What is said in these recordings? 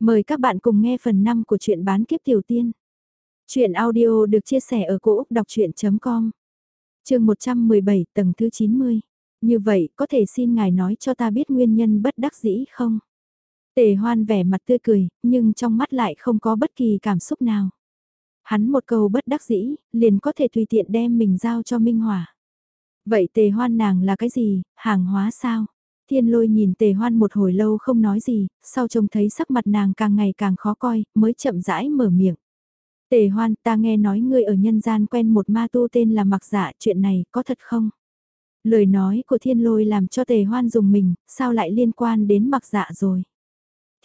Mời các bạn cùng nghe phần 5 của truyện bán kiếp tiểu tiên. Chuyện audio được chia sẻ ở cỗ đọc chuyện.com Trường 117 tầng thứ 90. Như vậy có thể xin ngài nói cho ta biết nguyên nhân bất đắc dĩ không? Tề hoan vẻ mặt tươi cười, nhưng trong mắt lại không có bất kỳ cảm xúc nào. Hắn một câu bất đắc dĩ, liền có thể tùy tiện đem mình giao cho Minh hòa. Vậy tề hoan nàng là cái gì, hàng hóa sao? Thiên lôi nhìn tề hoan một hồi lâu không nói gì, sau trông thấy sắc mặt nàng càng ngày càng khó coi, mới chậm rãi mở miệng. Tề hoan ta nghe nói ngươi ở nhân gian quen một ma tu tên là mặc dạ chuyện này có thật không? Lời nói của thiên lôi làm cho tề hoan dùng mình, sao lại liên quan đến mặc dạ rồi?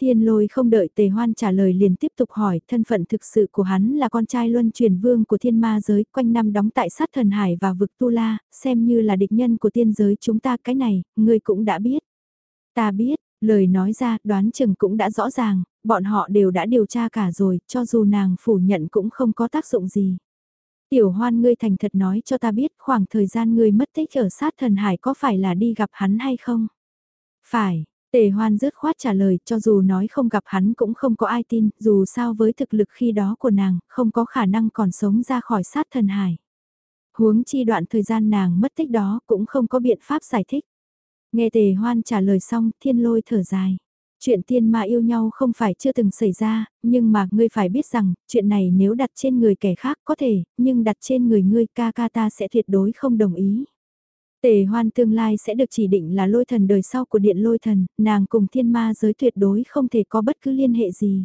Thiên lôi không đợi tề hoan trả lời liền tiếp tục hỏi thân phận thực sự của hắn là con trai luân truyền vương của thiên ma giới quanh năm đóng tại sát thần hải và vực tu la, xem như là địch nhân của tiên giới chúng ta cái này, ngươi cũng đã biết. Ta biết, lời nói ra đoán chừng cũng đã rõ ràng, bọn họ đều đã điều tra cả rồi, cho dù nàng phủ nhận cũng không có tác dụng gì. Tiểu hoan ngươi thành thật nói cho ta biết khoảng thời gian ngươi mất tích ở sát thần hải có phải là đi gặp hắn hay không? Phải, Tề hoan rứt khoát trả lời cho dù nói không gặp hắn cũng không có ai tin, dù sao với thực lực khi đó của nàng, không có khả năng còn sống ra khỏi sát thần hải. Huống chi đoạn thời gian nàng mất tích đó cũng không có biện pháp giải thích. Nghe tề hoan trả lời xong, thiên lôi thở dài. Chuyện tiên ma yêu nhau không phải chưa từng xảy ra, nhưng mà ngươi phải biết rằng, chuyện này nếu đặt trên người kẻ khác có thể, nhưng đặt trên người ngươi ca ca ta sẽ tuyệt đối không đồng ý. Tề hoan tương lai sẽ được chỉ định là lôi thần đời sau của điện lôi thần, nàng cùng thiên ma giới tuyệt đối không thể có bất cứ liên hệ gì.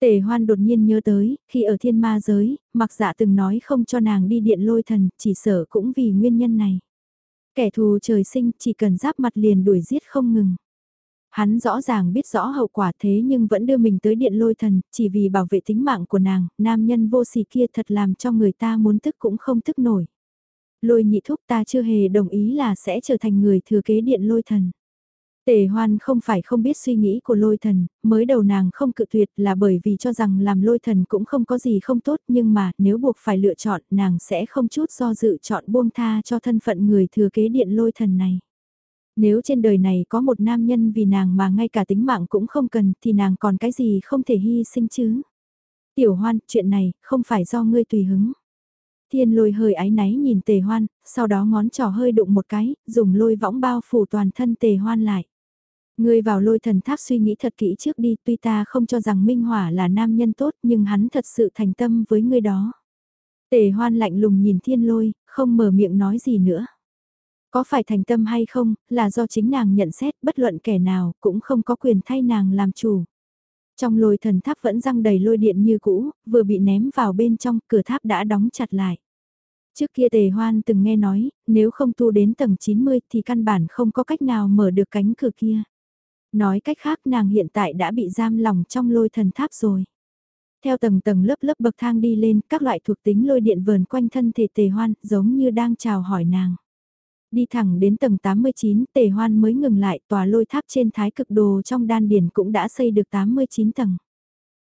Tề hoan đột nhiên nhớ tới, khi ở thiên ma giới, mặc dạ từng nói không cho nàng đi điện lôi thần, chỉ sợ cũng vì nguyên nhân này. Kẻ thù trời sinh chỉ cần giáp mặt liền đuổi giết không ngừng. Hắn rõ ràng biết rõ hậu quả thế nhưng vẫn đưa mình tới điện lôi thần, chỉ vì bảo vệ tính mạng của nàng, nam nhân vô sỉ kia thật làm cho người ta muốn tức cũng không tức nổi. Lôi nhị thúc ta chưa hề đồng ý là sẽ trở thành người thừa kế điện lôi thần. Tề hoan không phải không biết suy nghĩ của lôi thần, mới đầu nàng không cự tuyệt là bởi vì cho rằng làm lôi thần cũng không có gì không tốt nhưng mà nếu buộc phải lựa chọn nàng sẽ không chút do dự chọn buông tha cho thân phận người thừa kế điện lôi thần này. Nếu trên đời này có một nam nhân vì nàng mà ngay cả tính mạng cũng không cần thì nàng còn cái gì không thể hy sinh chứ. Tiểu hoan, chuyện này không phải do ngươi tùy hứng. Thiên lôi hơi áy náy nhìn tề hoan, sau đó ngón trỏ hơi đụng một cái, dùng lôi võng bao phủ toàn thân tề hoan lại. Ngươi vào lôi thần tháp suy nghĩ thật kỹ trước đi, tuy ta không cho rằng Minh Hỏa là nam nhân tốt nhưng hắn thật sự thành tâm với ngươi đó. Tề hoan lạnh lùng nhìn thiên lôi, không mở miệng nói gì nữa. Có phải thành tâm hay không, là do chính nàng nhận xét bất luận kẻ nào cũng không có quyền thay nàng làm chủ. Trong lôi thần tháp vẫn răng đầy lôi điện như cũ, vừa bị ném vào bên trong, cửa tháp đã đóng chặt lại. Trước kia tề hoan từng nghe nói, nếu không tu đến tầng 90 thì căn bản không có cách nào mở được cánh cửa kia. Nói cách khác nàng hiện tại đã bị giam lòng trong lôi thần tháp rồi. Theo tầng tầng lớp lớp bậc thang đi lên, các loại thuộc tính lôi điện vờn quanh thân thể tề hoan, giống như đang chào hỏi nàng. Đi thẳng đến tầng 89, tề hoan mới ngừng lại, tòa lôi tháp trên thái cực đồ trong đan điền cũng đã xây được 89 tầng.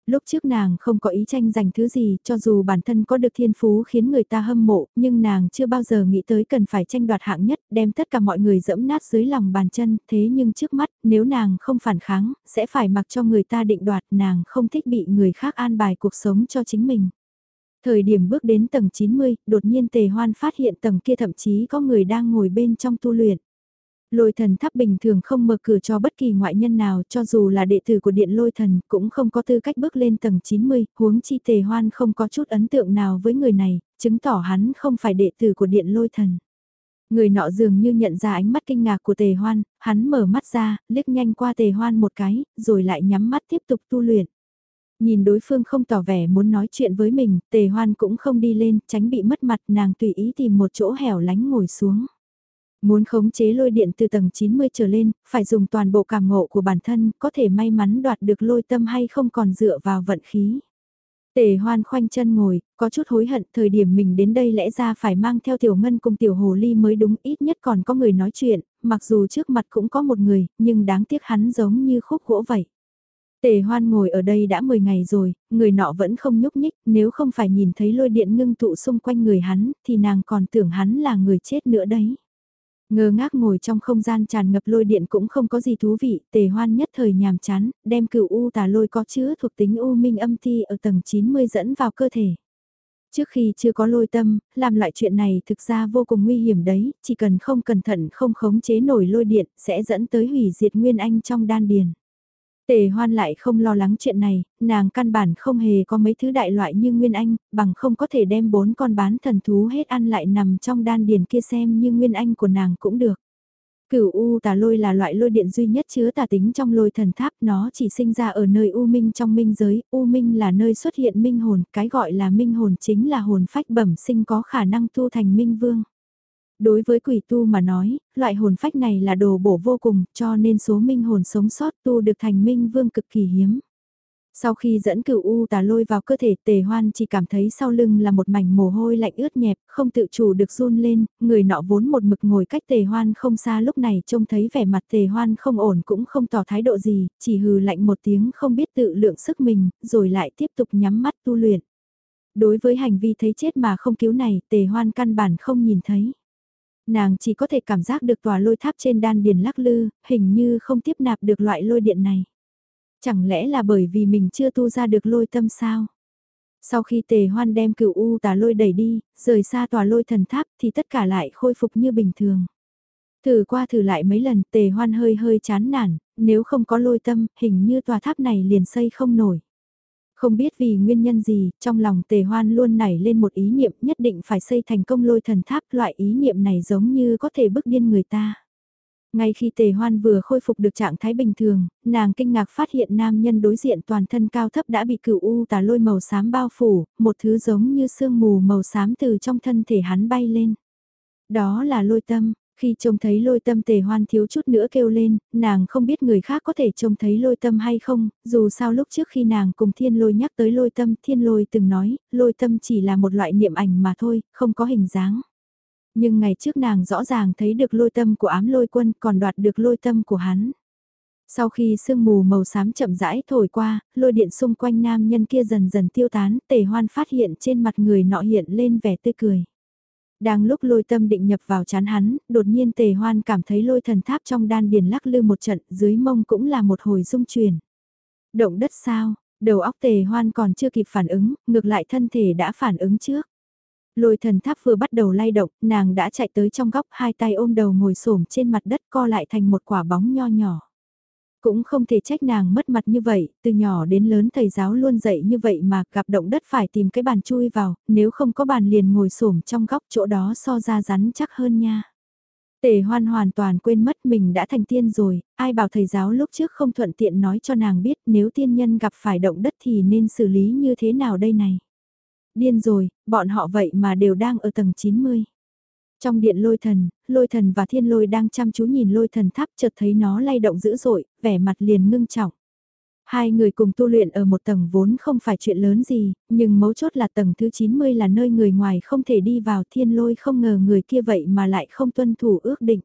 Lúc trước nàng không có ý tranh giành thứ gì, cho dù bản thân có được thiên phú khiến người ta hâm mộ, nhưng nàng chưa bao giờ nghĩ tới cần phải tranh đoạt hạng nhất, đem tất cả mọi người dẫm nát dưới lòng bàn chân, thế nhưng trước mắt, nếu nàng không phản kháng, sẽ phải mặc cho người ta định đoạt, nàng không thích bị người khác an bài cuộc sống cho chính mình. Thời điểm bước đến tầng 90, đột nhiên tề hoan phát hiện tầng kia thậm chí có người đang ngồi bên trong tu luyện. Lôi thần tháp bình thường không mở cửa cho bất kỳ ngoại nhân nào cho dù là đệ tử của điện lôi thần cũng không có tư cách bước lên tầng 90, huống chi tề hoan không có chút ấn tượng nào với người này, chứng tỏ hắn không phải đệ tử của điện lôi thần. Người nọ dường như nhận ra ánh mắt kinh ngạc của tề hoan, hắn mở mắt ra, liếc nhanh qua tề hoan một cái, rồi lại nhắm mắt tiếp tục tu luyện. Nhìn đối phương không tỏ vẻ muốn nói chuyện với mình, tề hoan cũng không đi lên, tránh bị mất mặt nàng tùy ý tìm một chỗ hẻo lánh ngồi xuống. Muốn khống chế lôi điện từ tầng 90 trở lên, phải dùng toàn bộ cảm ngộ của bản thân, có thể may mắn đoạt được lôi tâm hay không còn dựa vào vận khí. Tề hoan khoanh chân ngồi, có chút hối hận thời điểm mình đến đây lẽ ra phải mang theo tiểu ngân cùng tiểu hồ ly mới đúng ít nhất còn có người nói chuyện, mặc dù trước mặt cũng có một người, nhưng đáng tiếc hắn giống như khúc gỗ vậy. Tề hoan ngồi ở đây đã 10 ngày rồi, người nọ vẫn không nhúc nhích, nếu không phải nhìn thấy lôi điện ngưng tụ xung quanh người hắn, thì nàng còn tưởng hắn là người chết nữa đấy. Ngơ ngác ngồi trong không gian tràn ngập lôi điện cũng không có gì thú vị, tề hoan nhất thời nhàm chán, đem cửu u tà lôi có chứa thuộc tính u minh âm ti ở tầng 90 dẫn vào cơ thể. Trước khi chưa có lôi tâm, làm loại chuyện này thực ra vô cùng nguy hiểm đấy, chỉ cần không cẩn thận không khống chế nổi lôi điện sẽ dẫn tới hủy diệt nguyên anh trong đan điền. Tề hoan lại không lo lắng chuyện này, nàng căn bản không hề có mấy thứ đại loại như Nguyên Anh, bằng không có thể đem bốn con bán thần thú hết ăn lại nằm trong đan điền kia xem như Nguyên Anh của nàng cũng được. Cửu U tà lôi là loại lôi điện duy nhất chứa tà tính trong lôi thần tháp, nó chỉ sinh ra ở nơi U Minh trong minh giới, U Minh là nơi xuất hiện minh hồn, cái gọi là minh hồn chính là hồn phách bẩm sinh có khả năng tu thành minh vương. Đối với quỷ tu mà nói, loại hồn phách này là đồ bổ vô cùng, cho nên số minh hồn sống sót tu được thành minh vương cực kỳ hiếm. Sau khi dẫn cửu u tà lôi vào cơ thể tề hoan chỉ cảm thấy sau lưng là một mảnh mồ hôi lạnh ướt nhẹp, không tự chủ được run lên, người nọ vốn một mực ngồi cách tề hoan không xa lúc này trông thấy vẻ mặt tề hoan không ổn cũng không tỏ thái độ gì, chỉ hừ lạnh một tiếng không biết tự lượng sức mình, rồi lại tiếp tục nhắm mắt tu luyện. Đối với hành vi thấy chết mà không cứu này, tề hoan căn bản không nhìn thấy. Nàng chỉ có thể cảm giác được tòa lôi tháp trên đan điền lắc lư, hình như không tiếp nạp được loại lôi điện này. Chẳng lẽ là bởi vì mình chưa tu ra được lôi tâm sao? Sau khi tề hoan đem cựu u tà lôi đẩy đi, rời xa tòa lôi thần tháp thì tất cả lại khôi phục như bình thường. Thử qua thử lại mấy lần tề hoan hơi hơi chán nản, nếu không có lôi tâm, hình như tòa tháp này liền xây không nổi. Không biết vì nguyên nhân gì, trong lòng tề hoan luôn nảy lên một ý niệm nhất định phải xây thành công lôi thần tháp, loại ý niệm này giống như có thể bức điên người ta. Ngay khi tề hoan vừa khôi phục được trạng thái bình thường, nàng kinh ngạc phát hiện nam nhân đối diện toàn thân cao thấp đã bị cửu u tà lôi màu xám bao phủ, một thứ giống như sương mù màu xám từ trong thân thể hắn bay lên. Đó là lôi tâm, khi trông thấy lôi tâm tề hoan thiếu chút nữa kêu lên, nàng không biết người khác có thể trông thấy lôi tâm hay không, dù sao lúc trước khi nàng cùng thiên lôi nhắc tới lôi tâm, thiên lôi từng nói, lôi tâm chỉ là một loại niệm ảnh mà thôi, không có hình dáng. Nhưng ngày trước nàng rõ ràng thấy được lôi tâm của ám lôi quân còn đoạt được lôi tâm của hắn. Sau khi sương mù màu xám chậm rãi thổi qua, lôi điện xung quanh nam nhân kia dần dần tiêu tán, tề hoan phát hiện trên mặt người nọ hiện lên vẻ tươi cười. Đang lúc lôi tâm định nhập vào chán hắn, đột nhiên tề hoan cảm thấy lôi thần tháp trong đan điền lắc lư một trận, dưới mông cũng là một hồi rung chuyển. Động đất sao, đầu óc tề hoan còn chưa kịp phản ứng, ngược lại thân thể đã phản ứng trước. Lôi thần tháp vừa bắt đầu lay động, nàng đã chạy tới trong góc hai tay ôm đầu ngồi xổm trên mặt đất co lại thành một quả bóng nho nhỏ. Cũng không thể trách nàng mất mặt như vậy, từ nhỏ đến lớn thầy giáo luôn dạy như vậy mà gặp động đất phải tìm cái bàn chui vào, nếu không có bàn liền ngồi xổm trong góc chỗ đó so ra rắn chắc hơn nha. Tề hoan hoàn toàn quên mất mình đã thành tiên rồi, ai bảo thầy giáo lúc trước không thuận tiện nói cho nàng biết nếu tiên nhân gặp phải động đất thì nên xử lý như thế nào đây này. Điên rồi, bọn họ vậy mà đều đang ở tầng 90. Trong điện lôi thần, lôi thần và thiên lôi đang chăm chú nhìn lôi thần tháp chợt thấy nó lay động dữ dội, vẻ mặt liền ngưng trọng. Hai người cùng tu luyện ở một tầng vốn không phải chuyện lớn gì, nhưng mấu chốt là tầng thứ 90 là nơi người ngoài không thể đi vào thiên lôi không ngờ người kia vậy mà lại không tuân thủ ước định.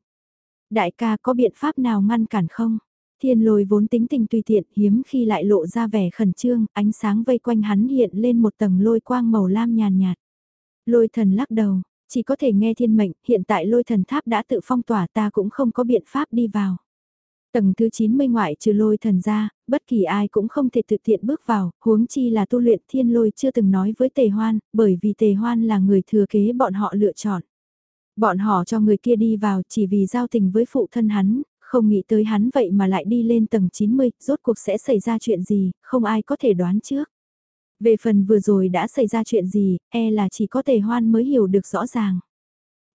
Đại ca có biện pháp nào ngăn cản không? Thiên lôi vốn tính tình tùy tiện hiếm khi lại lộ ra vẻ khẩn trương, ánh sáng vây quanh hắn hiện lên một tầng lôi quang màu lam nhàn nhạt. Lôi thần lắc đầu, chỉ có thể nghe thiên mệnh, hiện tại lôi thần tháp đã tự phong tỏa ta cũng không có biện pháp đi vào. Tầng thứ 90 ngoại trừ lôi thần ra, bất kỳ ai cũng không thể thực tiện bước vào, huống chi là tu luyện thiên lôi chưa từng nói với tề hoan, bởi vì tề hoan là người thừa kế bọn họ lựa chọn. Bọn họ cho người kia đi vào chỉ vì giao tình với phụ thân hắn, không nghĩ tới hắn vậy mà lại đi lên tầng 90, rốt cuộc sẽ xảy ra chuyện gì, không ai có thể đoán trước. Về phần vừa rồi đã xảy ra chuyện gì, e là chỉ có tề hoan mới hiểu được rõ ràng.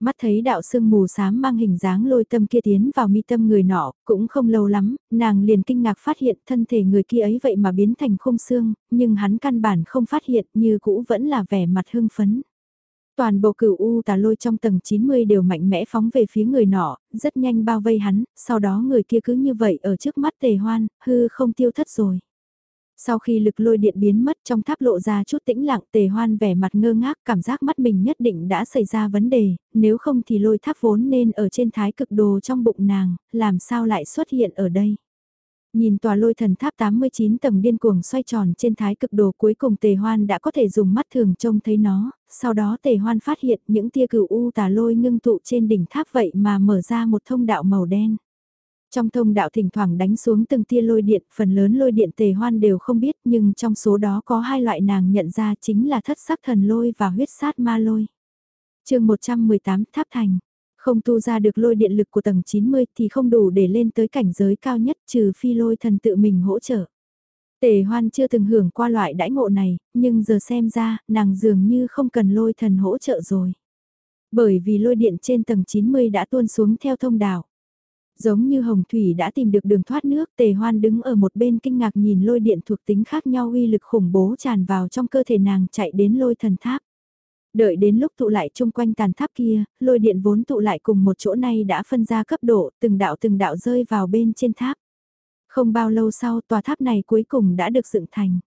Mắt thấy đạo sương mù sám mang hình dáng lôi tâm kia tiến vào mi tâm người nọ, cũng không lâu lắm, nàng liền kinh ngạc phát hiện thân thể người kia ấy vậy mà biến thành khung xương, nhưng hắn căn bản không phát hiện như cũ vẫn là vẻ mặt hưng phấn. Toàn bộ cửu U tà lôi trong tầng 90 đều mạnh mẽ phóng về phía người nọ, rất nhanh bao vây hắn, sau đó người kia cứ như vậy ở trước mắt tề hoan, hư không tiêu thất rồi. Sau khi lực lôi điện biến mất trong tháp lộ ra chút tĩnh lặng tề hoan vẻ mặt ngơ ngác cảm giác mắt mình nhất định đã xảy ra vấn đề, nếu không thì lôi tháp vốn nên ở trên thái cực đồ trong bụng nàng, làm sao lại xuất hiện ở đây. Nhìn tòa lôi thần tháp 89 tầng điên cuồng xoay tròn trên thái cực đồ cuối cùng tề hoan đã có thể dùng mắt thường trông thấy nó, sau đó tề hoan phát hiện những tia cửu u tà lôi ngưng tụ trên đỉnh tháp vậy mà mở ra một thông đạo màu đen. Trong thông đạo thỉnh thoảng đánh xuống từng tia lôi điện, phần lớn lôi điện tề hoan đều không biết nhưng trong số đó có hai loại nàng nhận ra chính là thất sắc thần lôi và huyết sát ma lôi. chương 118 Tháp Thành không tu ra được lôi điện lực của tầng 90 thì không đủ để lên tới cảnh giới cao nhất trừ phi lôi thần tự mình hỗ trợ. Tề hoan chưa từng hưởng qua loại đãi ngộ này, nhưng giờ xem ra, nàng dường như không cần lôi thần hỗ trợ rồi. Bởi vì lôi điện trên tầng 90 đã tuôn xuống theo thông đạo. Giống như Hồng Thủy đã tìm được đường thoát nước, tề hoan đứng ở một bên kinh ngạc nhìn lôi điện thuộc tính khác nhau uy lực khủng bố tràn vào trong cơ thể nàng chạy đến lôi thần tháp. Đợi đến lúc tụ lại chung quanh tàn tháp kia, lôi điện vốn tụ lại cùng một chỗ này đã phân ra cấp độ, từng đạo từng đạo rơi vào bên trên tháp. Không bao lâu sau tòa tháp này cuối cùng đã được dựng thành.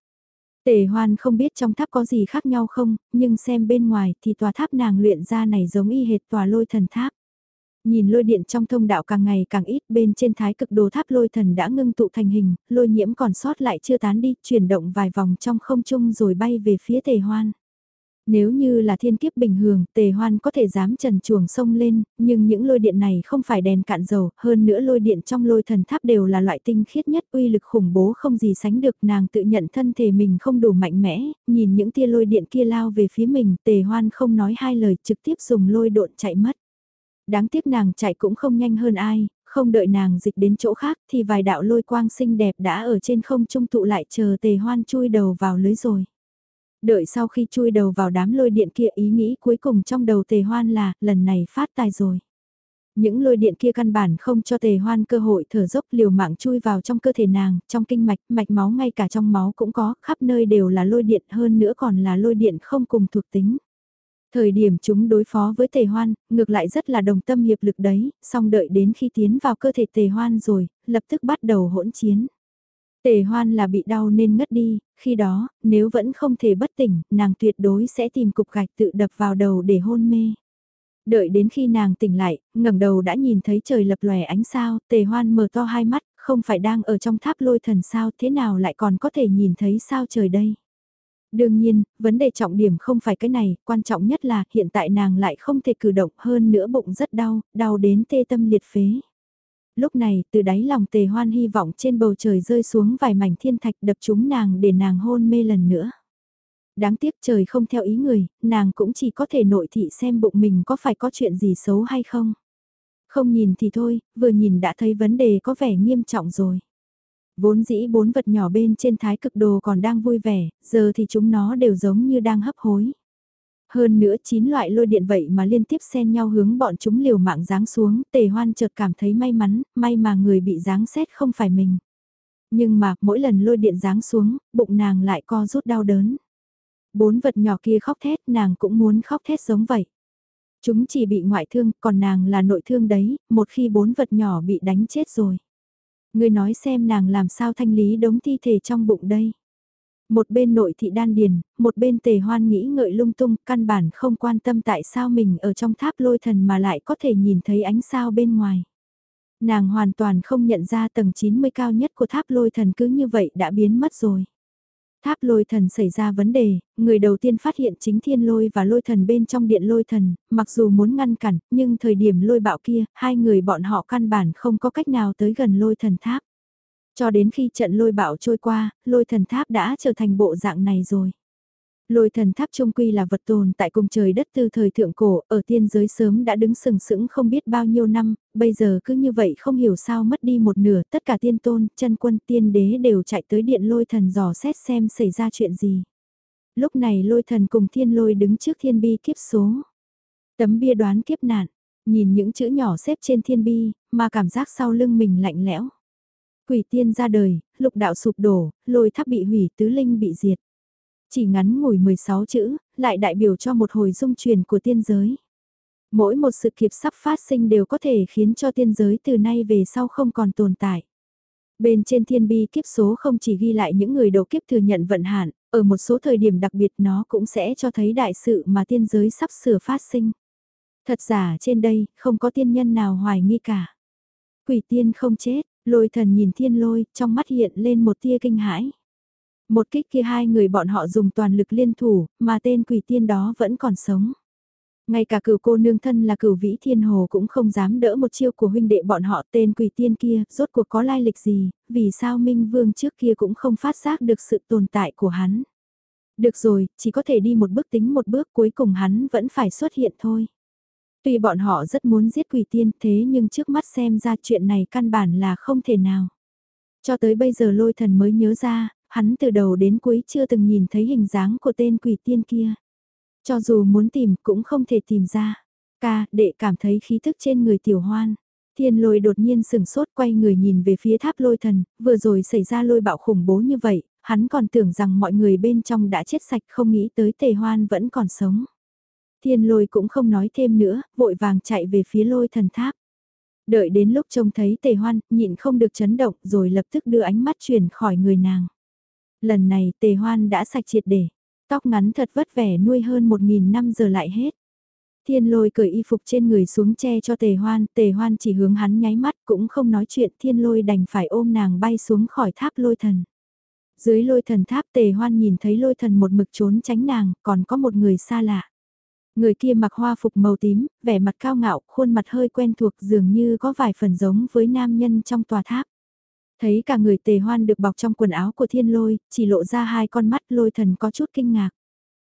Tề hoan không biết trong tháp có gì khác nhau không, nhưng xem bên ngoài thì tòa tháp nàng luyện ra này giống y hệt tòa lôi thần tháp. Nhìn lôi điện trong thông đạo càng ngày càng ít bên trên thái cực đồ tháp lôi thần đã ngưng tụ thành hình, lôi nhiễm còn sót lại chưa tán đi, chuyển động vài vòng trong không trung rồi bay về phía tề hoan. Nếu như là thiên kiếp bình thường, tề hoan có thể dám trần chuồng sông lên, nhưng những lôi điện này không phải đèn cạn dầu, hơn nữa lôi điện trong lôi thần tháp đều là loại tinh khiết nhất uy lực khủng bố không gì sánh được nàng tự nhận thân thể mình không đủ mạnh mẽ, nhìn những tia lôi điện kia lao về phía mình, tề hoan không nói hai lời trực tiếp dùng lôi độn chạy mất. Đáng tiếc nàng chạy cũng không nhanh hơn ai, không đợi nàng dịch đến chỗ khác thì vài đạo lôi quang xinh đẹp đã ở trên không trung tụ lại chờ tề hoan chui đầu vào lưới rồi. Đợi sau khi chui đầu vào đám lôi điện kia ý nghĩ cuối cùng trong đầu tề hoan là lần này phát tài rồi. Những lôi điện kia căn bản không cho tề hoan cơ hội thở dốc liều mạng chui vào trong cơ thể nàng, trong kinh mạch, mạch máu ngay cả trong máu cũng có, khắp nơi đều là lôi điện hơn nữa còn là lôi điện không cùng thuộc tính. Thời điểm chúng đối phó với tề hoan, ngược lại rất là đồng tâm hiệp lực đấy, song đợi đến khi tiến vào cơ thể tề hoan rồi, lập tức bắt đầu hỗn chiến. Tề hoan là bị đau nên ngất đi, khi đó, nếu vẫn không thể bất tỉnh, nàng tuyệt đối sẽ tìm cục gạch tự đập vào đầu để hôn mê. Đợi đến khi nàng tỉnh lại, ngẩng đầu đã nhìn thấy trời lập lòe ánh sao, tề hoan mở to hai mắt, không phải đang ở trong tháp lôi thần sao thế nào lại còn có thể nhìn thấy sao trời đây. Đương nhiên, vấn đề trọng điểm không phải cái này, quan trọng nhất là hiện tại nàng lại không thể cử động hơn nữa bụng rất đau, đau đến tê tâm liệt phế lúc này từ đáy lòng tề hoan hy vọng trên bầu trời rơi xuống vài mảnh thiên thạch đập trúng nàng để nàng hôn mê lần nữa. Đáng tiếc trời không theo ý người, nàng cũng chỉ có thể nội thị xem bụng mình có phải có chuyện gì xấu hay không. Không nhìn thì thôi, vừa nhìn đã thấy vấn đề có vẻ nghiêm trọng rồi. Vốn dĩ bốn vật nhỏ bên trên thái cực đồ còn đang vui vẻ, giờ thì chúng nó đều giống như đang hấp hối. Hơn nữa chín loại lôi điện vậy mà liên tiếp xen nhau hướng bọn chúng liều mạng giáng xuống, tề hoan chợt cảm thấy may mắn, may mà người bị giáng xét không phải mình. Nhưng mà, mỗi lần lôi điện giáng xuống, bụng nàng lại co rút đau đớn. Bốn vật nhỏ kia khóc thét, nàng cũng muốn khóc thét giống vậy. Chúng chỉ bị ngoại thương, còn nàng là nội thương đấy, một khi bốn vật nhỏ bị đánh chết rồi ngươi nói xem nàng làm sao thanh lý đống thi thể trong bụng đây. Một bên nội thị đan điền, một bên tề hoan nghĩ ngợi lung tung, căn bản không quan tâm tại sao mình ở trong tháp lôi thần mà lại có thể nhìn thấy ánh sao bên ngoài. Nàng hoàn toàn không nhận ra tầng 90 cao nhất của tháp lôi thần cứ như vậy đã biến mất rồi. Tháp lôi thần xảy ra vấn đề, người đầu tiên phát hiện chính thiên lôi và lôi thần bên trong điện lôi thần, mặc dù muốn ngăn cản, nhưng thời điểm lôi bạo kia, hai người bọn họ căn bản không có cách nào tới gần lôi thần tháp. Cho đến khi trận lôi bạo trôi qua, lôi thần tháp đã trở thành bộ dạng này rồi. Lôi thần tháp trung quy là vật tồn tại cùng trời đất từ thời thượng cổ, ở tiên giới sớm đã đứng sừng sững không biết bao nhiêu năm, bây giờ cứ như vậy không hiểu sao mất đi một nửa, tất cả tiên tôn, chân quân, tiên đế đều chạy tới điện lôi thần dò xét xem xảy ra chuyện gì. Lúc này lôi thần cùng thiên lôi đứng trước thiên bi kiếp số. Tấm bia đoán kiếp nạn, nhìn những chữ nhỏ xếp trên thiên bi, mà cảm giác sau lưng mình lạnh lẽo. Quỷ tiên ra đời, lục đạo sụp đổ, lôi tháp bị hủy tứ linh bị diệt. Chỉ ngắn ngủi 16 chữ, lại đại biểu cho một hồi dung chuyển của tiên giới. Mỗi một sự kiếp sắp phát sinh đều có thể khiến cho tiên giới từ nay về sau không còn tồn tại. Bên trên thiên bi kiếp số không chỉ ghi lại những người đầu kiếp thừa nhận vận hạn, ở một số thời điểm đặc biệt nó cũng sẽ cho thấy đại sự mà tiên giới sắp sửa phát sinh. Thật giả trên đây, không có tiên nhân nào hoài nghi cả. Quỷ tiên không chết, Lôi thần nhìn thiên lôi, trong mắt hiện lên một tia kinh hãi. Một kích kia hai người bọn họ dùng toàn lực liên thủ, mà tên quỷ tiên đó vẫn còn sống. Ngay cả cửu cô nương thân là cửu vĩ thiên hồ cũng không dám đỡ một chiêu của huynh đệ bọn họ tên quỷ tiên kia, rốt cuộc có lai lịch gì, vì sao Minh Vương trước kia cũng không phát giác được sự tồn tại của hắn. Được rồi, chỉ có thể đi một bước tính một bước cuối cùng hắn vẫn phải xuất hiện thôi. Tuy bọn họ rất muốn giết quỷ tiên thế nhưng trước mắt xem ra chuyện này căn bản là không thể nào. Cho tới bây giờ lôi thần mới nhớ ra, hắn từ đầu đến cuối chưa từng nhìn thấy hình dáng của tên quỷ tiên kia. Cho dù muốn tìm cũng không thể tìm ra. Ca, đệ cảm thấy khí thức trên người tiểu hoan. Thiên lôi đột nhiên sừng sốt quay người nhìn về phía tháp lôi thần, vừa rồi xảy ra lôi bạo khủng bố như vậy, hắn còn tưởng rằng mọi người bên trong đã chết sạch không nghĩ tới tề hoan vẫn còn sống. Thiên lôi cũng không nói thêm nữa, vội vàng chạy về phía lôi thần tháp. Đợi đến lúc trông thấy tề hoan, nhịn không được chấn động rồi lập tức đưa ánh mắt chuyển khỏi người nàng. Lần này tề hoan đã sạch triệt để, tóc ngắn thật vất vẻ nuôi hơn một nghìn năm giờ lại hết. Thiên lôi cởi y phục trên người xuống che cho tề hoan, tề hoan chỉ hướng hắn nháy mắt cũng không nói chuyện thiên lôi đành phải ôm nàng bay xuống khỏi tháp lôi thần. Dưới lôi thần tháp tề hoan nhìn thấy lôi thần một mực trốn tránh nàng, còn có một người xa lạ. Người kia mặc hoa phục màu tím, vẻ mặt cao ngạo, khuôn mặt hơi quen thuộc dường như có vài phần giống với nam nhân trong tòa tháp. Thấy cả người tề hoan được bọc trong quần áo của thiên lôi, chỉ lộ ra hai con mắt lôi thần có chút kinh ngạc.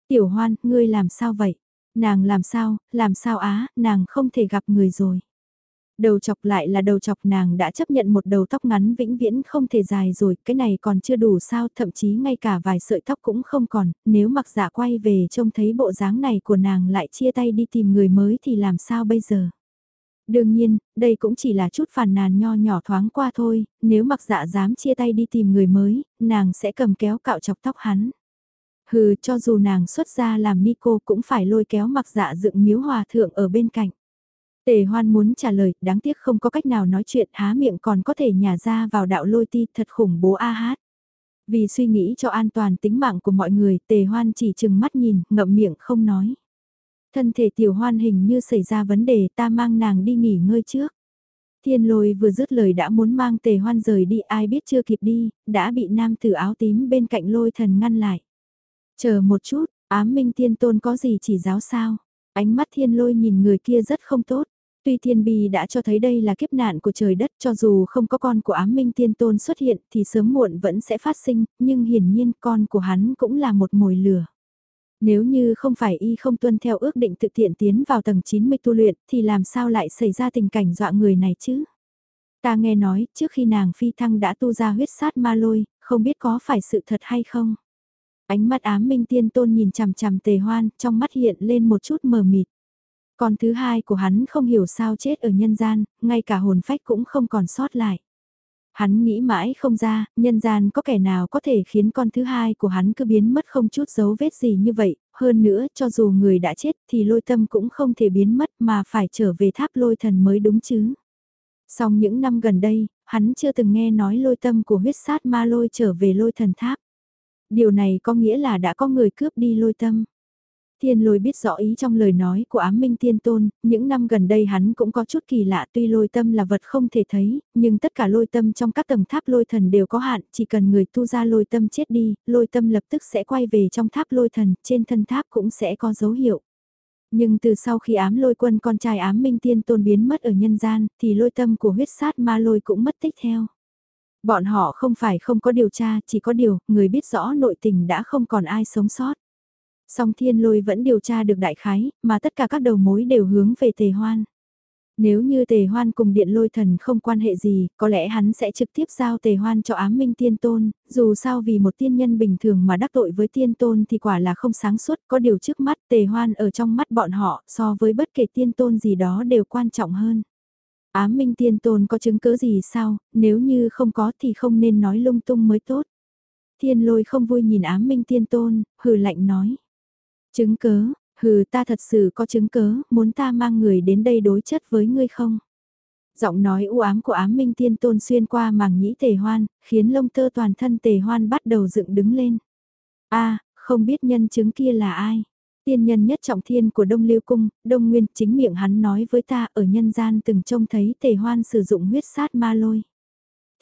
Tiểu hoan, ngươi làm sao vậy? Nàng làm sao, làm sao á, nàng không thể gặp người rồi. Đầu chọc lại là đầu chọc nàng đã chấp nhận một đầu tóc ngắn vĩnh viễn không thể dài rồi, cái này còn chưa đủ sao, thậm chí ngay cả vài sợi tóc cũng không còn, nếu mặc giả quay về trông thấy bộ dáng này của nàng lại chia tay đi tìm người mới thì làm sao bây giờ. Đương nhiên, đây cũng chỉ là chút phàn nàn nho nhỏ thoáng qua thôi, nếu mặc dạ dám chia tay đi tìm người mới, nàng sẽ cầm kéo cạo chọc tóc hắn. Hừ, cho dù nàng xuất ra làm ni cô cũng phải lôi kéo mặc dạ dựng miếu hòa thượng ở bên cạnh. Tề hoan muốn trả lời, đáng tiếc không có cách nào nói chuyện há miệng còn có thể nhả ra vào đạo lôi ti thật khủng bố a hát. Vì suy nghĩ cho an toàn tính mạng của mọi người, tề hoan chỉ chừng mắt nhìn, ngậm miệng không nói. Thân thể tiểu hoan hình như xảy ra vấn đề ta mang nàng đi nghỉ ngơi trước. Thiên lôi vừa dứt lời đã muốn mang tề hoan rời đi ai biết chưa kịp đi, đã bị nam tử áo tím bên cạnh lôi thần ngăn lại. Chờ một chút, ám minh Thiên tôn có gì chỉ giáo sao? Ánh mắt thiên lôi nhìn người kia rất không tốt. Tuy thiên bì đã cho thấy đây là kiếp nạn của trời đất cho dù không có con của ám minh Thiên tôn xuất hiện thì sớm muộn vẫn sẽ phát sinh, nhưng hiển nhiên con của hắn cũng là một mồi lửa. Nếu như không phải y không tuân theo ước định thực tiện tiến vào tầng 90 tu luyện thì làm sao lại xảy ra tình cảnh dọa người này chứ? Ta nghe nói trước khi nàng phi thăng đã tu ra huyết sát ma lôi, không biết có phải sự thật hay không? Ánh mắt ám minh tiên tôn nhìn chằm chằm tề hoan, trong mắt hiện lên một chút mờ mịt. Còn thứ hai của hắn không hiểu sao chết ở nhân gian, ngay cả hồn phách cũng không còn sót lại. Hắn nghĩ mãi không ra, nhân gian có kẻ nào có thể khiến con thứ hai của hắn cứ biến mất không chút dấu vết gì như vậy, hơn nữa cho dù người đã chết thì lôi tâm cũng không thể biến mất mà phải trở về tháp lôi thần mới đúng chứ. Song những năm gần đây, hắn chưa từng nghe nói lôi tâm của huyết sát ma lôi trở về lôi thần tháp. Điều này có nghĩa là đã có người cướp đi lôi tâm. Thiên lôi biết rõ ý trong lời nói của ám minh tiên tôn, những năm gần đây hắn cũng có chút kỳ lạ tuy lôi tâm là vật không thể thấy, nhưng tất cả lôi tâm trong các tầng tháp lôi thần đều có hạn, chỉ cần người tu ra lôi tâm chết đi, lôi tâm lập tức sẽ quay về trong tháp lôi thần, trên thân tháp cũng sẽ có dấu hiệu. Nhưng từ sau khi ám lôi quân con trai ám minh tiên tôn biến mất ở nhân gian, thì lôi tâm của huyết sát ma lôi cũng mất tích theo. Bọn họ không phải không có điều tra, chỉ có điều, người biết rõ nội tình đã không còn ai sống sót. Song thiên lôi vẫn điều tra được đại khái, mà tất cả các đầu mối đều hướng về tề hoan. Nếu như tề hoan cùng điện lôi thần không quan hệ gì, có lẽ hắn sẽ trực tiếp giao tề hoan cho ám minh tiên tôn, dù sao vì một tiên nhân bình thường mà đắc tội với tiên tôn thì quả là không sáng suốt, có điều trước mắt tề hoan ở trong mắt bọn họ so với bất kể tiên tôn gì đó đều quan trọng hơn. Ám minh tiên tôn có chứng cứ gì sao, nếu như không có thì không nên nói lung tung mới tốt. Thiên lôi không vui nhìn ám minh tiên tôn, hừ lạnh nói. Chứng cớ, hừ ta thật sự có chứng cớ, muốn ta mang người đến đây đối chất với ngươi không? Giọng nói u ám của ám minh tiên tôn xuyên qua màng nhĩ tề hoan, khiến lông tơ toàn thân tề hoan bắt đầu dựng đứng lên. a không biết nhân chứng kia là ai? Tiên nhân nhất trọng thiên của Đông Lưu Cung, Đông Nguyên, chính miệng hắn nói với ta ở nhân gian từng trông thấy tề hoan sử dụng huyết sát ma lôi.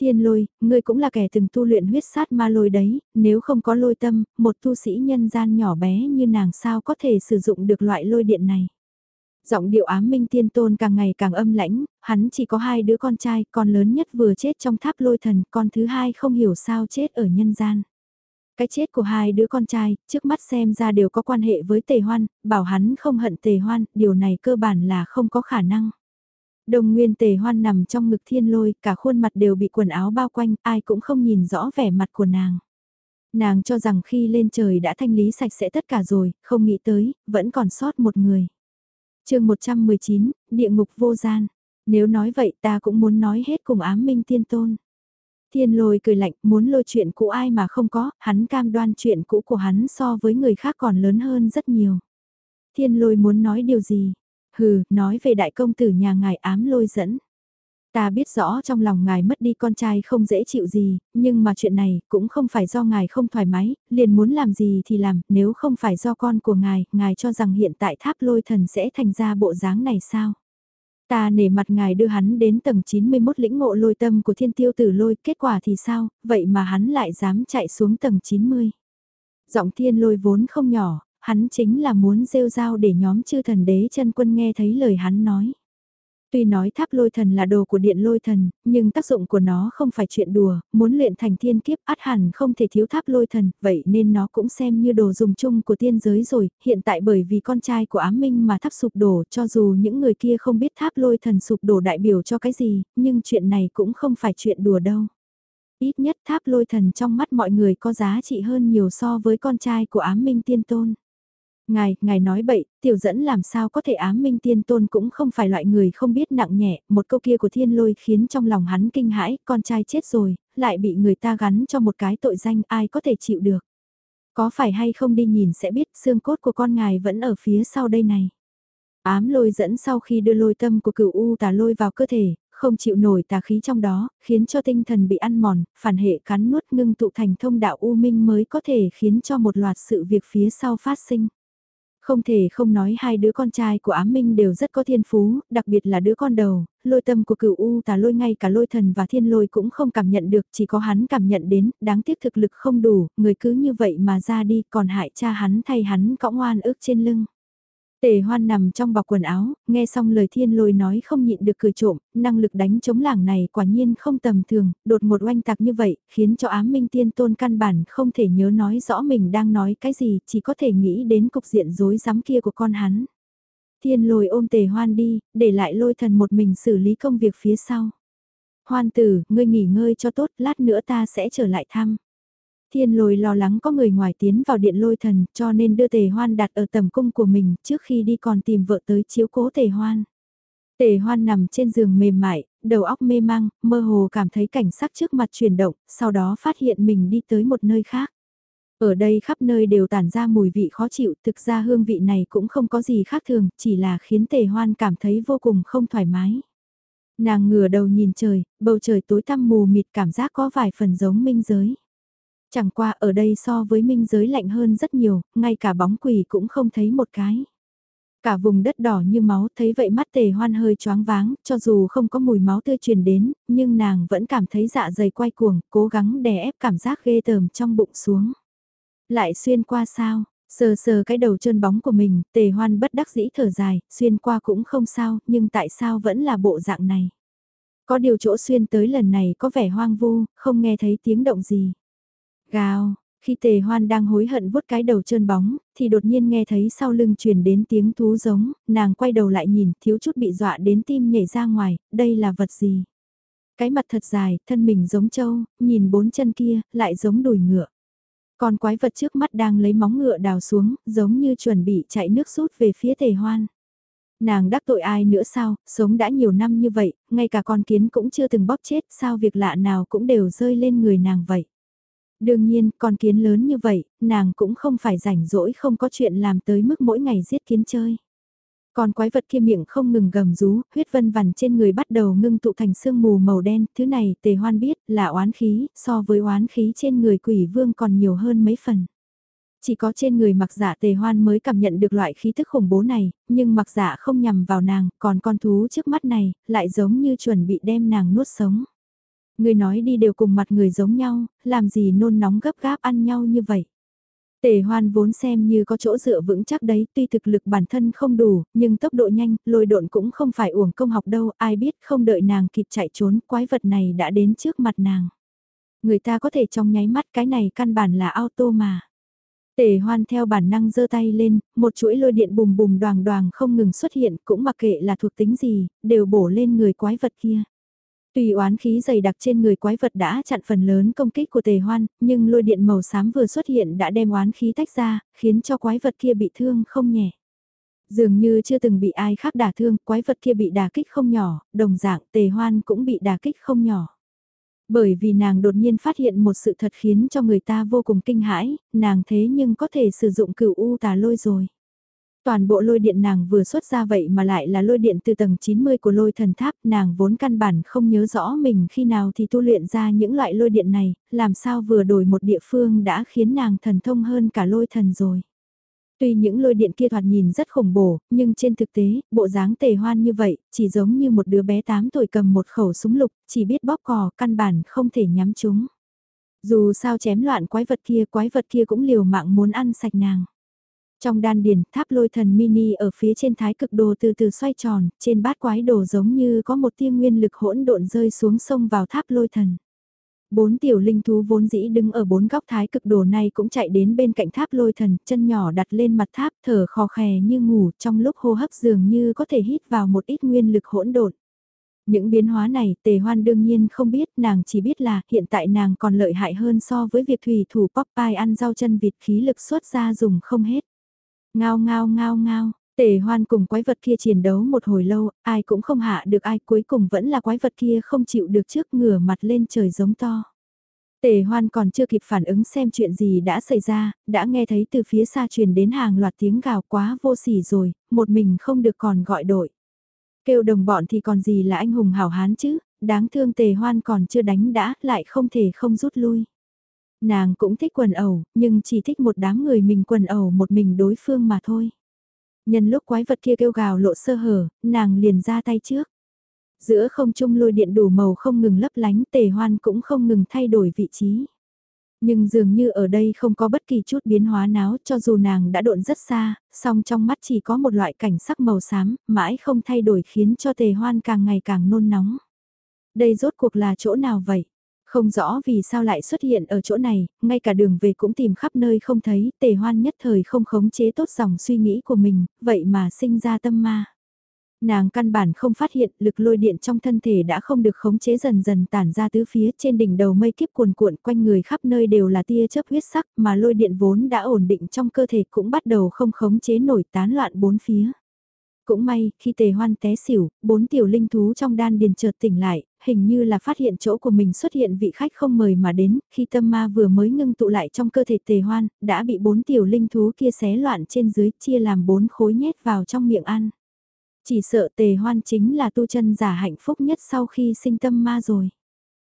Thiên lôi, ngươi cũng là kẻ từng tu luyện huyết sát ma lôi đấy, nếu không có lôi tâm, một tu sĩ nhân gian nhỏ bé như nàng sao có thể sử dụng được loại lôi điện này. Giọng điệu ám minh tiên tôn càng ngày càng âm lãnh, hắn chỉ có hai đứa con trai, con lớn nhất vừa chết trong tháp lôi thần, con thứ hai không hiểu sao chết ở nhân gian. Cái chết của hai đứa con trai, trước mắt xem ra đều có quan hệ với tề hoan, bảo hắn không hận tề hoan, điều này cơ bản là không có khả năng. Đồng nguyên tề hoan nằm trong ngực thiên lôi, cả khuôn mặt đều bị quần áo bao quanh, ai cũng không nhìn rõ vẻ mặt của nàng. Nàng cho rằng khi lên trời đã thanh lý sạch sẽ tất cả rồi, không nghĩ tới, vẫn còn sót một người. chương 119, địa ngục vô gian. Nếu nói vậy ta cũng muốn nói hết cùng ám minh tiên tôn. Thiên lôi cười lạnh, muốn lôi chuyện cũ ai mà không có, hắn cam đoan chuyện cũ của hắn so với người khác còn lớn hơn rất nhiều. Thiên lôi muốn nói điều gì? Hừ, nói về đại công tử nhà ngài ám lôi dẫn. Ta biết rõ trong lòng ngài mất đi con trai không dễ chịu gì, nhưng mà chuyện này cũng không phải do ngài không thoải mái, liền muốn làm gì thì làm, nếu không phải do con của ngài, ngài cho rằng hiện tại tháp lôi thần sẽ thành ra bộ dáng này sao? Ta nể mặt ngài đưa hắn đến tầng 91 lĩnh ngộ lôi tâm của thiên tiêu tử lôi, kết quả thì sao, vậy mà hắn lại dám chạy xuống tầng 90. Giọng thiên lôi vốn không nhỏ, hắn chính là muốn rêu rao để nhóm chư thần đế chân quân nghe thấy lời hắn nói. Tuy nói tháp lôi thần là đồ của điện lôi thần, nhưng tác dụng của nó không phải chuyện đùa, muốn luyện thành thiên kiếp át hẳn không thể thiếu tháp lôi thần, vậy nên nó cũng xem như đồ dùng chung của tiên giới rồi, hiện tại bởi vì con trai của ám minh mà tháp sụp đổ, cho dù những người kia không biết tháp lôi thần sụp đổ đại biểu cho cái gì, nhưng chuyện này cũng không phải chuyện đùa đâu. Ít nhất tháp lôi thần trong mắt mọi người có giá trị hơn nhiều so với con trai của ám minh tiên tôn. Ngài, ngài nói bậy, tiểu dẫn làm sao có thể ám minh tiên tôn cũng không phải loại người không biết nặng nhẹ, một câu kia của thiên lôi khiến trong lòng hắn kinh hãi, con trai chết rồi, lại bị người ta gắn cho một cái tội danh ai có thể chịu được. Có phải hay không đi nhìn sẽ biết xương cốt của con ngài vẫn ở phía sau đây này. Ám lôi dẫn sau khi đưa lôi tâm của cửu U tà lôi vào cơ thể, không chịu nổi tà khí trong đó, khiến cho tinh thần bị ăn mòn, phản hệ cắn nuốt ngưng tụ thành thông đạo U Minh mới có thể khiến cho một loạt sự việc phía sau phát sinh. Không thể không nói hai đứa con trai của ám minh đều rất có thiên phú, đặc biệt là đứa con đầu, lôi tâm của cựu U tà lôi ngay cả lôi thần và thiên lôi cũng không cảm nhận được, chỉ có hắn cảm nhận đến, đáng tiếc thực lực không đủ, người cứ như vậy mà ra đi, còn hại cha hắn thay hắn cõng oan ức trên lưng. Tề hoan nằm trong bọc quần áo, nghe xong lời thiên lôi nói không nhịn được cười trộm, năng lực đánh chống làng này quả nhiên không tầm thường, đột một oanh tạc như vậy, khiến cho ám minh tiên tôn căn bản không thể nhớ nói rõ mình đang nói cái gì, chỉ có thể nghĩ đến cục diện rối rắm kia của con hắn. Thiên lôi ôm tề hoan đi, để lại lôi thần một mình xử lý công việc phía sau. Hoan tử, ngươi nghỉ ngơi cho tốt, lát nữa ta sẽ trở lại thăm. Thiên lôi lo lắng có người ngoài tiến vào điện lôi thần cho nên đưa tề hoan đặt ở tầm cung của mình trước khi đi còn tìm vợ tới chiếu cố tề hoan. Tề hoan nằm trên giường mềm mại, đầu óc mê mang, mơ hồ cảm thấy cảnh sắc trước mặt chuyển động, sau đó phát hiện mình đi tới một nơi khác. Ở đây khắp nơi đều tản ra mùi vị khó chịu, thực ra hương vị này cũng không có gì khác thường, chỉ là khiến tề hoan cảm thấy vô cùng không thoải mái. Nàng ngửa đầu nhìn trời, bầu trời tối tăm mù mịt cảm giác có vài phần giống minh giới. Chẳng qua ở đây so với minh giới lạnh hơn rất nhiều, ngay cả bóng quỷ cũng không thấy một cái. Cả vùng đất đỏ như máu thấy vậy mắt tề hoan hơi choáng váng, cho dù không có mùi máu tươi truyền đến, nhưng nàng vẫn cảm thấy dạ dày quay cuồng, cố gắng đè ép cảm giác ghê tởm trong bụng xuống. Lại xuyên qua sao, sờ sờ cái đầu trơn bóng của mình, tề hoan bất đắc dĩ thở dài, xuyên qua cũng không sao, nhưng tại sao vẫn là bộ dạng này. Có điều chỗ xuyên tới lần này có vẻ hoang vu, không nghe thấy tiếng động gì. Gào, khi tề hoan đang hối hận vuốt cái đầu trơn bóng, thì đột nhiên nghe thấy sau lưng truyền đến tiếng thú giống, nàng quay đầu lại nhìn, thiếu chút bị dọa đến tim nhảy ra ngoài, đây là vật gì? Cái mặt thật dài, thân mình giống trâu, nhìn bốn chân kia, lại giống đùi ngựa. Còn quái vật trước mắt đang lấy móng ngựa đào xuống, giống như chuẩn bị chạy nước rút về phía tề hoan. Nàng đắc tội ai nữa sao, sống đã nhiều năm như vậy, ngay cả con kiến cũng chưa từng bóp chết, sao việc lạ nào cũng đều rơi lên người nàng vậy. Đương nhiên, con kiến lớn như vậy, nàng cũng không phải rảnh rỗi không có chuyện làm tới mức mỗi ngày giết kiến chơi. Còn quái vật kia miệng không ngừng gầm rú, huyết vân vằn trên người bắt đầu ngưng tụ thành sương mù màu đen, thứ này tề hoan biết là oán khí, so với oán khí trên người quỷ vương còn nhiều hơn mấy phần. Chỉ có trên người mặc giả tề hoan mới cảm nhận được loại khí thức khủng bố này, nhưng mặc giả không nhằm vào nàng, còn con thú trước mắt này, lại giống như chuẩn bị đem nàng nuốt sống. Người nói đi đều cùng mặt người giống nhau, làm gì nôn nóng gấp gáp ăn nhau như vậy. Tề hoan vốn xem như có chỗ dựa vững chắc đấy, tuy thực lực bản thân không đủ, nhưng tốc độ nhanh, lôi độn cũng không phải uổng công học đâu, ai biết không đợi nàng kịp chạy trốn, quái vật này đã đến trước mặt nàng. Người ta có thể trong nháy mắt cái này căn bản là auto mà. Tề hoan theo bản năng giơ tay lên, một chuỗi lôi điện bùm bùm đoàn đoàn không ngừng xuất hiện, cũng mặc kệ là thuộc tính gì, đều bổ lên người quái vật kia. Tùy oán khí dày đặc trên người quái vật đã chặn phần lớn công kích của tề hoan, nhưng lôi điện màu xám vừa xuất hiện đã đem oán khí tách ra, khiến cho quái vật kia bị thương không nhẹ. Dường như chưa từng bị ai khác đả thương, quái vật kia bị đả kích không nhỏ, đồng dạng tề hoan cũng bị đả kích không nhỏ. Bởi vì nàng đột nhiên phát hiện một sự thật khiến cho người ta vô cùng kinh hãi, nàng thế nhưng có thể sử dụng cửu u tà lôi rồi. Toàn bộ lôi điện nàng vừa xuất ra vậy mà lại là lôi điện từ tầng 90 của lôi thần tháp, nàng vốn căn bản không nhớ rõ mình khi nào thì tu luyện ra những loại lôi điện này, làm sao vừa đổi một địa phương đã khiến nàng thần thông hơn cả lôi thần rồi. Tuy những lôi điện kia thoạt nhìn rất khủng bổ, nhưng trên thực tế, bộ dáng tề hoan như vậy, chỉ giống như một đứa bé 8 tuổi cầm một khẩu súng lục, chỉ biết bóp cò, căn bản không thể nhắm chúng. Dù sao chém loạn quái vật kia, quái vật kia cũng liều mạng muốn ăn sạch nàng. Trong đan điền, tháp lôi thần mini ở phía trên thái cực đồ từ từ xoay tròn, trên bát quái đồ giống như có một tia nguyên lực hỗn độn rơi xuống sông vào tháp lôi thần. Bốn tiểu linh thú vốn dĩ đứng ở bốn góc thái cực đồ này cũng chạy đến bên cạnh tháp lôi thần, chân nhỏ đặt lên mặt tháp thở khò khè như ngủ trong lúc hô hấp dường như có thể hít vào một ít nguyên lực hỗn độn. Những biến hóa này tề hoan đương nhiên không biết, nàng chỉ biết là hiện tại nàng còn lợi hại hơn so với việc thủy thủ Popeye ăn rau chân vịt khí lực xuất ra dùng không hết. Ngao ngao ngao ngao, tề hoan cùng quái vật kia chiến đấu một hồi lâu, ai cũng không hạ được ai cuối cùng vẫn là quái vật kia không chịu được trước ngửa mặt lên trời giống to. Tề hoan còn chưa kịp phản ứng xem chuyện gì đã xảy ra, đã nghe thấy từ phía xa truyền đến hàng loạt tiếng gào quá vô sỉ rồi, một mình không được còn gọi đội. Kêu đồng bọn thì còn gì là anh hùng hảo hán chứ, đáng thương tề hoan còn chưa đánh đã, lại không thể không rút lui. Nàng cũng thích quần ẩu, nhưng chỉ thích một đám người mình quần ẩu một mình đối phương mà thôi. Nhân lúc quái vật kia kêu gào lộ sơ hở, nàng liền ra tay trước. Giữa không trung lôi điện đủ màu không ngừng lấp lánh tề hoan cũng không ngừng thay đổi vị trí. Nhưng dường như ở đây không có bất kỳ chút biến hóa nào cho dù nàng đã độn rất xa, song trong mắt chỉ có một loại cảnh sắc màu xám, mãi không thay đổi khiến cho tề hoan càng ngày càng nôn nóng. Đây rốt cuộc là chỗ nào vậy? Không rõ vì sao lại xuất hiện ở chỗ này, ngay cả đường về cũng tìm khắp nơi không thấy, tề hoan nhất thời không khống chế tốt dòng suy nghĩ của mình, vậy mà sinh ra tâm ma. Nàng căn bản không phát hiện lực lôi điện trong thân thể đã không được khống chế dần dần tản ra tứ phía trên đỉnh đầu mây kiếp cuồn cuộn quanh người khắp nơi đều là tia chớp huyết sắc mà lôi điện vốn đã ổn định trong cơ thể cũng bắt đầu không khống chế nổi tán loạn bốn phía. Cũng may, khi tề hoan té xỉu, bốn tiểu linh thú trong đan điền chợt tỉnh lại, hình như là phát hiện chỗ của mình xuất hiện vị khách không mời mà đến, khi tâm ma vừa mới ngưng tụ lại trong cơ thể tề hoan, đã bị bốn tiểu linh thú kia xé loạn trên dưới, chia làm bốn khối nhét vào trong miệng ăn. Chỉ sợ tề hoan chính là tu chân giả hạnh phúc nhất sau khi sinh tâm ma rồi.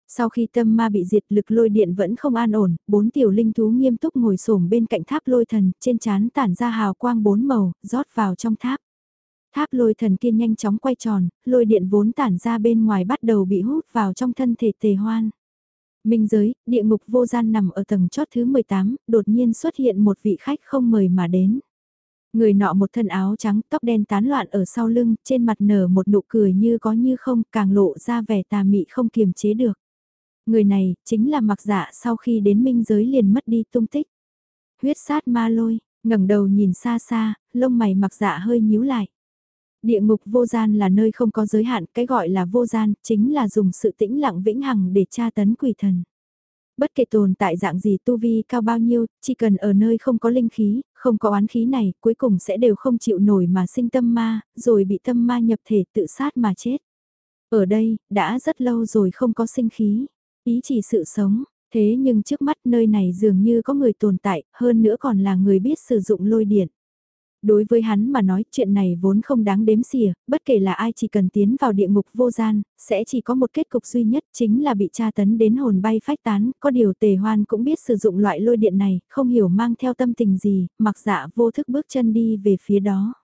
Sau khi tâm ma bị diệt lực lôi điện vẫn không an ổn, bốn tiểu linh thú nghiêm túc ngồi xổm bên cạnh tháp lôi thần, trên chán tản ra hào quang bốn màu, rót vào trong tháp. Tháp lôi thần kia nhanh chóng quay tròn, lôi điện vốn tản ra bên ngoài bắt đầu bị hút vào trong thân thể tề hoan. Minh giới, địa ngục vô gian nằm ở tầng chót thứ 18, đột nhiên xuất hiện một vị khách không mời mà đến. Người nọ một thân áo trắng, tóc đen tán loạn ở sau lưng, trên mặt nở một nụ cười như có như không, càng lộ ra vẻ tà mị không kiềm chế được. Người này, chính là mặc dạ sau khi đến minh giới liền mất đi tung tích. Huyết sát ma lôi, ngẩng đầu nhìn xa xa, lông mày mặc dạ hơi nhíu lại. Địa ngục vô gian là nơi không có giới hạn, cái gọi là vô gian, chính là dùng sự tĩnh lặng vĩnh hằng để tra tấn quỷ thần. Bất kể tồn tại dạng gì tu vi cao bao nhiêu, chỉ cần ở nơi không có linh khí, không có oán khí này, cuối cùng sẽ đều không chịu nổi mà sinh tâm ma, rồi bị tâm ma nhập thể tự sát mà chết. Ở đây, đã rất lâu rồi không có sinh khí, ý chỉ sự sống, thế nhưng trước mắt nơi này dường như có người tồn tại, hơn nữa còn là người biết sử dụng lôi điện. Đối với hắn mà nói chuyện này vốn không đáng đếm xỉa, bất kể là ai chỉ cần tiến vào địa ngục vô gian, sẽ chỉ có một kết cục duy nhất chính là bị tra tấn đến hồn bay phách tán, có điều tề hoan cũng biết sử dụng loại lôi điện này, không hiểu mang theo tâm tình gì, mặc dạ vô thức bước chân đi về phía đó.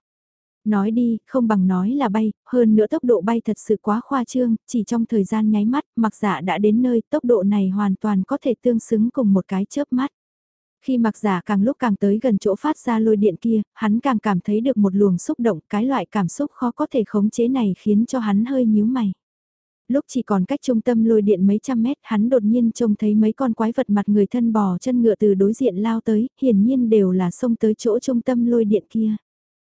Nói đi, không bằng nói là bay, hơn nữa tốc độ bay thật sự quá khoa trương, chỉ trong thời gian nháy mắt, mặc dạ đã đến nơi tốc độ này hoàn toàn có thể tương xứng cùng một cái chớp mắt. Khi mặc giả càng lúc càng tới gần chỗ phát ra lôi điện kia, hắn càng cảm thấy được một luồng xúc động, cái loại cảm xúc khó có thể khống chế này khiến cho hắn hơi nhíu mày. Lúc chỉ còn cách trung tâm lôi điện mấy trăm mét, hắn đột nhiên trông thấy mấy con quái vật mặt người thân bò chân ngựa từ đối diện lao tới, hiển nhiên đều là xông tới chỗ trung tâm lôi điện kia.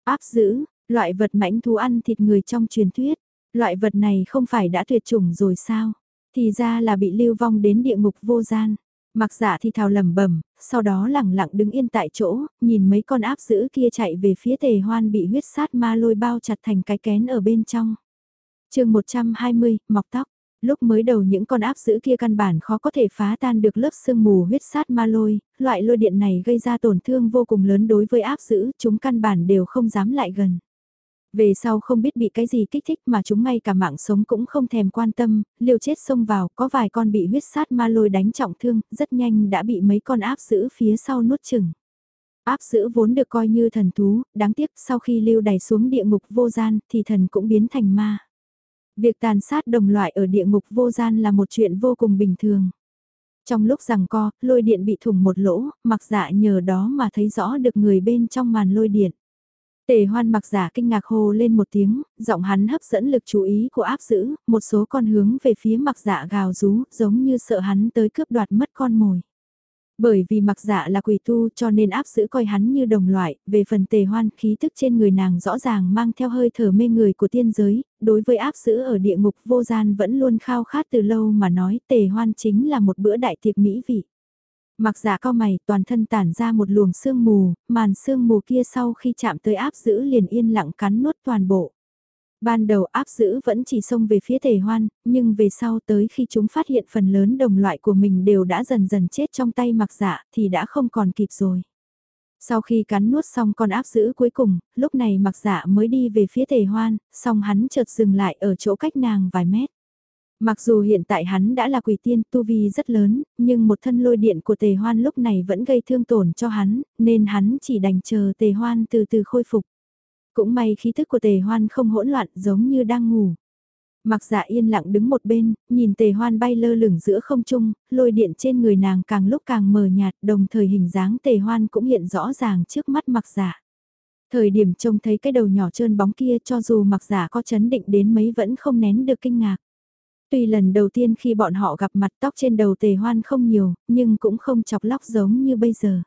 Áp giữ, loại vật mãnh thú ăn thịt người trong truyền thuyết, loại vật này không phải đã tuyệt chủng rồi sao? Thì ra là bị lưu vong đến địa ngục vô gian. Mặc giả thì thào lầm bẩm, sau đó lẳng lặng đứng yên tại chỗ, nhìn mấy con áp giữ kia chạy về phía tề hoan bị huyết sát ma lôi bao chặt thành cái kén ở bên trong. chương 120, mọc tóc. Lúc mới đầu những con áp giữ kia căn bản khó có thể phá tan được lớp sương mù huyết sát ma lôi, loại lôi điện này gây ra tổn thương vô cùng lớn đối với áp giữ, chúng căn bản đều không dám lại gần. Về sau không biết bị cái gì kích thích mà chúng ngay cả mạng sống cũng không thèm quan tâm, liều chết xông vào, có vài con bị huyết sát ma lôi đánh trọng thương, rất nhanh đã bị mấy con áp giữ phía sau nuốt chừng. Áp giữ vốn được coi như thần thú, đáng tiếc sau khi lưu đày xuống địa ngục vô gian thì thần cũng biến thành ma. Việc tàn sát đồng loại ở địa ngục vô gian là một chuyện vô cùng bình thường. Trong lúc rằng co, lôi điện bị thủng một lỗ, mặc dạ nhờ đó mà thấy rõ được người bên trong màn lôi điện. Tề hoan mặc giả kinh ngạc hô lên một tiếng, giọng hắn hấp dẫn lực chú ý của áp giữ, một số con hướng về phía mặc giả gào rú, giống như sợ hắn tới cướp đoạt mất con mồi. Bởi vì mặc giả là quỷ tu cho nên áp giữ coi hắn như đồng loại, về phần tề hoan khí thức trên người nàng rõ ràng mang theo hơi thở mê người của tiên giới, đối với áp giữ ở địa ngục vô gian vẫn luôn khao khát từ lâu mà nói tề hoan chính là một bữa đại tiệc mỹ vị. Mặc giả cao mày toàn thân tản ra một luồng sương mù, màn sương mù kia sau khi chạm tới áp giữ liền yên lặng cắn nuốt toàn bộ. Ban đầu áp giữ vẫn chỉ xông về phía tề hoan, nhưng về sau tới khi chúng phát hiện phần lớn đồng loại của mình đều đã dần dần chết trong tay mặc giả thì đã không còn kịp rồi. Sau khi cắn nuốt xong con áp giữ cuối cùng, lúc này mặc giả mới đi về phía tề hoan, song hắn chợt dừng lại ở chỗ cách nàng vài mét. Mặc dù hiện tại hắn đã là quỷ tiên tu vi rất lớn, nhưng một thân lôi điện của tề hoan lúc này vẫn gây thương tổn cho hắn, nên hắn chỉ đành chờ tề hoan từ từ khôi phục. Cũng may khí thức của tề hoan không hỗn loạn giống như đang ngủ. Mặc dạ yên lặng đứng một bên, nhìn tề hoan bay lơ lửng giữa không trung, lôi điện trên người nàng càng lúc càng mờ nhạt, đồng thời hình dáng tề hoan cũng hiện rõ ràng trước mắt mặc dạ. Thời điểm trông thấy cái đầu nhỏ trơn bóng kia cho dù mặc giả dạ có chấn định đến mấy vẫn không nén được kinh ngạc. Tuy lần đầu tiên khi bọn họ gặp mặt tóc trên đầu tề hoan không nhiều, nhưng cũng không chọc lóc giống như bây giờ.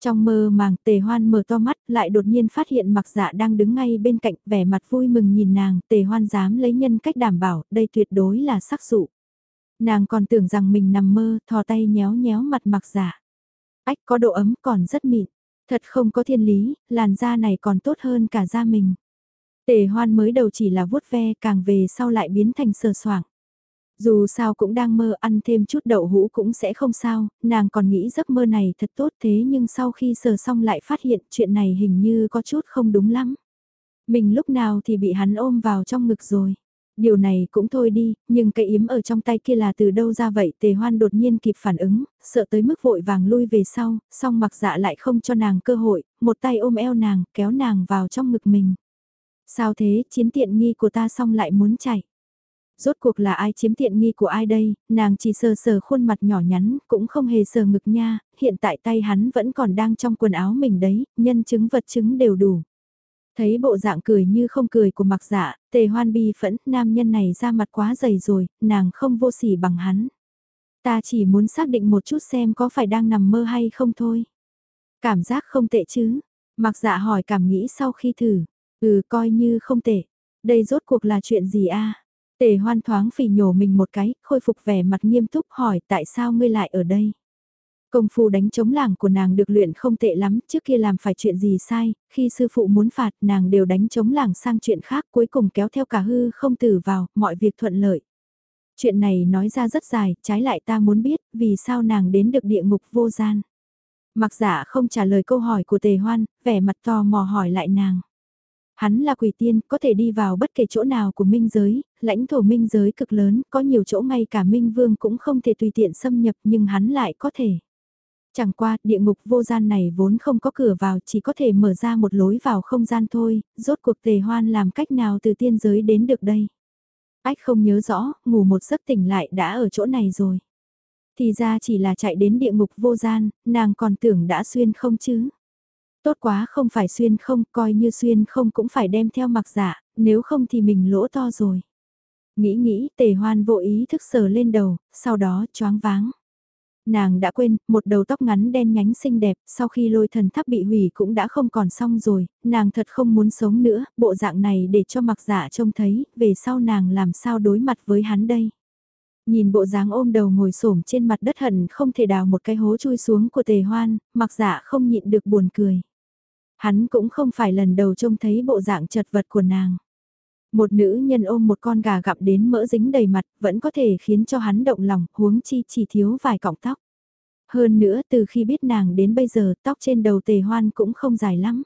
Trong mơ màng tề hoan mở to mắt lại đột nhiên phát hiện mặc dạ đang đứng ngay bên cạnh vẻ mặt vui mừng nhìn nàng, tề hoan dám lấy nhân cách đảm bảo đây tuyệt đối là sắc dụ. Nàng còn tưởng rằng mình nằm mơ, thò tay nhéo nhéo mặt mặc dạ. Ách có độ ấm còn rất mịn, thật không có thiên lý, làn da này còn tốt hơn cả da mình. Tề hoan mới đầu chỉ là vuốt ve càng về sau lại biến thành sờ soảng. Dù sao cũng đang mơ ăn thêm chút đậu hũ cũng sẽ không sao, nàng còn nghĩ giấc mơ này thật tốt thế nhưng sau khi sờ xong lại phát hiện chuyện này hình như có chút không đúng lắm. Mình lúc nào thì bị hắn ôm vào trong ngực rồi. Điều này cũng thôi đi, nhưng cây yếm ở trong tay kia là từ đâu ra vậy tề hoan đột nhiên kịp phản ứng, sợ tới mức vội vàng lui về sau, song mặc dạ lại không cho nàng cơ hội, một tay ôm eo nàng, kéo nàng vào trong ngực mình. Sao thế, chiến tiện nghi của ta xong lại muốn chạy. Rốt cuộc là ai chiếm tiện nghi của ai đây, nàng chỉ sờ sờ khuôn mặt nhỏ nhắn, cũng không hề sờ ngực nha, hiện tại tay hắn vẫn còn đang trong quần áo mình đấy, nhân chứng vật chứng đều đủ. Thấy bộ dạng cười như không cười của mặc dạ, tề hoan bi phẫn, nam nhân này ra mặt quá dày rồi, nàng không vô sỉ bằng hắn. Ta chỉ muốn xác định một chút xem có phải đang nằm mơ hay không thôi. Cảm giác không tệ chứ, mặc dạ hỏi cảm nghĩ sau khi thử, ừ coi như không tệ, đây rốt cuộc là chuyện gì a Tề hoan thoáng phỉ nhổ mình một cái, khôi phục vẻ mặt nghiêm túc hỏi tại sao ngươi lại ở đây. Công phu đánh chống làng của nàng được luyện không tệ lắm, trước kia làm phải chuyện gì sai, khi sư phụ muốn phạt nàng đều đánh chống làng sang chuyện khác cuối cùng kéo theo cả hư không tử vào, mọi việc thuận lợi. Chuyện này nói ra rất dài, trái lại ta muốn biết vì sao nàng đến được địa ngục vô gian. Mặc giả không trả lời câu hỏi của tề hoan, vẻ mặt tò mò hỏi lại nàng. Hắn là quỷ tiên, có thể đi vào bất kể chỗ nào của minh giới, lãnh thổ minh giới cực lớn, có nhiều chỗ ngay cả minh vương cũng không thể tùy tiện xâm nhập nhưng hắn lại có thể. Chẳng qua, địa ngục vô gian này vốn không có cửa vào, chỉ có thể mở ra một lối vào không gian thôi, rốt cuộc tề hoan làm cách nào từ tiên giới đến được đây. Ách không nhớ rõ, ngủ một giấc tỉnh lại đã ở chỗ này rồi. Thì ra chỉ là chạy đến địa ngục vô gian, nàng còn tưởng đã xuyên không chứ. Tốt quá không phải xuyên không, coi như xuyên không cũng phải đem theo mặc dạ, nếu không thì mình lỗ to rồi. Nghĩ nghĩ tề hoan vô ý thức sờ lên đầu, sau đó choáng váng. Nàng đã quên, một đầu tóc ngắn đen nhánh xinh đẹp, sau khi lôi thần tháp bị hủy cũng đã không còn xong rồi, nàng thật không muốn sống nữa, bộ dạng này để cho mặc dạ trông thấy, về sau nàng làm sao đối mặt với hắn đây. Nhìn bộ dáng ôm đầu ngồi xổm trên mặt đất hận không thể đào một cái hố chui xuống của tề hoan, mặc dạ không nhịn được buồn cười. Hắn cũng không phải lần đầu trông thấy bộ dạng chật vật của nàng. Một nữ nhân ôm một con gà gặm đến mỡ dính đầy mặt vẫn có thể khiến cho hắn động lòng, huống chi chỉ thiếu vài cọng tóc. Hơn nữa từ khi biết nàng đến bây giờ tóc trên đầu tề hoan cũng không dài lắm.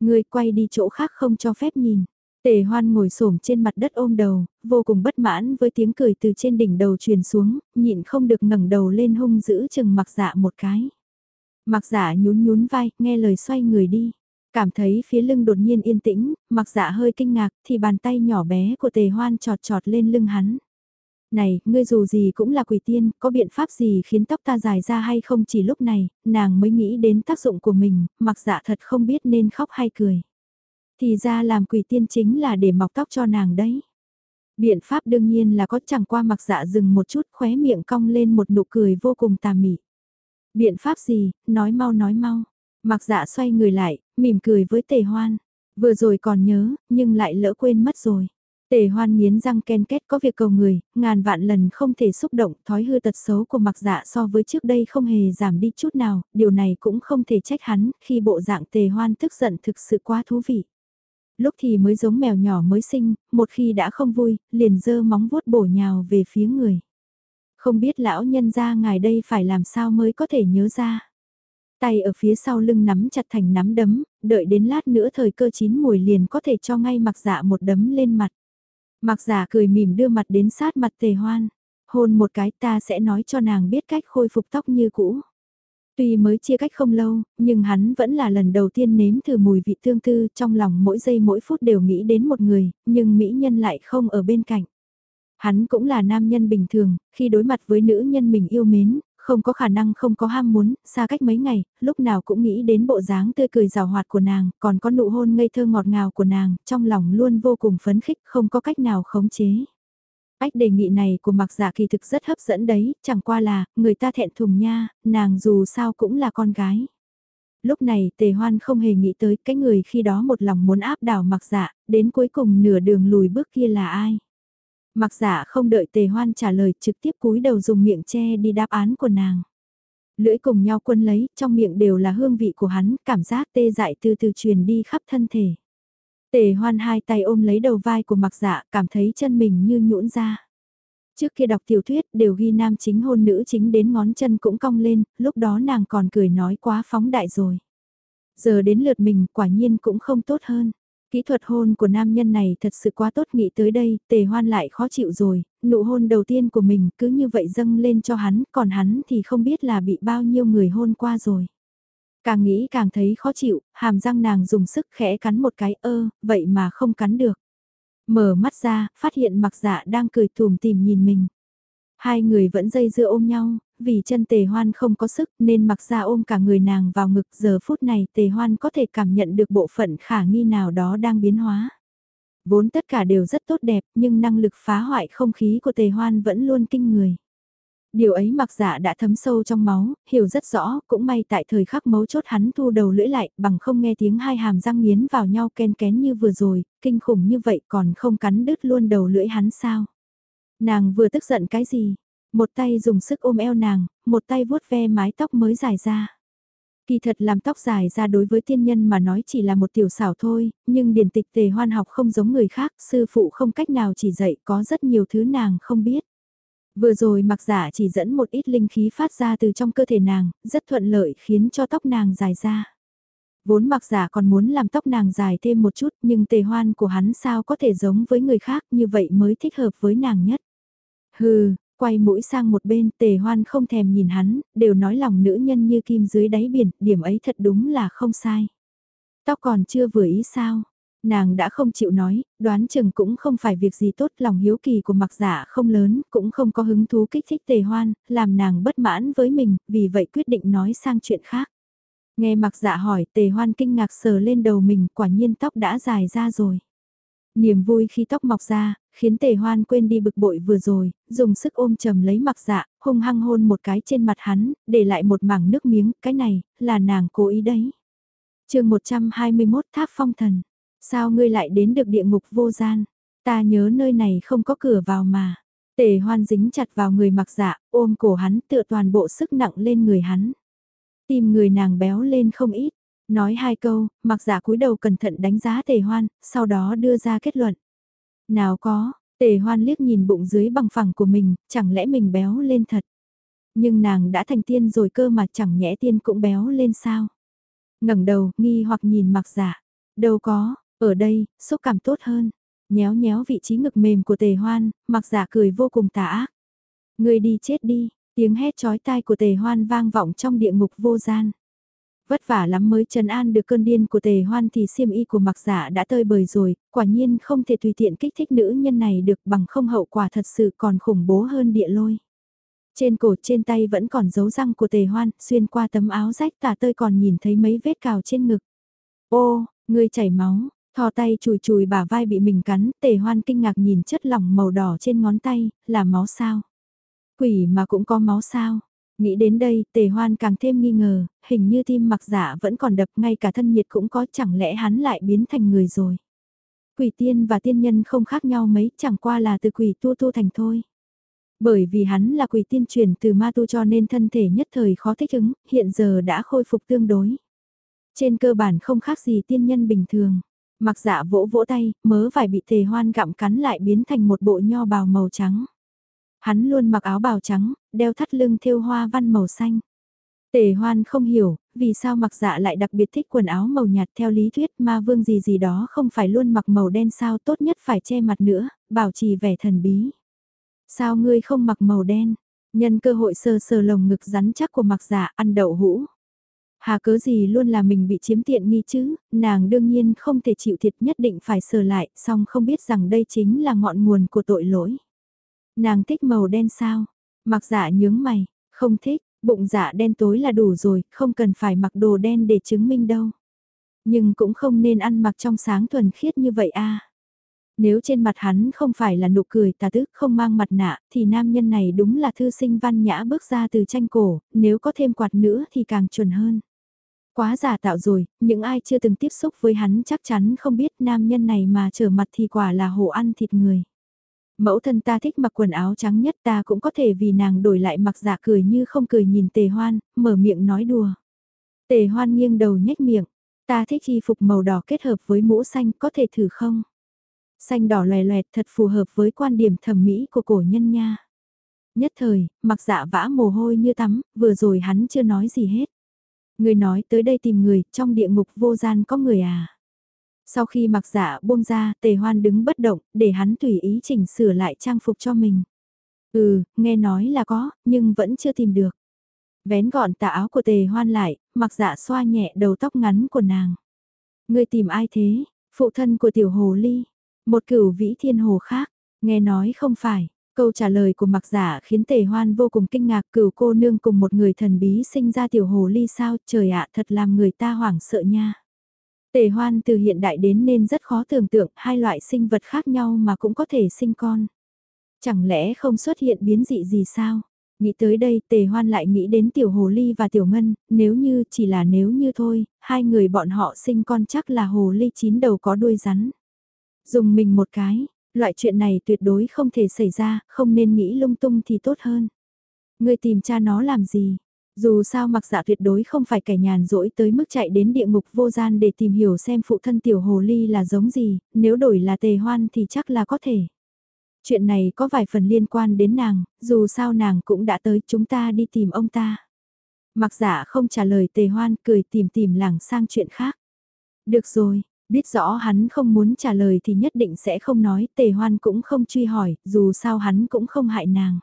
Người quay đi chỗ khác không cho phép nhìn. Tề hoan ngồi xổm trên mặt đất ôm đầu, vô cùng bất mãn với tiếng cười từ trên đỉnh đầu truyền xuống, nhịn không được ngẩng đầu lên hung giữ chừng mặc dạ một cái. Mặc dạ nhún nhún vai, nghe lời xoay người đi. Cảm thấy phía lưng đột nhiên yên tĩnh, mặc dạ hơi kinh ngạc thì bàn tay nhỏ bé của tề hoan trọt trọt lên lưng hắn. Này, ngươi dù gì cũng là quỷ tiên, có biện pháp gì khiến tóc ta dài ra hay không chỉ lúc này, nàng mới nghĩ đến tác dụng của mình, mặc dạ thật không biết nên khóc hay cười. Thì ra làm quỷ tiên chính là để mọc tóc cho nàng đấy. Biện pháp đương nhiên là có chẳng qua mặc dạ dừng một chút khóe miệng cong lên một nụ cười vô cùng tà mị. Biện pháp gì, nói mau nói mau. Mặc dạ xoay người lại, mỉm cười với tề hoan. Vừa rồi còn nhớ, nhưng lại lỡ quên mất rồi. Tề hoan miến răng ken kết có việc cầu người, ngàn vạn lần không thể xúc động, thói hư tật xấu của mặc dạ so với trước đây không hề giảm đi chút nào, điều này cũng không thể trách hắn, khi bộ dạng tề hoan tức giận thực sự quá thú vị. Lúc thì mới giống mèo nhỏ mới sinh, một khi đã không vui, liền dơ móng vuốt bổ nhào về phía người. Không biết lão nhân ra ngài đây phải làm sao mới có thể nhớ ra tay ở phía sau lưng nắm chặt thành nắm đấm, đợi đến lát nữa thời cơ chín mùi liền có thể cho ngay mặc dạ một đấm lên mặt. Mặc giả cười mỉm đưa mặt đến sát mặt tề hoan, hôn một cái ta sẽ nói cho nàng biết cách khôi phục tóc như cũ. Tuy mới chia cách không lâu, nhưng hắn vẫn là lần đầu tiên nếm thử mùi vị tương tư trong lòng mỗi giây mỗi phút đều nghĩ đến một người, nhưng mỹ nhân lại không ở bên cạnh. Hắn cũng là nam nhân bình thường, khi đối mặt với nữ nhân mình yêu mến, không có khả năng không có ham muốn, xa cách mấy ngày, lúc nào cũng nghĩ đến bộ dáng tươi cười rào hoạt của nàng, còn có nụ hôn ngây thơ ngọt ngào của nàng, trong lòng luôn vô cùng phấn khích, không có cách nào khống chế. Ách đề nghị này của mặc giả dạ kỳ thực rất hấp dẫn đấy, chẳng qua là, người ta thẹn thùng nha, nàng dù sao cũng là con gái. Lúc này tề hoan không hề nghĩ tới cái người khi đó một lòng muốn áp đảo mặc giả, dạ, đến cuối cùng nửa đường lùi bước kia là ai. Mặc giả không đợi tề hoan trả lời trực tiếp cúi đầu dùng miệng che đi đáp án của nàng. Lưỡi cùng nhau quân lấy, trong miệng đều là hương vị của hắn, cảm giác tê dại từ từ truyền đi khắp thân thể. Tề hoan hai tay ôm lấy đầu vai của mặc dạ, cảm thấy chân mình như nhũn ra. Trước kia đọc tiểu thuyết đều ghi nam chính hôn nữ chính đến ngón chân cũng cong lên, lúc đó nàng còn cười nói quá phóng đại rồi. Giờ đến lượt mình quả nhiên cũng không tốt hơn. Kỹ thuật hôn của nam nhân này thật sự quá tốt nghĩ tới đây, tề hoan lại khó chịu rồi, nụ hôn đầu tiên của mình cứ như vậy dâng lên cho hắn, còn hắn thì không biết là bị bao nhiêu người hôn qua rồi. Càng nghĩ càng thấy khó chịu, hàm răng nàng dùng sức khẽ cắn một cái ơ, vậy mà không cắn được. Mở mắt ra, phát hiện mặc dạ đang cười tùm tìm nhìn mình. Hai người vẫn dây dưa ôm nhau, vì chân tề hoan không có sức nên mặc ra ôm cả người nàng vào ngực giờ phút này tề hoan có thể cảm nhận được bộ phận khả nghi nào đó đang biến hóa. Vốn tất cả đều rất tốt đẹp nhưng năng lực phá hoại không khí của tề hoan vẫn luôn kinh người. Điều ấy mặc dạ đã thấm sâu trong máu, hiểu rất rõ, cũng may tại thời khắc mấu chốt hắn thu đầu lưỡi lại, bằng không nghe tiếng hai hàm răng nghiến vào nhau ken kén như vừa rồi, kinh khủng như vậy còn không cắn đứt luôn đầu lưỡi hắn sao. Nàng vừa tức giận cái gì, một tay dùng sức ôm eo nàng, một tay vuốt ve mái tóc mới dài ra. Kỳ thật làm tóc dài ra đối với tiên nhân mà nói chỉ là một tiểu xảo thôi, nhưng điển tịch tề hoan học không giống người khác, sư phụ không cách nào chỉ dạy có rất nhiều thứ nàng không biết. Vừa rồi mặc giả chỉ dẫn một ít linh khí phát ra từ trong cơ thể nàng, rất thuận lợi khiến cho tóc nàng dài ra. Vốn mặc giả còn muốn làm tóc nàng dài thêm một chút nhưng tề hoan của hắn sao có thể giống với người khác như vậy mới thích hợp với nàng nhất. Hừ, Quay mũi sang một bên, tề hoan không thèm nhìn hắn, đều nói lòng nữ nhân như kim dưới đáy biển, điểm ấy thật đúng là không sai. Tóc còn chưa vừa ý sao? Nàng đã không chịu nói, đoán chừng cũng không phải việc gì tốt, lòng hiếu kỳ của mặc giả không lớn, cũng không có hứng thú kích thích tề hoan, làm nàng bất mãn với mình, vì vậy quyết định nói sang chuyện khác. Nghe mặc dạ hỏi, tề hoan kinh ngạc sờ lên đầu mình, quả nhiên tóc đã dài ra rồi. Niềm vui khi tóc mọc ra, khiến tề hoan quên đi bực bội vừa rồi, dùng sức ôm chầm lấy mặc dạ, hung hăng hôn một cái trên mặt hắn, để lại một mảng nước miếng, cái này, là nàng cố ý đấy. chương 121 Tháp Phong Thần, sao ngươi lại đến được địa ngục vô gian, ta nhớ nơi này không có cửa vào mà. Tề hoan dính chặt vào người mặc dạ, ôm cổ hắn tựa toàn bộ sức nặng lên người hắn. Tìm người nàng béo lên không ít, nói hai câu, mặc giả cúi đầu cẩn thận đánh giá tề hoan, sau đó đưa ra kết luận. Nào có, tề hoan liếc nhìn bụng dưới bằng phẳng của mình, chẳng lẽ mình béo lên thật. Nhưng nàng đã thành tiên rồi cơ mà chẳng nhẽ tiên cũng béo lên sao. ngẩng đầu, nghi hoặc nhìn mặc giả. Đâu có, ở đây, xúc cảm tốt hơn. Nhéo nhéo vị trí ngực mềm của tề hoan, mặc giả cười vô cùng tà ác. Người đi chết đi, Tiếng hét chói tai của tề hoan vang vọng trong địa ngục vô gian. Vất vả lắm mới trấn an được cơn điên của tề hoan thì xiêm y của mặc giả đã tơi bời rồi, quả nhiên không thể tùy tiện kích thích nữ nhân này được bằng không hậu quả thật sự còn khủng bố hơn địa lôi. Trên cổ trên tay vẫn còn dấu răng của tề hoan, xuyên qua tấm áo rách tả tơi còn nhìn thấy mấy vết cào trên ngực. Ô, người chảy máu, thò tay chùi chùi bả vai bị mình cắn, tề hoan kinh ngạc nhìn chất lỏng màu đỏ trên ngón tay, là máu sao. Quỷ mà cũng có máu sao. Nghĩ đến đây, tề hoan càng thêm nghi ngờ, hình như tim mặc giả vẫn còn đập ngay cả thân nhiệt cũng có chẳng lẽ hắn lại biến thành người rồi. Quỷ tiên và tiên nhân không khác nhau mấy, chẳng qua là từ quỷ tu tu thành thôi. Bởi vì hắn là quỷ tiên truyền từ ma tu cho nên thân thể nhất thời khó thích ứng, hiện giờ đã khôi phục tương đối. Trên cơ bản không khác gì tiên nhân bình thường. Mặc dạ vỗ vỗ tay, mớ vải bị tề hoan gặm cắn lại biến thành một bộ nho bào màu trắng. Hắn luôn mặc áo bào trắng, đeo thắt lưng thêu hoa văn màu xanh. Tề hoan không hiểu, vì sao mặc dạ lại đặc biệt thích quần áo màu nhạt theo lý thuyết ma vương gì gì đó không phải luôn mặc màu đen sao tốt nhất phải che mặt nữa, bảo trì vẻ thần bí. Sao ngươi không mặc màu đen? Nhân cơ hội sờ sờ lồng ngực rắn chắc của mặc dạ ăn đậu hũ. Hà cớ gì luôn là mình bị chiếm tiện nghi chứ, nàng đương nhiên không thể chịu thiệt nhất định phải sờ lại, song không biết rằng đây chính là ngọn nguồn của tội lỗi. Nàng thích màu đen sao? Mặc dạ nhướng mày, không thích, bụng dạ đen tối là đủ rồi, không cần phải mặc đồ đen để chứng minh đâu. Nhưng cũng không nên ăn mặc trong sáng thuần khiết như vậy a. Nếu trên mặt hắn không phải là nụ cười tà tức không mang mặt nạ, thì nam nhân này đúng là thư sinh văn nhã bước ra từ tranh cổ, nếu có thêm quạt nữa thì càng chuẩn hơn. Quá giả tạo rồi, những ai chưa từng tiếp xúc với hắn chắc chắn không biết nam nhân này mà trở mặt thì quả là hổ ăn thịt người. Mẫu thân ta thích mặc quần áo trắng nhất ta cũng có thể vì nàng đổi lại mặc giả cười như không cười nhìn tề hoan, mở miệng nói đùa. Tề hoan nghiêng đầu nhếch miệng, ta thích y phục màu đỏ kết hợp với mũ xanh có thể thử không? Xanh đỏ lòe loẹt thật phù hợp với quan điểm thẩm mỹ của cổ nhân nha. Nhất thời, mặc dạ vã mồ hôi như tắm, vừa rồi hắn chưa nói gì hết. Người nói tới đây tìm người, trong địa ngục vô gian có người à? Sau khi mặc dạ buông ra, tề hoan đứng bất động, để hắn tùy ý chỉnh sửa lại trang phục cho mình. Ừ, nghe nói là có, nhưng vẫn chưa tìm được. Vén gọn tà áo của tề hoan lại, mặc dạ xoa nhẹ đầu tóc ngắn của nàng. Người tìm ai thế? Phụ thân của tiểu hồ ly. Một cửu vĩ thiên hồ khác. Nghe nói không phải. Câu trả lời của mặc giả khiến tề hoan vô cùng kinh ngạc cửu cô nương cùng một người thần bí sinh ra tiểu hồ ly sao trời ạ thật làm người ta hoảng sợ nha. Tề hoan từ hiện đại đến nên rất khó tưởng tượng hai loại sinh vật khác nhau mà cũng có thể sinh con. Chẳng lẽ không xuất hiện biến dị gì sao? Nghĩ tới đây tề hoan lại nghĩ đến tiểu hồ ly và tiểu ngân, nếu như chỉ là nếu như thôi, hai người bọn họ sinh con chắc là hồ ly chín đầu có đuôi rắn. Dùng mình một cái, loại chuyện này tuyệt đối không thể xảy ra, không nên nghĩ lung tung thì tốt hơn. Người tìm cha nó làm gì? Dù sao mặc dạ tuyệt đối không phải kẻ nhàn rỗi tới mức chạy đến địa ngục vô gian để tìm hiểu xem phụ thân tiểu hồ ly là giống gì, nếu đổi là tề hoan thì chắc là có thể. Chuyện này có vài phần liên quan đến nàng, dù sao nàng cũng đã tới chúng ta đi tìm ông ta. Mặc giả không trả lời tề hoan cười tìm tìm làng sang chuyện khác. Được rồi, biết rõ hắn không muốn trả lời thì nhất định sẽ không nói, tề hoan cũng không truy hỏi, dù sao hắn cũng không hại nàng.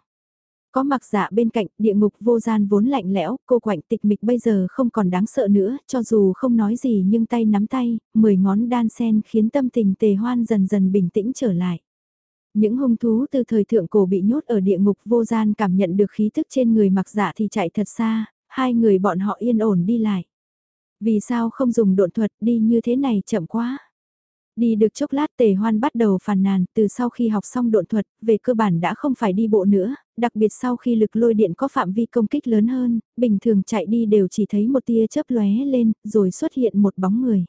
Có mặc dạ bên cạnh, địa ngục vô gian vốn lạnh lẽo, cô quạnh tịch mịch bây giờ không còn đáng sợ nữa, cho dù không nói gì nhưng tay nắm tay, mười ngón đan sen khiến tâm tình tề hoan dần dần bình tĩnh trở lại. Những hung thú từ thời thượng cổ bị nhốt ở địa ngục vô gian cảm nhận được khí thức trên người mặc dạ thì chạy thật xa, hai người bọn họ yên ổn đi lại. Vì sao không dùng độn thuật đi như thế này chậm quá. Đi được chốc lát tề hoan bắt đầu phàn nàn, từ sau khi học xong độn thuật, về cơ bản đã không phải đi bộ nữa, đặc biệt sau khi lực lôi điện có phạm vi công kích lớn hơn, bình thường chạy đi đều chỉ thấy một tia chớp lóe lên, rồi xuất hiện một bóng người.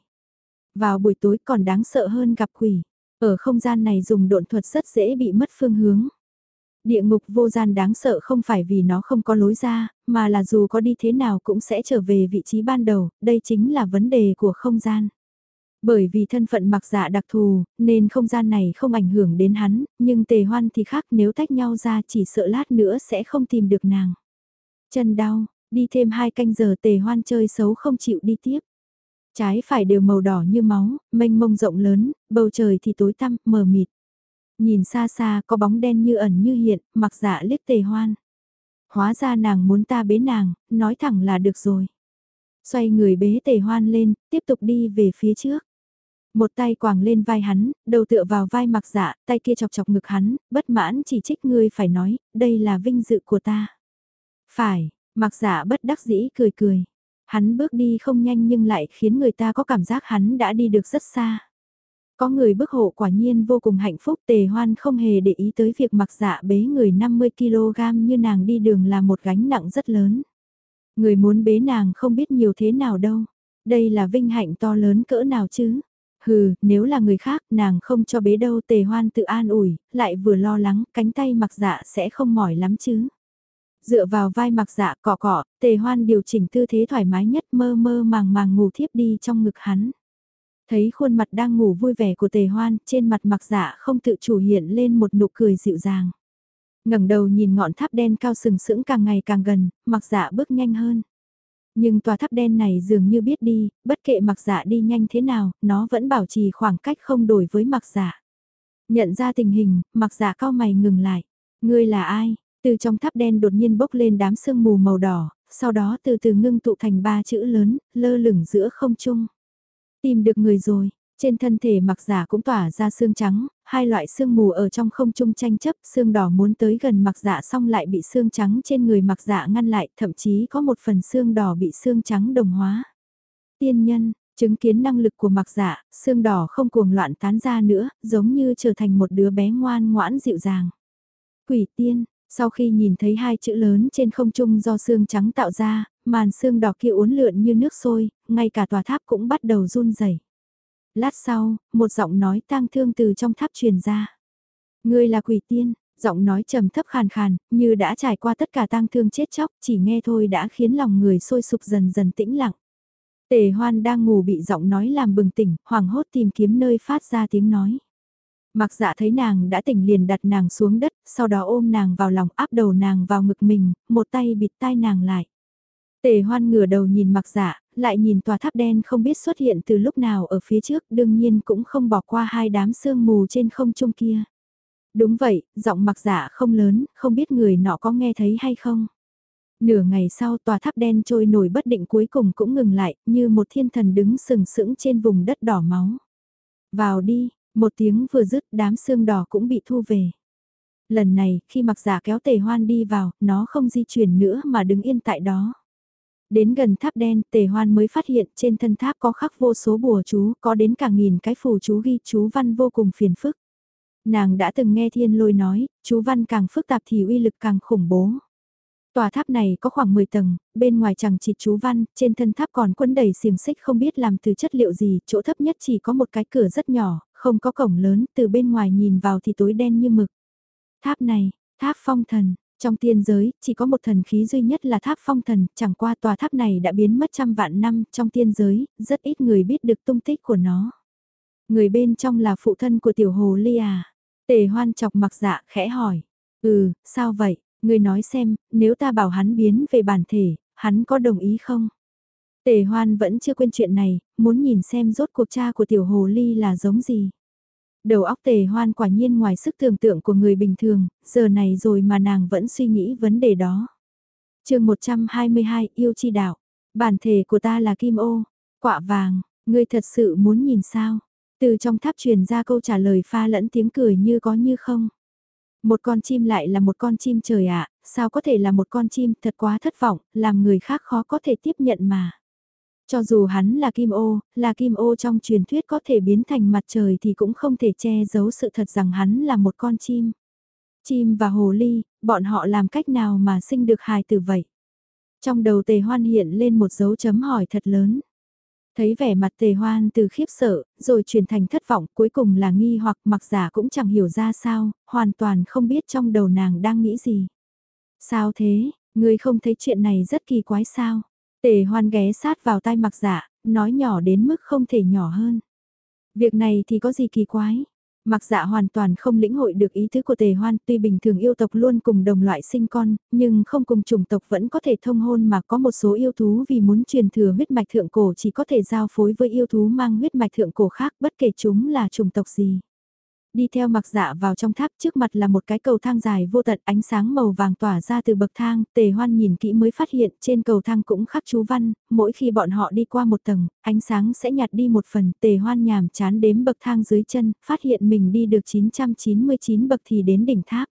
Vào buổi tối còn đáng sợ hơn gặp quỷ, ở không gian này dùng độn thuật rất dễ bị mất phương hướng. Địa ngục vô gian đáng sợ không phải vì nó không có lối ra, mà là dù có đi thế nào cũng sẽ trở về vị trí ban đầu, đây chính là vấn đề của không gian. Bởi vì thân phận mặc dạ đặc thù, nên không gian này không ảnh hưởng đến hắn, nhưng tề hoan thì khác nếu tách nhau ra chỉ sợ lát nữa sẽ không tìm được nàng. Chân đau, đi thêm hai canh giờ tề hoan chơi xấu không chịu đi tiếp. Trái phải đều màu đỏ như máu, mênh mông rộng lớn, bầu trời thì tối tăm, mờ mịt. Nhìn xa xa có bóng đen như ẩn như hiện, mặc dạ liếc tề hoan. Hóa ra nàng muốn ta bế nàng, nói thẳng là được rồi. Xoay người bế tề hoan lên, tiếp tục đi về phía trước. Một tay quàng lên vai hắn, đầu tựa vào vai mặc dạ, tay kia chọc chọc ngực hắn, bất mãn chỉ trích ngươi phải nói, đây là vinh dự của ta. Phải, mặc dạ bất đắc dĩ cười cười. Hắn bước đi không nhanh nhưng lại khiến người ta có cảm giác hắn đã đi được rất xa. Có người bức hộ quả nhiên vô cùng hạnh phúc tề hoan không hề để ý tới việc mặc dạ bế người 50kg như nàng đi đường là một gánh nặng rất lớn. Người muốn bế nàng không biết nhiều thế nào đâu. Đây là vinh hạnh to lớn cỡ nào chứ. Hừ, nếu là người khác nàng không cho bế đâu tề hoan tự an ủi, lại vừa lo lắng cánh tay mặc dạ sẽ không mỏi lắm chứ. Dựa vào vai mặc dạ cọ cọ, tề hoan điều chỉnh tư thế thoải mái nhất mơ mơ màng màng ngủ thiếp đi trong ngực hắn. Thấy khuôn mặt đang ngủ vui vẻ của tề hoan, trên mặt mặc dạ không tự chủ hiện lên một nụ cười dịu dàng. ngẩng đầu nhìn ngọn tháp đen cao sừng sững càng ngày càng gần, mặc dạ bước nhanh hơn. Nhưng tòa tháp đen này dường như biết đi, bất kệ mặc dạ đi nhanh thế nào, nó vẫn bảo trì khoảng cách không đổi với mặc dạ. Nhận ra tình hình, mặc dạ cao mày ngừng lại. Ngươi là ai? Từ trong tháp đen đột nhiên bốc lên đám sương mù màu đỏ, sau đó từ từ ngưng tụ thành ba chữ lớn, lơ lửng giữa không trung. Tìm được người rồi, trên thân thể mặc giả cũng tỏa ra xương trắng, hai loại xương mù ở trong không trung tranh chấp, xương đỏ muốn tới gần mặc dạ xong lại bị xương trắng trên người mặc dạ ngăn lại, thậm chí có một phần xương đỏ bị xương trắng đồng hóa. Tiên nhân, chứng kiến năng lực của mặc dạ, xương đỏ không cuồng loạn tán ra nữa, giống như trở thành một đứa bé ngoan ngoãn dịu dàng. Quỷ tiên, sau khi nhìn thấy hai chữ lớn trên không trung do xương trắng tạo ra, màn xương đỏ kia uốn lượn như nước sôi, ngay cả tòa tháp cũng bắt đầu run rẩy. Lát sau, một giọng nói tang thương từ trong tháp truyền ra. Ngươi là quỷ tiên, giọng nói trầm thấp khàn khàn, như đã trải qua tất cả tang thương chết chóc, chỉ nghe thôi đã khiến lòng người sôi sục dần dần tĩnh lặng. Tề hoan đang ngủ bị giọng nói làm bừng tỉnh, hoảng hốt tìm kiếm nơi phát ra tiếng nói. Mặc dạ thấy nàng đã tỉnh liền đặt nàng xuống đất, sau đó ôm nàng vào lòng áp đầu nàng vào ngực mình, một tay bịt tai nàng lại. Tề hoan ngửa đầu nhìn mặc dạ, lại nhìn tòa tháp đen không biết xuất hiện từ lúc nào ở phía trước, đương nhiên cũng không bỏ qua hai đám sương mù trên không trung kia. Đúng vậy, giọng mặc dạ không lớn, không biết người nọ có nghe thấy hay không. Nửa ngày sau tòa tháp đen trôi nổi bất định cuối cùng cũng ngừng lại, như một thiên thần đứng sừng sững trên vùng đất đỏ máu. Vào đi, một tiếng vừa dứt đám xương đỏ cũng bị thu về. Lần này, khi mặc giả kéo tề hoan đi vào, nó không di chuyển nữa mà đứng yên tại đó. Đến gần tháp đen, tề hoan mới phát hiện trên thân tháp có khắc vô số bùa chú, có đến cả nghìn cái phù chú ghi chú văn vô cùng phiền phức. Nàng đã từng nghe thiên lôi nói, chú văn càng phức tạp thì uy lực càng khủng bố. Tòa tháp này có khoảng 10 tầng, bên ngoài chẳng chỉ chú văn, trên thân tháp còn quấn đầy xiềng xích không biết làm từ chất liệu gì, chỗ thấp nhất chỉ có một cái cửa rất nhỏ, không có cổng lớn, từ bên ngoài nhìn vào thì tối đen như mực. Tháp này, tháp phong thần, trong tiên giới, chỉ có một thần khí duy nhất là tháp phong thần, chẳng qua tòa tháp này đã biến mất trăm vạn năm, trong tiên giới, rất ít người biết được tung tích của nó. Người bên trong là phụ thân của tiểu hồ ly à. Tề hoan chọc mặc dạ, khẽ hỏi. Ừ, sao vậy, người nói xem, nếu ta bảo hắn biến về bản thể, hắn có đồng ý không? Tề hoan vẫn chưa quên chuyện này, muốn nhìn xem rốt cuộc cha của tiểu hồ ly là giống gì. Đầu óc tề hoan quả nhiên ngoài sức tưởng tượng của người bình thường, giờ này rồi mà nàng vẫn suy nghĩ vấn đề đó. chương 122 yêu chi đạo, bản thể của ta là kim ô, quạ vàng, ngươi thật sự muốn nhìn sao? Từ trong tháp truyền ra câu trả lời pha lẫn tiếng cười như có như không. Một con chim lại là một con chim trời ạ, sao có thể là một con chim thật quá thất vọng, làm người khác khó có thể tiếp nhận mà. Cho dù hắn là kim ô, là kim ô trong truyền thuyết có thể biến thành mặt trời thì cũng không thể che giấu sự thật rằng hắn là một con chim. Chim và hồ ly, bọn họ làm cách nào mà sinh được hài tử vậy? Trong đầu tề hoan hiện lên một dấu chấm hỏi thật lớn. Thấy vẻ mặt tề hoan từ khiếp sợ, rồi chuyển thành thất vọng cuối cùng là nghi hoặc mặc giả cũng chẳng hiểu ra sao, hoàn toàn không biết trong đầu nàng đang nghĩ gì. Sao thế, ngươi không thấy chuyện này rất kỳ quái sao? Tề hoan ghé sát vào tai mặc Dạ, nói nhỏ đến mức không thể nhỏ hơn. Việc này thì có gì kỳ quái? Mặc dạ hoàn toàn không lĩnh hội được ý tứ của tề hoan tuy bình thường yêu tộc luôn cùng đồng loại sinh con, nhưng không cùng chủng tộc vẫn có thể thông hôn mà có một số yêu thú vì muốn truyền thừa huyết mạch thượng cổ chỉ có thể giao phối với yêu thú mang huyết mạch thượng cổ khác bất kể chúng là chủng tộc gì. Đi theo mặc dạ vào trong tháp trước mặt là một cái cầu thang dài vô tận ánh sáng màu vàng tỏa ra từ bậc thang, tề hoan nhìn kỹ mới phát hiện trên cầu thang cũng khắc chú văn, mỗi khi bọn họ đi qua một tầng, ánh sáng sẽ nhạt đi một phần, tề hoan nhàm chán đếm bậc thang dưới chân, phát hiện mình đi được 999 bậc thì đến đỉnh tháp.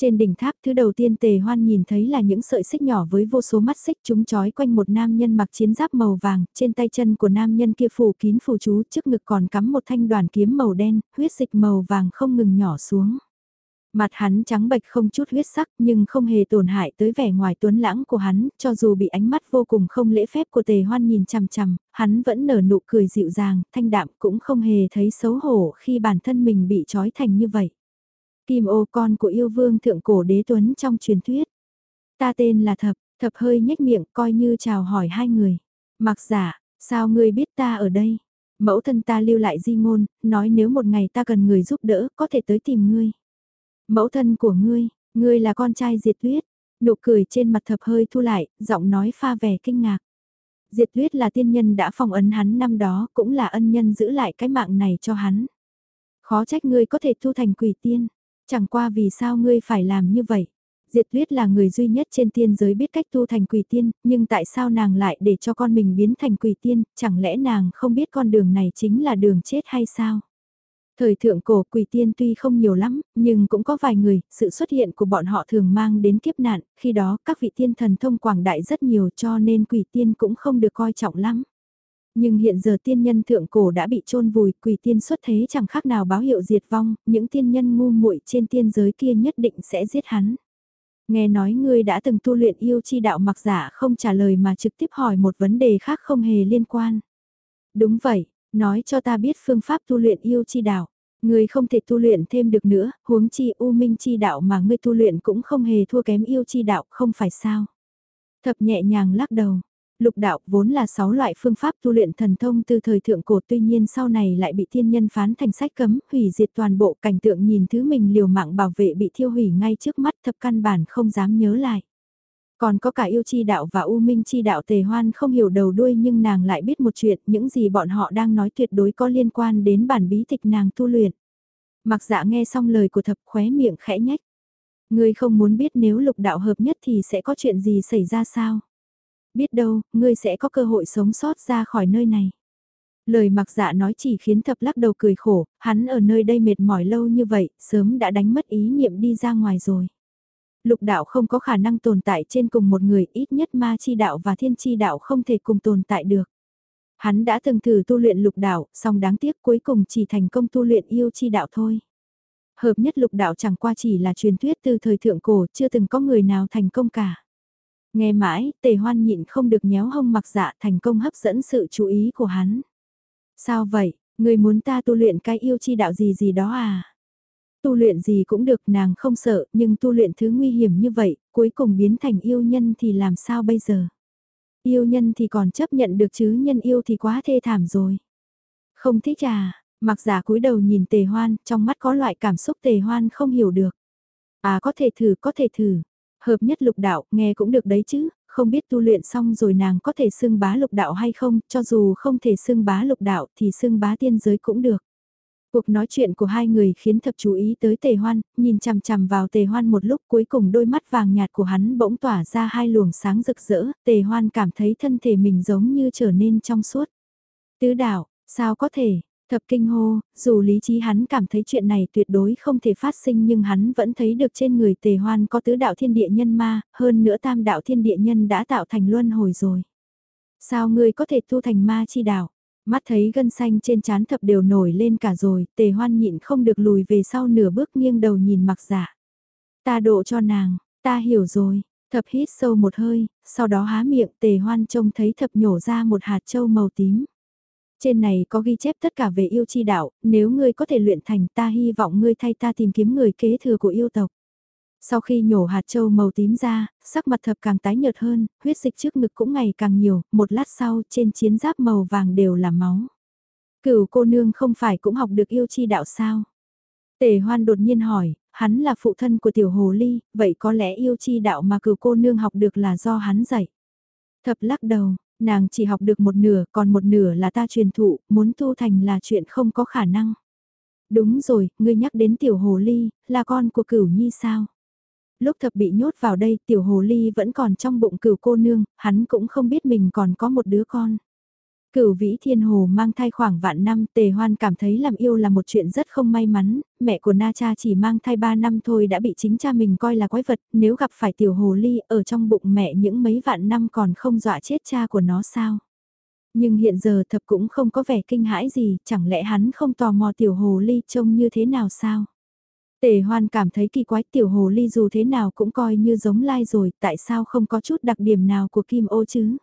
Trên đỉnh tháp thứ đầu tiên tề hoan nhìn thấy là những sợi xích nhỏ với vô số mắt xích chúng trói quanh một nam nhân mặc chiến giáp màu vàng, trên tay chân của nam nhân kia phủ kín phù chú trước ngực còn cắm một thanh đoàn kiếm màu đen, huyết dịch màu vàng không ngừng nhỏ xuống. Mặt hắn trắng bệch không chút huyết sắc nhưng không hề tổn hại tới vẻ ngoài tuấn lãng của hắn, cho dù bị ánh mắt vô cùng không lễ phép của tề hoan nhìn chằm chằm, hắn vẫn nở nụ cười dịu dàng, thanh đạm cũng không hề thấy xấu hổ khi bản thân mình bị trói thành như vậy. Kim ô con của yêu vương thượng cổ đế tuấn trong truyền thuyết. Ta tên là Thập, Thập hơi nhếch miệng coi như chào hỏi hai người. Mặc giả, sao ngươi biết ta ở đây? Mẫu thân ta lưu lại di ngôn, nói nếu một ngày ta cần người giúp đỡ, có thể tới tìm ngươi. Mẫu thân của ngươi, ngươi là con trai diệt tuyết. Nụ cười trên mặt thập hơi thu lại, giọng nói pha vẻ kinh ngạc. Diệt tuyết là tiên nhân đã phong ấn hắn năm đó, cũng là ân nhân giữ lại cái mạng này cho hắn. Khó trách ngươi có thể thu thành quỷ tiên. Chẳng qua vì sao ngươi phải làm như vậy? Diệt tuyết là người duy nhất trên tiên giới biết cách tu thành quỷ tiên, nhưng tại sao nàng lại để cho con mình biến thành quỷ tiên, chẳng lẽ nàng không biết con đường này chính là đường chết hay sao? Thời thượng cổ quỷ tiên tuy không nhiều lắm, nhưng cũng có vài người, sự xuất hiện của bọn họ thường mang đến kiếp nạn, khi đó các vị tiên thần thông quảng đại rất nhiều cho nên quỷ tiên cũng không được coi trọng lắm. Nhưng hiện giờ tiên nhân thượng cổ đã bị chôn vùi, quỷ tiên xuất thế chẳng khác nào báo hiệu diệt vong, những tiên nhân ngu muội trên tiên giới kia nhất định sẽ giết hắn. Nghe nói ngươi đã từng tu luyện yêu chi đạo mặc giả không trả lời mà trực tiếp hỏi một vấn đề khác không hề liên quan. Đúng vậy, nói cho ta biết phương pháp tu luyện yêu chi đạo. Ngươi không thể tu luyện thêm được nữa, huống chi u minh chi đạo mà ngươi tu luyện cũng không hề thua kém yêu chi đạo, không phải sao. Thập nhẹ nhàng lắc đầu, lục đạo vốn là 6 loại phương pháp tu luyện thần thông từ thời thượng cổ tuy nhiên sau này lại bị thiên nhân phán thành sách cấm, hủy diệt toàn bộ cảnh tượng nhìn thứ mình liều mạng bảo vệ bị thiêu hủy ngay trước mắt thập căn bản không dám nhớ lại. Còn có cả yêu chi đạo và u minh chi đạo tề hoan không hiểu đầu đuôi nhưng nàng lại biết một chuyện, những gì bọn họ đang nói tuyệt đối có liên quan đến bản bí tịch nàng tu luyện. Mặc dạ nghe xong lời của thập khóe miệng khẽ nhách. Ngươi không muốn biết nếu lục đạo hợp nhất thì sẽ có chuyện gì xảy ra sao? Biết đâu, ngươi sẽ có cơ hội sống sót ra khỏi nơi này. Lời mặc dạ nói chỉ khiến thập lắc đầu cười khổ, hắn ở nơi đây mệt mỏi lâu như vậy, sớm đã đánh mất ý niệm đi ra ngoài rồi. Lục đạo không có khả năng tồn tại trên cùng một người, ít nhất ma chi đạo và thiên chi đạo không thể cùng tồn tại được. Hắn đã từng thử tu luyện lục đạo, song đáng tiếc cuối cùng chỉ thành công tu luyện yêu chi đạo thôi. Hợp nhất lục đạo chẳng qua chỉ là truyền thuyết từ thời thượng cổ, chưa từng có người nào thành công cả. Nghe mãi, tề hoan nhịn không được nhéo hông mặc dạ thành công hấp dẫn sự chú ý của hắn. Sao vậy, người muốn ta tu luyện cái yêu chi đạo gì gì đó à? Tu luyện gì cũng được nàng không sợ, nhưng tu luyện thứ nguy hiểm như vậy, cuối cùng biến thành yêu nhân thì làm sao bây giờ? Yêu nhân thì còn chấp nhận được chứ nhân yêu thì quá thê thảm rồi. Không thích à, mặc giả cúi đầu nhìn tề hoan, trong mắt có loại cảm xúc tề hoan không hiểu được. À có thể thử, có thể thử. Hợp nhất lục đạo, nghe cũng được đấy chứ, không biết tu luyện xong rồi nàng có thể xưng bá lục đạo hay không, cho dù không thể xưng bá lục đạo thì xưng bá tiên giới cũng được. Cuộc nói chuyện của hai người khiến thập chú ý tới tề hoan, nhìn chằm chằm vào tề hoan một lúc cuối cùng đôi mắt vàng nhạt của hắn bỗng tỏa ra hai luồng sáng rực rỡ, tề hoan cảm thấy thân thể mình giống như trở nên trong suốt. Tứ đạo, sao có thể, thập kinh hô, dù lý trí hắn cảm thấy chuyện này tuyệt đối không thể phát sinh nhưng hắn vẫn thấy được trên người tề hoan có tứ đạo thiên địa nhân ma, hơn nữa tam đạo thiên địa nhân đã tạo thành luân hồi rồi. Sao ngươi có thể tu thành ma chi đạo? Mắt thấy gân xanh trên trán thập đều nổi lên cả rồi, tề hoan nhịn không được lùi về sau nửa bước nghiêng đầu nhìn mặc giả. Ta độ cho nàng, ta hiểu rồi, thập hít sâu một hơi, sau đó há miệng tề hoan trông thấy thập nhổ ra một hạt châu màu tím. Trên này có ghi chép tất cả về yêu chi đạo, nếu ngươi có thể luyện thành ta hy vọng ngươi thay ta tìm kiếm người kế thừa của yêu tộc. Sau khi nhổ hạt châu màu tím ra, sắc mặt thập càng tái nhợt hơn, huyết dịch trước ngực cũng ngày càng nhiều, một lát sau trên chiến giáp màu vàng đều là máu. Cửu cô nương không phải cũng học được yêu chi đạo sao? Tề hoan đột nhiên hỏi, hắn là phụ thân của tiểu hồ ly, vậy có lẽ yêu chi đạo mà cửu cô nương học được là do hắn dạy. Thập lắc đầu, nàng chỉ học được một nửa, còn một nửa là ta truyền thụ, muốn tu thành là chuyện không có khả năng. Đúng rồi, ngươi nhắc đến tiểu hồ ly, là con của cửu nhi sao? lúc thập bị nhốt vào đây tiểu hồ ly vẫn còn trong bụng cửu cô nương, hắn cũng không biết mình còn có một đứa con. Cửu vĩ thiên hồ mang thai khoảng vạn năm, tề hoan cảm thấy làm yêu là một chuyện rất không may mắn, mẹ của Na Cha chỉ mang thai 3 năm thôi đã bị chính cha mình coi là quái vật, nếu gặp phải tiểu hồ ly ở trong bụng mẹ những mấy vạn năm còn không dọa chết cha của nó sao. Nhưng hiện giờ thập cũng không có vẻ kinh hãi gì, chẳng lẽ hắn không tò mò tiểu hồ ly trông như thế nào sao? Tề hoan cảm thấy kỳ quái tiểu hồ ly dù thế nào cũng coi như giống lai rồi, tại sao không có chút đặc điểm nào của kim ô chứ?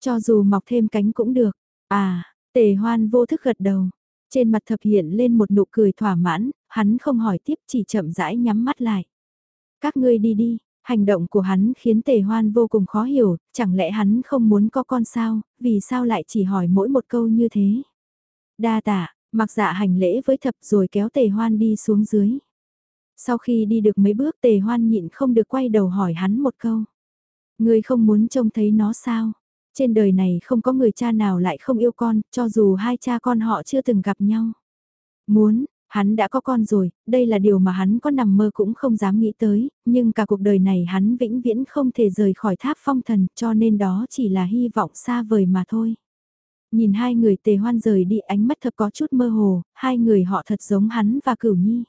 Cho dù mọc thêm cánh cũng được. À, tề hoan vô thức gật đầu. Trên mặt thập hiện lên một nụ cười thỏa mãn, hắn không hỏi tiếp chỉ chậm rãi nhắm mắt lại. Các ngươi đi đi, hành động của hắn khiến tề hoan vô cùng khó hiểu, chẳng lẽ hắn không muốn có con sao, vì sao lại chỉ hỏi mỗi một câu như thế. Đa tạ, mặc dạ hành lễ với thập rồi kéo tề hoan đi xuống dưới. Sau khi đi được mấy bước tề hoan nhịn không được quay đầu hỏi hắn một câu. Người không muốn trông thấy nó sao? Trên đời này không có người cha nào lại không yêu con, cho dù hai cha con họ chưa từng gặp nhau. Muốn, hắn đã có con rồi, đây là điều mà hắn có nằm mơ cũng không dám nghĩ tới, nhưng cả cuộc đời này hắn vĩnh viễn không thể rời khỏi tháp phong thần cho nên đó chỉ là hy vọng xa vời mà thôi. Nhìn hai người tề hoan rời đi ánh mắt thật có chút mơ hồ, hai người họ thật giống hắn và cửu nhi.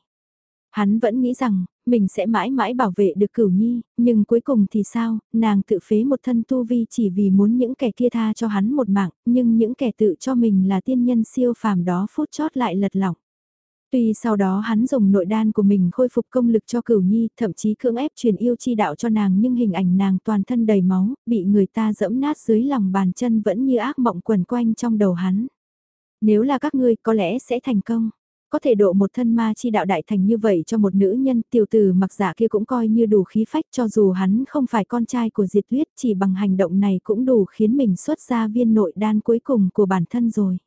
Hắn vẫn nghĩ rằng, mình sẽ mãi mãi bảo vệ được cửu nhi, nhưng cuối cùng thì sao, nàng tự phế một thân tu vi chỉ vì muốn những kẻ kia tha cho hắn một mạng, nhưng những kẻ tự cho mình là tiên nhân siêu phàm đó phút chót lại lật lỏng. Tuy sau đó hắn dùng nội đan của mình khôi phục công lực cho cửu nhi, thậm chí cưỡng ép truyền yêu chi đạo cho nàng nhưng hình ảnh nàng toàn thân đầy máu, bị người ta dẫm nát dưới lòng bàn chân vẫn như ác mộng quần quanh trong đầu hắn. Nếu là các ngươi có lẽ sẽ thành công. Có thể độ một thân ma chi đạo đại thành như vậy cho một nữ nhân tiểu tử mặc giả kia cũng coi như đủ khí phách cho dù hắn không phải con trai của diệt tuyết chỉ bằng hành động này cũng đủ khiến mình xuất ra viên nội đan cuối cùng của bản thân rồi.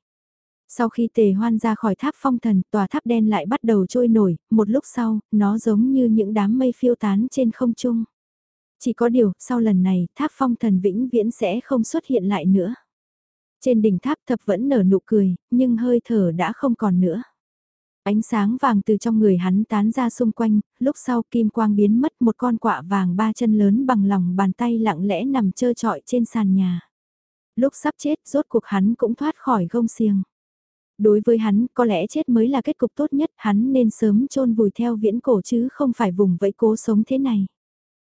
Sau khi tề hoan ra khỏi tháp phong thần, tòa tháp đen lại bắt đầu trôi nổi, một lúc sau, nó giống như những đám mây phiêu tán trên không trung. Chỉ có điều, sau lần này, tháp phong thần vĩnh viễn sẽ không xuất hiện lại nữa. Trên đỉnh tháp thập vẫn nở nụ cười, nhưng hơi thở đã không còn nữa. Ánh sáng vàng từ trong người hắn tán ra xung quanh, lúc sau kim quang biến mất một con quạ vàng ba chân lớn bằng lòng bàn tay lặng lẽ nằm trơ trọi trên sàn nhà. Lúc sắp chết rốt cuộc hắn cũng thoát khỏi gông xiềng. Đối với hắn, có lẽ chết mới là kết cục tốt nhất, hắn nên sớm chôn vùi theo viễn cổ chứ không phải vùng vẫy cố sống thế này.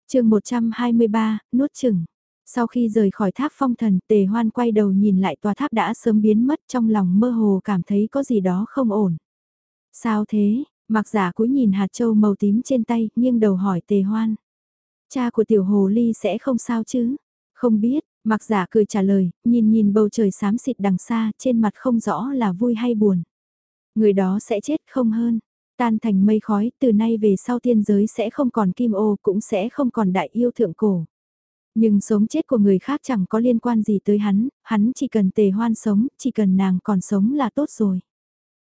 chương 123, nuốt chừng. Sau khi rời khỏi tháp phong thần, tề hoan quay đầu nhìn lại tòa tháp đã sớm biến mất trong lòng mơ hồ cảm thấy có gì đó không ổn. Sao thế, mặc giả cúi nhìn hạt châu màu tím trên tay, nghiêng đầu hỏi tề hoan. Cha của tiểu hồ ly sẽ không sao chứ? Không biết, mặc giả cười trả lời, nhìn nhìn bầu trời xám xịt đằng xa, trên mặt không rõ là vui hay buồn. Người đó sẽ chết không hơn. Tan thành mây khói, từ nay về sau tiên giới sẽ không còn kim ô cũng sẽ không còn đại yêu thượng cổ. Nhưng sống chết của người khác chẳng có liên quan gì tới hắn, hắn chỉ cần tề hoan sống, chỉ cần nàng còn sống là tốt rồi.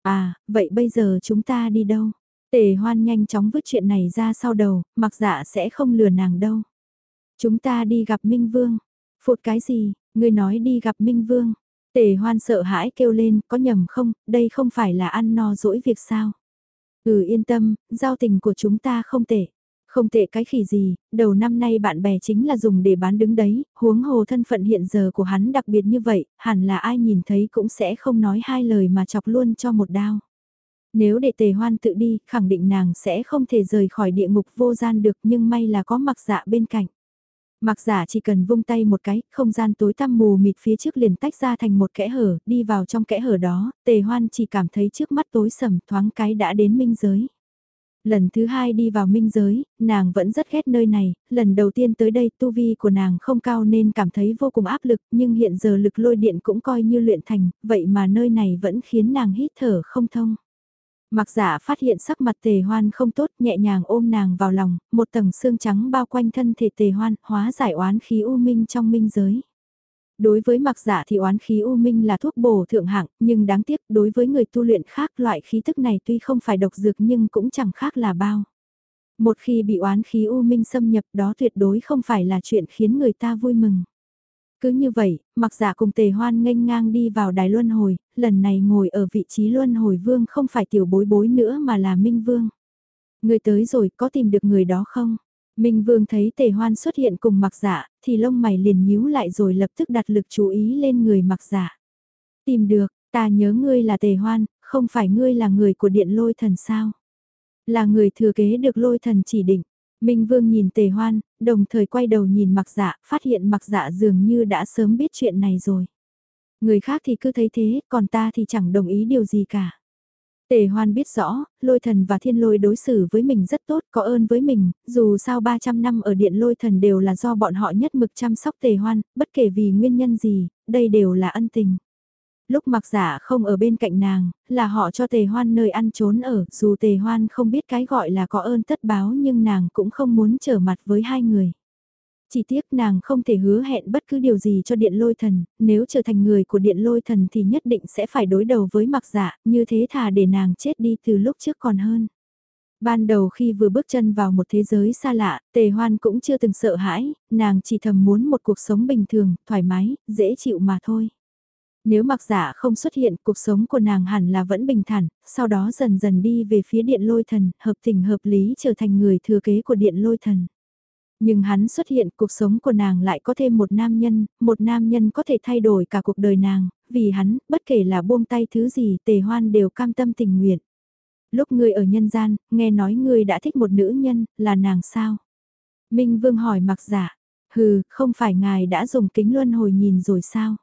À, vậy bây giờ chúng ta đi đâu? Tề hoan nhanh chóng vứt chuyện này ra sau đầu, mặc dạ sẽ không lừa nàng đâu. Chúng ta đi gặp Minh Vương. Phụt cái gì, ngươi nói đi gặp Minh Vương. Tề hoan sợ hãi kêu lên, có nhầm không, đây không phải là ăn no dỗi việc sao. Ừ yên tâm, giao tình của chúng ta không tệ. Không tệ cái khỉ gì, đầu năm nay bạn bè chính là dùng để bán đứng đấy, huống hồ thân phận hiện giờ của hắn đặc biệt như vậy, hẳn là ai nhìn thấy cũng sẽ không nói hai lời mà chọc luôn cho một đao. Nếu để tề hoan tự đi, khẳng định nàng sẽ không thể rời khỏi địa ngục vô gian được nhưng may là có mặc dạ bên cạnh. Mặc giả chỉ cần vung tay một cái, không gian tối tăm mù mịt phía trước liền tách ra thành một kẽ hở, đi vào trong kẽ hở đó, tề hoan chỉ cảm thấy trước mắt tối sầm thoáng cái đã đến minh giới. Lần thứ hai đi vào minh giới, nàng vẫn rất ghét nơi này, lần đầu tiên tới đây tu vi của nàng không cao nên cảm thấy vô cùng áp lực nhưng hiện giờ lực lôi điện cũng coi như luyện thành, vậy mà nơi này vẫn khiến nàng hít thở không thông. Mặc giả phát hiện sắc mặt tề hoan không tốt nhẹ nhàng ôm nàng vào lòng, một tầng xương trắng bao quanh thân thể tề hoan hóa giải oán khí u minh trong minh giới. Đối với mặc giả thì oán khí u minh là thuốc bổ thượng hạng, nhưng đáng tiếc đối với người tu luyện khác loại khí thức này tuy không phải độc dược nhưng cũng chẳng khác là bao. Một khi bị oán khí u minh xâm nhập đó tuyệt đối không phải là chuyện khiến người ta vui mừng. Cứ như vậy, mặc giả cùng tề hoan nghênh ngang đi vào đài luân hồi, lần này ngồi ở vị trí luân hồi vương không phải tiểu bối bối nữa mà là minh vương. Người tới rồi có tìm được người đó không? Minh vương thấy tề hoan xuất hiện cùng mặc giả, thì lông mày liền nhíu lại rồi lập tức đặt lực chú ý lên người mặc giả. Tìm được, ta nhớ ngươi là tề hoan, không phải ngươi là người của điện lôi thần sao? Là người thừa kế được lôi thần chỉ định. Minh Vương nhìn tề hoan, đồng thời quay đầu nhìn mặc dạ, phát hiện mặc dạ dường như đã sớm biết chuyện này rồi. Người khác thì cứ thấy thế, còn ta thì chẳng đồng ý điều gì cả. Tề hoan biết rõ, lôi thần và thiên lôi đối xử với mình rất tốt, có ơn với mình, dù sao 300 năm ở điện lôi thần đều là do bọn họ nhất mực chăm sóc tề hoan, bất kể vì nguyên nhân gì, đây đều là ân tình. Lúc mặc giả không ở bên cạnh nàng, là họ cho tề hoan nơi ăn trốn ở, dù tề hoan không biết cái gọi là có ơn tất báo nhưng nàng cũng không muốn trở mặt với hai người. Chỉ tiếc nàng không thể hứa hẹn bất cứ điều gì cho điện lôi thần, nếu trở thành người của điện lôi thần thì nhất định sẽ phải đối đầu với mặc dạ như thế thà để nàng chết đi từ lúc trước còn hơn. Ban đầu khi vừa bước chân vào một thế giới xa lạ, tề hoan cũng chưa từng sợ hãi, nàng chỉ thầm muốn một cuộc sống bình thường, thoải mái, dễ chịu mà thôi. Nếu mặc giả không xuất hiện, cuộc sống của nàng hẳn là vẫn bình thản, sau đó dần dần đi về phía điện lôi thần, hợp tình hợp lý trở thành người thừa kế của điện lôi thần. Nhưng hắn xuất hiện, cuộc sống của nàng lại có thêm một nam nhân, một nam nhân có thể thay đổi cả cuộc đời nàng, vì hắn, bất kể là buông tay thứ gì, tề hoan đều cam tâm tình nguyện. Lúc ngươi ở nhân gian, nghe nói ngươi đã thích một nữ nhân, là nàng sao? Minh Vương hỏi mặc giả, dạ. hừ, không phải ngài đã dùng kính luân hồi nhìn rồi sao?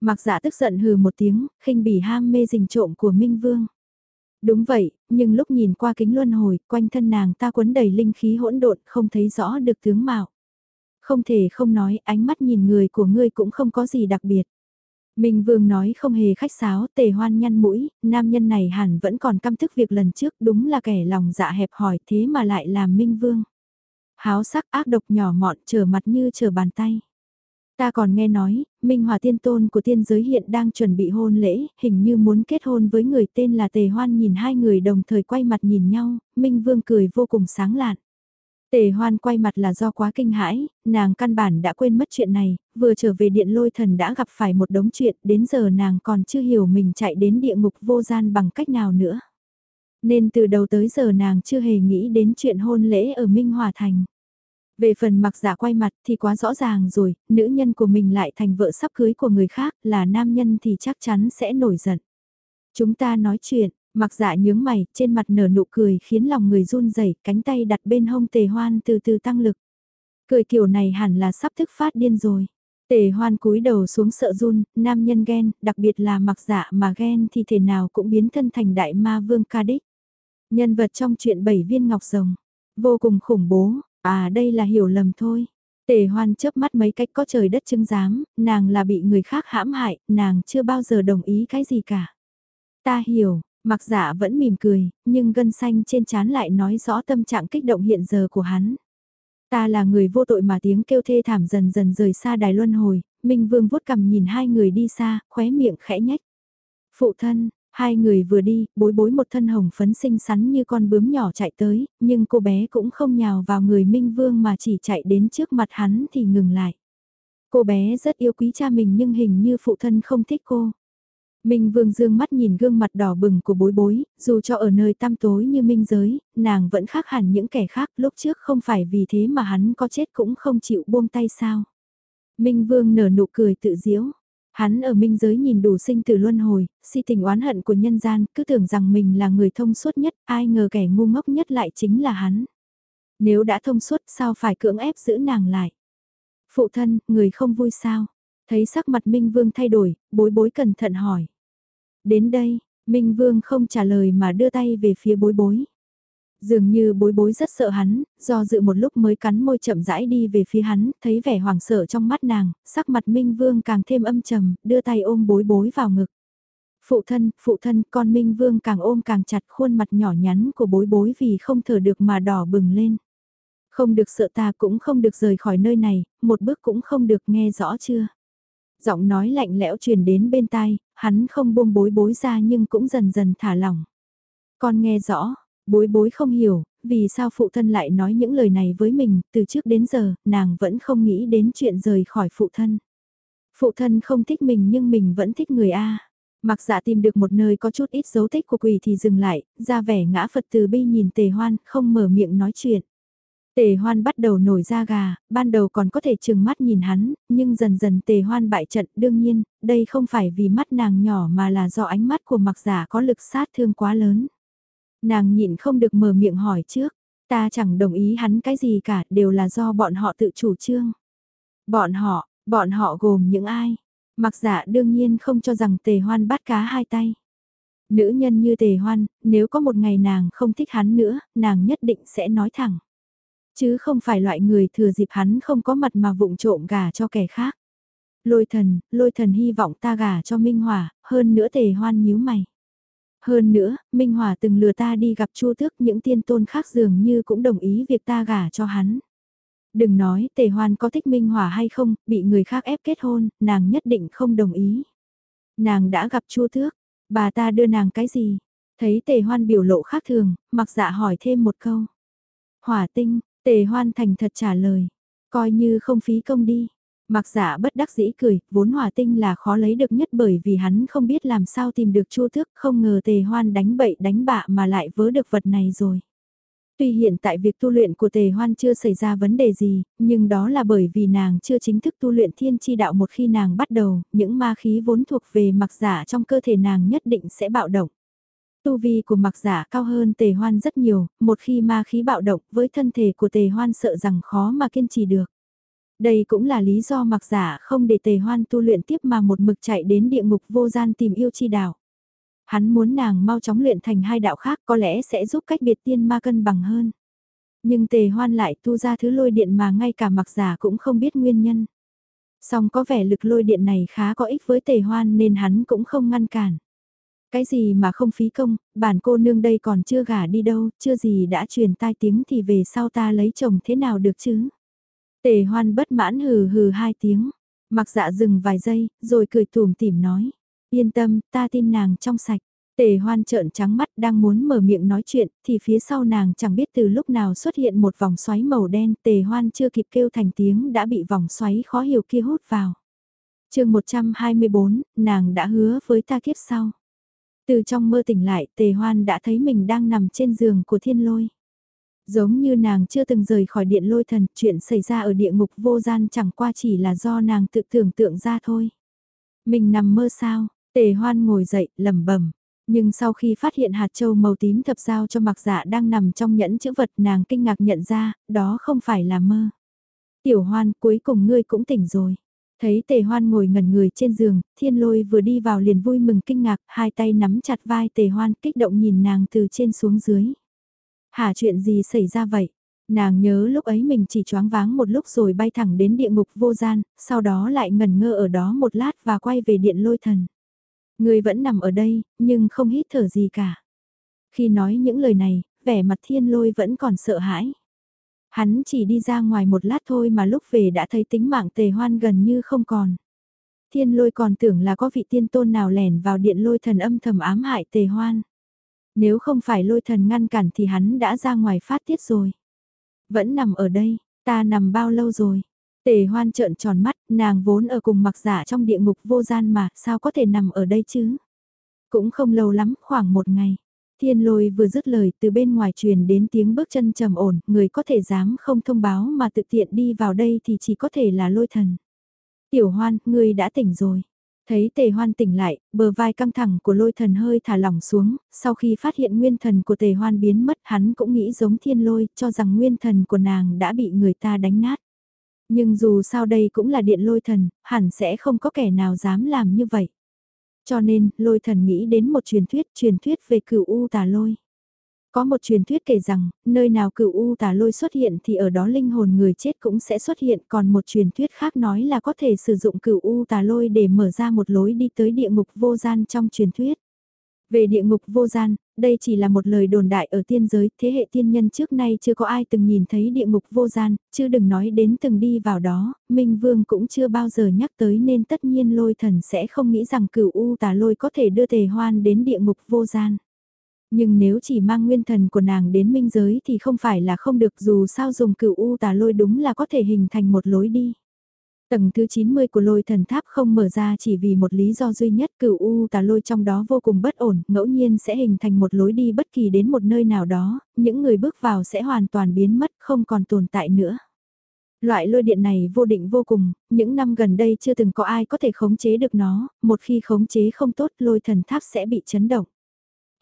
Mặc giả dạ tức giận hừ một tiếng, khinh bỉ ham mê rình trộm của Minh Vương. Đúng vậy, nhưng lúc nhìn qua kính luân hồi, quanh thân nàng ta quấn đầy linh khí hỗn độn, không thấy rõ được tướng mạo. Không thể không nói, ánh mắt nhìn người của ngươi cũng không có gì đặc biệt. Minh Vương nói không hề khách sáo, tề hoan nhăn mũi, nam nhân này hẳn vẫn còn căm thức việc lần trước, đúng là kẻ lòng dạ hẹp hỏi thế mà lại làm Minh Vương. Háo sắc ác độc nhỏ mọn trở mặt như trở bàn tay. Ta còn nghe nói, Minh Hòa tiên tôn của tiên giới hiện đang chuẩn bị hôn lễ, hình như muốn kết hôn với người tên là Tề Hoan nhìn hai người đồng thời quay mặt nhìn nhau, Minh Vương cười vô cùng sáng lạn. Tề Hoan quay mặt là do quá kinh hãi, nàng căn bản đã quên mất chuyện này, vừa trở về điện lôi thần đã gặp phải một đống chuyện, đến giờ nàng còn chưa hiểu mình chạy đến địa ngục vô gian bằng cách nào nữa. Nên từ đầu tới giờ nàng chưa hề nghĩ đến chuyện hôn lễ ở Minh Hòa Thành. Về phần mặc giả quay mặt thì quá rõ ràng rồi, nữ nhân của mình lại thành vợ sắp cưới của người khác, là nam nhân thì chắc chắn sẽ nổi giận. Chúng ta nói chuyện, mặc giả nhướng mày, trên mặt nở nụ cười khiến lòng người run rẩy cánh tay đặt bên hông tề hoan từ từ tăng lực. Cười kiểu này hẳn là sắp thức phát điên rồi. Tề hoan cúi đầu xuống sợ run, nam nhân ghen, đặc biệt là mặc dạ mà ghen thì thể nào cũng biến thân thành đại ma vương ca đích. Nhân vật trong chuyện bảy viên ngọc rồng, vô cùng khủng bố, À đây là hiểu lầm thôi. Tề hoan chớp mắt mấy cách có trời đất chứng giám, nàng là bị người khác hãm hại, nàng chưa bao giờ đồng ý cái gì cả. Ta hiểu, mặc giả dạ vẫn mỉm cười, nhưng gân xanh trên trán lại nói rõ tâm trạng kích động hiện giờ của hắn. Ta là người vô tội mà tiếng kêu thê thảm dần dần rời xa đài luân hồi, Minh Vương vuốt cầm nhìn hai người đi xa, khóe miệng khẽ nhách. Phụ thân, Hai người vừa đi, bối bối một thân hồng phấn xinh xắn như con bướm nhỏ chạy tới, nhưng cô bé cũng không nhào vào người Minh Vương mà chỉ chạy đến trước mặt hắn thì ngừng lại. Cô bé rất yêu quý cha mình nhưng hình như phụ thân không thích cô. Minh Vương dương mắt nhìn gương mặt đỏ bừng của bối bối, dù cho ở nơi tăm tối như minh giới, nàng vẫn khác hẳn những kẻ khác lúc trước không phải vì thế mà hắn có chết cũng không chịu buông tay sao. Minh Vương nở nụ cười tự diễu. Hắn ở minh giới nhìn đủ sinh tử luân hồi, si tình oán hận của nhân gian, cứ tưởng rằng mình là người thông suốt nhất, ai ngờ kẻ ngu ngốc nhất lại chính là hắn. Nếu đã thông suốt sao phải cưỡng ép giữ nàng lại. Phụ thân, người không vui sao? Thấy sắc mặt Minh Vương thay đổi, bối bối cẩn thận hỏi. Đến đây, Minh Vương không trả lời mà đưa tay về phía bối bối. Dường như bối bối rất sợ hắn, do dự một lúc mới cắn môi chậm rãi đi về phía hắn, thấy vẻ hoảng sợ trong mắt nàng, sắc mặt Minh Vương càng thêm âm trầm, đưa tay ôm bối bối vào ngực. Phụ thân, phụ thân, con Minh Vương càng ôm càng chặt khuôn mặt nhỏ nhắn của bối bối vì không thở được mà đỏ bừng lên. Không được sợ ta cũng không được rời khỏi nơi này, một bước cũng không được nghe rõ chưa. Giọng nói lạnh lẽo truyền đến bên tai, hắn không buông bối bối ra nhưng cũng dần dần thả lỏng. Con nghe rõ, bối bối không hiểu, vì sao phụ thân lại nói những lời này với mình, từ trước đến giờ, nàng vẫn không nghĩ đến chuyện rời khỏi phụ thân. Phụ thân không thích mình nhưng mình vẫn thích người A. Mặc dạ tìm được một nơi có chút ít dấu tích của quỷ thì dừng lại, ra vẻ ngã Phật từ bi nhìn tề hoan, không mở miệng nói chuyện. Tề hoan bắt đầu nổi da gà, ban đầu còn có thể trừng mắt nhìn hắn, nhưng dần dần tề hoan bại trận đương nhiên, đây không phải vì mắt nàng nhỏ mà là do ánh mắt của mặc giả có lực sát thương quá lớn. Nàng nhịn không được mở miệng hỏi trước, ta chẳng đồng ý hắn cái gì cả, đều là do bọn họ tự chủ trương. Bọn họ, bọn họ gồm những ai? Mặc giả đương nhiên không cho rằng tề hoan bắt cá hai tay. Nữ nhân như tề hoan, nếu có một ngày nàng không thích hắn nữa, nàng nhất định sẽ nói thẳng. Chứ không phải loại người thừa dịp hắn không có mặt mà vụng trộm gà cho kẻ khác. Lôi thần, lôi thần hy vọng ta gả cho Minh Hòa, hơn nữa tề hoan nhíu mày. Hơn nữa, Minh Hòa từng lừa ta đi gặp Chu Tước những tiên tôn khác dường như cũng đồng ý việc ta gả cho hắn. Đừng nói tề hoan có thích Minh Hòa hay không, bị người khác ép kết hôn, nàng nhất định không đồng ý. Nàng đã gặp Chu Tước, bà ta đưa nàng cái gì? Thấy tề hoan biểu lộ khác thường, mặc dạ hỏi thêm một câu. Hỏa tinh, Tề hoan thành thật trả lời, coi như không phí công đi. Mặc giả bất đắc dĩ cười, vốn hòa tinh là khó lấy được nhất bởi vì hắn không biết làm sao tìm được chu thước, không ngờ tề hoan đánh bậy đánh bạ mà lại vớ được vật này rồi. Tuy hiện tại việc tu luyện của tề hoan chưa xảy ra vấn đề gì, nhưng đó là bởi vì nàng chưa chính thức tu luyện thiên chi đạo một khi nàng bắt đầu, những ma khí vốn thuộc về mặc giả trong cơ thể nàng nhất định sẽ bạo động. Tu vi của mặc giả cao hơn tề hoan rất nhiều, một khi ma khí bạo động với thân thể của tề hoan sợ rằng khó mà kiên trì được. Đây cũng là lý do mặc giả không để tề hoan tu luyện tiếp mà một mực chạy đến địa ngục vô gian tìm yêu chi đạo. Hắn muốn nàng mau chóng luyện thành hai đạo khác có lẽ sẽ giúp cách biệt tiên ma cân bằng hơn. Nhưng tề hoan lại tu ra thứ lôi điện mà ngay cả mặc giả cũng không biết nguyên nhân. Song có vẻ lực lôi điện này khá có ích với tề hoan nên hắn cũng không ngăn cản. Cái gì mà không phí công, bản cô nương đây còn chưa gả đi đâu, chưa gì đã truyền tai tiếng thì về sau ta lấy chồng thế nào được chứ? Tề hoan bất mãn hừ hừ hai tiếng, mặc dạ dừng vài giây, rồi cười tủm tỉm nói. Yên tâm, ta tin nàng trong sạch. Tề hoan trợn trắng mắt đang muốn mở miệng nói chuyện, thì phía sau nàng chẳng biết từ lúc nào xuất hiện một vòng xoáy màu đen, tề hoan chưa kịp kêu thành tiếng đã bị vòng xoáy khó hiểu kia hút vào. chương 124, nàng đã hứa với ta kiếp sau. Từ trong mơ tỉnh lại, tề hoan đã thấy mình đang nằm trên giường của thiên lôi. Giống như nàng chưa từng rời khỏi điện lôi thần, chuyện xảy ra ở địa ngục vô gian chẳng qua chỉ là do nàng tự tưởng tượng ra thôi. Mình nằm mơ sao, tề hoan ngồi dậy, lẩm bẩm nhưng sau khi phát hiện hạt châu màu tím thập giao cho mặc dạ đang nằm trong nhẫn chữ vật nàng kinh ngạc nhận ra, đó không phải là mơ. Tiểu hoan cuối cùng ngươi cũng tỉnh rồi. Thấy tề hoan ngồi ngẩn người trên giường, thiên lôi vừa đi vào liền vui mừng kinh ngạc, hai tay nắm chặt vai tề hoan kích động nhìn nàng từ trên xuống dưới. Hả chuyện gì xảy ra vậy? Nàng nhớ lúc ấy mình chỉ choáng váng một lúc rồi bay thẳng đến địa ngục vô gian, sau đó lại ngẩn ngơ ở đó một lát và quay về điện lôi thần. Người vẫn nằm ở đây, nhưng không hít thở gì cả. Khi nói những lời này, vẻ mặt thiên lôi vẫn còn sợ hãi. Hắn chỉ đi ra ngoài một lát thôi mà lúc về đã thấy tính mạng tề hoan gần như không còn. Thiên lôi còn tưởng là có vị tiên tôn nào lẻn vào điện lôi thần âm thầm ám hại tề hoan. Nếu không phải lôi thần ngăn cản thì hắn đã ra ngoài phát tiết rồi. Vẫn nằm ở đây, ta nằm bao lâu rồi? Tề hoan trợn tròn mắt, nàng vốn ở cùng mặc giả trong địa ngục vô gian mà, sao có thể nằm ở đây chứ? Cũng không lâu lắm, khoảng một ngày. Thiên lôi vừa dứt lời từ bên ngoài truyền đến tiếng bước chân trầm ổn, người có thể dám không thông báo mà tự tiện đi vào đây thì chỉ có thể là lôi thần. Tiểu hoan, ngươi đã tỉnh rồi. Thấy tề hoan tỉnh lại, bờ vai căng thẳng của lôi thần hơi thả lỏng xuống, sau khi phát hiện nguyên thần của tề hoan biến mất hắn cũng nghĩ giống thiên lôi, cho rằng nguyên thần của nàng đã bị người ta đánh nát. Nhưng dù sao đây cũng là điện lôi thần, hẳn sẽ không có kẻ nào dám làm như vậy. Cho nên, lôi thần nghĩ đến một truyền thuyết, truyền thuyết về cửu U tà lôi. Có một truyền thuyết kể rằng, nơi nào cửu U tà lôi xuất hiện thì ở đó linh hồn người chết cũng sẽ xuất hiện, còn một truyền thuyết khác nói là có thể sử dụng cửu U tà lôi để mở ra một lối đi tới địa ngục vô gian trong truyền thuyết. Về địa ngục vô gian, đây chỉ là một lời đồn đại ở tiên giới, thế hệ tiên nhân trước nay chưa có ai từng nhìn thấy địa ngục vô gian, chứ đừng nói đến từng đi vào đó, Minh Vương cũng chưa bao giờ nhắc tới nên tất nhiên lôi thần sẽ không nghĩ rằng cửu U tà lôi có thể đưa tề hoan đến địa ngục vô gian. Nhưng nếu chỉ mang nguyên thần của nàng đến minh giới thì không phải là không được dù sao dùng cửu U tà lôi đúng là có thể hình thành một lối đi. Tầng thứ 90 của lôi thần tháp không mở ra chỉ vì một lý do duy nhất cửu U tà lôi trong đó vô cùng bất ổn, ngẫu nhiên sẽ hình thành một lối đi bất kỳ đến một nơi nào đó, những người bước vào sẽ hoàn toàn biến mất không còn tồn tại nữa. Loại lôi điện này vô định vô cùng, những năm gần đây chưa từng có ai có thể khống chế được nó, một khi khống chế không tốt lôi thần tháp sẽ bị chấn động.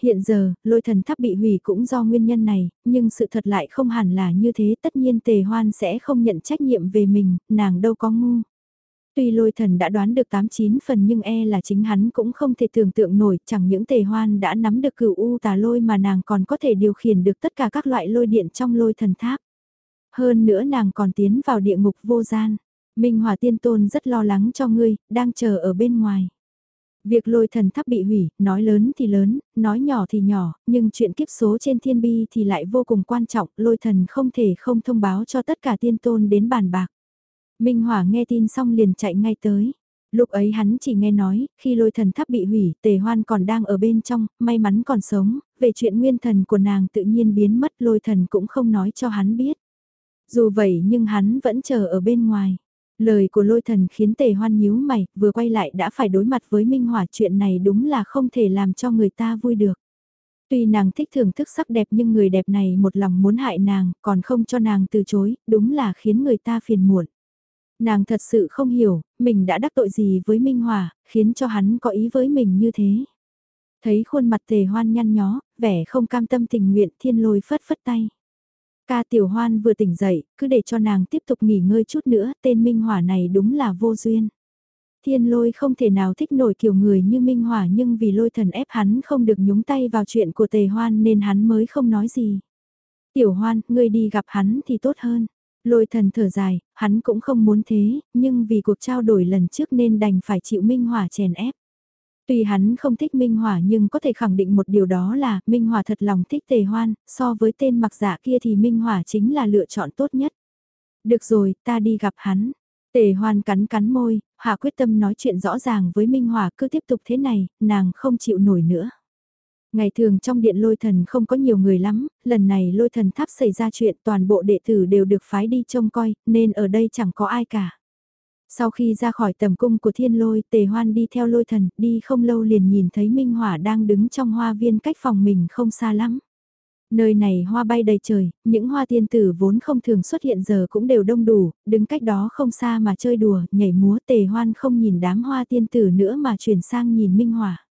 Hiện giờ, lôi thần tháp bị hủy cũng do nguyên nhân này, nhưng sự thật lại không hẳn là như thế tất nhiên tề hoan sẽ không nhận trách nhiệm về mình, nàng đâu có ngu. Tuy lôi thần đã đoán được 89 phần nhưng e là chính hắn cũng không thể tưởng tượng nổi chẳng những tề hoan đã nắm được cửu u tà lôi mà nàng còn có thể điều khiển được tất cả các loại lôi điện trong lôi thần tháp. Hơn nữa nàng còn tiến vào địa ngục vô gian. Minh Hòa Tiên Tôn rất lo lắng cho ngươi, đang chờ ở bên ngoài. Việc lôi thần tháp bị hủy, nói lớn thì lớn, nói nhỏ thì nhỏ, nhưng chuyện kiếp số trên thiên bi thì lại vô cùng quan trọng, lôi thần không thể không thông báo cho tất cả tiên tôn đến bàn bạc. Minh Hỏa nghe tin xong liền chạy ngay tới. Lúc ấy hắn chỉ nghe nói, khi lôi thần tháp bị hủy, tề hoan còn đang ở bên trong, may mắn còn sống, về chuyện nguyên thần của nàng tự nhiên biến mất lôi thần cũng không nói cho hắn biết. Dù vậy nhưng hắn vẫn chờ ở bên ngoài. Lời của lôi thần khiến tề hoan nhíu mày, vừa quay lại đã phải đối mặt với Minh Hỏa chuyện này đúng là không thể làm cho người ta vui được. Tuy nàng thích thưởng thức sắc đẹp nhưng người đẹp này một lòng muốn hại nàng, còn không cho nàng từ chối, đúng là khiến người ta phiền muộn. Nàng thật sự không hiểu, mình đã đắc tội gì với Minh hòa khiến cho hắn có ý với mình như thế. Thấy khuôn mặt tề hoan nhăn nhó, vẻ không cam tâm tình nguyện thiên lôi phất phất tay. Ca tiểu hoan vừa tỉnh dậy, cứ để cho nàng tiếp tục nghỉ ngơi chút nữa, tên Minh Hỏa này đúng là vô duyên. Thiên lôi không thể nào thích nổi kiểu người như Minh Hỏa nhưng vì lôi thần ép hắn không được nhúng tay vào chuyện của tề hoan nên hắn mới không nói gì. Tiểu hoan, ngươi đi gặp hắn thì tốt hơn. Lôi thần thở dài, hắn cũng không muốn thế, nhưng vì cuộc trao đổi lần trước nên đành phải chịu Minh Hỏa chèn ép. Tuy hắn không thích Minh Hòa nhưng có thể khẳng định một điều đó là Minh Hòa thật lòng thích Tề Hoan, so với tên mặc giả kia thì Minh Hòa chính là lựa chọn tốt nhất. Được rồi, ta đi gặp hắn. Tề Hoan cắn cắn môi, hạ quyết tâm nói chuyện rõ ràng với Minh Hòa cứ tiếp tục thế này, nàng không chịu nổi nữa. Ngày thường trong điện lôi thần không có nhiều người lắm, lần này lôi thần tháp xảy ra chuyện toàn bộ đệ tử đều được phái đi trông coi, nên ở đây chẳng có ai cả. Sau khi ra khỏi tầm cung của thiên lôi, tề hoan đi theo lôi thần, đi không lâu liền nhìn thấy Minh Hỏa đang đứng trong hoa viên cách phòng mình không xa lắm. Nơi này hoa bay đầy trời, những hoa tiên tử vốn không thường xuất hiện giờ cũng đều đông đủ, đứng cách đó không xa mà chơi đùa, nhảy múa tề hoan không nhìn đám hoa tiên tử nữa mà chuyển sang nhìn Minh Hỏa.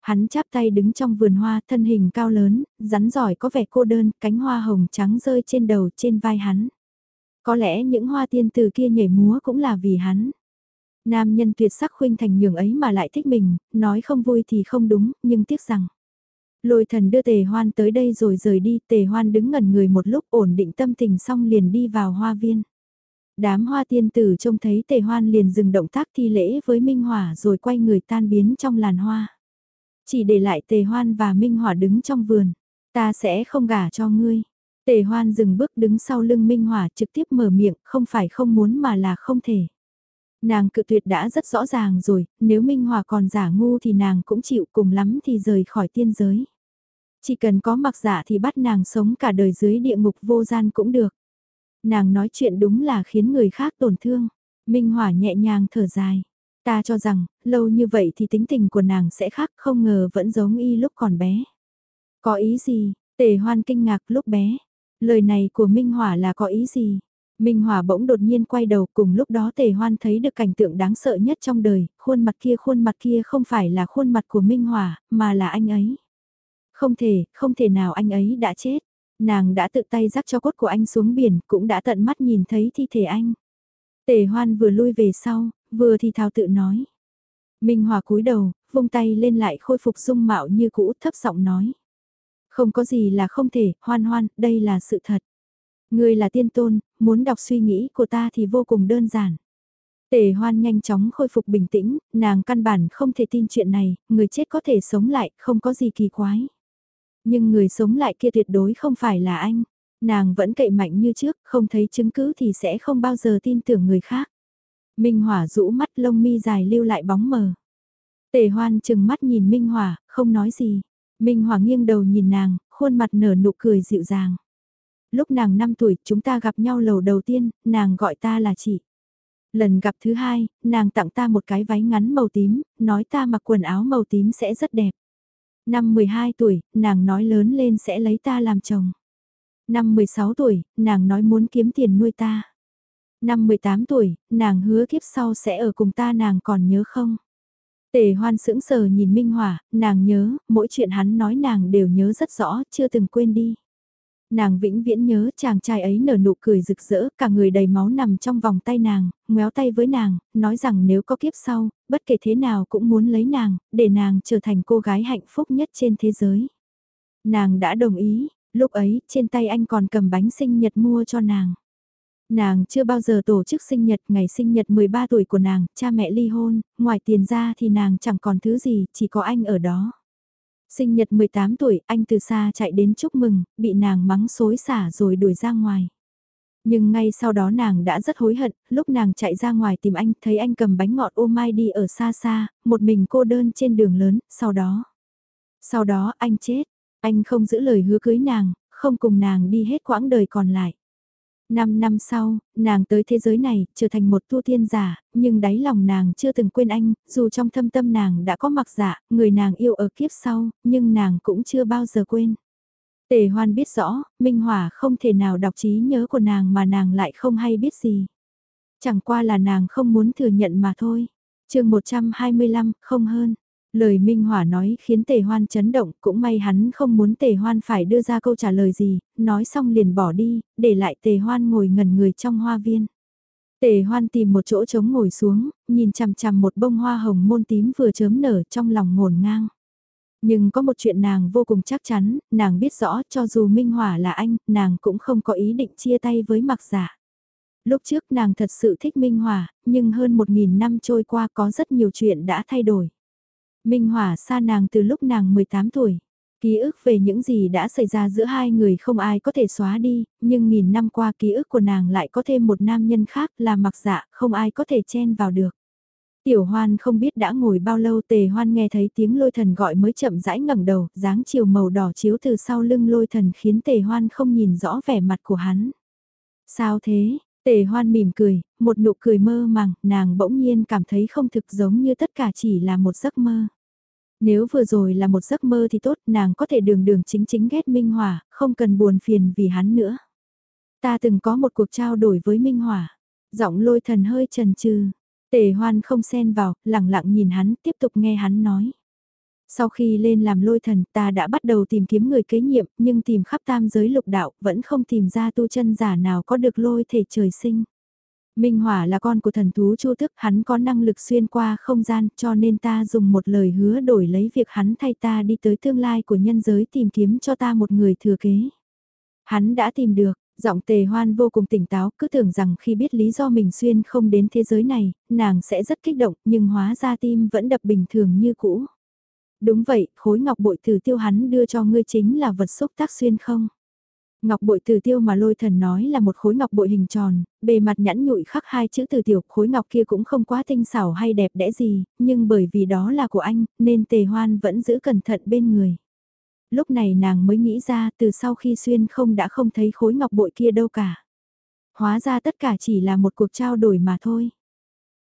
Hắn chắp tay đứng trong vườn hoa thân hình cao lớn, rắn giỏi có vẻ cô đơn, cánh hoa hồng trắng rơi trên đầu trên vai hắn. Có lẽ những hoa tiên từ kia nhảy múa cũng là vì hắn. Nam nhân tuyệt sắc khuynh thành nhường ấy mà lại thích mình, nói không vui thì không đúng, nhưng tiếc rằng. Lôi thần đưa tề hoan tới đây rồi rời đi, tề hoan đứng ngẩn người một lúc ổn định tâm tình xong liền đi vào hoa viên. Đám hoa tiên tử trông thấy tề hoan liền dừng động tác thi lễ với Minh Hỏa rồi quay người tan biến trong làn hoa. Chỉ để lại tề hoan và Minh Hỏa đứng trong vườn. Ta sẽ không gả cho ngươi. Tề hoan dừng bước đứng sau lưng Minh Hỏa trực tiếp mở miệng, không phải không muốn mà là không thể. Nàng cự tuyệt đã rất rõ ràng rồi, nếu Minh Hòa còn giả ngu thì nàng cũng chịu cùng lắm thì rời khỏi tiên giới. Chỉ cần có mặc giả thì bắt nàng sống cả đời dưới địa ngục vô gian cũng được. Nàng nói chuyện đúng là khiến người khác tổn thương. Minh Hỏa nhẹ nhàng thở dài. Ta cho rằng, lâu như vậy thì tính tình của nàng sẽ khác không ngờ vẫn giống y lúc còn bé. Có ý gì? Tề hoan kinh ngạc lúc bé. Lời này của Minh Hỏa là có ý gì? Minh Hỏa bỗng đột nhiên quay đầu cùng lúc đó Tề Hoan thấy được cảnh tượng đáng sợ nhất trong đời, khuôn mặt kia khuôn mặt kia không phải là khuôn mặt của Minh Hỏa, mà là anh ấy. Không thể, không thể nào anh ấy đã chết. Nàng đã tự tay rắc cho cốt của anh xuống biển, cũng đã tận mắt nhìn thấy thi thể anh. Tề Hoan vừa lui về sau, vừa thì thào tự nói. Minh Hòa cúi đầu, vung tay lên lại khôi phục dung mạo như cũ thấp giọng nói. Không có gì là không thể, hoan hoan, đây là sự thật. Ngươi là tiên tôn, muốn đọc suy nghĩ của ta thì vô cùng đơn giản. Tề hoan nhanh chóng khôi phục bình tĩnh, nàng căn bản không thể tin chuyện này, người chết có thể sống lại, không có gì kỳ quái. Nhưng người sống lại kia tuyệt đối không phải là anh. Nàng vẫn cậy mạnh như trước, không thấy chứng cứ thì sẽ không bao giờ tin tưởng người khác. Minh Hỏa rũ mắt lông mi dài lưu lại bóng mờ. Tề hoan chừng mắt nhìn Minh Hỏa, không nói gì. Minh Hoàng nghiêng đầu nhìn nàng, khuôn mặt nở nụ cười dịu dàng. Lúc nàng 5 tuổi, chúng ta gặp nhau lầu đầu tiên, nàng gọi ta là chị. Lần gặp thứ hai, nàng tặng ta một cái váy ngắn màu tím, nói ta mặc quần áo màu tím sẽ rất đẹp. Năm 12 tuổi, nàng nói lớn lên sẽ lấy ta làm chồng. Năm 16 tuổi, nàng nói muốn kiếm tiền nuôi ta. Năm 18 tuổi, nàng hứa kiếp sau sẽ ở cùng ta nàng còn nhớ không? Tề hoan sững sờ nhìn Minh Hòa, nàng nhớ, mỗi chuyện hắn nói nàng đều nhớ rất rõ, chưa từng quên đi. Nàng vĩnh viễn nhớ chàng trai ấy nở nụ cười rực rỡ, cả người đầy máu nằm trong vòng tay nàng, ngoéo tay với nàng, nói rằng nếu có kiếp sau, bất kể thế nào cũng muốn lấy nàng, để nàng trở thành cô gái hạnh phúc nhất trên thế giới. Nàng đã đồng ý, lúc ấy trên tay anh còn cầm bánh sinh nhật mua cho nàng. Nàng chưa bao giờ tổ chức sinh nhật ngày sinh nhật 13 tuổi của nàng, cha mẹ ly hôn, ngoài tiền ra thì nàng chẳng còn thứ gì, chỉ có anh ở đó. Sinh nhật 18 tuổi, anh từ xa chạy đến chúc mừng, bị nàng mắng xối xả rồi đuổi ra ngoài. Nhưng ngay sau đó nàng đã rất hối hận, lúc nàng chạy ra ngoài tìm anh, thấy anh cầm bánh ngọt ô mai đi ở xa xa, một mình cô đơn trên đường lớn, sau đó. Sau đó anh chết, anh không giữ lời hứa cưới nàng, không cùng nàng đi hết quãng đời còn lại. Năm năm sau, nàng tới thế giới này, trở thành một tu tiên giả, nhưng đáy lòng nàng chưa từng quên anh, dù trong thâm tâm nàng đã có mặc dạ, người nàng yêu ở kiếp sau, nhưng nàng cũng chưa bao giờ quên. Tề hoan biết rõ, Minh Hỏa không thể nào đọc trí nhớ của nàng mà nàng lại không hay biết gì. Chẳng qua là nàng không muốn thừa nhận mà thôi. chương 125, không hơn. Lời Minh Hỏa nói khiến Tề Hoan chấn động, cũng may hắn không muốn Tề Hoan phải đưa ra câu trả lời gì, nói xong liền bỏ đi, để lại Tề Hoan ngồi ngẩn người trong hoa viên. Tề Hoan tìm một chỗ trống ngồi xuống, nhìn chằm chằm một bông hoa hồng môn tím vừa chớm nở trong lòng ngổn ngang. Nhưng có một chuyện nàng vô cùng chắc chắn, nàng biết rõ cho dù Minh Hỏa là anh, nàng cũng không có ý định chia tay với mặc giả. Dạ. Lúc trước nàng thật sự thích Minh Hỏa, nhưng hơn một nghìn năm trôi qua có rất nhiều chuyện đã thay đổi. Minh Hỏa xa nàng từ lúc nàng 18 tuổi. Ký ức về những gì đã xảy ra giữa hai người không ai có thể xóa đi, nhưng nghìn năm qua ký ức của nàng lại có thêm một nam nhân khác là mặc dạ, không ai có thể chen vào được. Tiểu hoan không biết đã ngồi bao lâu tề hoan nghe thấy tiếng lôi thần gọi mới chậm rãi ngẩng đầu, dáng chiều màu đỏ chiếu từ sau lưng lôi thần khiến tề hoan không nhìn rõ vẻ mặt của hắn. Sao thế? Tề hoan mỉm cười, một nụ cười mơ màng, nàng bỗng nhiên cảm thấy không thực giống như tất cả chỉ là một giấc mơ. Nếu vừa rồi là một giấc mơ thì tốt, nàng có thể đường đường chính chính ghét Minh Hòa, không cần buồn phiền vì hắn nữa. Ta từng có một cuộc trao đổi với Minh Hòa, Giọng lôi thần hơi trần trừ. Tề hoan không xen vào, lặng lặng nhìn hắn, tiếp tục nghe hắn nói. Sau khi lên làm lôi thần ta đã bắt đầu tìm kiếm người kế nhiệm, nhưng tìm khắp tam giới lục đạo, vẫn không tìm ra tu chân giả nào có được lôi thể trời sinh. Minh Hỏa là con của thần thú Chu Tức, hắn có năng lực xuyên qua không gian, cho nên ta dùng một lời hứa đổi lấy việc hắn thay ta đi tới tương lai của nhân giới tìm kiếm cho ta một người thừa kế. Hắn đã tìm được, giọng tề hoan vô cùng tỉnh táo, cứ tưởng rằng khi biết lý do mình xuyên không đến thế giới này, nàng sẽ rất kích động, nhưng hóa ra tim vẫn đập bình thường như cũ. Đúng vậy, khối ngọc bội từ tiêu hắn đưa cho ngươi chính là vật xúc tác xuyên không? Ngọc bội từ tiêu mà lôi thần nói là một khối ngọc bội hình tròn, bề mặt nhẵn nhụi khắc hai chữ từ tiểu, khối ngọc kia cũng không quá tinh xảo hay đẹp đẽ gì, nhưng bởi vì đó là của anh, nên tề hoan vẫn giữ cẩn thận bên người. Lúc này nàng mới nghĩ ra từ sau khi xuyên không đã không thấy khối ngọc bội kia đâu cả. Hóa ra tất cả chỉ là một cuộc trao đổi mà thôi.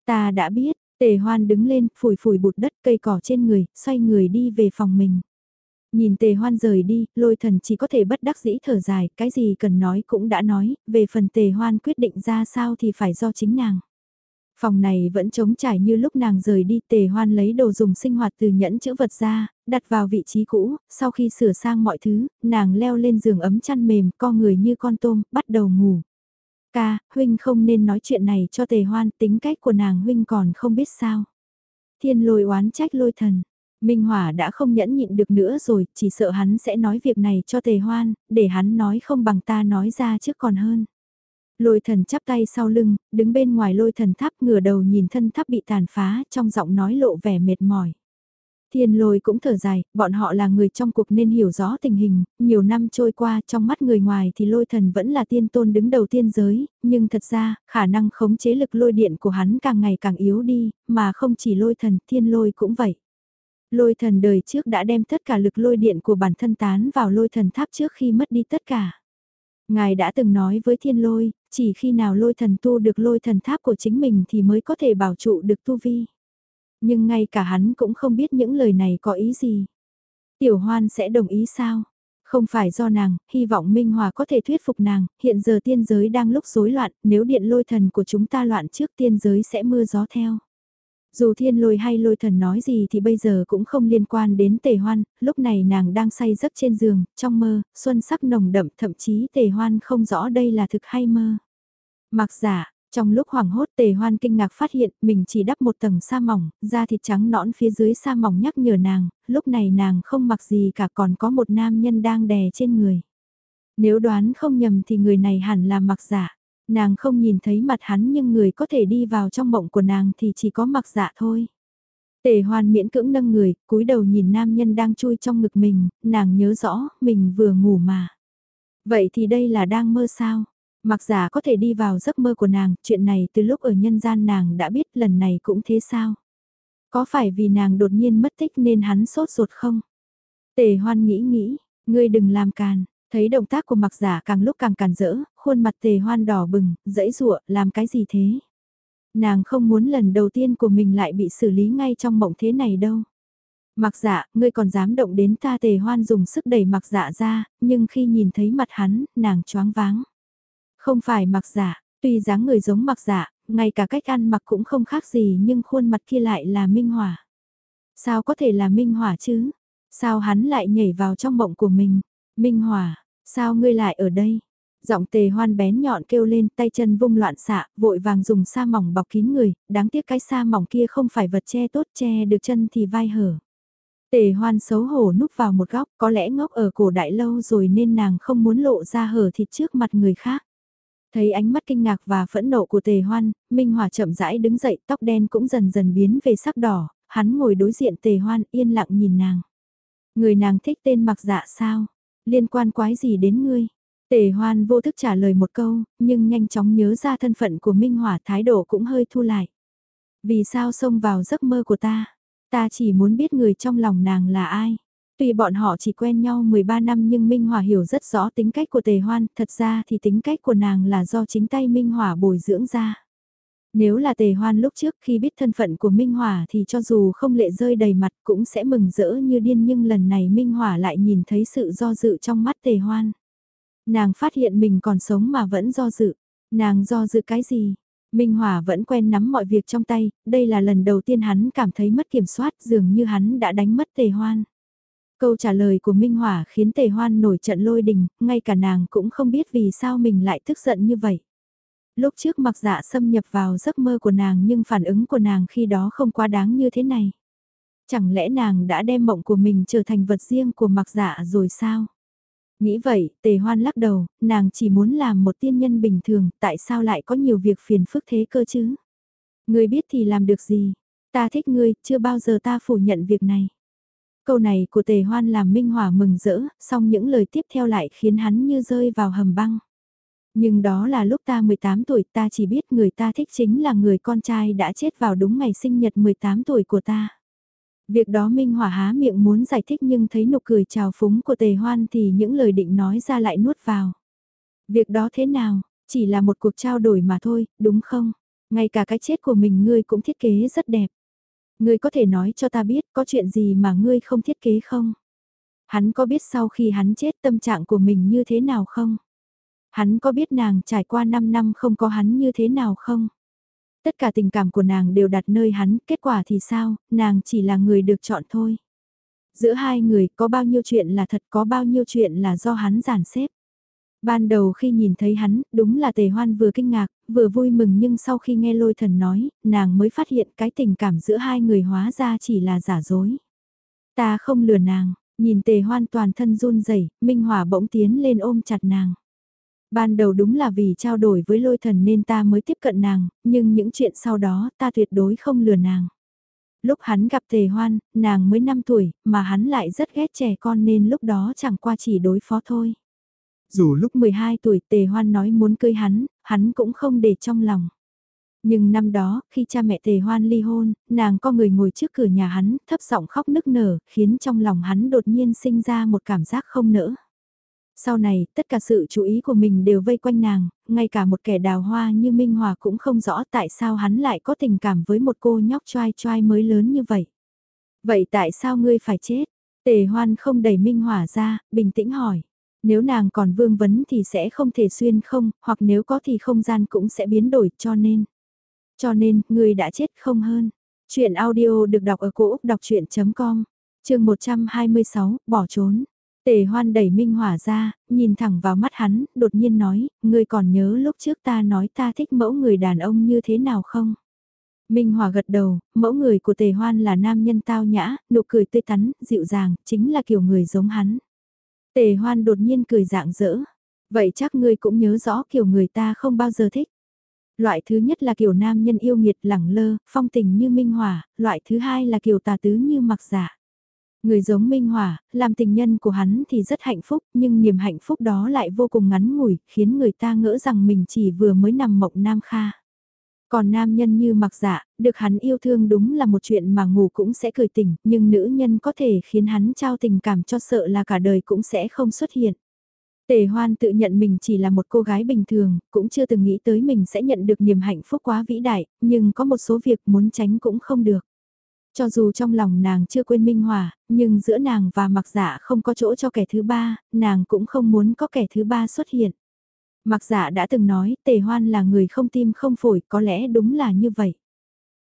Ta đã biết, tề hoan đứng lên, phủi phủi bụt đất cây cỏ trên người, xoay người đi về phòng mình. Nhìn tề hoan rời đi, lôi thần chỉ có thể bất đắc dĩ thở dài, cái gì cần nói cũng đã nói, về phần tề hoan quyết định ra sao thì phải do chính nàng. Phòng này vẫn trống trải như lúc nàng rời đi tề hoan lấy đồ dùng sinh hoạt từ nhẫn chữ vật ra, đặt vào vị trí cũ, sau khi sửa sang mọi thứ, nàng leo lên giường ấm chăn mềm, co người như con tôm, bắt đầu ngủ. Ca, huynh không nên nói chuyện này cho tề hoan, tính cách của nàng huynh còn không biết sao. Thiên lôi oán trách lôi thần, Minh Hỏa đã không nhẫn nhịn được nữa rồi, chỉ sợ hắn sẽ nói việc này cho tề hoan, để hắn nói không bằng ta nói ra trước còn hơn. Lôi thần chắp tay sau lưng, đứng bên ngoài lôi thần tháp ngửa đầu nhìn thân tháp bị tàn phá, trong giọng nói lộ vẻ mệt mỏi. Thiên lôi cũng thở dài, bọn họ là người trong cuộc nên hiểu rõ tình hình, nhiều năm trôi qua trong mắt người ngoài thì lôi thần vẫn là tiên tôn đứng đầu tiên giới, nhưng thật ra, khả năng khống chế lực lôi điện của hắn càng ngày càng yếu đi, mà không chỉ lôi thần, thiên lôi cũng vậy. Lôi thần đời trước đã đem tất cả lực lôi điện của bản thân tán vào lôi thần tháp trước khi mất đi tất cả. Ngài đã từng nói với thiên lôi, chỉ khi nào lôi thần tu được lôi thần tháp của chính mình thì mới có thể bảo trụ được tu vi. Nhưng ngay cả hắn cũng không biết những lời này có ý gì. Tiểu hoan sẽ đồng ý sao? Không phải do nàng, hy vọng Minh Hòa có thể thuyết phục nàng, hiện giờ tiên giới đang lúc rối loạn, nếu điện lôi thần của chúng ta loạn trước tiên giới sẽ mưa gió theo. Dù thiên lôi hay lôi thần nói gì thì bây giờ cũng không liên quan đến tề hoan, lúc này nàng đang say giấc trên giường, trong mơ, xuân sắc nồng đậm thậm chí tề hoan không rõ đây là thực hay mơ. Mặc giả, trong lúc hoảng hốt tề hoan kinh ngạc phát hiện mình chỉ đắp một tầng sa mỏng, da thịt trắng nõn phía dưới sa mỏng nhắc nhở nàng, lúc này nàng không mặc gì cả còn có một nam nhân đang đè trên người. Nếu đoán không nhầm thì người này hẳn là mặc giả. Nàng không nhìn thấy mặt hắn nhưng người có thể đi vào trong mộng của nàng thì chỉ có mặc giả thôi. Tề hoan miễn cưỡng nâng người, cúi đầu nhìn nam nhân đang chui trong ngực mình, nàng nhớ rõ, mình vừa ngủ mà. Vậy thì đây là đang mơ sao? Mặc giả có thể đi vào giấc mơ của nàng, chuyện này từ lúc ở nhân gian nàng đã biết lần này cũng thế sao? Có phải vì nàng đột nhiên mất tích nên hắn sốt ruột không? Tề hoan nghĩ nghĩ, ngươi đừng làm càn, Thấy động tác của mặc giả càng lúc càng càn rỡ, khuôn mặt tề hoan đỏ bừng, dãy rụa, làm cái gì thế? Nàng không muốn lần đầu tiên của mình lại bị xử lý ngay trong mộng thế này đâu. Mặc dạ, ngươi còn dám động đến ta tề hoan dùng sức đẩy mặc dạ ra, nhưng khi nhìn thấy mặt hắn, nàng choáng váng. Không phải mặc giả, tuy dáng người giống mặc giả, ngay cả cách ăn mặc cũng không khác gì nhưng khuôn mặt kia lại là minh hỏa. Sao có thể là minh hỏa chứ? Sao hắn lại nhảy vào trong mộng của mình? Minh Hòa, sao ngươi lại ở đây? Giọng tề hoan bén nhọn kêu lên tay chân vung loạn xạ, vội vàng dùng sa mỏng bọc kín người, đáng tiếc cái sa mỏng kia không phải vật che tốt che được chân thì vai hở. Tề hoan xấu hổ núp vào một góc, có lẽ ngốc ở cổ đại lâu rồi nên nàng không muốn lộ ra hở thịt trước mặt người khác. Thấy ánh mắt kinh ngạc và phẫn nộ của tề hoan, Minh Hòa chậm rãi đứng dậy, tóc đen cũng dần dần biến về sắc đỏ, hắn ngồi đối diện tề hoan yên lặng nhìn nàng. Người nàng thích tên mặc dạ sao? Liên quan quái gì đến ngươi? Tề hoan vô thức trả lời một câu, nhưng nhanh chóng nhớ ra thân phận của Minh Hỏa thái độ cũng hơi thu lại. Vì sao xông vào giấc mơ của ta? Ta chỉ muốn biết người trong lòng nàng là ai. Tuy bọn họ chỉ quen nhau 13 năm nhưng Minh hòa hiểu rất rõ tính cách của Tề Hoan, thật ra thì tính cách của nàng là do chính tay Minh hòa bồi dưỡng ra. Nếu là Tề Hoan lúc trước khi biết thân phận của Minh hòa thì cho dù không lệ rơi đầy mặt cũng sẽ mừng rỡ như điên nhưng lần này Minh hòa lại nhìn thấy sự do dự trong mắt Tề Hoan. Nàng phát hiện mình còn sống mà vẫn do dự. Nàng do dự cái gì? Minh hòa vẫn quen nắm mọi việc trong tay, đây là lần đầu tiên hắn cảm thấy mất kiểm soát dường như hắn đã đánh mất Tề Hoan. Câu trả lời của Minh Hỏa khiến Tề Hoan nổi trận lôi đình, ngay cả nàng cũng không biết vì sao mình lại tức giận như vậy. Lúc trước mặc dạ xâm nhập vào giấc mơ của nàng nhưng phản ứng của nàng khi đó không quá đáng như thế này. Chẳng lẽ nàng đã đem mộng của mình trở thành vật riêng của mặc dạ rồi sao? Nghĩ vậy, tề hoan lắc đầu, nàng chỉ muốn làm một tiên nhân bình thường, tại sao lại có nhiều việc phiền phức thế cơ chứ? Ngươi biết thì làm được gì? Ta thích ngươi, chưa bao giờ ta phủ nhận việc này. Câu này của tề hoan làm Minh Hỏa mừng rỡ, song những lời tiếp theo lại khiến hắn như rơi vào hầm băng. Nhưng đó là lúc ta 18 tuổi ta chỉ biết người ta thích chính là người con trai đã chết vào đúng ngày sinh nhật 18 tuổi của ta. Việc đó Minh Hỏa há miệng muốn giải thích nhưng thấy nụ cười trào phúng của tề hoan thì những lời định nói ra lại nuốt vào. Việc đó thế nào? Chỉ là một cuộc trao đổi mà thôi, đúng không? Ngay cả cái chết của mình ngươi cũng thiết kế rất đẹp. Ngươi có thể nói cho ta biết có chuyện gì mà ngươi không thiết kế không? Hắn có biết sau khi hắn chết tâm trạng của mình như thế nào không? Hắn có biết nàng trải qua 5 năm không có hắn như thế nào không? Tất cả tình cảm của nàng đều đặt nơi hắn, kết quả thì sao, nàng chỉ là người được chọn thôi. Giữa hai người có bao nhiêu chuyện là thật có bao nhiêu chuyện là do hắn giản xếp. Ban đầu khi nhìn thấy hắn, đúng là tề hoan vừa kinh ngạc, vừa vui mừng nhưng sau khi nghe lôi thần nói, nàng mới phát hiện cái tình cảm giữa hai người hóa ra chỉ là giả dối. Ta không lừa nàng, nhìn tề hoan toàn thân run rẩy Minh Hỏa bỗng tiến lên ôm chặt nàng. Ban đầu đúng là vì trao đổi với lôi thần nên ta mới tiếp cận nàng, nhưng những chuyện sau đó ta tuyệt đối không lừa nàng. Lúc hắn gặp tề hoan, nàng mới 5 tuổi, mà hắn lại rất ghét trẻ con nên lúc đó chẳng qua chỉ đối phó thôi. Dù lúc 12 tuổi tề hoan nói muốn cưới hắn, hắn cũng không để trong lòng. Nhưng năm đó, khi cha mẹ tề hoan ly hôn, nàng có người ngồi trước cửa nhà hắn, thấp giọng khóc nức nở, khiến trong lòng hắn đột nhiên sinh ra một cảm giác không nỡ. Sau này, tất cả sự chú ý của mình đều vây quanh nàng, ngay cả một kẻ đào hoa như Minh Hòa cũng không rõ tại sao hắn lại có tình cảm với một cô nhóc choai choai mới lớn như vậy. Vậy tại sao ngươi phải chết? Tề hoan không đẩy Minh Hòa ra, bình tĩnh hỏi. Nếu nàng còn vương vấn thì sẽ không thể xuyên không, hoặc nếu có thì không gian cũng sẽ biến đổi cho nên. Cho nên, người đã chết không hơn. Chuyện audio được đọc ở cổ Úc đọc chuyện.com, trường 126, bỏ trốn. Tề hoan đẩy Minh Hỏa ra, nhìn thẳng vào mắt hắn, đột nhiên nói, ngươi còn nhớ lúc trước ta nói ta thích mẫu người đàn ông như thế nào không? Minh Hòa gật đầu, mẫu người của Tề Hoan là nam nhân tao nhã, nụ cười tươi tắn, dịu dàng, chính là kiểu người giống hắn. Tề Hoan đột nhiên cười dạng dỡ. Vậy chắc ngươi cũng nhớ rõ kiểu người ta không bao giờ thích. Loại thứ nhất là kiểu nam nhân yêu nghiệt lẳng lơ, phong tình như Minh Hòa, loại thứ hai là kiểu tà tứ như mặc giả. Người giống Minh Hòa, làm tình nhân của hắn thì rất hạnh phúc, nhưng niềm hạnh phúc đó lại vô cùng ngắn ngủi, khiến người ta ngỡ rằng mình chỉ vừa mới nằm mộng nam kha. Còn nam nhân như mặc dạ, được hắn yêu thương đúng là một chuyện mà ngủ cũng sẽ cười tỉnh, nhưng nữ nhân có thể khiến hắn trao tình cảm cho sợ là cả đời cũng sẽ không xuất hiện. Tề hoan tự nhận mình chỉ là một cô gái bình thường, cũng chưa từng nghĩ tới mình sẽ nhận được niềm hạnh phúc quá vĩ đại, nhưng có một số việc muốn tránh cũng không được. Cho dù trong lòng nàng chưa quên minh hòa, nhưng giữa nàng và mặc dạ không có chỗ cho kẻ thứ ba, nàng cũng không muốn có kẻ thứ ba xuất hiện. Mặc dạ đã từng nói tề hoan là người không tim không phổi, có lẽ đúng là như vậy.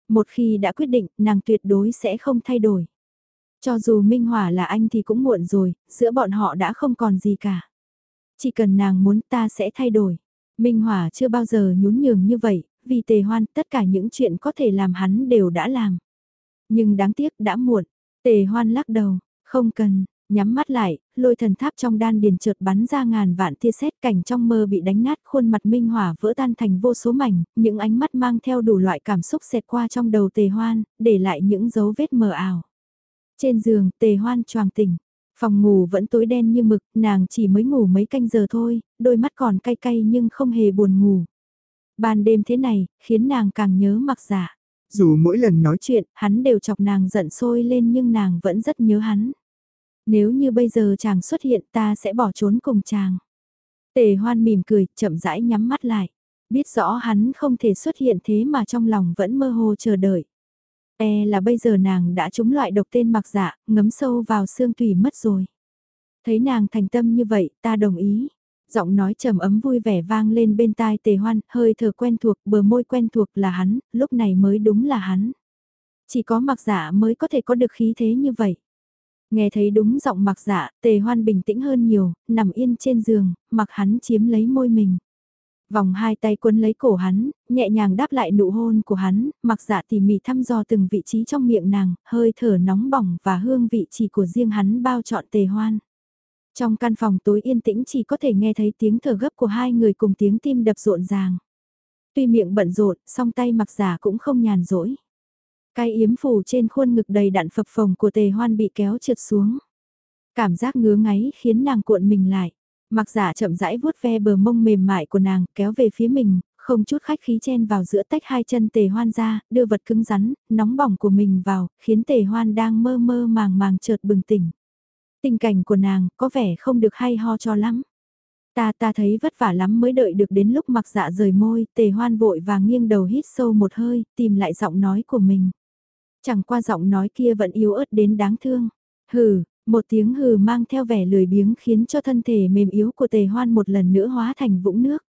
Một khi đã quyết định, nàng tuyệt đối sẽ không thay đổi. Cho dù Minh Hỏa là anh thì cũng muộn rồi, giữa bọn họ đã không còn gì cả. Chỉ cần nàng muốn ta sẽ thay đổi. Minh Hỏa chưa bao giờ nhún nhường như vậy, vì tề hoan tất cả những chuyện có thể làm hắn đều đã làm. Nhưng đáng tiếc đã muộn, tề hoan lắc đầu, không cần, nhắm mắt lại, lôi thần tháp trong đan điền chợt bắn ra ngàn vạn tia sét cảnh trong mơ bị đánh nát khuôn mặt minh hỏa vỡ tan thành vô số mảnh, những ánh mắt mang theo đủ loại cảm xúc xẹt qua trong đầu tề hoan, để lại những dấu vết mờ ảo. Trên giường, tề hoan choàng tỉnh. Phòng ngủ vẫn tối đen như mực, nàng chỉ mới ngủ mấy canh giờ thôi, đôi mắt còn cay cay nhưng không hề buồn ngủ. Ban đêm thế này, khiến nàng càng nhớ mặc giả. Dù mỗi lần nói chuyện, hắn đều chọc nàng giận sôi lên nhưng nàng vẫn rất nhớ hắn. Nếu như bây giờ chàng xuất hiện ta sẽ bỏ trốn cùng chàng. Tề hoan mỉm cười, chậm rãi nhắm mắt lại. Biết rõ hắn không thể xuất hiện thế mà trong lòng vẫn mơ hồ chờ đợi. E là bây giờ nàng đã trúng loại độc tên mặc dạ, ngấm sâu vào xương tủy mất rồi. Thấy nàng thành tâm như vậy, ta đồng ý. Giọng nói trầm ấm vui vẻ vang lên bên tai tề hoan, hơi thở quen thuộc, bờ môi quen thuộc là hắn, lúc này mới đúng là hắn. Chỉ có mặc dạ mới có thể có được khí thế như vậy. Nghe thấy đúng giọng mặc dạ, tề hoan bình tĩnh hơn nhiều, nằm yên trên giường, mặc hắn chiếm lấy môi mình. Vòng hai tay quấn lấy cổ hắn, nhẹ nhàng đáp lại nụ hôn của hắn, mặc dạ tỉ mỉ thăm dò từng vị trí trong miệng nàng, hơi thở nóng bỏng và hương vị chỉ của riêng hắn bao trọn tề hoan. Trong căn phòng tối yên tĩnh chỉ có thể nghe thấy tiếng thở gấp của hai người cùng tiếng tim đập rộn ràng. Tuy miệng bận rộn, song tay mặc giả dạ cũng không nhàn rỗi. Cái yếm phủ trên khuôn ngực đầy đạn phập phồng của tề hoan bị kéo trượt xuống. Cảm giác ngứa ngáy khiến nàng cuộn mình lại. Mặc giả chậm rãi vuốt ve bờ mông mềm mại của nàng kéo về phía mình, không chút khách khí chen vào giữa tách hai chân tề hoan ra, đưa vật cứng rắn, nóng bỏng của mình vào, khiến tề hoan đang mơ mơ màng màng chợt bừng tỉnh. Tình cảnh của nàng có vẻ không được hay ho cho lắm. Ta ta thấy vất vả lắm mới đợi được đến lúc mặc dạ rời môi, tề hoan vội và nghiêng đầu hít sâu một hơi, tìm lại giọng nói của mình. Chẳng qua giọng nói kia vẫn yếu ớt đến đáng thương. Hừ, một tiếng hừ mang theo vẻ lười biếng khiến cho thân thể mềm yếu của tề hoan một lần nữa hóa thành vũng nước.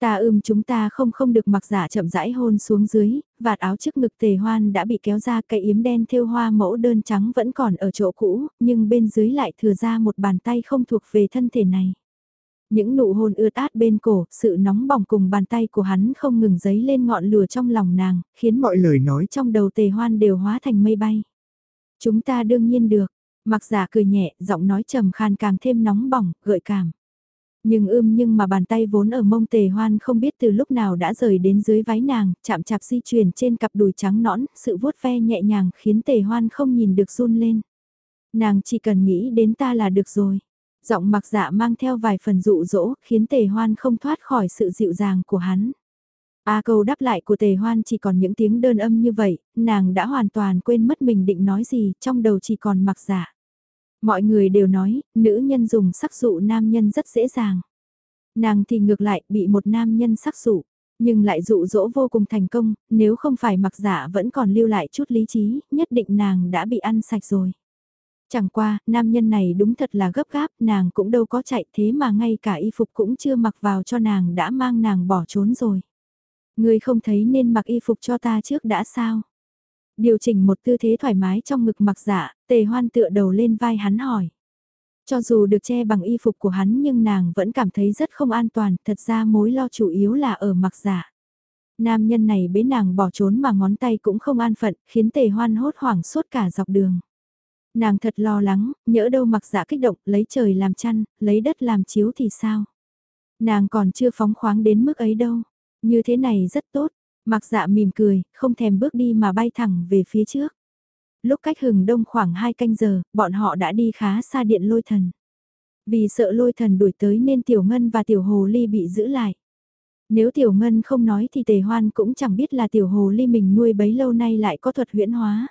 Ta ưm chúng ta không không được mặc giả chậm rãi hôn xuống dưới, vạt áo trước ngực tề hoan đã bị kéo ra cây yếm đen thêu hoa mẫu đơn trắng vẫn còn ở chỗ cũ, nhưng bên dưới lại thừa ra một bàn tay không thuộc về thân thể này. Những nụ hôn ướt át bên cổ, sự nóng bỏng cùng bàn tay của hắn không ngừng giấy lên ngọn lửa trong lòng nàng, khiến mọi lời nói trong đầu tề hoan đều hóa thành mây bay. Chúng ta đương nhiên được, mặc giả cười nhẹ, giọng nói trầm khan càng thêm nóng bỏng, gợi cảm. Nhưng ưm nhưng mà bàn tay vốn ở mông tề hoan không biết từ lúc nào đã rời đến dưới váy nàng, chạm chạp di chuyển trên cặp đùi trắng nõn, sự vuốt ve nhẹ nhàng khiến tề hoan không nhìn được run lên. Nàng chỉ cần nghĩ đến ta là được rồi. Giọng mặc dạ mang theo vài phần dụ dỗ, khiến tề hoan không thoát khỏi sự dịu dàng của hắn. A câu đáp lại của tề hoan chỉ còn những tiếng đơn âm như vậy, nàng đã hoàn toàn quên mất mình định nói gì, trong đầu chỉ còn mặc dạ. Mọi người đều nói, nữ nhân dùng sắc dụ nam nhân rất dễ dàng. Nàng thì ngược lại bị một nam nhân sắc dụ, nhưng lại dụ dỗ vô cùng thành công, nếu không phải mặc giả vẫn còn lưu lại chút lý trí, nhất định nàng đã bị ăn sạch rồi. Chẳng qua, nam nhân này đúng thật là gấp gáp, nàng cũng đâu có chạy thế mà ngay cả y phục cũng chưa mặc vào cho nàng đã mang nàng bỏ trốn rồi. Người không thấy nên mặc y phục cho ta trước đã sao? Điều chỉnh một tư thế thoải mái trong ngực mặc dạ, tề hoan tựa đầu lên vai hắn hỏi. Cho dù được che bằng y phục của hắn nhưng nàng vẫn cảm thấy rất không an toàn, thật ra mối lo chủ yếu là ở mặc giả Nam nhân này bế nàng bỏ trốn mà ngón tay cũng không an phận, khiến tề hoan hốt hoảng suốt cả dọc đường. Nàng thật lo lắng, nhỡ đâu mặc dạ kích động, lấy trời làm chăn, lấy đất làm chiếu thì sao? Nàng còn chưa phóng khoáng đến mức ấy đâu. Như thế này rất tốt, Mặc dạ mỉm cười, không thèm bước đi mà bay thẳng về phía trước. Lúc cách hừng đông khoảng 2 canh giờ, bọn họ đã đi khá xa điện lôi thần. Vì sợ lôi thần đuổi tới nên Tiểu Ngân và Tiểu Hồ Ly bị giữ lại. Nếu Tiểu Ngân không nói thì Tề Hoan cũng chẳng biết là Tiểu Hồ Ly mình nuôi bấy lâu nay lại có thuật huyễn hóa.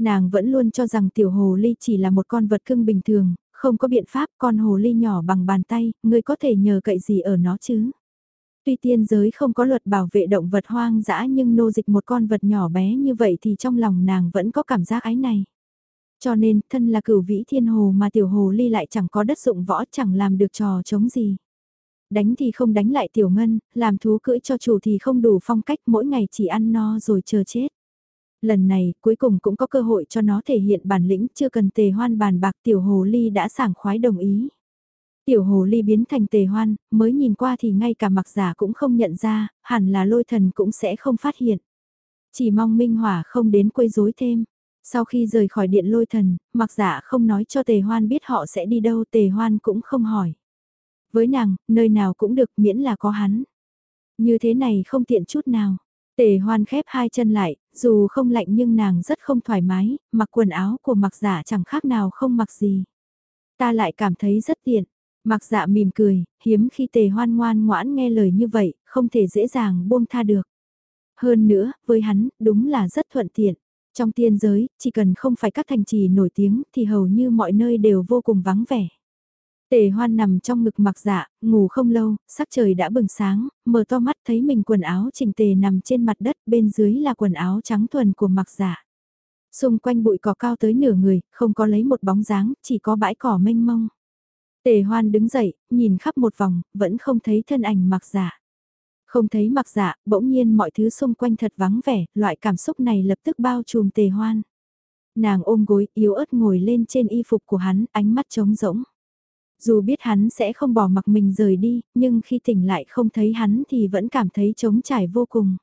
Nàng vẫn luôn cho rằng Tiểu Hồ Ly chỉ là một con vật cưng bình thường, không có biện pháp con Hồ Ly nhỏ bằng bàn tay, người có thể nhờ cậy gì ở nó chứ. Tuy tiên giới không có luật bảo vệ động vật hoang dã nhưng nô dịch một con vật nhỏ bé như vậy thì trong lòng nàng vẫn có cảm giác ái này. Cho nên, thân là cửu vĩ thiên hồ mà tiểu hồ ly lại chẳng có đất dụng võ chẳng làm được trò chống gì. Đánh thì không đánh lại tiểu ngân, làm thú cưỡi cho chủ thì không đủ phong cách mỗi ngày chỉ ăn no rồi chờ chết. Lần này, cuối cùng cũng có cơ hội cho nó thể hiện bản lĩnh chưa cần tề hoan bàn bạc tiểu hồ ly đã sảng khoái đồng ý. Tiểu hồ ly biến thành tề hoan, mới nhìn qua thì ngay cả mặc giả cũng không nhận ra, hẳn là lôi thần cũng sẽ không phát hiện. Chỉ mong Minh Hỏa không đến quấy rối thêm. Sau khi rời khỏi điện lôi thần, mặc giả không nói cho tề hoan biết họ sẽ đi đâu tề hoan cũng không hỏi. Với nàng, nơi nào cũng được miễn là có hắn. Như thế này không tiện chút nào. Tề hoan khép hai chân lại, dù không lạnh nhưng nàng rất không thoải mái, mặc quần áo của mặc giả chẳng khác nào không mặc gì. Ta lại cảm thấy rất tiện, Mặc dạ mỉm cười, hiếm khi tề hoan ngoan ngoãn nghe lời như vậy, không thể dễ dàng buông tha được. Hơn nữa, với hắn, đúng là rất thuận tiện. Trong tiên giới, chỉ cần không phải các thành trì nổi tiếng thì hầu như mọi nơi đều vô cùng vắng vẻ. Tề hoan nằm trong ngực mặc dạ, ngủ không lâu, sắc trời đã bừng sáng, mở to mắt thấy mình quần áo chỉnh tề nằm trên mặt đất bên dưới là quần áo trắng thuần của mặc dạ. Xung quanh bụi cỏ cao tới nửa người, không có lấy một bóng dáng, chỉ có bãi cỏ mênh mông. Tề hoan đứng dậy, nhìn khắp một vòng, vẫn không thấy thân ảnh mặc Dạ. Không thấy mặc Dạ, bỗng nhiên mọi thứ xung quanh thật vắng vẻ, loại cảm xúc này lập tức bao trùm tề hoan. Nàng ôm gối, yếu ớt ngồi lên trên y phục của hắn, ánh mắt trống rỗng. Dù biết hắn sẽ không bỏ mặc mình rời đi, nhưng khi tỉnh lại không thấy hắn thì vẫn cảm thấy trống trải vô cùng.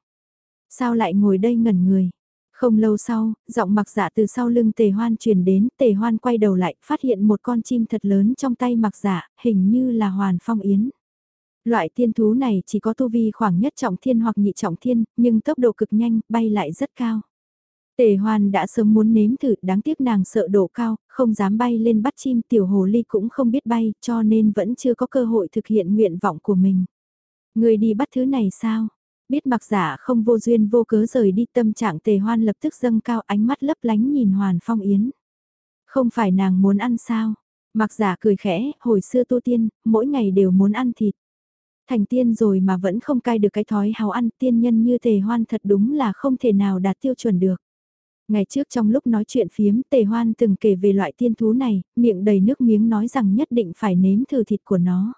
Sao lại ngồi đây ngẩn người? Không lâu sau, giọng mặc dạ từ sau lưng tề hoan truyền đến, tề hoan quay đầu lại, phát hiện một con chim thật lớn trong tay mặc dạ, hình như là hoàn phong yến. Loại tiên thú này chỉ có tu vi khoảng nhất trọng thiên hoặc nhị trọng thiên, nhưng tốc độ cực nhanh, bay lại rất cao. Tề hoan đã sớm muốn nếm thử, đáng tiếc nàng sợ độ cao, không dám bay lên bắt chim tiểu hồ ly cũng không biết bay, cho nên vẫn chưa có cơ hội thực hiện nguyện vọng của mình. Người đi bắt thứ này sao? Biết mặc giả không vô duyên vô cớ rời đi tâm trạng tề hoan lập tức dâng cao ánh mắt lấp lánh nhìn Hoàn Phong Yến. Không phải nàng muốn ăn sao? Mặc giả cười khẽ, hồi xưa tu tiên, mỗi ngày đều muốn ăn thịt. Thành tiên rồi mà vẫn không cai được cái thói hào ăn tiên nhân như tề hoan thật đúng là không thể nào đạt tiêu chuẩn được. Ngày trước trong lúc nói chuyện phiếm tề hoan từng kể về loại tiên thú này, miệng đầy nước miếng nói rằng nhất định phải nếm thử thịt của nó.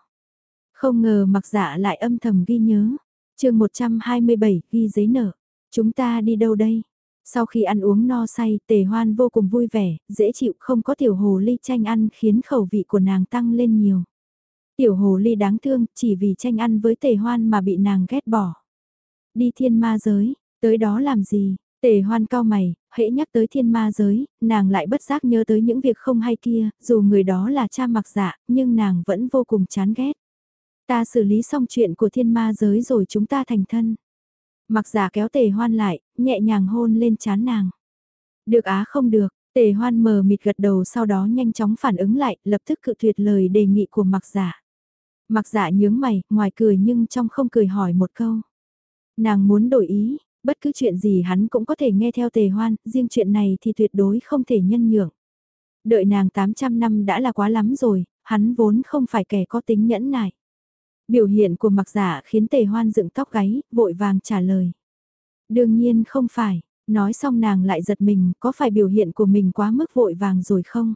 Không ngờ mặc dạ lại âm thầm ghi nhớ. chương 127 ghi giấy nợ. Chúng ta đi đâu đây? Sau khi ăn uống no say, tề hoan vô cùng vui vẻ, dễ chịu không có tiểu hồ ly tranh ăn khiến khẩu vị của nàng tăng lên nhiều. Tiểu hồ ly đáng thương, chỉ vì tranh ăn với tề hoan mà bị nàng ghét bỏ. Đi thiên ma giới, tới đó làm gì? Tề hoan cao mày, hễ nhắc tới thiên ma giới, nàng lại bất giác nhớ tới những việc không hay kia, dù người đó là cha mặc dạ, nhưng nàng vẫn vô cùng chán ghét. Ta xử lý xong chuyện của thiên ma giới rồi chúng ta thành thân. Mặc giả kéo tề hoan lại, nhẹ nhàng hôn lên chán nàng. Được á không được, tề hoan mờ mịt gật đầu sau đó nhanh chóng phản ứng lại, lập tức cự tuyệt lời đề nghị của mặc giả. Mặc giả nhướng mày, ngoài cười nhưng trong không cười hỏi một câu. Nàng muốn đổi ý, bất cứ chuyện gì hắn cũng có thể nghe theo tề hoan, riêng chuyện này thì tuyệt đối không thể nhân nhượng. Đợi nàng 800 năm đã là quá lắm rồi, hắn vốn không phải kẻ có tính nhẫn nại. Biểu hiện của mặc giả khiến tề hoan dựng tóc gáy, vội vàng trả lời. Đương nhiên không phải, nói xong nàng lại giật mình, có phải biểu hiện của mình quá mức vội vàng rồi không?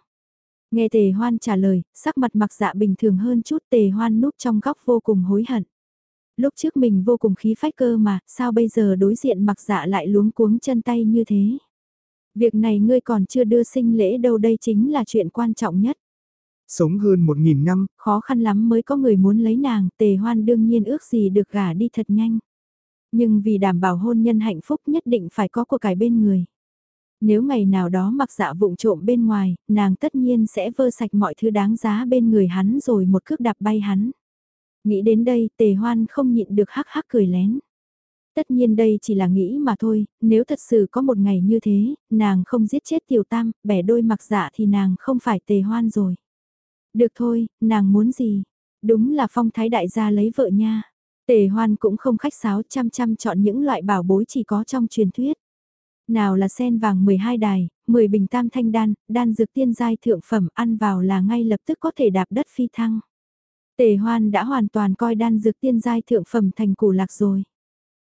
Nghe tề hoan trả lời, sắc mặt mặc dạ bình thường hơn chút tề hoan núp trong góc vô cùng hối hận. Lúc trước mình vô cùng khí phách cơ mà, sao bây giờ đối diện mặc dạ lại luống cuống chân tay như thế? Việc này ngươi còn chưa đưa sinh lễ đâu đây chính là chuyện quan trọng nhất. Sống hơn một nghìn năm, khó khăn lắm mới có người muốn lấy nàng, tề hoan đương nhiên ước gì được gả đi thật nhanh. Nhưng vì đảm bảo hôn nhân hạnh phúc nhất định phải có của cải bên người. Nếu ngày nào đó mặc dạ vụng trộm bên ngoài, nàng tất nhiên sẽ vơ sạch mọi thứ đáng giá bên người hắn rồi một cước đạp bay hắn. Nghĩ đến đây tề hoan không nhịn được hắc hắc cười lén. Tất nhiên đây chỉ là nghĩ mà thôi, nếu thật sự có một ngày như thế, nàng không giết chết tiểu tam, bẻ đôi mặc dạ thì nàng không phải tề hoan rồi. Được thôi, nàng muốn gì? Đúng là phong thái đại gia lấy vợ nha. Tề hoan cũng không khách sáo chăm chăm chọn những loại bảo bối chỉ có trong truyền thuyết. Nào là sen vàng 12 đài, 10 bình tam thanh đan, đan dược tiên giai thượng phẩm ăn vào là ngay lập tức có thể đạp đất phi thăng. Tề hoan đã hoàn toàn coi đan dược tiên giai thượng phẩm thành củ lạc rồi.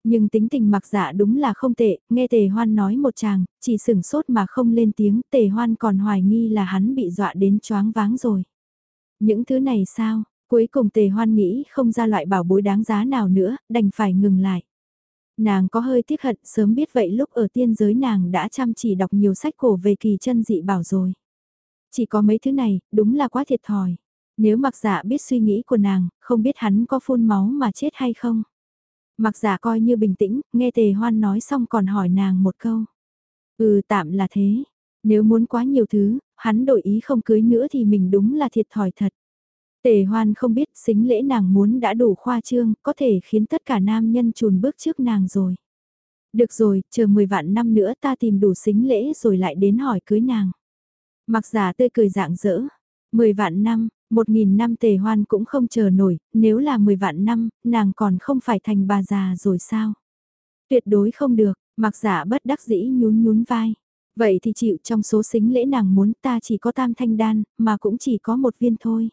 Nhưng tính tình mặc dạ đúng là không tệ, nghe tề hoan nói một chàng, chỉ sửng sốt mà không lên tiếng, tề hoan còn hoài nghi là hắn bị dọa đến choáng váng rồi. Những thứ này sao, cuối cùng tề hoan nghĩ không ra loại bảo bối đáng giá nào nữa, đành phải ngừng lại. Nàng có hơi tiếc hận sớm biết vậy lúc ở tiên giới nàng đã chăm chỉ đọc nhiều sách cổ về kỳ chân dị bảo rồi. Chỉ có mấy thứ này, đúng là quá thiệt thòi. Nếu mặc giả biết suy nghĩ của nàng, không biết hắn có phun máu mà chết hay không. Mặc giả coi như bình tĩnh, nghe tề hoan nói xong còn hỏi nàng một câu. Ừ tạm là thế. Nếu muốn quá nhiều thứ, hắn đổi ý không cưới nữa thì mình đúng là thiệt thòi thật. Tề hoan không biết xính lễ nàng muốn đã đủ khoa trương, có thể khiến tất cả nam nhân chùn bước trước nàng rồi. Được rồi, chờ 10 vạn năm nữa ta tìm đủ xính lễ rồi lại đến hỏi cưới nàng. Mặc giả tươi cười dạng dỡ. 10 vạn năm, 1.000 năm tề hoan cũng không chờ nổi, nếu là 10 vạn năm, nàng còn không phải thành bà già rồi sao? Tuyệt đối không được, mặc giả bất đắc dĩ nhún nhún vai. Vậy thì chịu trong số xính lễ nàng muốn ta chỉ có tam thanh đan, mà cũng chỉ có một viên thôi.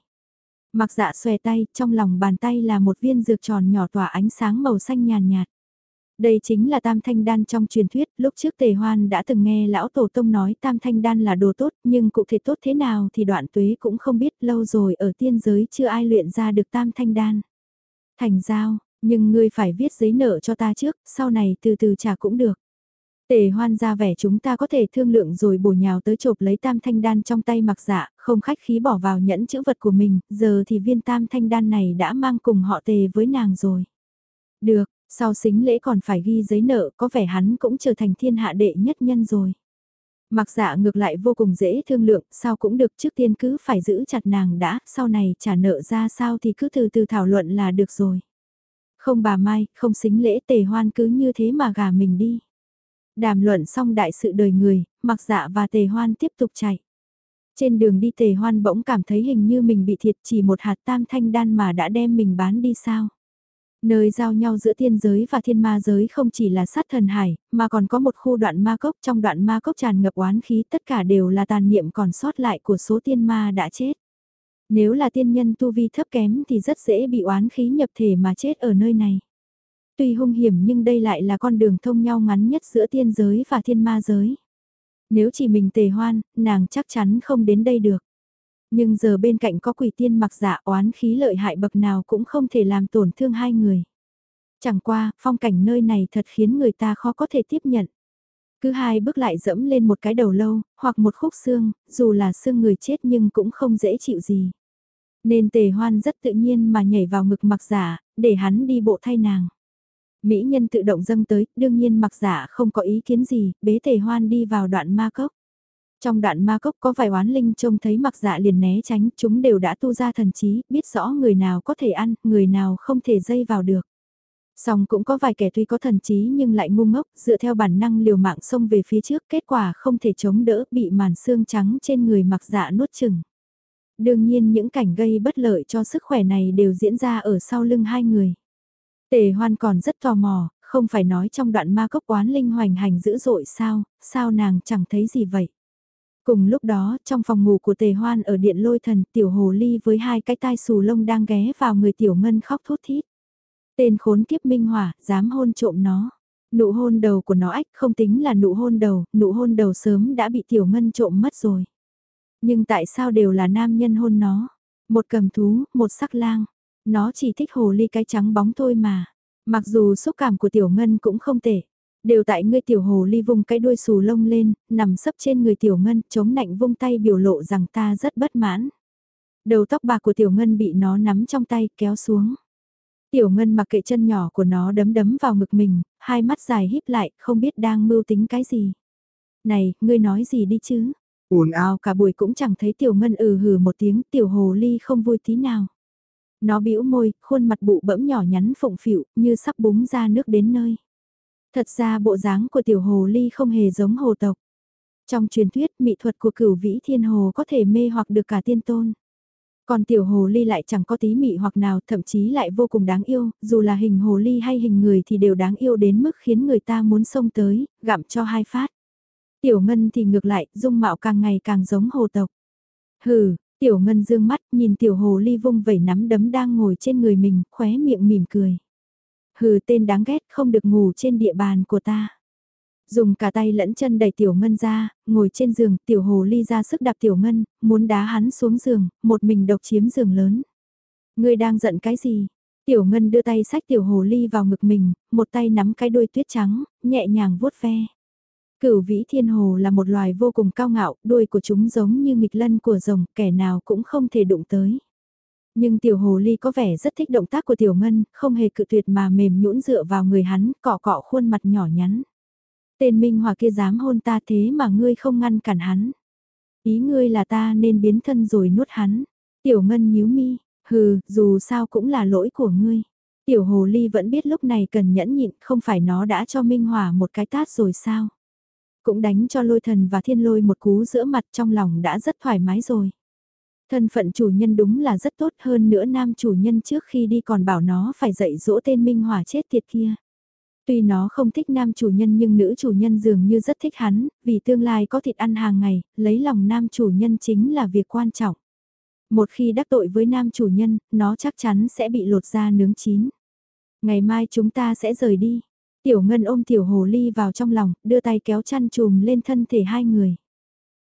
Mặc dạ xòe tay, trong lòng bàn tay là một viên dược tròn nhỏ tỏa ánh sáng màu xanh nhàn nhạt. Đây chính là tam thanh đan trong truyền thuyết, lúc trước tề hoan đã từng nghe lão tổ tông nói tam thanh đan là đồ tốt, nhưng cụ thể tốt thế nào thì đoạn tuế cũng không biết lâu rồi ở tiên giới chưa ai luyện ra được tam thanh đan. Thành giao, nhưng ngươi phải viết giấy nợ cho ta trước, sau này từ từ trả cũng được. Tề hoan ra vẻ chúng ta có thể thương lượng rồi bổ nhào tới chộp lấy tam thanh đan trong tay mặc dạ, không khách khí bỏ vào nhẫn chữ vật của mình, giờ thì viên tam thanh đan này đã mang cùng họ tề với nàng rồi. Được, sau xính lễ còn phải ghi giấy nợ, có vẻ hắn cũng trở thành thiên hạ đệ nhất nhân rồi. Mặc dạ ngược lại vô cùng dễ thương lượng, sao cũng được trước tiên cứ phải giữ chặt nàng đã, sau này trả nợ ra sao thì cứ từ từ thảo luận là được rồi. Không bà Mai, không xính lễ tề hoan cứ như thế mà gà mình đi. Đàm luận xong đại sự đời người, mặc dạ và tề hoan tiếp tục chạy. Trên đường đi tề hoan bỗng cảm thấy hình như mình bị thiệt chỉ một hạt tam thanh đan mà đã đem mình bán đi sao. Nơi giao nhau giữa thiên giới và thiên ma giới không chỉ là sát thần hải, mà còn có một khu đoạn ma cốc trong đoạn ma cốc tràn ngập oán khí tất cả đều là tàn niệm còn sót lại của số tiên ma đã chết. Nếu là tiên nhân tu vi thấp kém thì rất dễ bị oán khí nhập thể mà chết ở nơi này. Tuy hung hiểm nhưng đây lại là con đường thông nhau ngắn nhất giữa tiên giới và thiên ma giới. Nếu chỉ mình tề hoan, nàng chắc chắn không đến đây được. Nhưng giờ bên cạnh có quỷ tiên mặc giả oán khí lợi hại bậc nào cũng không thể làm tổn thương hai người. Chẳng qua, phong cảnh nơi này thật khiến người ta khó có thể tiếp nhận. Cứ hai bước lại dẫm lên một cái đầu lâu, hoặc một khúc xương, dù là xương người chết nhưng cũng không dễ chịu gì. Nên tề hoan rất tự nhiên mà nhảy vào ngực mặc giả, để hắn đi bộ thay nàng. Mỹ nhân tự động dâng tới, đương nhiên mặc giả không có ý kiến gì, bế tề hoan đi vào đoạn ma cốc. Trong đoạn ma cốc có vài oán linh trông thấy mặc dạ liền né tránh, chúng đều đã tu ra thần trí, biết rõ người nào có thể ăn, người nào không thể dây vào được. Song cũng có vài kẻ tuy có thần trí nhưng lại ngu ngốc, dựa theo bản năng liều mạng xông về phía trước, kết quả không thể chống đỡ, bị màn xương trắng trên người mặc dạ nuốt chừng. Đương nhiên những cảnh gây bất lợi cho sức khỏe này đều diễn ra ở sau lưng hai người. Tề hoan còn rất tò mò, không phải nói trong đoạn ma cốc quán linh hoành hành dữ dội sao, sao nàng chẳng thấy gì vậy. Cùng lúc đó, trong phòng ngủ của tề hoan ở điện lôi thần, tiểu hồ ly với hai cái tai xù lông đang ghé vào người tiểu ngân khóc thút thít. Tên khốn kiếp minh hỏa, dám hôn trộm nó. Nụ hôn đầu của nó ách không tính là nụ hôn đầu, nụ hôn đầu sớm đã bị tiểu ngân trộm mất rồi. Nhưng tại sao đều là nam nhân hôn nó? Một cầm thú, một sắc lang. Nó chỉ thích hồ ly cái trắng bóng thôi mà. Mặc dù xúc cảm của tiểu ngân cũng không tệ. Đều tại ngươi tiểu hồ ly vung cái đuôi xù lông lên, nằm sấp trên người tiểu ngân, chống nạnh vung tay biểu lộ rằng ta rất bất mãn. Đầu tóc bạc của tiểu ngân bị nó nắm trong tay kéo xuống. Tiểu ngân mặc kệ chân nhỏ của nó đấm đấm vào ngực mình, hai mắt dài híp lại, không biết đang mưu tính cái gì. Này, ngươi nói gì đi chứ? ồn ào cả buổi cũng chẳng thấy tiểu ngân ừ hừ một tiếng, tiểu hồ ly không vui tí nào. Nó bĩu môi, khuôn mặt bụ bẫm nhỏ nhắn phụng phịu, như sắp búng ra nước đến nơi. Thật ra bộ dáng của tiểu hồ ly không hề giống hồ tộc. Trong truyền thuyết, mỹ thuật của cửu vĩ thiên hồ có thể mê hoặc được cả tiên tôn. Còn tiểu hồ ly lại chẳng có tí mị hoặc nào, thậm chí lại vô cùng đáng yêu, dù là hình hồ ly hay hình người thì đều đáng yêu đến mức khiến người ta muốn xông tới, gặm cho hai phát. Tiểu ngân thì ngược lại, dung mạo càng ngày càng giống hồ tộc. Hừ, tiểu ngân dương mắt nhìn tiểu hồ ly vung vẩy nắm đấm đang ngồi trên người mình, khóe miệng mỉm cười. Hừ tên đáng ghét không được ngủ trên địa bàn của ta. Dùng cả tay lẫn chân đẩy tiểu ngân ra, ngồi trên giường, tiểu hồ ly ra sức đạp tiểu ngân, muốn đá hắn xuống giường, một mình độc chiếm giường lớn. Ngươi đang giận cái gì? Tiểu ngân đưa tay sách tiểu hồ ly vào ngực mình, một tay nắm cái đuôi tuyết trắng, nhẹ nhàng vuốt ve. Cửu vĩ thiên hồ là một loài vô cùng cao ngạo, đuôi của chúng giống như nghịch lân của rồng, kẻ nào cũng không thể đụng tới. Nhưng tiểu hồ ly có vẻ rất thích động tác của tiểu ngân, không hề cự tuyệt mà mềm nhũn dựa vào người hắn, cọ cọ khuôn mặt nhỏ nhắn. Tên Minh Hòa kia dám hôn ta thế mà ngươi không ngăn cản hắn. Ý ngươi là ta nên biến thân rồi nuốt hắn. Tiểu Ngân nhíu mi, hừ, dù sao cũng là lỗi của ngươi. Tiểu Hồ Ly vẫn biết lúc này cần nhẫn nhịn, không phải nó đã cho Minh Hòa một cái tát rồi sao. Cũng đánh cho lôi thần và thiên lôi một cú giữa mặt trong lòng đã rất thoải mái rồi. Thân phận chủ nhân đúng là rất tốt hơn nữa nam chủ nhân trước khi đi còn bảo nó phải dạy dỗ tên Minh Hòa chết tiệt kia. Tuy nó không thích nam chủ nhân nhưng nữ chủ nhân dường như rất thích hắn, vì tương lai có thịt ăn hàng ngày, lấy lòng nam chủ nhân chính là việc quan trọng. Một khi đắc tội với nam chủ nhân, nó chắc chắn sẽ bị lột ra nướng chín. Ngày mai chúng ta sẽ rời đi. Tiểu Ngân ôm Tiểu Hồ Ly vào trong lòng, đưa tay kéo chăn chùm lên thân thể hai người.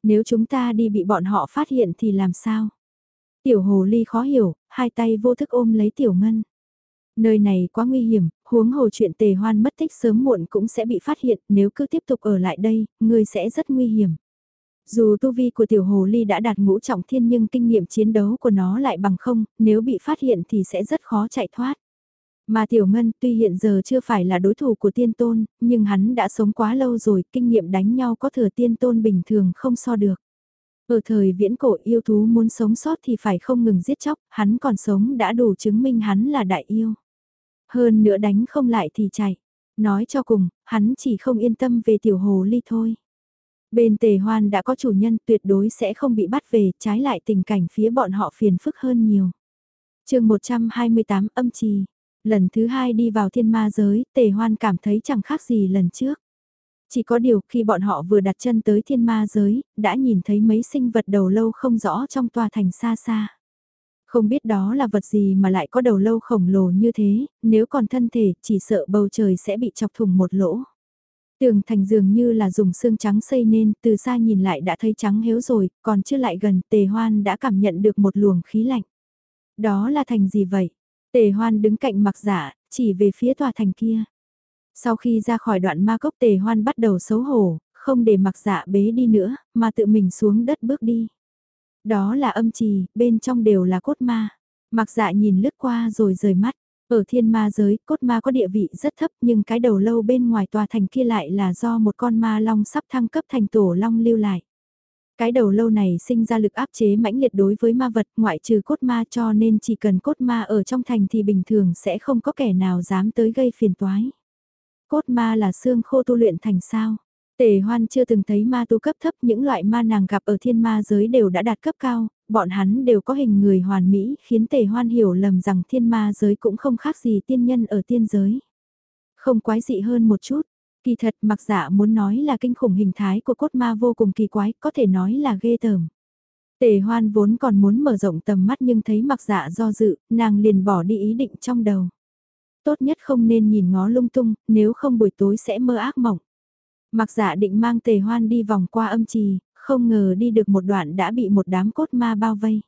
Nếu chúng ta đi bị bọn họ phát hiện thì làm sao? Tiểu Hồ Ly khó hiểu, hai tay vô thức ôm lấy Tiểu Ngân. Nơi này quá nguy hiểm, huống hồ chuyện tề hoan mất tích sớm muộn cũng sẽ bị phát hiện, nếu cứ tiếp tục ở lại đây, ngươi sẽ rất nguy hiểm. Dù tu vi của tiểu hồ ly đã đạt ngũ trọng thiên nhưng kinh nghiệm chiến đấu của nó lại bằng không, nếu bị phát hiện thì sẽ rất khó chạy thoát. Mà tiểu ngân tuy hiện giờ chưa phải là đối thủ của tiên tôn, nhưng hắn đã sống quá lâu rồi, kinh nghiệm đánh nhau có thừa tiên tôn bình thường không so được. Ở thời viễn cổ yêu thú muốn sống sót thì phải không ngừng giết chóc, hắn còn sống đã đủ chứng minh hắn là đại yêu. Hơn nữa đánh không lại thì chạy. Nói cho cùng, hắn chỉ không yên tâm về tiểu hồ ly thôi. Bên tề hoan đã có chủ nhân tuyệt đối sẽ không bị bắt về, trái lại tình cảnh phía bọn họ phiền phức hơn nhiều. chương 128 âm trì. Lần thứ hai đi vào thiên ma giới, tề hoan cảm thấy chẳng khác gì lần trước. Chỉ có điều khi bọn họ vừa đặt chân tới thiên ma giới, đã nhìn thấy mấy sinh vật đầu lâu không rõ trong tòa thành xa xa. Không biết đó là vật gì mà lại có đầu lâu khổng lồ như thế, nếu còn thân thể chỉ sợ bầu trời sẽ bị chọc thủng một lỗ. Tường thành dường như là dùng xương trắng xây nên, từ xa nhìn lại đã thấy trắng héo rồi, còn chưa lại gần, tề hoan đã cảm nhận được một luồng khí lạnh. Đó là thành gì vậy? Tề hoan đứng cạnh mặc giả, dạ, chỉ về phía tòa thành kia. Sau khi ra khỏi đoạn ma cốc tề hoan bắt đầu xấu hổ, không để mặc dạ bế đi nữa, mà tự mình xuống đất bước đi. Đó là âm trì, bên trong đều là cốt ma. Mặc dạ nhìn lướt qua rồi rời mắt. Ở thiên ma giới, cốt ma có địa vị rất thấp nhưng cái đầu lâu bên ngoài tòa thành kia lại là do một con ma long sắp thăng cấp thành tổ long lưu lại. Cái đầu lâu này sinh ra lực áp chế mãnh liệt đối với ma vật ngoại trừ cốt ma cho nên chỉ cần cốt ma ở trong thành thì bình thường sẽ không có kẻ nào dám tới gây phiền toái. Cốt ma là xương khô tu luyện thành sao? Tề hoan chưa từng thấy ma tu cấp thấp những loại ma nàng gặp ở thiên ma giới đều đã đạt cấp cao, bọn hắn đều có hình người hoàn mỹ khiến tề hoan hiểu lầm rằng thiên ma giới cũng không khác gì tiên nhân ở tiên giới. Không quái dị hơn một chút, kỳ thật mặc dạ muốn nói là kinh khủng hình thái của cốt ma vô cùng kỳ quái, có thể nói là ghê tởm. Tề hoan vốn còn muốn mở rộng tầm mắt nhưng thấy mặc dạ do dự, nàng liền bỏ đi ý định trong đầu. Tốt nhất không nên nhìn ngó lung tung, nếu không buổi tối sẽ mơ ác mộng. Mặc dạ định mang tề hoan đi vòng qua âm trì, không ngờ đi được một đoạn đã bị một đám cốt ma bao vây.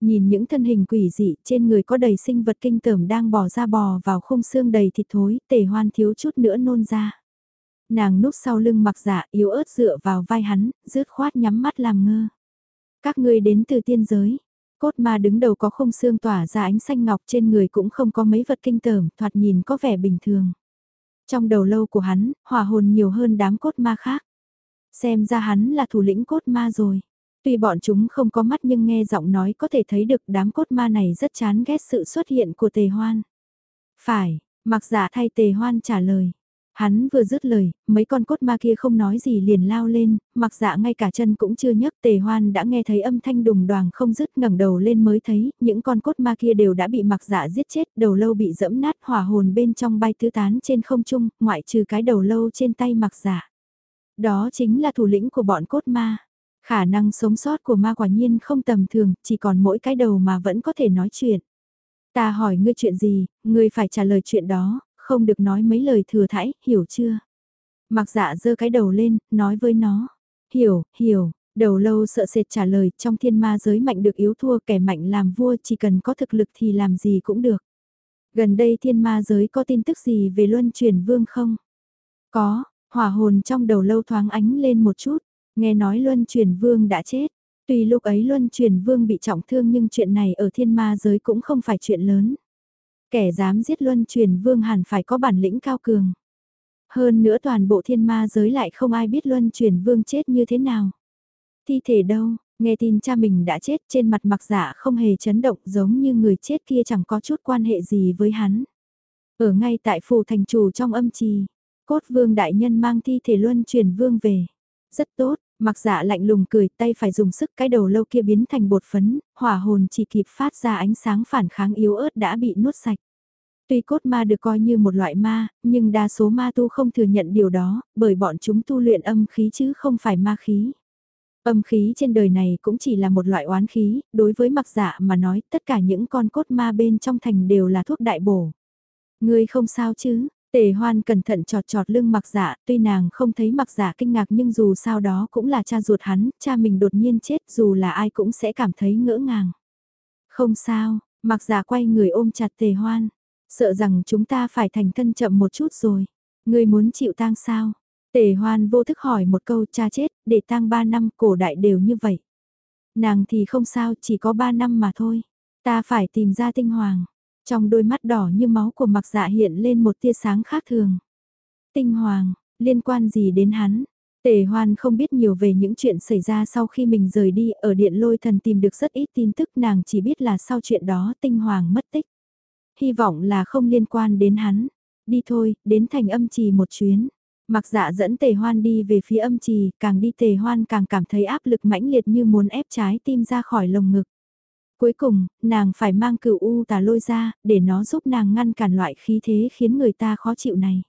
Nhìn những thân hình quỷ dị trên người có đầy sinh vật kinh tởm đang bò ra bò vào khung xương đầy thịt thối, tề hoan thiếu chút nữa nôn ra. Nàng núp sau lưng mặc dạ yếu ớt dựa vào vai hắn, rứt khoát nhắm mắt làm ngơ. Các ngươi đến từ tiên giới. Cốt ma đứng đầu có khung xương tỏa ra ánh xanh ngọc trên người cũng không có mấy vật kinh tởm, thoạt nhìn có vẻ bình thường. Trong đầu lâu của hắn, hỏa hồn nhiều hơn đám cốt ma khác. Xem ra hắn là thủ lĩnh cốt ma rồi. Tuy bọn chúng không có mắt nhưng nghe giọng nói có thể thấy được đám cốt ma này rất chán ghét sự xuất hiện của tề hoan. Phải, mặc giả thay tề hoan trả lời. Hắn vừa dứt lời, mấy con cốt ma kia không nói gì liền lao lên, mặc dạ ngay cả chân cũng chưa nhấc tề hoan đã nghe thấy âm thanh đùng đoàn không dứt ngẩng đầu lên mới thấy, những con cốt ma kia đều đã bị mặc dạ giết chết, đầu lâu bị dẫm nát hỏa hồn bên trong bay tứ tán trên không trung, ngoại trừ cái đầu lâu trên tay mặc dạ. Đó chính là thủ lĩnh của bọn cốt ma. Khả năng sống sót của ma quả nhiên không tầm thường, chỉ còn mỗi cái đầu mà vẫn có thể nói chuyện. Ta hỏi ngươi chuyện gì, ngươi phải trả lời chuyện đó, không được nói mấy lời thừa thãi, hiểu chưa? Mặc dạ giơ cái đầu lên, nói với nó. Hiểu, hiểu, đầu lâu sợ sệt trả lời, trong thiên ma giới mạnh được yếu thua kẻ mạnh làm vua chỉ cần có thực lực thì làm gì cũng được. Gần đây thiên ma giới có tin tức gì về luân chuyển vương không? Có, hỏa hồn trong đầu lâu thoáng ánh lên một chút, nghe nói luân chuyển vương đã chết. Tuy lúc ấy luân chuyển vương bị trọng thương nhưng chuyện này ở thiên ma giới cũng không phải chuyện lớn. Kẻ dám giết luân truyền vương hẳn phải có bản lĩnh cao cường. Hơn nữa toàn bộ thiên ma giới lại không ai biết luân truyền vương chết như thế nào. Thi thể đâu, nghe tin cha mình đã chết trên mặt mặc giả không hề chấn động giống như người chết kia chẳng có chút quan hệ gì với hắn. Ở ngay tại phủ thành chủ trong âm trì, cốt vương đại nhân mang thi thể luân truyền vương về. Rất tốt, mặc dạ lạnh lùng cười tay phải dùng sức cái đầu lâu kia biến thành bột phấn, hỏa hồn chỉ kịp phát ra ánh sáng phản kháng yếu ớt đã bị nuốt sạch. Tuy cốt ma được coi như một loại ma, nhưng đa số ma tu không thừa nhận điều đó, bởi bọn chúng tu luyện âm khí chứ không phải ma khí. Âm khí trên đời này cũng chỉ là một loại oán khí, đối với mặc dạ mà nói tất cả những con cốt ma bên trong thành đều là thuốc đại bổ. Ngươi không sao chứ, Tề hoan cẩn thận trọt trọt lưng mặc dạ, tuy nàng không thấy mặc dạ kinh ngạc nhưng dù sao đó cũng là cha ruột hắn, cha mình đột nhiên chết dù là ai cũng sẽ cảm thấy ngỡ ngàng. Không sao, mặc dạ quay người ôm chặt tề hoan, sợ rằng chúng ta phải thành thân chậm một chút rồi. Người muốn chịu tang sao? Tề hoan vô thức hỏi một câu cha chết, để tang ba năm cổ đại đều như vậy. Nàng thì không sao, chỉ có ba năm mà thôi. Ta phải tìm ra tinh hoàng. Trong đôi mắt đỏ như máu của mặc dạ hiện lên một tia sáng khác thường. Tinh hoàng, liên quan gì đến hắn? Tề hoan không biết nhiều về những chuyện xảy ra sau khi mình rời đi ở điện lôi thần tìm được rất ít tin tức nàng chỉ biết là sau chuyện đó tinh hoàng mất tích. Hy vọng là không liên quan đến hắn. Đi thôi, đến thành âm trì một chuyến. Mặc dạ dẫn tề hoan đi về phía âm trì, càng đi tề hoan càng cảm thấy áp lực mãnh liệt như muốn ép trái tim ra khỏi lồng ngực. Cuối cùng, nàng phải mang cửu u tà lôi ra, để nó giúp nàng ngăn cản loại khí thế khiến người ta khó chịu này.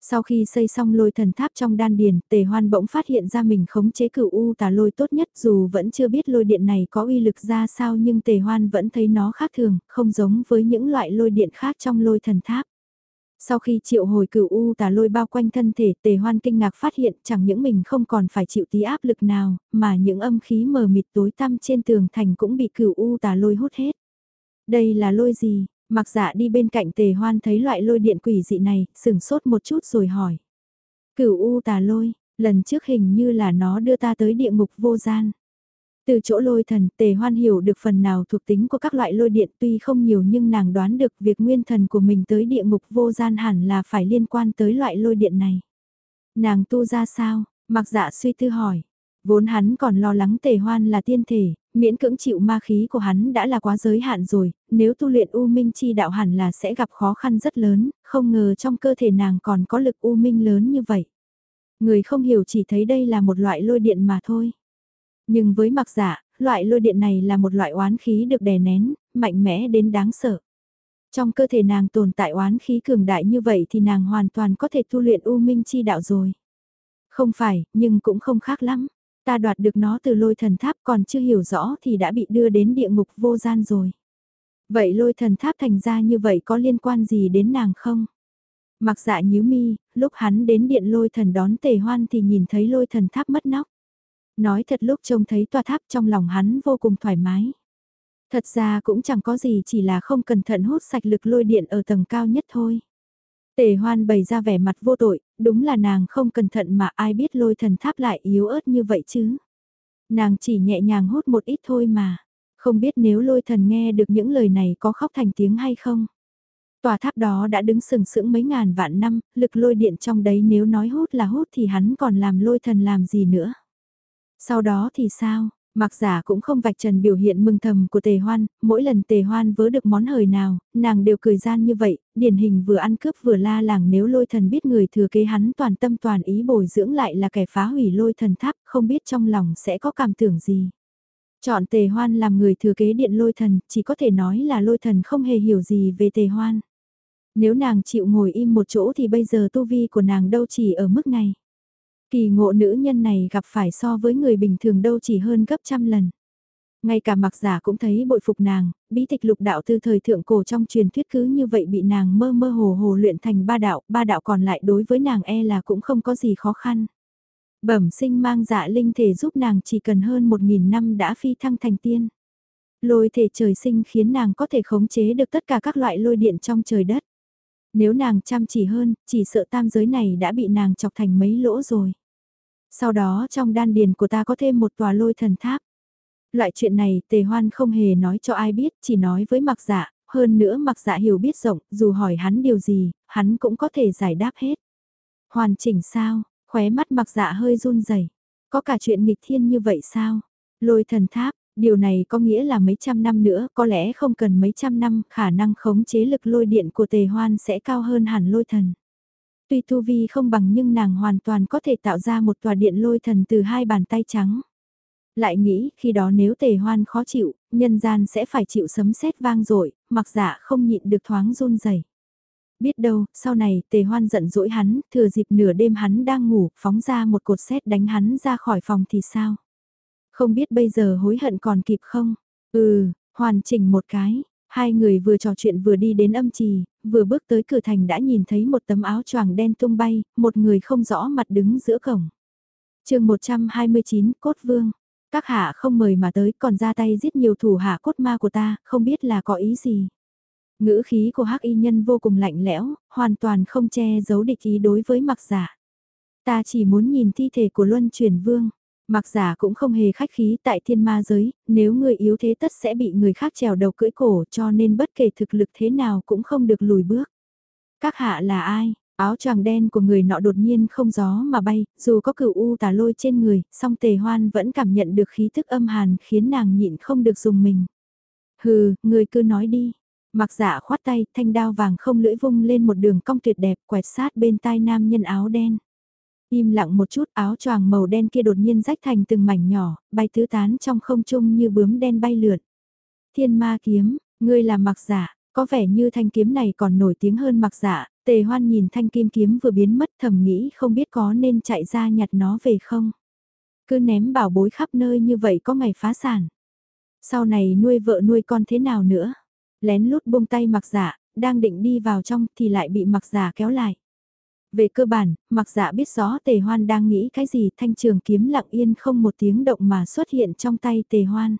Sau khi xây xong lôi thần tháp trong đan điền, tề hoan bỗng phát hiện ra mình khống chế cửu u tà lôi tốt nhất dù vẫn chưa biết lôi điện này có uy lực ra sao nhưng tề hoan vẫn thấy nó khác thường, không giống với những loại lôi điện khác trong lôi thần tháp. Sau khi triệu hồi cửu u tà lôi bao quanh thân thể tề hoan kinh ngạc phát hiện chẳng những mình không còn phải chịu tí áp lực nào, mà những âm khí mờ mịt tối tăm trên tường thành cũng bị cửu u tà lôi hút hết. Đây là lôi gì? Mặc dạ đi bên cạnh tề hoan thấy loại lôi điện quỷ dị này, sửng sốt một chút rồi hỏi. Cửu u tà lôi, lần trước hình như là nó đưa ta tới địa ngục vô gian. Từ chỗ lôi thần, tề hoan hiểu được phần nào thuộc tính của các loại lôi điện tuy không nhiều nhưng nàng đoán được việc nguyên thần của mình tới địa ngục vô gian hẳn là phải liên quan tới loại lôi điện này. Nàng tu ra sao? Mặc dạ suy tư hỏi. Vốn hắn còn lo lắng tề hoan là tiên thể, miễn cưỡng chịu ma khí của hắn đã là quá giới hạn rồi, nếu tu luyện u minh chi đạo hẳn là sẽ gặp khó khăn rất lớn, không ngờ trong cơ thể nàng còn có lực u minh lớn như vậy. Người không hiểu chỉ thấy đây là một loại lôi điện mà thôi. Nhưng với mặc giả, loại lôi điện này là một loại oán khí được đè nén, mạnh mẽ đến đáng sợ. Trong cơ thể nàng tồn tại oán khí cường đại như vậy thì nàng hoàn toàn có thể tu luyện u minh chi đạo rồi. Không phải, nhưng cũng không khác lắm. Ta đoạt được nó từ lôi thần tháp còn chưa hiểu rõ thì đã bị đưa đến địa ngục vô gian rồi. Vậy lôi thần tháp thành ra như vậy có liên quan gì đến nàng không? Mặc dạ nhíu mi, lúc hắn đến điện lôi thần đón tề hoan thì nhìn thấy lôi thần tháp mất nóc. Nói thật lúc trông thấy tòa tháp trong lòng hắn vô cùng thoải mái. Thật ra cũng chẳng có gì chỉ là không cẩn thận hút sạch lực lôi điện ở tầng cao nhất thôi. Tề hoan bày ra vẻ mặt vô tội, đúng là nàng không cẩn thận mà ai biết lôi thần tháp lại yếu ớt như vậy chứ. Nàng chỉ nhẹ nhàng hút một ít thôi mà, không biết nếu lôi thần nghe được những lời này có khóc thành tiếng hay không. Tòa tháp đó đã đứng sừng sững mấy ngàn vạn năm, lực lôi điện trong đấy nếu nói hút là hút thì hắn còn làm lôi thần làm gì nữa. Sau đó thì sao, Mặc giả cũng không vạch trần biểu hiện mừng thầm của tề hoan, mỗi lần tề hoan vớ được món hời nào, nàng đều cười gian như vậy, điển hình vừa ăn cướp vừa la làng nếu lôi thần biết người thừa kế hắn toàn tâm toàn ý bồi dưỡng lại là kẻ phá hủy lôi thần tháp, không biết trong lòng sẽ có cảm tưởng gì. Chọn tề hoan làm người thừa kế điện lôi thần, chỉ có thể nói là lôi thần không hề hiểu gì về tề hoan. Nếu nàng chịu ngồi im một chỗ thì bây giờ tu vi của nàng đâu chỉ ở mức này. Kỳ ngộ nữ nhân này gặp phải so với người bình thường đâu chỉ hơn gấp trăm lần. Ngay cả mặc giả cũng thấy bội phục nàng, bí tịch lục đạo từ thời thượng cổ trong truyền thuyết cứ như vậy bị nàng mơ mơ hồ hồ luyện thành ba đạo, ba đạo còn lại đối với nàng e là cũng không có gì khó khăn. Bẩm sinh mang dạ linh thể giúp nàng chỉ cần hơn một nghìn năm đã phi thăng thành tiên. Lôi thể trời sinh khiến nàng có thể khống chế được tất cả các loại lôi điện trong trời đất. Nếu nàng chăm chỉ hơn, chỉ sợ tam giới này đã bị nàng chọc thành mấy lỗ rồi. Sau đó trong đan điền của ta có thêm một tòa lôi thần tháp. Loại chuyện này tề hoan không hề nói cho ai biết, chỉ nói với mặc dạ, hơn nữa mặc dạ hiểu biết rộng, dù hỏi hắn điều gì, hắn cũng có thể giải đáp hết. Hoàn chỉnh sao, khóe mắt mặc dạ hơi run rẩy có cả chuyện nghịch thiên như vậy sao? Lôi thần tháp, điều này có nghĩa là mấy trăm năm nữa, có lẽ không cần mấy trăm năm, khả năng khống chế lực lôi điện của tề hoan sẽ cao hơn hẳn lôi thần. Tuy tu vi không bằng nhưng nàng hoàn toàn có thể tạo ra một tòa điện lôi thần từ hai bàn tay trắng. Lại nghĩ khi đó nếu tề hoan khó chịu, nhân gian sẽ phải chịu sấm sét vang dội mặc dạ không nhịn được thoáng run rẩy Biết đâu, sau này tề hoan giận dỗi hắn, thừa dịp nửa đêm hắn đang ngủ, phóng ra một cột sét đánh hắn ra khỏi phòng thì sao? Không biết bây giờ hối hận còn kịp không? Ừ, hoàn chỉnh một cái, Hai người vừa trò chuyện vừa đi đến âm trì, vừa bước tới cửa thành đã nhìn thấy một tấm áo choàng đen tung bay, một người không rõ mặt đứng giữa cổng. chương 129 Cốt Vương, các hạ không mời mà tới còn ra tay giết nhiều thủ hạ cốt ma của ta, không biết là có ý gì. Ngữ khí của hắc y nhân vô cùng lạnh lẽo, hoàn toàn không che giấu địch ý đối với mặc giả. Ta chỉ muốn nhìn thi thể của Luân truyền vương. Mặc giả cũng không hề khách khí tại thiên ma giới, nếu người yếu thế tất sẽ bị người khác trèo đầu cưỡi cổ cho nên bất kể thực lực thế nào cũng không được lùi bước. Các hạ là ai? Áo choàng đen của người nọ đột nhiên không gió mà bay, dù có cửu u tà lôi trên người, song tề hoan vẫn cảm nhận được khí tức âm hàn khiến nàng nhịn không được dùng mình. Hừ, người cứ nói đi. Mặc giả khoát tay, thanh đao vàng không lưỡi vung lên một đường cong tuyệt đẹp quẹt sát bên tai nam nhân áo đen. Im lặng một chút áo choàng màu đen kia đột nhiên rách thành từng mảnh nhỏ, bay tứ tán trong không trung như bướm đen bay lượn. Thiên ma kiếm, ngươi là mặc giả, Có vẻ như thanh kiếm này còn nổi tiếng hơn mặc giả tề hoan nhìn thanh kim kiếm vừa biến mất thầm nghĩ không biết có nên chạy ra nhặt nó về không. Cứ ném bảo bối khắp nơi như vậy có ngày phá sản. Sau này nuôi vợ nuôi con thế nào nữa? Lén lút buông tay mặc giả đang định đi vào trong thì lại bị mặc giả kéo lại. Về cơ bản, mặc dạ biết rõ tề hoan đang nghĩ cái gì thanh trường kiếm lặng yên không một tiếng động mà xuất hiện trong tay tề hoan.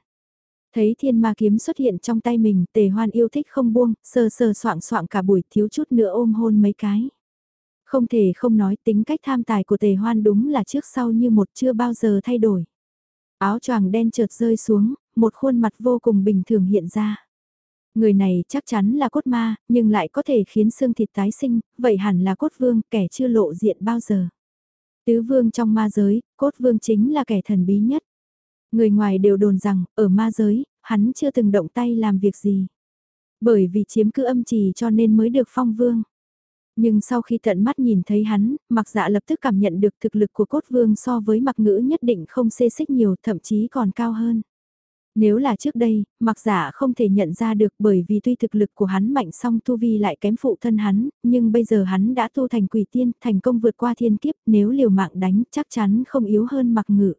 Thấy thiên ma kiếm xuất hiện trong tay mình, tề hoan yêu thích không buông, sờ sờ soạng soạng cả buổi thiếu chút nữa ôm hôn mấy cái. Không thể không nói tính cách tham tài của tề hoan đúng là trước sau như một chưa bao giờ thay đổi. Áo choàng đen chợt rơi xuống, một khuôn mặt vô cùng bình thường hiện ra. Người này chắc chắn là cốt ma, nhưng lại có thể khiến xương thịt tái sinh, vậy hẳn là cốt vương, kẻ chưa lộ diện bao giờ. Tứ vương trong ma giới, cốt vương chính là kẻ thần bí nhất. Người ngoài đều đồn rằng, ở ma giới, hắn chưa từng động tay làm việc gì. Bởi vì chiếm cứ âm trì cho nên mới được phong vương. Nhưng sau khi tận mắt nhìn thấy hắn, mặc dạ lập tức cảm nhận được thực lực của cốt vương so với mặc ngữ nhất định không xê xích nhiều, thậm chí còn cao hơn. Nếu là trước đây, mặc giả không thể nhận ra được bởi vì tuy thực lực của hắn mạnh song tu vi lại kém phụ thân hắn, nhưng bây giờ hắn đã tu thành quỷ tiên, thành công vượt qua thiên kiếp, nếu liều mạng đánh chắc chắn không yếu hơn mặc ngự.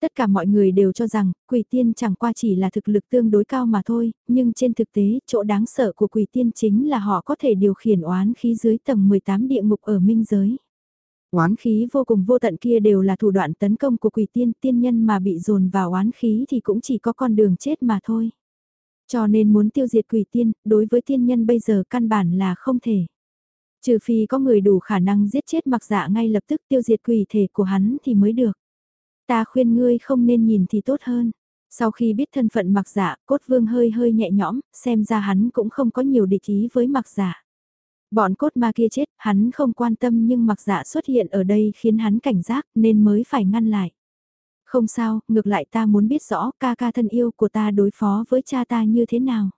Tất cả mọi người đều cho rằng, quỷ tiên chẳng qua chỉ là thực lực tương đối cao mà thôi, nhưng trên thực tế, chỗ đáng sợ của quỷ tiên chính là họ có thể điều khiển oán khí dưới tầng 18 địa ngục ở minh giới. Oán khí vô cùng vô tận kia đều là thủ đoạn tấn công của quỷ tiên tiên nhân mà bị dồn vào oán khí thì cũng chỉ có con đường chết mà thôi. Cho nên muốn tiêu diệt quỷ tiên, đối với tiên nhân bây giờ căn bản là không thể. Trừ phi có người đủ khả năng giết chết mặc dạ ngay lập tức tiêu diệt quỷ thể của hắn thì mới được. Ta khuyên ngươi không nên nhìn thì tốt hơn. Sau khi biết thân phận mặc dạ, cốt vương hơi hơi nhẹ nhõm, xem ra hắn cũng không có nhiều địch ý với mặc dạ. Bọn cốt ma kia chết, hắn không quan tâm nhưng mặc dạ xuất hiện ở đây khiến hắn cảnh giác nên mới phải ngăn lại. Không sao, ngược lại ta muốn biết rõ ca ca thân yêu của ta đối phó với cha ta như thế nào.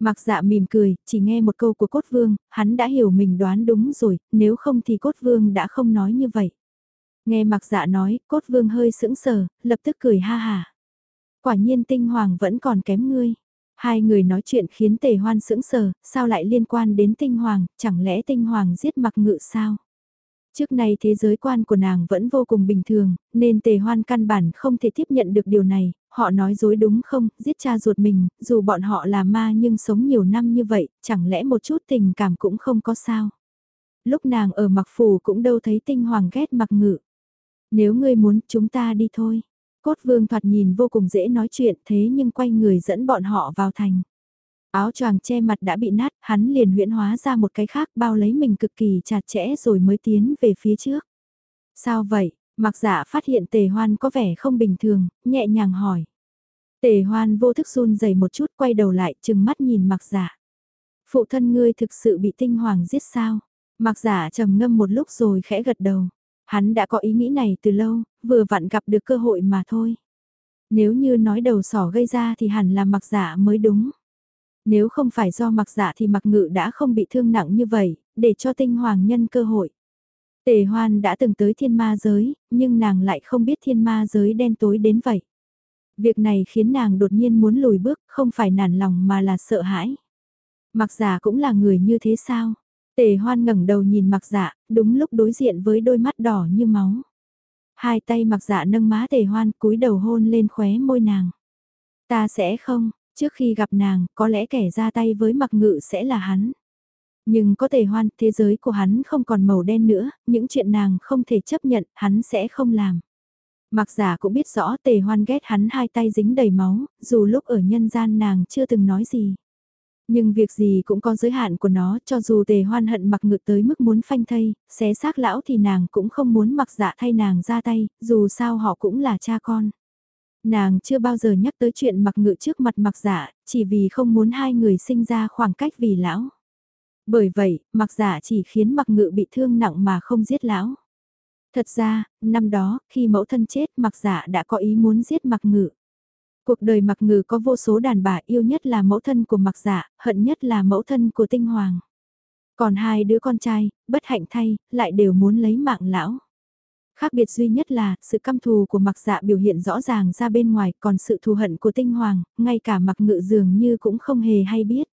Mặc dạ mỉm cười, chỉ nghe một câu của cốt vương, hắn đã hiểu mình đoán đúng rồi, nếu không thì cốt vương đã không nói như vậy. Nghe mặc dạ nói, cốt vương hơi sững sờ, lập tức cười ha hà. Quả nhiên tinh hoàng vẫn còn kém ngươi. Hai người nói chuyện khiến tề hoan sững sờ, sao lại liên quan đến tinh hoàng, chẳng lẽ tinh hoàng giết mặc ngự sao? Trước nay thế giới quan của nàng vẫn vô cùng bình thường, nên tề hoan căn bản không thể tiếp nhận được điều này, họ nói dối đúng không, giết cha ruột mình, dù bọn họ là ma nhưng sống nhiều năm như vậy, chẳng lẽ một chút tình cảm cũng không có sao. Lúc nàng ở mặc phủ cũng đâu thấy tinh hoàng ghét mặc ngự. Nếu ngươi muốn chúng ta đi thôi. Cốt vương thoạt nhìn vô cùng dễ nói chuyện thế nhưng quay người dẫn bọn họ vào thành. Áo choàng che mặt đã bị nát, hắn liền huyễn hóa ra một cái khác bao lấy mình cực kỳ chặt chẽ rồi mới tiến về phía trước. Sao vậy? Mặc giả phát hiện tề hoan có vẻ không bình thường, nhẹ nhàng hỏi. Tề hoan vô thức run rẩy một chút quay đầu lại chừng mắt nhìn mặc giả. Phụ thân ngươi thực sự bị tinh hoàng giết sao? Mặc giả trầm ngâm một lúc rồi khẽ gật đầu. Hắn đã có ý nghĩ này từ lâu, vừa vặn gặp được cơ hội mà thôi. Nếu như nói đầu sỏ gây ra thì hẳn là mặc giả mới đúng. Nếu không phải do mặc giả thì mặc ngự đã không bị thương nặng như vậy, để cho tinh hoàng nhân cơ hội. Tề hoan đã từng tới thiên ma giới, nhưng nàng lại không biết thiên ma giới đen tối đến vậy. Việc này khiến nàng đột nhiên muốn lùi bước, không phải nản lòng mà là sợ hãi. Mặc giả cũng là người như thế sao? Tề hoan ngẩng đầu nhìn mặc dạ, đúng lúc đối diện với đôi mắt đỏ như máu. Hai tay mặc dạ nâng má tề hoan cúi đầu hôn lên khóe môi nàng. Ta sẽ không, trước khi gặp nàng, có lẽ kẻ ra tay với mặc ngự sẽ là hắn. Nhưng có tề hoan, thế giới của hắn không còn màu đen nữa, những chuyện nàng không thể chấp nhận, hắn sẽ không làm. Mặc giả cũng biết rõ tề hoan ghét hắn hai tay dính đầy máu, dù lúc ở nhân gian nàng chưa từng nói gì. Nhưng việc gì cũng có giới hạn của nó, cho dù tề hoan hận mặc ngự tới mức muốn phanh thây, xé xác lão thì nàng cũng không muốn mặc dạ thay nàng ra tay, dù sao họ cũng là cha con. Nàng chưa bao giờ nhắc tới chuyện mặc ngự trước mặt mặc dạ, chỉ vì không muốn hai người sinh ra khoảng cách vì lão. Bởi vậy, mặc dạ chỉ khiến mặc ngự bị thương nặng mà không giết lão. Thật ra, năm đó, khi mẫu thân chết mặc dạ đã có ý muốn giết mặc ngự. Cuộc đời mặc ngừ có vô số đàn bà yêu nhất là mẫu thân của mặc dạ, hận nhất là mẫu thân của tinh hoàng. Còn hai đứa con trai, bất hạnh thay, lại đều muốn lấy mạng lão. Khác biệt duy nhất là, sự căm thù của mặc dạ biểu hiện rõ ràng ra bên ngoài, còn sự thù hận của tinh hoàng, ngay cả mặc ngự dường như cũng không hề hay biết.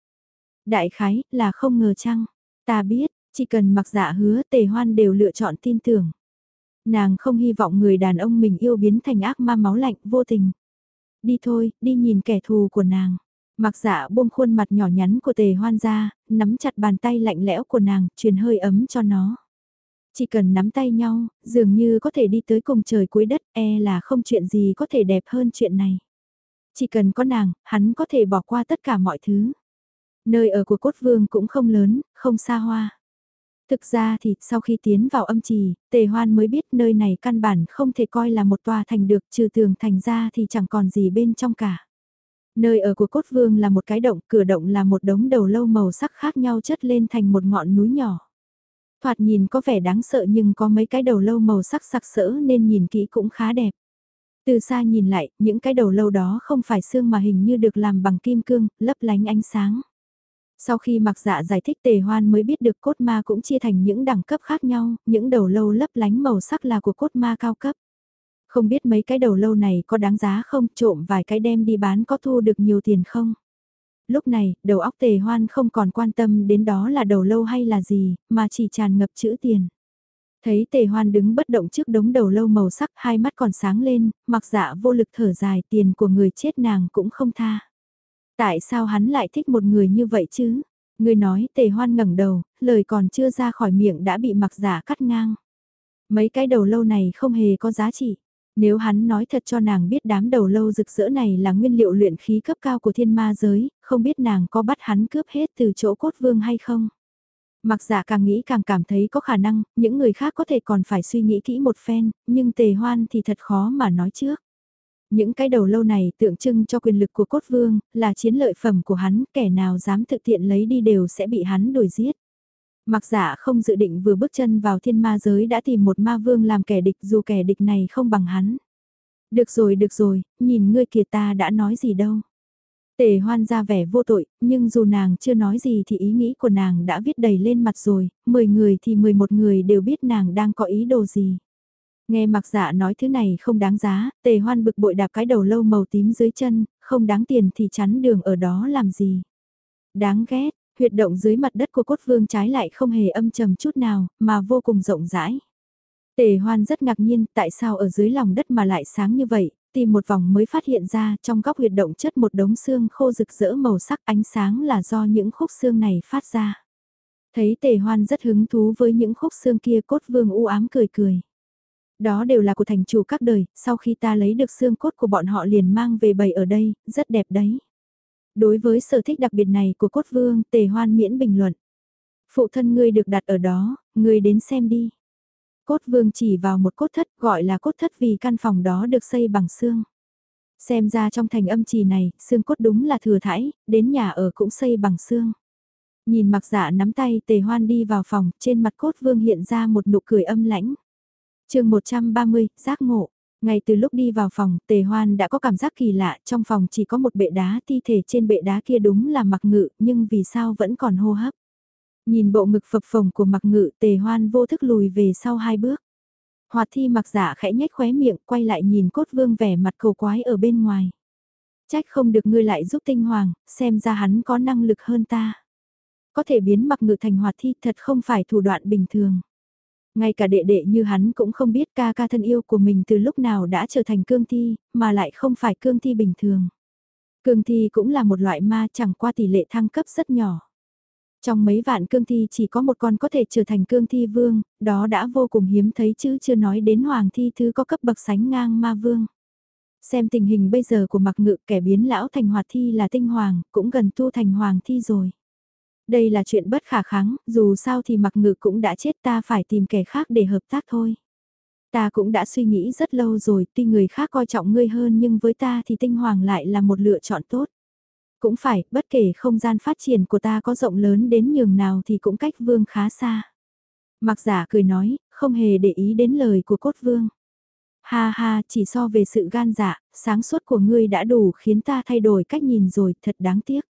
Đại khái, là không ngờ chăng. Ta biết, chỉ cần mặc dạ hứa tề hoan đều lựa chọn tin tưởng. Nàng không hy vọng người đàn ông mình yêu biến thành ác ma máu lạnh vô tình. Đi thôi, đi nhìn kẻ thù của nàng. Mặc dạ buông khuôn mặt nhỏ nhắn của tề hoan ra, nắm chặt bàn tay lạnh lẽo của nàng, truyền hơi ấm cho nó. Chỉ cần nắm tay nhau, dường như có thể đi tới cùng trời cuối đất, e là không chuyện gì có thể đẹp hơn chuyện này. Chỉ cần có nàng, hắn có thể bỏ qua tất cả mọi thứ. Nơi ở của cốt vương cũng không lớn, không xa hoa. Thực ra thì sau khi tiến vào âm trì, tề hoan mới biết nơi này căn bản không thể coi là một tòa thành được trừ tường thành ra thì chẳng còn gì bên trong cả. Nơi ở của cốt vương là một cái động, cửa động là một đống đầu lâu màu sắc khác nhau chất lên thành một ngọn núi nhỏ. Thoạt nhìn có vẻ đáng sợ nhưng có mấy cái đầu lâu màu sắc sặc sỡ nên nhìn kỹ cũng khá đẹp. Từ xa nhìn lại, những cái đầu lâu đó không phải xương mà hình như được làm bằng kim cương, lấp lánh ánh sáng. Sau khi mặc dạ giải thích tề hoan mới biết được cốt ma cũng chia thành những đẳng cấp khác nhau, những đầu lâu lấp lánh màu sắc là của cốt ma cao cấp. Không biết mấy cái đầu lâu này có đáng giá không, trộm vài cái đem đi bán có thu được nhiều tiền không? Lúc này, đầu óc tề hoan không còn quan tâm đến đó là đầu lâu hay là gì, mà chỉ tràn ngập chữ tiền. Thấy tề hoan đứng bất động trước đống đầu lâu màu sắc hai mắt còn sáng lên, mặc dạ vô lực thở dài tiền của người chết nàng cũng không tha. Tại sao hắn lại thích một người như vậy chứ? Người nói tề hoan ngẩng đầu, lời còn chưa ra khỏi miệng đã bị mặc giả cắt ngang. Mấy cái đầu lâu này không hề có giá trị. Nếu hắn nói thật cho nàng biết đám đầu lâu rực rỡ này là nguyên liệu luyện khí cấp cao của thiên ma giới, không biết nàng có bắt hắn cướp hết từ chỗ cốt vương hay không. Mặc giả càng nghĩ càng cảm thấy có khả năng, những người khác có thể còn phải suy nghĩ kỹ một phen, nhưng tề hoan thì thật khó mà nói trước. Những cái đầu lâu này tượng trưng cho quyền lực của cốt vương, là chiến lợi phẩm của hắn, kẻ nào dám thực tiện lấy đi đều sẽ bị hắn đuổi giết. Mặc giả không dự định vừa bước chân vào thiên ma giới đã tìm một ma vương làm kẻ địch dù kẻ địch này không bằng hắn. Được rồi được rồi, nhìn ngươi kia ta đã nói gì đâu. Tề hoan ra vẻ vô tội, nhưng dù nàng chưa nói gì thì ý nghĩ của nàng đã viết đầy lên mặt rồi, 10 người thì 11 người đều biết nàng đang có ý đồ gì. Nghe mặc dạ nói thứ này không đáng giá, tề hoan bực bội đạp cái đầu lâu màu tím dưới chân, không đáng tiền thì chắn đường ở đó làm gì. Đáng ghét, huyệt động dưới mặt đất của cốt vương trái lại không hề âm trầm chút nào, mà vô cùng rộng rãi. Tề hoan rất ngạc nhiên tại sao ở dưới lòng đất mà lại sáng như vậy, tìm một vòng mới phát hiện ra trong góc huyệt động chất một đống xương khô rực rỡ màu sắc ánh sáng là do những khúc xương này phát ra. Thấy tề hoan rất hứng thú với những khúc xương kia cốt vương u ám cười cười. Đó đều là của thành chủ các đời, sau khi ta lấy được xương cốt của bọn họ liền mang về bày ở đây, rất đẹp đấy. Đối với sở thích đặc biệt này của cốt vương, tề hoan miễn bình luận. Phụ thân ngươi được đặt ở đó, ngươi đến xem đi. Cốt vương chỉ vào một cốt thất gọi là cốt thất vì căn phòng đó được xây bằng xương. Xem ra trong thành âm trì này, xương cốt đúng là thừa thải, đến nhà ở cũng xây bằng xương. Nhìn mặc dạ nắm tay tề hoan đi vào phòng, trên mặt cốt vương hiện ra một nụ cười âm lãnh chương 130, giác ngộ. Ngay từ lúc đi vào phòng, tề hoan đã có cảm giác kỳ lạ, trong phòng chỉ có một bệ đá, thi thể trên bệ đá kia đúng là mặc ngự, nhưng vì sao vẫn còn hô hấp. Nhìn bộ ngực phập phồng của mặc ngự, tề hoan vô thức lùi về sau hai bước. Hoạt thi mặc giả khẽ nhếch khóe miệng, quay lại nhìn cốt vương vẻ mặt cầu quái ở bên ngoài. Trách không được ngươi lại giúp tinh hoàng, xem ra hắn có năng lực hơn ta. Có thể biến mặc ngự thành hoạt thi thật không phải thủ đoạn bình thường. Ngay cả đệ đệ như hắn cũng không biết ca ca thân yêu của mình từ lúc nào đã trở thành cương thi, mà lại không phải cương thi bình thường. Cương thi cũng là một loại ma chẳng qua tỷ lệ thăng cấp rất nhỏ. Trong mấy vạn cương thi chỉ có một con có thể trở thành cương thi vương, đó đã vô cùng hiếm thấy chứ chưa nói đến hoàng thi thứ có cấp bậc sánh ngang ma vương. Xem tình hình bây giờ của mặc ngự kẻ biến lão thành hoạt thi là tinh hoàng, cũng gần tu thành hoàng thi rồi. Đây là chuyện bất khả kháng, dù sao thì mặc ngự cũng đã chết ta phải tìm kẻ khác để hợp tác thôi. Ta cũng đã suy nghĩ rất lâu rồi, tuy người khác coi trọng ngươi hơn nhưng với ta thì tinh hoàng lại là một lựa chọn tốt. Cũng phải, bất kể không gian phát triển của ta có rộng lớn đến nhường nào thì cũng cách vương khá xa. Mặc giả cười nói, không hề để ý đến lời của cốt vương. Ha ha, chỉ so về sự gan dạ, sáng suốt của ngươi đã đủ khiến ta thay đổi cách nhìn rồi, thật đáng tiếc.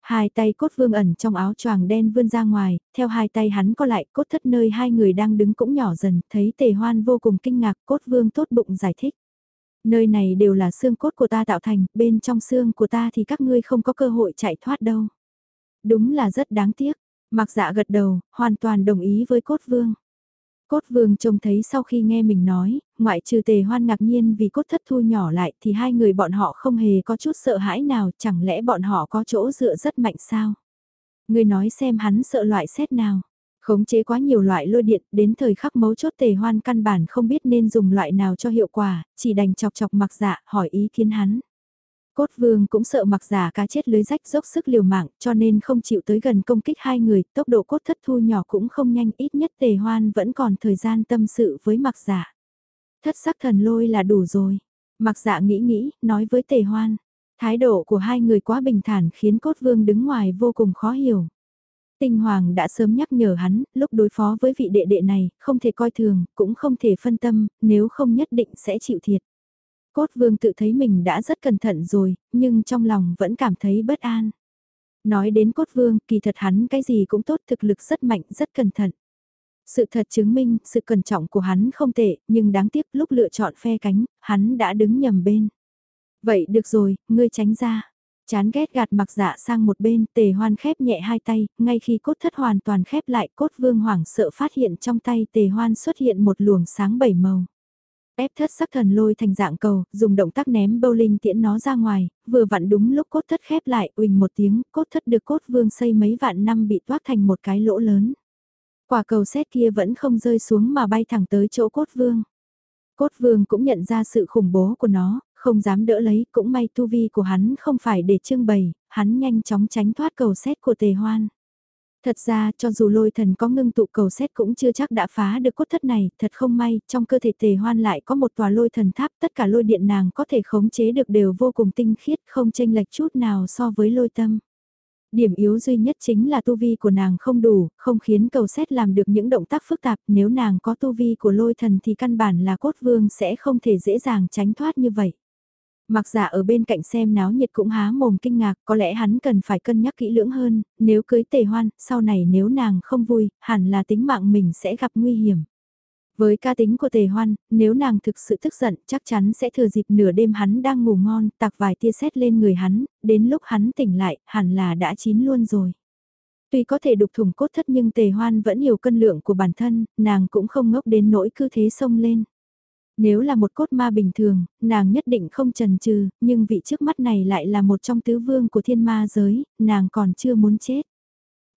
Hai tay cốt vương ẩn trong áo choàng đen vươn ra ngoài, theo hai tay hắn có lại cốt thất nơi hai người đang đứng cũng nhỏ dần, thấy tề hoan vô cùng kinh ngạc, cốt vương tốt bụng giải thích. Nơi này đều là xương cốt của ta tạo thành, bên trong xương của ta thì các ngươi không có cơ hội chạy thoát đâu. Đúng là rất đáng tiếc. Mặc dạ gật đầu, hoàn toàn đồng ý với cốt vương. Cốt vương trông thấy sau khi nghe mình nói, ngoại trừ tề hoan ngạc nhiên vì cốt thất thu nhỏ lại thì hai người bọn họ không hề có chút sợ hãi nào, chẳng lẽ bọn họ có chỗ dựa rất mạnh sao? Người nói xem hắn sợ loại xét nào. Khống chế quá nhiều loại lôi điện, đến thời khắc mấu chốt tề hoan căn bản không biết nên dùng loại nào cho hiệu quả, chỉ đành chọc chọc mặc dạ, hỏi ý kiến hắn. Cốt vương cũng sợ mặc giả cá chết lưới rách dốc sức liều mạng cho nên không chịu tới gần công kích hai người, tốc độ cốt thất thu nhỏ cũng không nhanh ít nhất tề hoan vẫn còn thời gian tâm sự với mặc giả. Thất sắc thần lôi là đủ rồi. Mặc giả nghĩ nghĩ, nói với tề hoan. Thái độ của hai người quá bình thản khiến cốt vương đứng ngoài vô cùng khó hiểu. Tinh Hoàng đã sớm nhắc nhở hắn, lúc đối phó với vị đệ đệ này, không thể coi thường, cũng không thể phân tâm, nếu không nhất định sẽ chịu thiệt. Cốt vương tự thấy mình đã rất cẩn thận rồi, nhưng trong lòng vẫn cảm thấy bất an. Nói đến cốt vương, kỳ thật hắn cái gì cũng tốt thực lực rất mạnh, rất cẩn thận. Sự thật chứng minh, sự cẩn trọng của hắn không tệ, nhưng đáng tiếc lúc lựa chọn phe cánh, hắn đã đứng nhầm bên. Vậy được rồi, ngươi tránh ra. Chán ghét gạt mặc dạ sang một bên, tề hoan khép nhẹ hai tay, ngay khi cốt thất hoàn toàn khép lại, cốt vương hoảng sợ phát hiện trong tay tề hoan xuất hiện một luồng sáng bảy màu. Ép thất sắc thần lôi thành dạng cầu, dùng động tác ném bowling tiễn nó ra ngoài, vừa vặn đúng lúc cốt thất khép lại, uỳnh một tiếng, cốt thất được cốt vương xây mấy vạn năm bị toát thành một cái lỗ lớn. Quả cầu xét kia vẫn không rơi xuống mà bay thẳng tới chỗ cốt vương. Cốt vương cũng nhận ra sự khủng bố của nó, không dám đỡ lấy, cũng may tu vi của hắn không phải để trưng bày, hắn nhanh chóng tránh thoát cầu xét của tề hoan. Thật ra, cho dù lôi thần có ngưng tụ cầu xét cũng chưa chắc đã phá được cốt thất này, thật không may, trong cơ thể tề hoan lại có một tòa lôi thần tháp, tất cả lôi điện nàng có thể khống chế được đều vô cùng tinh khiết, không chênh lệch chút nào so với lôi tâm. Điểm yếu duy nhất chính là tu vi của nàng không đủ, không khiến cầu xét làm được những động tác phức tạp, nếu nàng có tu vi của lôi thần thì căn bản là cốt vương sẽ không thể dễ dàng tránh thoát như vậy. Mặc giả ở bên cạnh xem náo nhiệt cũng há mồm kinh ngạc, có lẽ hắn cần phải cân nhắc kỹ lưỡng hơn, nếu cưới tề hoan, sau này nếu nàng không vui, hẳn là tính mạng mình sẽ gặp nguy hiểm. Với ca tính của tề hoan, nếu nàng thực sự tức giận chắc chắn sẽ thừa dịp nửa đêm hắn đang ngủ ngon, tạc vài tia sét lên người hắn, đến lúc hắn tỉnh lại, hẳn là đã chín luôn rồi. Tuy có thể đục thủng cốt thất nhưng tề hoan vẫn hiểu cân lượng của bản thân, nàng cũng không ngốc đến nỗi cứ thế xông lên. Nếu là một cốt ma bình thường, nàng nhất định không trần trừ, nhưng vị trước mắt này lại là một trong tứ vương của thiên ma giới, nàng còn chưa muốn chết.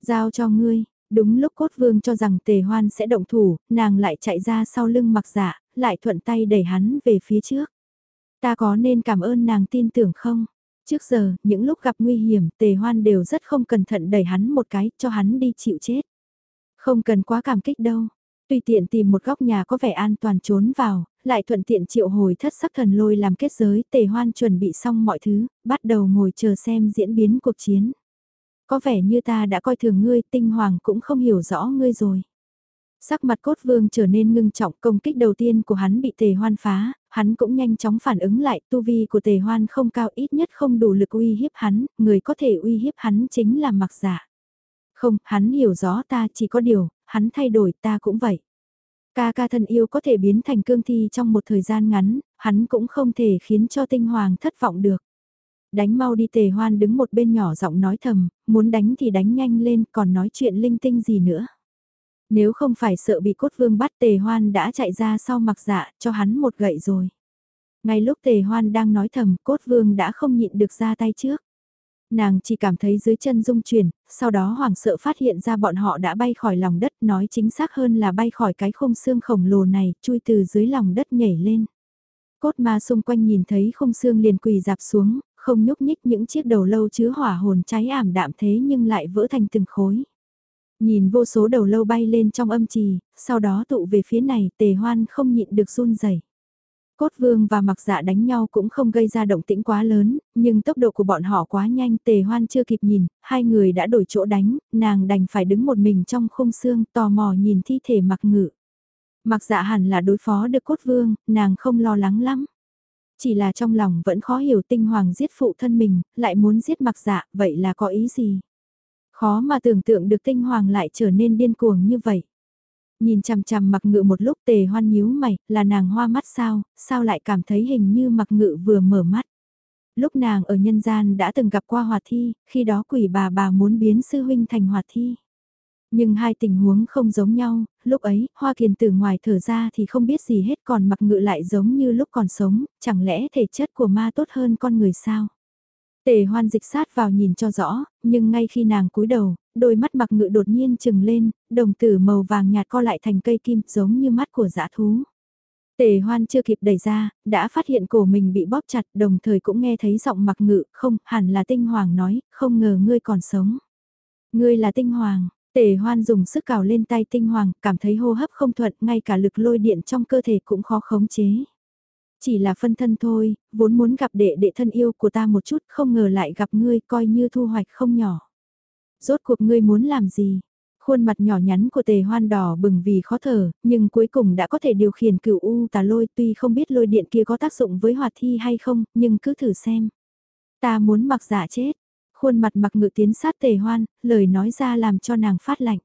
Giao cho ngươi, đúng lúc cốt vương cho rằng tề hoan sẽ động thủ, nàng lại chạy ra sau lưng mặc dạ, lại thuận tay đẩy hắn về phía trước. Ta có nên cảm ơn nàng tin tưởng không? Trước giờ, những lúc gặp nguy hiểm, tề hoan đều rất không cẩn thận đẩy hắn một cái, cho hắn đi chịu chết. Không cần quá cảm kích đâu. Tùy tiện tìm một góc nhà có vẻ an toàn trốn vào, lại thuận tiện triệu hồi thất sắc thần lôi làm kết giới, tề hoan chuẩn bị xong mọi thứ, bắt đầu ngồi chờ xem diễn biến cuộc chiến. Có vẻ như ta đã coi thường ngươi, tinh hoàng cũng không hiểu rõ ngươi rồi. Sắc mặt cốt vương trở nên ngưng trọng công kích đầu tiên của hắn bị tề hoan phá, hắn cũng nhanh chóng phản ứng lại tu vi của tề hoan không cao ít nhất không đủ lực uy hiếp hắn, người có thể uy hiếp hắn chính là mặc giả. Không, hắn hiểu rõ ta chỉ có điều, hắn thay đổi ta cũng vậy. Ca ca thân yêu có thể biến thành cương thi trong một thời gian ngắn, hắn cũng không thể khiến cho tinh hoàng thất vọng được. Đánh mau đi tề hoan đứng một bên nhỏ giọng nói thầm, muốn đánh thì đánh nhanh lên còn nói chuyện linh tinh gì nữa. Nếu không phải sợ bị cốt vương bắt tề hoan đã chạy ra sau mặc dạ cho hắn một gậy rồi. Ngay lúc tề hoan đang nói thầm cốt vương đã không nhịn được ra tay trước. Nàng chỉ cảm thấy dưới chân rung chuyển, sau đó hoàng sợ phát hiện ra bọn họ đã bay khỏi lòng đất, nói chính xác hơn là bay khỏi cái khung xương khổng lồ này, chui từ dưới lòng đất nhảy lên. Cốt ma xung quanh nhìn thấy khung xương liền quỳ dạp xuống, không nhúc nhích những chiếc đầu lâu chứa hỏa hồn cháy ảm đạm thế nhưng lại vỡ thành từng khối. Nhìn vô số đầu lâu bay lên trong âm trì, sau đó tụ về phía này tề hoan không nhịn được run rẩy Cốt vương và mặc dạ đánh nhau cũng không gây ra động tĩnh quá lớn, nhưng tốc độ của bọn họ quá nhanh tề hoan chưa kịp nhìn, hai người đã đổi chỗ đánh, nàng đành phải đứng một mình trong khung xương tò mò nhìn thi thể mặc ngự. Mặc dạ hẳn là đối phó được cốt vương, nàng không lo lắng lắm. Chỉ là trong lòng vẫn khó hiểu tinh hoàng giết phụ thân mình, lại muốn giết mặc dạ, vậy là có ý gì? Khó mà tưởng tượng được tinh hoàng lại trở nên điên cuồng như vậy. Nhìn chằm chằm mặc ngự một lúc tề hoan nhíu mày, là nàng hoa mắt sao, sao lại cảm thấy hình như mặc ngự vừa mở mắt. Lúc nàng ở nhân gian đã từng gặp qua hoạt thi, khi đó quỷ bà bà muốn biến sư huynh thành hoạt thi. Nhưng hai tình huống không giống nhau, lúc ấy, Hoa Kiền từ ngoài thở ra thì không biết gì hết còn mặc ngự lại giống như lúc còn sống, chẳng lẽ thể chất của ma tốt hơn con người sao? Tề hoan dịch sát vào nhìn cho rõ, nhưng ngay khi nàng cúi đầu, đôi mắt mặc ngự đột nhiên trừng lên, đồng tử màu vàng nhạt co lại thành cây kim giống như mắt của dã thú. Tề hoan chưa kịp đẩy ra, đã phát hiện cổ mình bị bóp chặt đồng thời cũng nghe thấy giọng mặc ngự, không, hẳn là tinh hoàng nói, không ngờ ngươi còn sống. Ngươi là tinh hoàng, tề hoan dùng sức cào lên tay tinh hoàng, cảm thấy hô hấp không thuận, ngay cả lực lôi điện trong cơ thể cũng khó khống chế. Chỉ là phân thân thôi, vốn muốn gặp đệ đệ thân yêu của ta một chút, không ngờ lại gặp ngươi coi như thu hoạch không nhỏ. Rốt cuộc ngươi muốn làm gì? Khuôn mặt nhỏ nhắn của tề hoan đỏ bừng vì khó thở, nhưng cuối cùng đã có thể điều khiển cửu U tà lôi tuy không biết lôi điện kia có tác dụng với hoạt thi hay không, nhưng cứ thử xem. Ta muốn mặc giả chết. Khuôn mặt mặc ngự tiến sát tề hoan, lời nói ra làm cho nàng phát lạnh.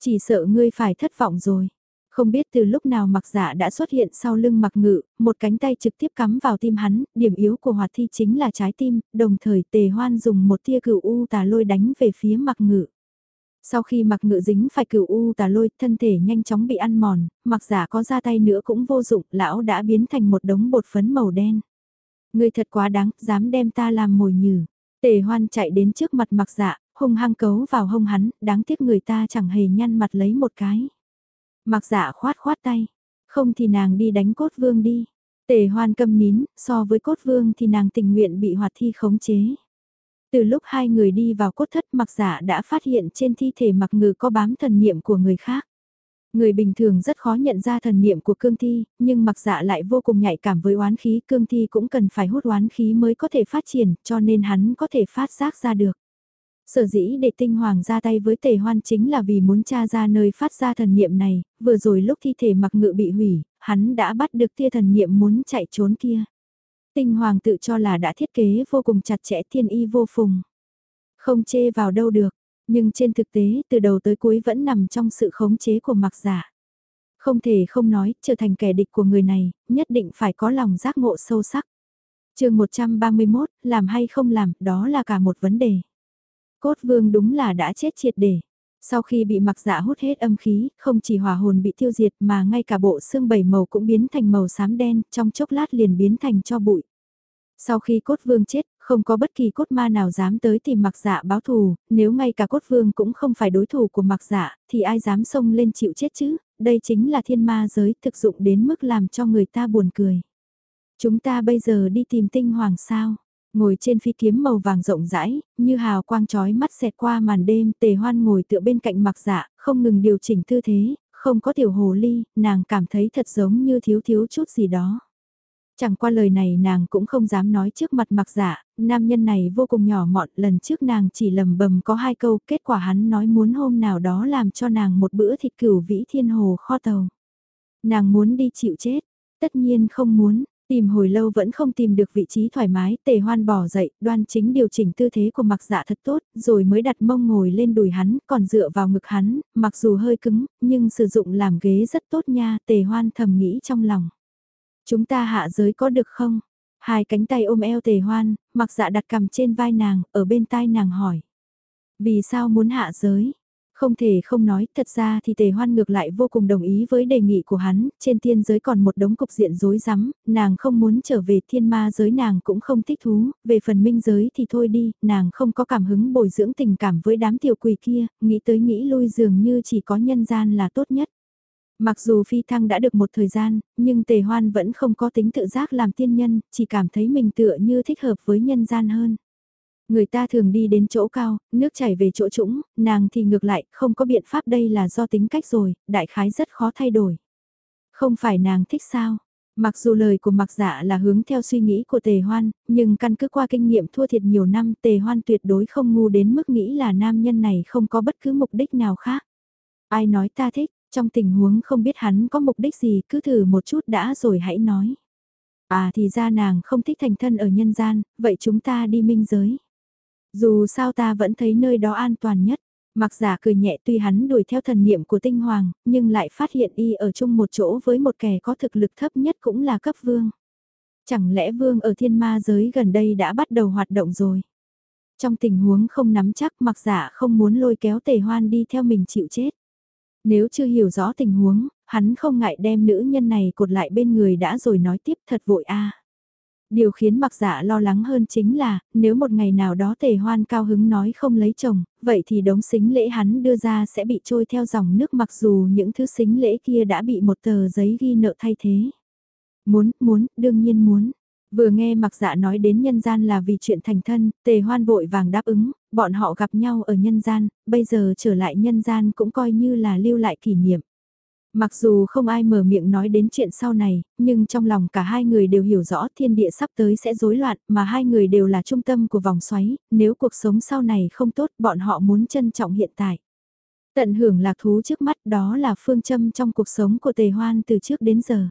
Chỉ sợ ngươi phải thất vọng rồi. Không biết từ lúc nào mặc giả đã xuất hiện sau lưng mặc ngự, một cánh tay trực tiếp cắm vào tim hắn, điểm yếu của hoạt thi chính là trái tim, đồng thời tề hoan dùng một tia cửu u tà lôi đánh về phía mặc ngự. Sau khi mặc ngự dính phải cửu u tà lôi, thân thể nhanh chóng bị ăn mòn, mặc giả có ra tay nữa cũng vô dụng, lão đã biến thành một đống bột phấn màu đen. Người thật quá đáng, dám đem ta làm mồi nhử. Tề hoan chạy đến trước mặt mặc giả, hung hăng cấu vào hông hắn, đáng tiếc người ta chẳng hề nhăn mặt lấy một cái. Mặc giả khoát khoát tay, không thì nàng đi đánh cốt vương đi. Tề hoan câm nín, so với cốt vương thì nàng tình nguyện bị hoạt thi khống chế. Từ lúc hai người đi vào cốt thất mặc giả đã phát hiện trên thi thể mặc ngừ có bám thần niệm của người khác. Người bình thường rất khó nhận ra thần niệm của cương thi, nhưng mặc dạ lại vô cùng nhạy cảm với oán khí, cương thi cũng cần phải hút oán khí mới có thể phát triển, cho nên hắn có thể phát giác ra được. Sở dĩ để tinh hoàng ra tay với tề hoan chính là vì muốn tra ra nơi phát ra thần niệm này, vừa rồi lúc thi thể mặc ngự bị hủy, hắn đã bắt được tia thần niệm muốn chạy trốn kia. Tinh hoàng tự cho là đã thiết kế vô cùng chặt chẽ thiên y vô phùng. Không chê vào đâu được, nhưng trên thực tế từ đầu tới cuối vẫn nằm trong sự khống chế của mặc giả. Không thể không nói, trở thành kẻ địch của người này, nhất định phải có lòng giác ngộ sâu sắc. chương 131, làm hay không làm, đó là cả một vấn đề. Cốt vương đúng là đã chết triệt để. Sau khi bị mặc dạ hút hết âm khí, không chỉ hỏa hồn bị tiêu diệt mà ngay cả bộ xương bảy màu cũng biến thành màu xám đen, trong chốc lát liền biến thành cho bụi. Sau khi cốt vương chết, không có bất kỳ cốt ma nào dám tới tìm mặc dạ báo thù, nếu ngay cả cốt vương cũng không phải đối thủ của mặc dạ, thì ai dám xông lên chịu chết chứ, đây chính là thiên ma giới thực dụng đến mức làm cho người ta buồn cười. Chúng ta bây giờ đi tìm tinh hoàng sao? Ngồi trên phi kiếm màu vàng rộng rãi, như hào quang chói mắt xẹt qua màn đêm, tề hoan ngồi tựa bên cạnh mặc dạ, không ngừng điều chỉnh tư thế, không có tiểu hồ ly, nàng cảm thấy thật giống như thiếu thiếu chút gì đó. Chẳng qua lời này nàng cũng không dám nói trước mặt mặc dạ, nam nhân này vô cùng nhỏ mọn, lần trước nàng chỉ lầm bầm có hai câu, kết quả hắn nói muốn hôm nào đó làm cho nàng một bữa thịt cửu vĩ thiên hồ kho tàu. Nàng muốn đi chịu chết, tất nhiên không muốn, Tìm hồi lâu vẫn không tìm được vị trí thoải mái, tề hoan bỏ dậy, đoan chính điều chỉnh tư thế của mặc dạ thật tốt, rồi mới đặt mông ngồi lên đùi hắn, còn dựa vào ngực hắn, mặc dù hơi cứng, nhưng sử dụng làm ghế rất tốt nha, tề hoan thầm nghĩ trong lòng. Chúng ta hạ giới có được không? Hai cánh tay ôm eo tề hoan, mặc dạ đặt cầm trên vai nàng, ở bên tai nàng hỏi. Vì sao muốn hạ giới? Không thể không nói, thật ra thì tề hoan ngược lại vô cùng đồng ý với đề nghị của hắn, trên thiên giới còn một đống cục diện rối rắm, nàng không muốn trở về thiên ma giới nàng cũng không thích thú, về phần minh giới thì thôi đi, nàng không có cảm hứng bồi dưỡng tình cảm với đám tiểu quỷ kia, nghĩ tới nghĩ lui dường như chỉ có nhân gian là tốt nhất. Mặc dù phi thăng đã được một thời gian, nhưng tề hoan vẫn không có tính tự giác làm tiên nhân, chỉ cảm thấy mình tựa như thích hợp với nhân gian hơn. Người ta thường đi đến chỗ cao, nước chảy về chỗ trũng, nàng thì ngược lại, không có biện pháp đây là do tính cách rồi, đại khái rất khó thay đổi. Không phải nàng thích sao? Mặc dù lời của mặc dạ là hướng theo suy nghĩ của tề hoan, nhưng căn cứ qua kinh nghiệm thua thiệt nhiều năm tề hoan tuyệt đối không ngu đến mức nghĩ là nam nhân này không có bất cứ mục đích nào khác. Ai nói ta thích, trong tình huống không biết hắn có mục đích gì cứ thử một chút đã rồi hãy nói. À thì ra nàng không thích thành thân ở nhân gian, vậy chúng ta đi minh giới. Dù sao ta vẫn thấy nơi đó an toàn nhất. Mặc giả cười nhẹ tuy hắn đuổi theo thần niệm của tinh hoàng, nhưng lại phát hiện y ở chung một chỗ với một kẻ có thực lực thấp nhất cũng là cấp vương. Chẳng lẽ vương ở thiên ma giới gần đây đã bắt đầu hoạt động rồi? Trong tình huống không nắm chắc mặc giả không muốn lôi kéo tề hoan đi theo mình chịu chết. Nếu chưa hiểu rõ tình huống, hắn không ngại đem nữ nhân này cột lại bên người đã rồi nói tiếp thật vội a. Điều khiến mặc dạ lo lắng hơn chính là, nếu một ngày nào đó tề hoan cao hứng nói không lấy chồng, vậy thì đống xính lễ hắn đưa ra sẽ bị trôi theo dòng nước mặc dù những thứ xính lễ kia đã bị một tờ giấy ghi nợ thay thế. Muốn, muốn, đương nhiên muốn. Vừa nghe mặc dạ nói đến nhân gian là vì chuyện thành thân, tề hoan vội vàng đáp ứng, bọn họ gặp nhau ở nhân gian, bây giờ trở lại nhân gian cũng coi như là lưu lại kỷ niệm. Mặc dù không ai mở miệng nói đến chuyện sau này, nhưng trong lòng cả hai người đều hiểu rõ thiên địa sắp tới sẽ rối loạn mà hai người đều là trung tâm của vòng xoáy, nếu cuộc sống sau này không tốt bọn họ muốn trân trọng hiện tại. Tận hưởng lạc thú trước mắt đó là phương châm trong cuộc sống của tề hoan từ trước đến giờ.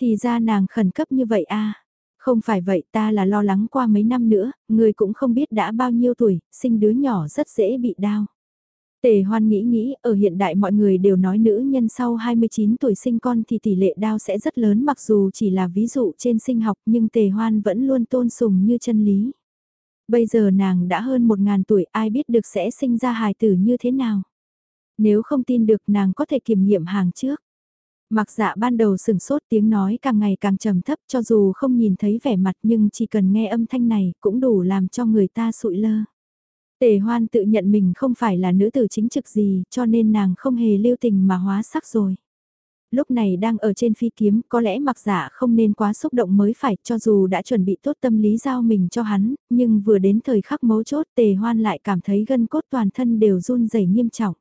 Thì ra nàng khẩn cấp như vậy a à? Không phải vậy ta là lo lắng qua mấy năm nữa, người cũng không biết đã bao nhiêu tuổi, sinh đứa nhỏ rất dễ bị đau. Tề hoan nghĩ nghĩ, ở hiện đại mọi người đều nói nữ nhân sau 29 tuổi sinh con thì tỷ lệ đau sẽ rất lớn mặc dù chỉ là ví dụ trên sinh học nhưng tề hoan vẫn luôn tôn sùng như chân lý. Bây giờ nàng đã hơn 1.000 tuổi ai biết được sẽ sinh ra hài tử như thế nào. Nếu không tin được nàng có thể kiểm nghiệm hàng trước. Mặc dạ ban đầu sừng sốt tiếng nói càng ngày càng trầm thấp cho dù không nhìn thấy vẻ mặt nhưng chỉ cần nghe âm thanh này cũng đủ làm cho người ta sụi lơ. Tề hoan tự nhận mình không phải là nữ tử chính trực gì cho nên nàng không hề lưu tình mà hóa sắc rồi. Lúc này đang ở trên phi kiếm có lẽ mặc giả không nên quá xúc động mới phải cho dù đã chuẩn bị tốt tâm lý giao mình cho hắn, nhưng vừa đến thời khắc mấu chốt tề hoan lại cảm thấy gân cốt toàn thân đều run rẩy nghiêm trọng.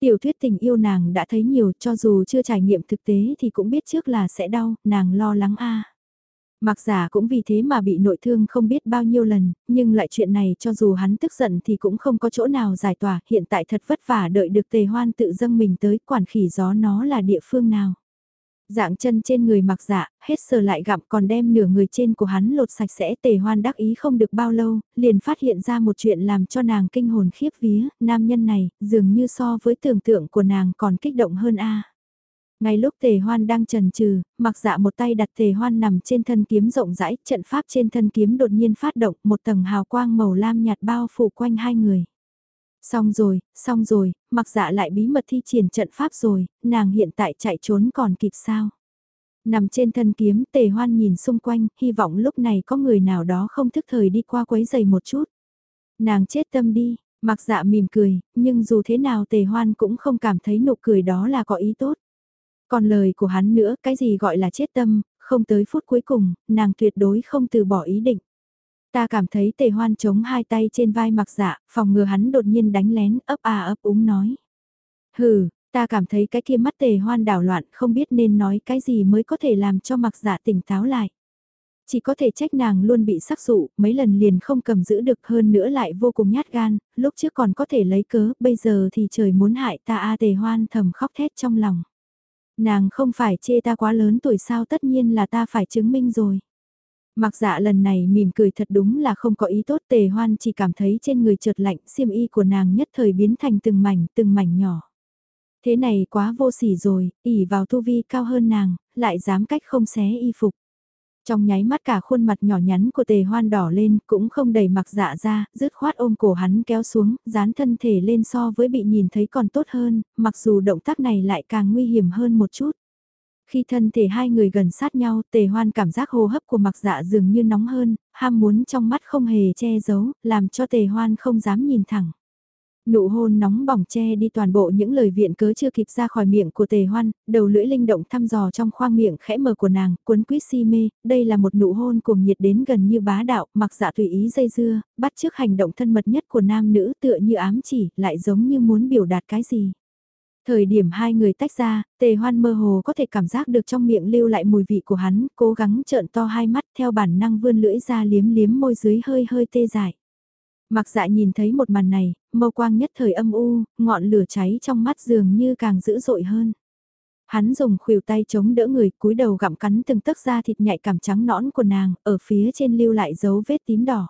Tiểu thuyết tình yêu nàng đã thấy nhiều cho dù chưa trải nghiệm thực tế thì cũng biết trước là sẽ đau, nàng lo lắng a. Mặc giả cũng vì thế mà bị nội thương không biết bao nhiêu lần, nhưng lại chuyện này cho dù hắn tức giận thì cũng không có chỗ nào giải tỏa, hiện tại thật vất vả đợi được tề hoan tự dâng mình tới quản khỉ gió nó là địa phương nào. Dạng chân trên người mặc dạ, hết sờ lại gặm còn đem nửa người trên của hắn lột sạch sẽ tề hoan đắc ý không được bao lâu, liền phát hiện ra một chuyện làm cho nàng kinh hồn khiếp vía, nam nhân này, dường như so với tưởng tượng của nàng còn kích động hơn a ngay lúc tề hoan đang trần trừ, mặc dạ một tay đặt tề hoan nằm trên thân kiếm rộng rãi, trận pháp trên thân kiếm đột nhiên phát động, một tầng hào quang màu lam nhạt bao phủ quanh hai người. Xong rồi, xong rồi, mặc dạ lại bí mật thi triển trận pháp rồi, nàng hiện tại chạy trốn còn kịp sao? Nằm trên thân kiếm tề hoan nhìn xung quanh, hy vọng lúc này có người nào đó không thức thời đi qua quấy giày một chút. Nàng chết tâm đi, mặc dạ mỉm cười, nhưng dù thế nào tề hoan cũng không cảm thấy nụ cười đó là có ý tốt. Còn lời của hắn nữa, cái gì gọi là chết tâm, không tới phút cuối cùng, nàng tuyệt đối không từ bỏ ý định. Ta cảm thấy tề hoan chống hai tay trên vai mặc dạ, phòng ngừa hắn đột nhiên đánh lén, ấp à ấp úng nói. Hừ, ta cảm thấy cái kia mắt tề hoan đảo loạn, không biết nên nói cái gì mới có thể làm cho mặc dạ tỉnh táo lại. Chỉ có thể trách nàng luôn bị sắc dụ, mấy lần liền không cầm giữ được hơn nữa lại vô cùng nhát gan, lúc trước còn có thể lấy cớ, bây giờ thì trời muốn hại ta a tề hoan thầm khóc thét trong lòng. Nàng không phải chê ta quá lớn tuổi sao tất nhiên là ta phải chứng minh rồi. Mặc dạ lần này mỉm cười thật đúng là không có ý tốt tề hoan chỉ cảm thấy trên người trượt lạnh xiêm y của nàng nhất thời biến thành từng mảnh từng mảnh nhỏ. Thế này quá vô sỉ rồi, ỉ vào tu vi cao hơn nàng, lại dám cách không xé y phục. Trong nháy mắt cả khuôn mặt nhỏ nhắn của tề hoan đỏ lên, cũng không đẩy mặc dạ ra, dứt khoát ôm cổ hắn kéo xuống, dán thân thể lên so với bị nhìn thấy còn tốt hơn, mặc dù động tác này lại càng nguy hiểm hơn một chút. Khi thân thể hai người gần sát nhau, tề hoan cảm giác hô hấp của mặc dạ dường như nóng hơn, ham muốn trong mắt không hề che giấu, làm cho tề hoan không dám nhìn thẳng. Nụ hôn nóng bỏng che đi toàn bộ những lời viện cớ chưa kịp ra khỏi miệng của tề hoan, đầu lưỡi linh động thăm dò trong khoang miệng khẽ mở của nàng, cuốn quýt si mê, đây là một nụ hôn cuồng nhiệt đến gần như bá đạo, mặc dạ tùy ý dây dưa, bắt trước hành động thân mật nhất của nam nữ tựa như ám chỉ, lại giống như muốn biểu đạt cái gì. Thời điểm hai người tách ra, tề hoan mơ hồ có thể cảm giác được trong miệng lưu lại mùi vị của hắn, cố gắng trợn to hai mắt theo bản năng vươn lưỡi ra liếm liếm môi dưới hơi hơi tê dại. Mặc dạ nhìn thấy một màn này, mâu quang nhất thời âm u, ngọn lửa cháy trong mắt dường như càng dữ dội hơn. Hắn dùng khuỷu tay chống đỡ người cúi đầu gặm cắn từng tấc da thịt nhạy cảm trắng nõn của nàng, ở phía trên lưu lại dấu vết tím đỏ.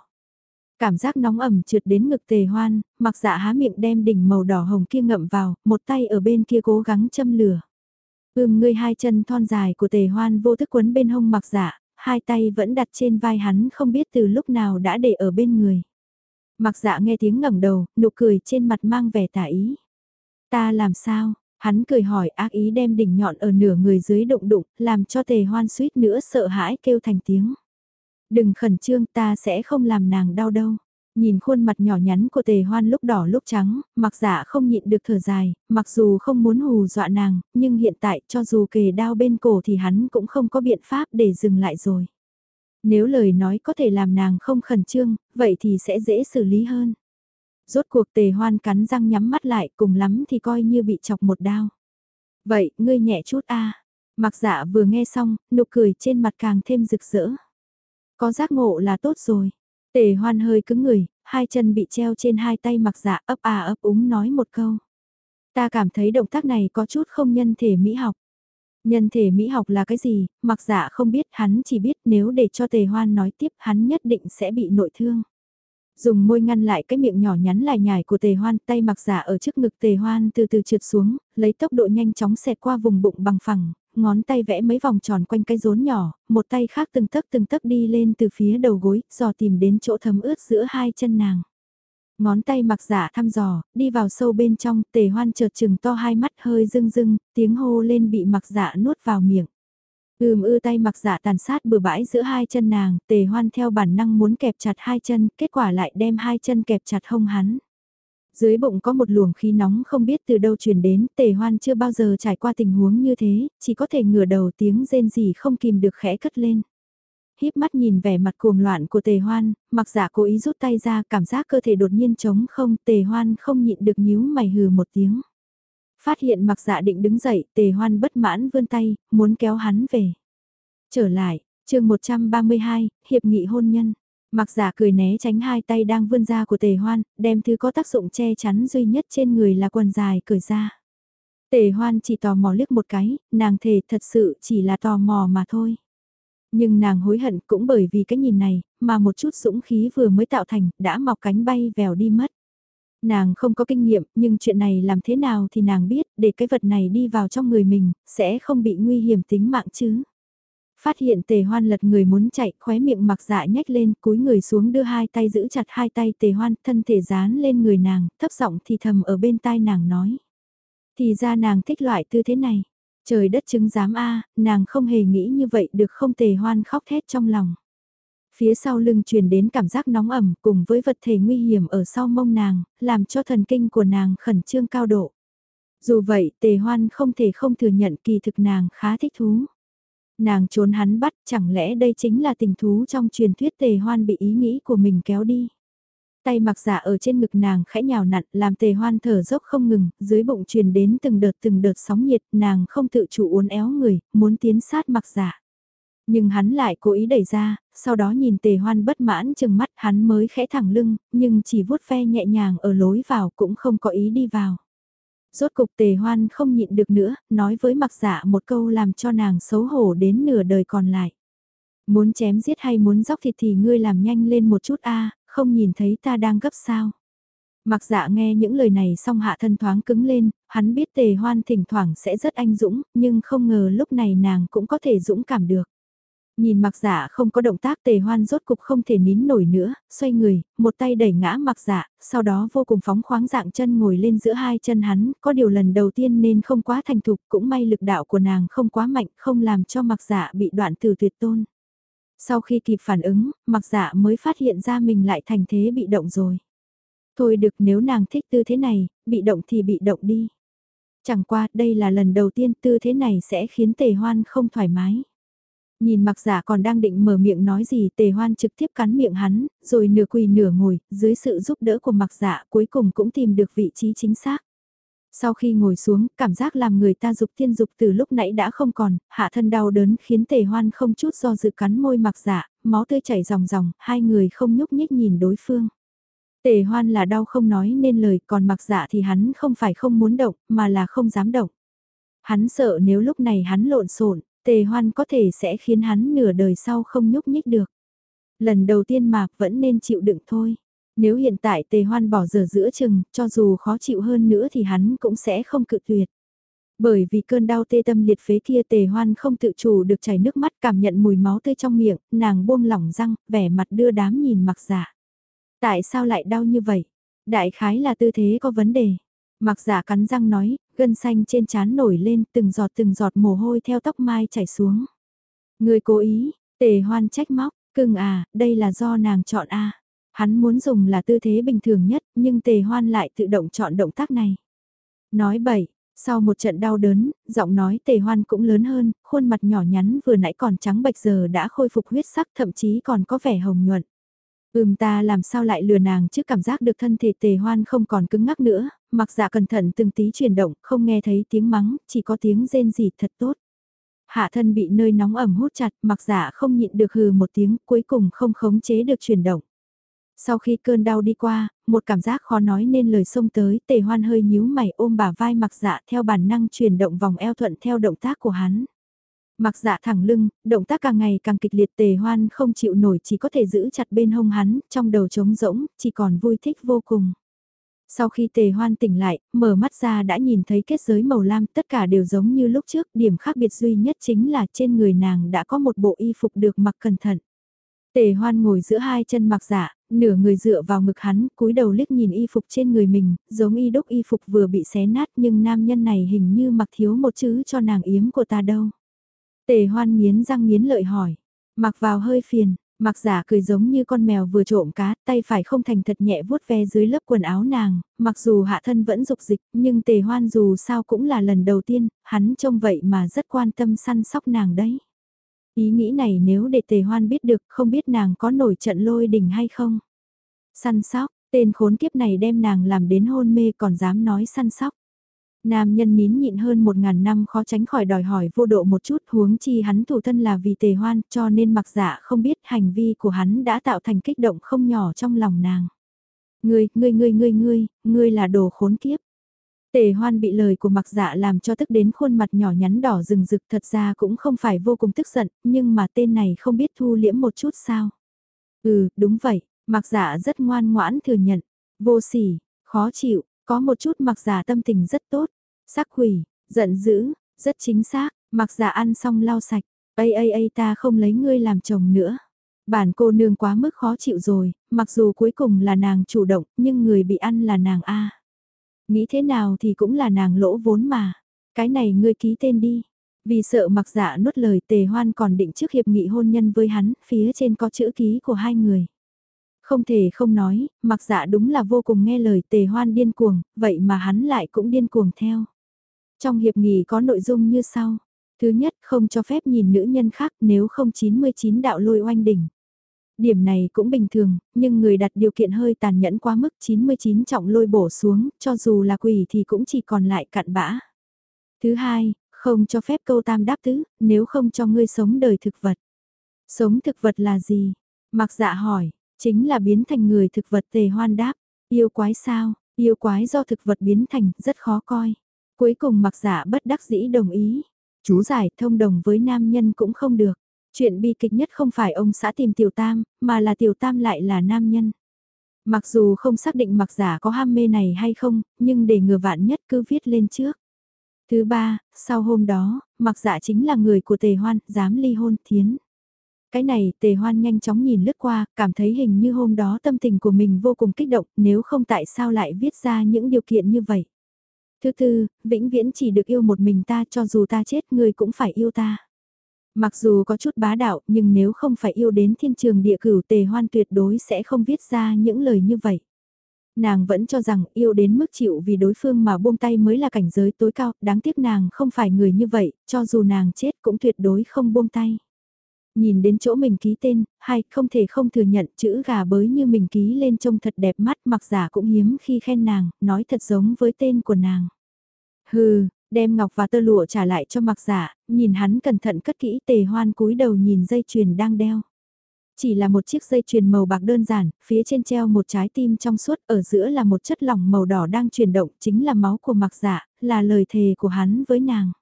Cảm giác nóng ẩm trượt đến ngực tề hoan, mặc dạ há miệng đem đỉnh màu đỏ hồng kia ngậm vào, một tay ở bên kia cố gắng châm lửa. Ưm ngươi hai chân thon dài của tề hoan vô thức quấn bên hông mặc dạ, hai tay vẫn đặt trên vai hắn không biết từ lúc nào đã để ở bên người. Mặc dạ nghe tiếng ngẩng đầu, nụ cười trên mặt mang vẻ tả ý. Ta làm sao? Hắn cười hỏi ác ý đem đỉnh nhọn ở nửa người dưới đụng đụng, làm cho tề hoan suýt nữa sợ hãi kêu thành tiếng. Đừng khẩn trương ta sẽ không làm nàng đau đâu. Nhìn khuôn mặt nhỏ nhắn của tề hoan lúc đỏ lúc trắng, mặc dạ không nhịn được thở dài, mặc dù không muốn hù dọa nàng, nhưng hiện tại cho dù kề đao bên cổ thì hắn cũng không có biện pháp để dừng lại rồi. Nếu lời nói có thể làm nàng không khẩn trương, vậy thì sẽ dễ xử lý hơn. Rốt cuộc tề hoan cắn răng nhắm mắt lại cùng lắm thì coi như bị chọc một đao. Vậy, ngươi nhẹ chút a Mặc dạ vừa nghe xong, nụ cười trên mặt càng thêm rực rỡ. Có giác ngộ là tốt rồi. Tề hoan hơi cứng người, hai chân bị treo trên hai tay mặc dạ ấp à ấp úng nói một câu. Ta cảm thấy động tác này có chút không nhân thể mỹ học. Nhân thể mỹ học là cái gì, mặc giả không biết hắn chỉ biết nếu để cho tề hoan nói tiếp hắn nhất định sẽ bị nội thương. Dùng môi ngăn lại cái miệng nhỏ nhắn lại nhải của tề hoan tay mặc giả ở trước ngực tề hoan từ từ trượt xuống, lấy tốc độ nhanh chóng xẹt qua vùng bụng bằng phẳng, ngón tay vẽ mấy vòng tròn quanh cái rốn nhỏ, một tay khác từng tấc từng tấc đi lên từ phía đầu gối, dò tìm đến chỗ thấm ướt giữa hai chân nàng. Ngón tay mặc giả thăm dò, đi vào sâu bên trong, tề hoan chợt chừng to hai mắt hơi rưng rưng, tiếng hô lên bị mặc giả nuốt vào miệng. Ưm ư tay mặc giả tàn sát bừa bãi giữa hai chân nàng, tề hoan theo bản năng muốn kẹp chặt hai chân, kết quả lại đem hai chân kẹp chặt hông hắn. Dưới bụng có một luồng khí nóng không biết từ đâu truyền đến, tề hoan chưa bao giờ trải qua tình huống như thế, chỉ có thể ngửa đầu tiếng rên gì không kìm được khẽ cất lên híp mắt nhìn vẻ mặt cuồng loạn của tề hoan, mặc dạ cố ý rút tay ra cảm giác cơ thể đột nhiên trống không, tề hoan không nhịn được nhíu mày hừ một tiếng. Phát hiện mặc dạ định đứng dậy, tề hoan bất mãn vươn tay, muốn kéo hắn về. Trở lại, chương 132, hiệp nghị hôn nhân. Mặc giả cười né tránh hai tay đang vươn ra của tề hoan, đem thứ có tác dụng che chắn duy nhất trên người là quần dài cởi ra. Tề hoan chỉ tò mò liếc một cái, nàng thề thật sự chỉ là tò mò mà thôi. Nhưng nàng hối hận cũng bởi vì cái nhìn này, mà một chút dũng khí vừa mới tạo thành, đã mọc cánh bay vèo đi mất. Nàng không có kinh nghiệm, nhưng chuyện này làm thế nào thì nàng biết, để cái vật này đi vào trong người mình, sẽ không bị nguy hiểm tính mạng chứ. Phát hiện tề hoan lật người muốn chạy, khóe miệng mặc dạ nhếch lên, cúi người xuống đưa hai tay giữ chặt hai tay tề hoan, thân thể dán lên người nàng, thấp giọng thì thầm ở bên tai nàng nói. Thì ra nàng thích loại tư thế này. Trời đất chứng giám a nàng không hề nghĩ như vậy được không tề hoan khóc thét trong lòng. Phía sau lưng truyền đến cảm giác nóng ẩm cùng với vật thể nguy hiểm ở sau mông nàng, làm cho thần kinh của nàng khẩn trương cao độ. Dù vậy, tề hoan không thể không thừa nhận kỳ thực nàng khá thích thú. Nàng trốn hắn bắt, chẳng lẽ đây chính là tình thú trong truyền thuyết tề hoan bị ý nghĩ của mình kéo đi. Tay mặc giả ở trên ngực nàng khẽ nhào nặn, làm tề hoan thở dốc không ngừng, dưới bụng truyền đến từng đợt từng đợt sóng nhiệt, nàng không tự chủ uốn éo người, muốn tiến sát mặc giả. Nhưng hắn lại cố ý đẩy ra, sau đó nhìn tề hoan bất mãn chừng mắt hắn mới khẽ thẳng lưng, nhưng chỉ vuốt ve nhẹ nhàng ở lối vào cũng không có ý đi vào. Rốt cục tề hoan không nhịn được nữa, nói với mặc giả một câu làm cho nàng xấu hổ đến nửa đời còn lại. Muốn chém giết hay muốn dóc thịt thì ngươi làm nhanh lên một chút a không nhìn thấy ta đang gấp sao. Mặc dạ nghe những lời này xong hạ thân thoáng cứng lên, hắn biết tề hoan thỉnh thoảng sẽ rất anh dũng, nhưng không ngờ lúc này nàng cũng có thể dũng cảm được. Nhìn mặc giả không có động tác tề hoan rốt cục không thể nín nổi nữa, xoay người, một tay đẩy ngã mặc giả, sau đó vô cùng phóng khoáng dạng chân ngồi lên giữa hai chân hắn, có điều lần đầu tiên nên không quá thành thục, cũng may lực đạo của nàng không quá mạnh, không làm cho mặc giả bị đoạn từ tuyệt tôn. Sau khi kịp phản ứng, mặc dạ mới phát hiện ra mình lại thành thế bị động rồi. Thôi được nếu nàng thích tư thế này, bị động thì bị động đi. Chẳng qua đây là lần đầu tiên tư thế này sẽ khiến tề hoan không thoải mái. Nhìn mặc giả còn đang định mở miệng nói gì tề hoan trực tiếp cắn miệng hắn, rồi nửa quỳ nửa ngồi, dưới sự giúp đỡ của mặc giả cuối cùng cũng tìm được vị trí chính xác. Sau khi ngồi xuống, cảm giác làm người ta dục thiên dục từ lúc nãy đã không còn, hạ thân đau đớn khiến tề hoan không chút do dự cắn môi mặc dạ, máu tươi chảy ròng ròng, hai người không nhúc nhích nhìn đối phương. Tề hoan là đau không nói nên lời, còn mặc dạ thì hắn không phải không muốn động, mà là không dám động. Hắn sợ nếu lúc này hắn lộn xộn tề hoan có thể sẽ khiến hắn nửa đời sau không nhúc nhích được. Lần đầu tiên mà vẫn nên chịu đựng thôi. Nếu hiện tại tề hoan bỏ giờ giữa chừng, cho dù khó chịu hơn nữa thì hắn cũng sẽ không cự tuyệt. Bởi vì cơn đau tê tâm liệt phế kia tề hoan không tự chủ được chảy nước mắt cảm nhận mùi máu tươi trong miệng, nàng buông lỏng răng, vẻ mặt đưa đám nhìn mặc giả. Tại sao lại đau như vậy? Đại khái là tư thế có vấn đề. Mặc giả cắn răng nói, gân xanh trên trán nổi lên từng giọt từng giọt mồ hôi theo tóc mai chảy xuống. Người cố ý, tề hoan trách móc, cưng à, đây là do nàng chọn a Hắn muốn dùng là tư thế bình thường nhất, nhưng tề hoan lại tự động chọn động tác này. Nói bậy, sau một trận đau đớn, giọng nói tề hoan cũng lớn hơn, khuôn mặt nhỏ nhắn vừa nãy còn trắng bệch giờ đã khôi phục huyết sắc thậm chí còn có vẻ hồng nhuận. Ừm ta làm sao lại lừa nàng chứ cảm giác được thân thể tề hoan không còn cứng ngắc nữa, mặc dạ cẩn thận từng tí chuyển động, không nghe thấy tiếng mắng, chỉ có tiếng rên rỉ thật tốt. Hạ thân bị nơi nóng ẩm hút chặt, mặc dạ không nhịn được hừ một tiếng, cuối cùng không khống chế được chuyển động. Sau khi cơn đau đi qua, một cảm giác khó nói nên lời xông tới, tề hoan hơi nhíu mày ôm bả vai mặc dạ theo bản năng chuyển động vòng eo thuận theo động tác của hắn. Mặc dạ thẳng lưng, động tác càng ngày càng kịch liệt tề hoan không chịu nổi chỉ có thể giữ chặt bên hông hắn, trong đầu trống rỗng, chỉ còn vui thích vô cùng. Sau khi tề hoan tỉnh lại, mở mắt ra đã nhìn thấy kết giới màu lam tất cả đều giống như lúc trước, điểm khác biệt duy nhất chính là trên người nàng đã có một bộ y phục được mặc cẩn thận. Tề hoan ngồi giữa hai chân mặc dạ, nửa người dựa vào ngực hắn, cúi đầu liếc nhìn y phục trên người mình, giống y đúc y phục vừa bị xé nát nhưng nam nhân này hình như mặc thiếu một chữ cho nàng yếm của ta đâu. Tề hoan nghiến răng nghiến lợi hỏi, mặc vào hơi phiền, mặc giả cười giống như con mèo vừa trộm cá, tay phải không thành thật nhẹ vuốt ve dưới lớp quần áo nàng, mặc dù hạ thân vẫn dục dịch, nhưng tề hoan dù sao cũng là lần đầu tiên, hắn trông vậy mà rất quan tâm săn sóc nàng đấy. Ý nghĩ này nếu để tề hoan biết được không biết nàng có nổi trận lôi đình hay không. Săn sóc, tên khốn kiếp này đem nàng làm đến hôn mê còn dám nói săn sóc. Nam nhân nín nhịn hơn một ngàn năm khó tránh khỏi đòi hỏi vô độ một chút huống chi hắn thủ thân là vì tề hoan cho nên mặc dạ không biết hành vi của hắn đã tạo thành kích động không nhỏ trong lòng nàng. Ngươi, ngươi ngươi ngươi ngươi, ngươi là đồ khốn kiếp. Tề hoan bị lời của mặc dạ làm cho tức đến khuôn mặt nhỏ nhắn đỏ rừng rực thật ra cũng không phải vô cùng tức giận, nhưng mà tên này không biết thu liễm một chút sao. Ừ, đúng vậy, mặc dạ rất ngoan ngoãn thừa nhận, vô sỉ, khó chịu, có một chút mặc dạ tâm tình rất tốt, sắc quỷ, giận dữ, rất chính xác, mặc dạ ăn xong lau sạch, ây ây ây ta không lấy ngươi làm chồng nữa. Bản cô nương quá mức khó chịu rồi, mặc dù cuối cùng là nàng chủ động, nhưng người bị ăn là nàng A. Nghĩ thế nào thì cũng là nàng lỗ vốn mà. Cái này ngươi ký tên đi. Vì sợ mặc dạ nuốt lời tề hoan còn định trước hiệp nghị hôn nhân với hắn, phía trên có chữ ký của hai người. Không thể không nói, mặc dạ đúng là vô cùng nghe lời tề hoan điên cuồng, vậy mà hắn lại cũng điên cuồng theo. Trong hiệp nghị có nội dung như sau. Thứ nhất, không cho phép nhìn nữ nhân khác nếu không 99 đạo lôi oanh đỉnh. Điểm này cũng bình thường, nhưng người đặt điều kiện hơi tàn nhẫn quá mức 99 trọng lôi bổ xuống, cho dù là quỷ thì cũng chỉ còn lại cặn bã. Thứ hai, không cho phép câu tam đáp tứ, nếu không cho ngươi sống đời thực vật. Sống thực vật là gì? Mặc dạ hỏi, chính là biến thành người thực vật tề hoan đáp. Yêu quái sao? Yêu quái do thực vật biến thành, rất khó coi. Cuối cùng mặc dạ bất đắc dĩ đồng ý. Chú giải thông đồng với nam nhân cũng không được. Chuyện bi kịch nhất không phải ông xã tìm tiểu tam, mà là tiểu tam lại là nam nhân. Mặc dù không xác định mặc giả có ham mê này hay không, nhưng để ngừa vạn nhất cứ viết lên trước. Thứ ba, sau hôm đó, mặc giả chính là người của tề hoan, dám ly hôn thiến. Cái này tề hoan nhanh chóng nhìn lướt qua, cảm thấy hình như hôm đó tâm tình của mình vô cùng kích động, nếu không tại sao lại viết ra những điều kiện như vậy. Thứ tư, vĩnh viễn chỉ được yêu một mình ta cho dù ta chết người cũng phải yêu ta. Mặc dù có chút bá đạo nhưng nếu không phải yêu đến thiên trường địa cửu tề hoan tuyệt đối sẽ không viết ra những lời như vậy. Nàng vẫn cho rằng yêu đến mức chịu vì đối phương mà buông tay mới là cảnh giới tối cao, đáng tiếc nàng không phải người như vậy, cho dù nàng chết cũng tuyệt đối không buông tay. Nhìn đến chỗ mình ký tên, hay không thể không thừa nhận chữ gà bới như mình ký lên trông thật đẹp mắt mặc giả cũng hiếm khi khen nàng, nói thật giống với tên của nàng. Hừ, Đem ngọc và tơ lụa trả lại cho mặc giả, nhìn hắn cẩn thận cất kỹ tề hoan cúi đầu nhìn dây chuyền đang đeo. Chỉ là một chiếc dây chuyền màu bạc đơn giản, phía trên treo một trái tim trong suốt, ở giữa là một chất lỏng màu đỏ đang chuyển động, chính là máu của mặc giả, là lời thề của hắn với nàng.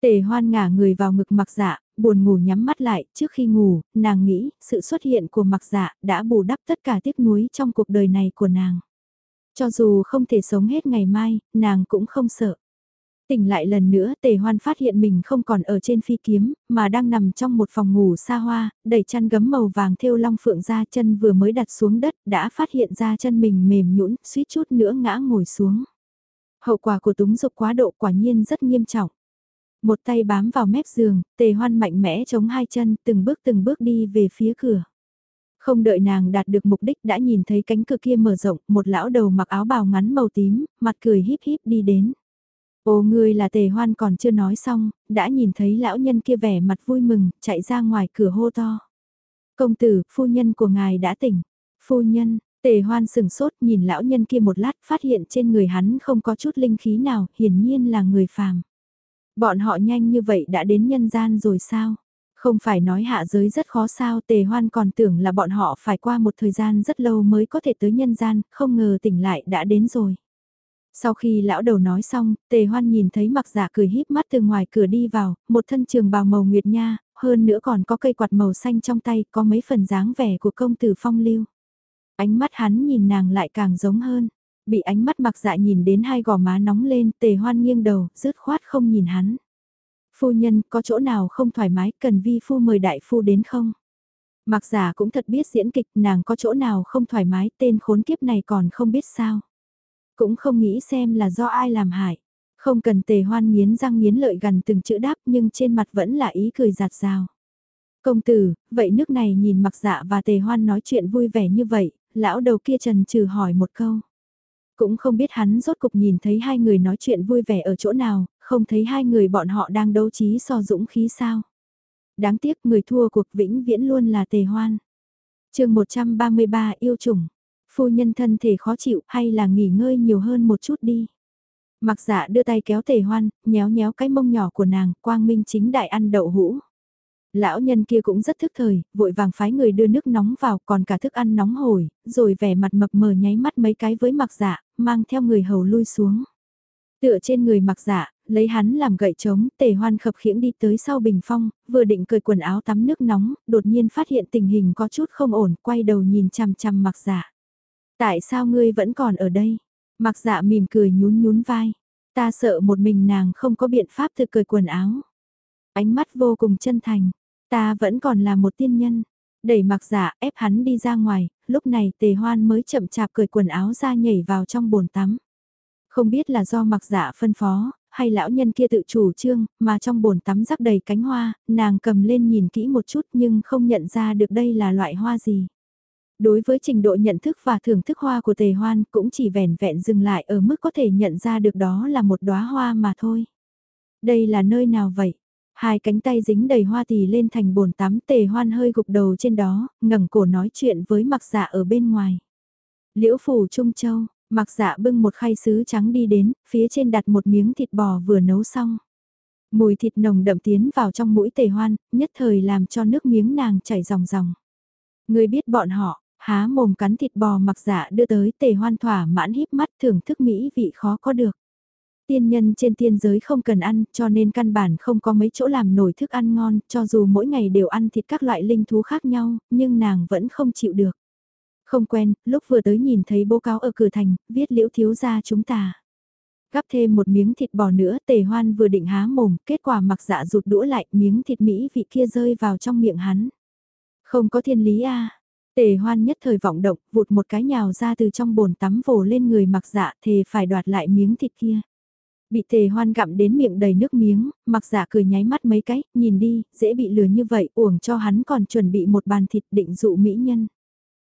Tề hoan ngả người vào ngực mặc dạ, buồn ngủ nhắm mắt lại, trước khi ngủ, nàng nghĩ, sự xuất hiện của mặc dạ đã bù đắp tất cả tiếc nuối trong cuộc đời này của nàng. Cho dù không thể sống hết ngày mai, nàng cũng không sợ. Tỉnh lại lần nữa tề hoan phát hiện mình không còn ở trên phi kiếm, mà đang nằm trong một phòng ngủ xa hoa, đẩy chăn gấm màu vàng thêu long phượng ra chân vừa mới đặt xuống đất đã phát hiện ra chân mình mềm nhũn suýt chút nữa ngã ngồi xuống. Hậu quả của túng dục quá độ quả nhiên rất nghiêm trọng. Một tay bám vào mép giường, tề hoan mạnh mẽ chống hai chân từng bước từng bước đi về phía cửa. Không đợi nàng đạt được mục đích đã nhìn thấy cánh cửa kia mở rộng, một lão đầu mặc áo bào ngắn màu tím, mặt cười híp híp đi đến. Ô ngươi là tề hoan còn chưa nói xong, đã nhìn thấy lão nhân kia vẻ mặt vui mừng, chạy ra ngoài cửa hô to. Công tử, phu nhân của ngài đã tỉnh. Phu nhân, tề hoan sừng sốt nhìn lão nhân kia một lát phát hiện trên người hắn không có chút linh khí nào, hiển nhiên là người phàm. Bọn họ nhanh như vậy đã đến nhân gian rồi sao? Không phải nói hạ giới rất khó sao tề hoan còn tưởng là bọn họ phải qua một thời gian rất lâu mới có thể tới nhân gian, không ngờ tỉnh lại đã đến rồi. Sau khi lão đầu nói xong, tề hoan nhìn thấy mặc giả cười híp mắt từ ngoài cửa đi vào, một thân trường bào màu nguyệt nha, hơn nữa còn có cây quạt màu xanh trong tay, có mấy phần dáng vẻ của công tử phong lưu. Ánh mắt hắn nhìn nàng lại càng giống hơn, bị ánh mắt mặc dạ nhìn đến hai gò má nóng lên, tề hoan nghiêng đầu, rứt khoát không nhìn hắn. Phu nhân, có chỗ nào không thoải mái, cần vi phu mời đại phu đến không? Mặc giả cũng thật biết diễn kịch, nàng có chỗ nào không thoải mái, tên khốn kiếp này còn không biết sao. Cũng không nghĩ xem là do ai làm hại. Không cần tề hoan nghiến răng nghiến lợi gần từng chữ đáp nhưng trên mặt vẫn là ý cười giạt rào. Công tử, vậy nước này nhìn mặc dạ và tề hoan nói chuyện vui vẻ như vậy, lão đầu kia trần trừ hỏi một câu. Cũng không biết hắn rốt cục nhìn thấy hai người nói chuyện vui vẻ ở chỗ nào, không thấy hai người bọn họ đang đấu trí so dũng khí sao. Đáng tiếc người thua cuộc vĩnh viễn luôn là tề hoan. chương 133 yêu trùng phu nhân thân thể khó chịu hay là nghỉ ngơi nhiều hơn một chút đi. Mặc dạ đưa tay kéo tề hoan, nhéo nhéo cái mông nhỏ của nàng, quang minh chính đại ăn đậu hũ. Lão nhân kia cũng rất thức thời, vội vàng phái người đưa nước nóng vào còn cả thức ăn nóng hổi, rồi vẻ mặt mập mờ nháy mắt mấy cái với mặc dạ, mang theo người hầu lui xuống. Tựa trên người mặc dạ, lấy hắn làm gậy trống, tề hoan khập khiễng đi tới sau bình phong, vừa định cởi quần áo tắm nước nóng, đột nhiên phát hiện tình hình có chút không ổn, quay đầu nhìn chằm chằm mặc dạ. Tại sao ngươi vẫn còn ở đây? Mặc dạ mỉm cười nhún nhún vai. Ta sợ một mình nàng không có biện pháp thực cởi quần áo. Ánh mắt vô cùng chân thành. Ta vẫn còn là một tiên nhân. Đẩy mặc dạ ép hắn đi ra ngoài, lúc này tề hoan mới chậm chạp cởi quần áo ra nhảy vào trong bồn tắm. Không biết là do mặc dạ phân phó, hay lão nhân kia tự chủ trương, mà trong bồn tắm rắc đầy cánh hoa, nàng cầm lên nhìn kỹ một chút nhưng không nhận ra được đây là loại hoa gì. Đối với trình độ nhận thức và thưởng thức hoa của tề hoan cũng chỉ vẻn vẹn dừng lại ở mức có thể nhận ra được đó là một đóa hoa mà thôi. Đây là nơi nào vậy? Hai cánh tay dính đầy hoa thì lên thành bồn tắm tề hoan hơi gục đầu trên đó, ngẩng cổ nói chuyện với mặc dạ ở bên ngoài. Liễu phủ Trung Châu, mặc dạ bưng một khay sứ trắng đi đến, phía trên đặt một miếng thịt bò vừa nấu xong. Mùi thịt nồng đậm tiến vào trong mũi tề hoan, nhất thời làm cho nước miếng nàng chảy ròng ròng. Người biết bọn họ, Há mồm cắn thịt bò mặc dạ đưa tới tề hoan thỏa mãn híp mắt thưởng thức mỹ vị khó có được. Tiên nhân trên tiên giới không cần ăn cho nên căn bản không có mấy chỗ làm nổi thức ăn ngon cho dù mỗi ngày đều ăn thịt các loại linh thú khác nhau nhưng nàng vẫn không chịu được. Không quen, lúc vừa tới nhìn thấy bố cáo ở cửa thành, viết liễu thiếu ra chúng ta. Gắp thêm một miếng thịt bò nữa tề hoan vừa định há mồm, kết quả mặc dạ rụt đũa lại miếng thịt mỹ vị kia rơi vào trong miệng hắn. Không có thiên lý a Tề hoan nhất thời vọng động, vụt một cái nhào ra từ trong bồn tắm vồ lên người mặc dạ thề phải đoạt lại miếng thịt kia. Bị tề hoan gặm đến miệng đầy nước miếng, mặc dạ cười nháy mắt mấy cái, nhìn đi, dễ bị lừa như vậy, uổng cho hắn còn chuẩn bị một bàn thịt định dụ mỹ nhân.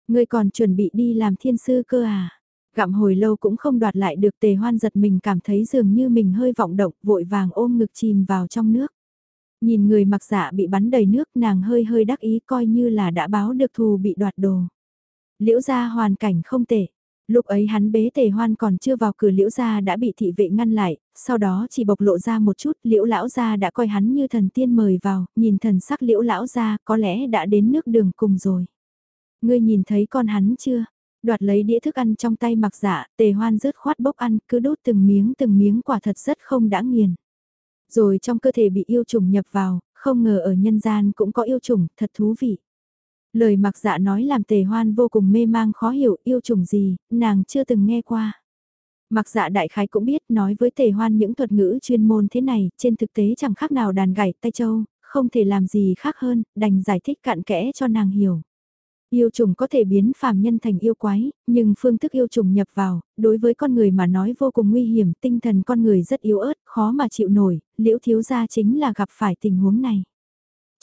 Người còn chuẩn bị đi làm thiên sư cơ à? Gặm hồi lâu cũng không đoạt lại được tề hoan giật mình cảm thấy dường như mình hơi vọng động, vội vàng ôm ngực chìm vào trong nước. Nhìn người mặc dạ bị bắn đầy nước nàng hơi hơi đắc ý coi như là đã báo được thù bị đoạt đồ. Liễu gia hoàn cảnh không tệ. Lúc ấy hắn bế tề hoan còn chưa vào cửa liễu gia đã bị thị vệ ngăn lại, sau đó chỉ bộc lộ ra một chút liễu lão gia đã coi hắn như thần tiên mời vào, nhìn thần sắc liễu lão gia có lẽ đã đến nước đường cùng rồi. Ngươi nhìn thấy con hắn chưa? Đoạt lấy đĩa thức ăn trong tay mặc dạ, tề hoan rớt khoát bốc ăn cứ đốt từng miếng từng miếng quả thật rất không đã nghiền. Rồi trong cơ thể bị yêu trùng nhập vào, không ngờ ở nhân gian cũng có yêu trùng, thật thú vị. Lời mặc dạ nói làm tề hoan vô cùng mê mang khó hiểu yêu trùng gì, nàng chưa từng nghe qua. Mặc dạ đại khái cũng biết nói với tề hoan những thuật ngữ chuyên môn thế này, trên thực tế chẳng khác nào đàn gảy tay châu, không thể làm gì khác hơn, đành giải thích cặn kẽ cho nàng hiểu. Yêu trùng có thể biến phàm nhân thành yêu quái, nhưng phương thức yêu trùng nhập vào, đối với con người mà nói vô cùng nguy hiểm, tinh thần con người rất yếu ớt, khó mà chịu nổi, liễu thiếu gia chính là gặp phải tình huống này.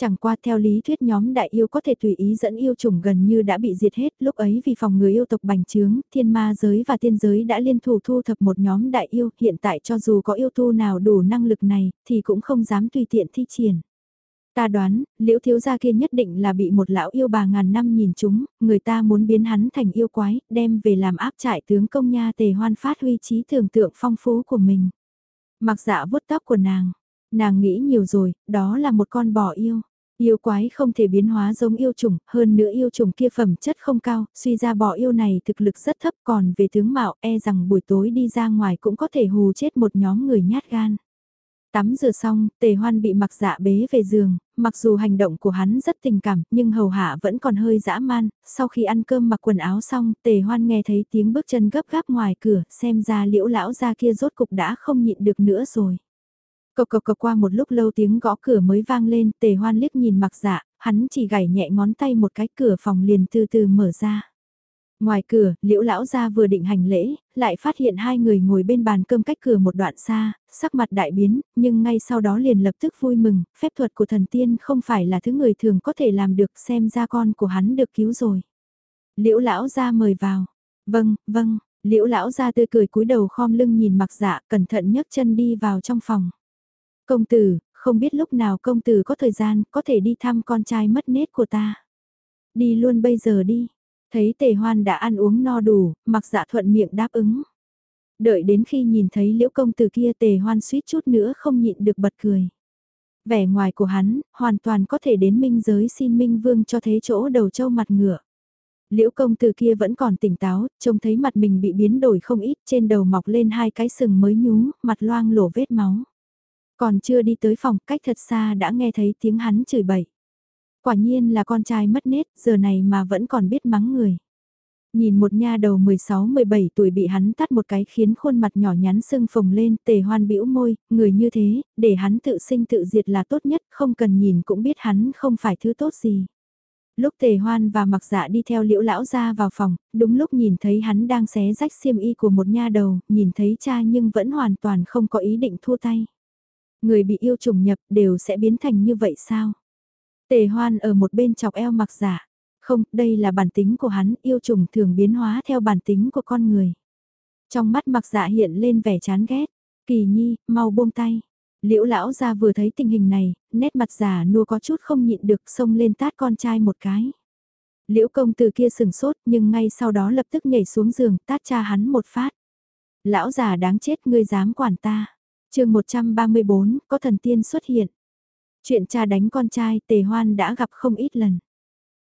Chẳng qua theo lý thuyết nhóm đại yêu có thể tùy ý dẫn yêu trùng gần như đã bị diệt hết, lúc ấy vì phòng người yêu tộc bành trướng, thiên ma giới và tiên giới đã liên thủ thu thập một nhóm đại yêu, hiện tại cho dù có yêu tu nào đủ năng lực này, thì cũng không dám tùy tiện thi triển. Ta đoán, liễu thiếu gia kia nhất định là bị một lão yêu bà ngàn năm nhìn chúng, người ta muốn biến hắn thành yêu quái, đem về làm áp trại tướng công nha tề hoan phát huy trí tưởng tượng phong phú của mình. Mặc dạ vuốt tóc của nàng, nàng nghĩ nhiều rồi, đó là một con bò yêu. Yêu quái không thể biến hóa giống yêu trùng, hơn nữa yêu trùng kia phẩm chất không cao, suy ra bò yêu này thực lực rất thấp còn về tướng mạo e rằng buổi tối đi ra ngoài cũng có thể hù chết một nhóm người nhát gan. Tắm rửa xong, tề hoan bị mặc dạ bế về giường, mặc dù hành động của hắn rất tình cảm, nhưng hầu hạ vẫn còn hơi dã man, sau khi ăn cơm mặc quần áo xong, tề hoan nghe thấy tiếng bước chân gấp gáp ngoài cửa, xem ra liễu lão ra kia rốt cục đã không nhịn được nữa rồi. Cộc cộc cộc qua một lúc lâu tiếng gõ cửa mới vang lên, tề hoan liếc nhìn mặc dạ, hắn chỉ gảy nhẹ ngón tay một cái cửa phòng liền từ từ mở ra. Ngoài cửa, liễu lão gia vừa định hành lễ, lại phát hiện hai người ngồi bên bàn cơm cách cửa một đoạn xa, sắc mặt đại biến, nhưng ngay sau đó liền lập tức vui mừng, phép thuật của thần tiên không phải là thứ người thường có thể làm được xem ra con của hắn được cứu rồi. Liễu lão gia mời vào. Vâng, vâng, liễu lão gia tươi cười cúi đầu khom lưng nhìn mặc dạ, cẩn thận nhấc chân đi vào trong phòng. Công tử, không biết lúc nào công tử có thời gian, có thể đi thăm con trai mất nết của ta. Đi luôn bây giờ đi. Thấy tề hoan đã ăn uống no đủ, mặc dạ thuận miệng đáp ứng. Đợi đến khi nhìn thấy liễu công Từ kia tề hoan suýt chút nữa không nhịn được bật cười. Vẻ ngoài của hắn, hoàn toàn có thể đến minh giới xin minh vương cho thế chỗ đầu châu mặt ngựa. Liễu công Từ kia vẫn còn tỉnh táo, trông thấy mặt mình bị biến đổi không ít, trên đầu mọc lên hai cái sừng mới nhú, mặt loang lổ vết máu. Còn chưa đi tới phòng, cách thật xa đã nghe thấy tiếng hắn chửi bậy. Quả nhiên là con trai mất nết, giờ này mà vẫn còn biết mắng người. Nhìn một nha đầu 16-17 tuổi bị hắn tắt một cái khiến khuôn mặt nhỏ nhắn sưng phồng lên, tề hoan bĩu môi, người như thế, để hắn tự sinh tự diệt là tốt nhất, không cần nhìn cũng biết hắn không phải thứ tốt gì. Lúc tề hoan và mặc dạ đi theo liễu lão ra vào phòng, đúng lúc nhìn thấy hắn đang xé rách xiêm y của một nha đầu, nhìn thấy cha nhưng vẫn hoàn toàn không có ý định thua tay. Người bị yêu trùng nhập đều sẽ biến thành như vậy sao? Tề hoan ở một bên chọc eo mặc giả. Không, đây là bản tính của hắn, yêu trùng thường biến hóa theo bản tính của con người. Trong mắt mặc dạ hiện lên vẻ chán ghét. Kỳ nhi, mau buông tay. Liễu lão ra vừa thấy tình hình này, nét mặt giả nua có chút không nhịn được xông lên tát con trai một cái. Liễu công từ kia sừng sốt nhưng ngay sau đó lập tức nhảy xuống giường tát cha hắn một phát. Lão già đáng chết ngươi dám quản ta. chương 134, có thần tiên xuất hiện. Chuyện cha đánh con trai tề hoan đã gặp không ít lần.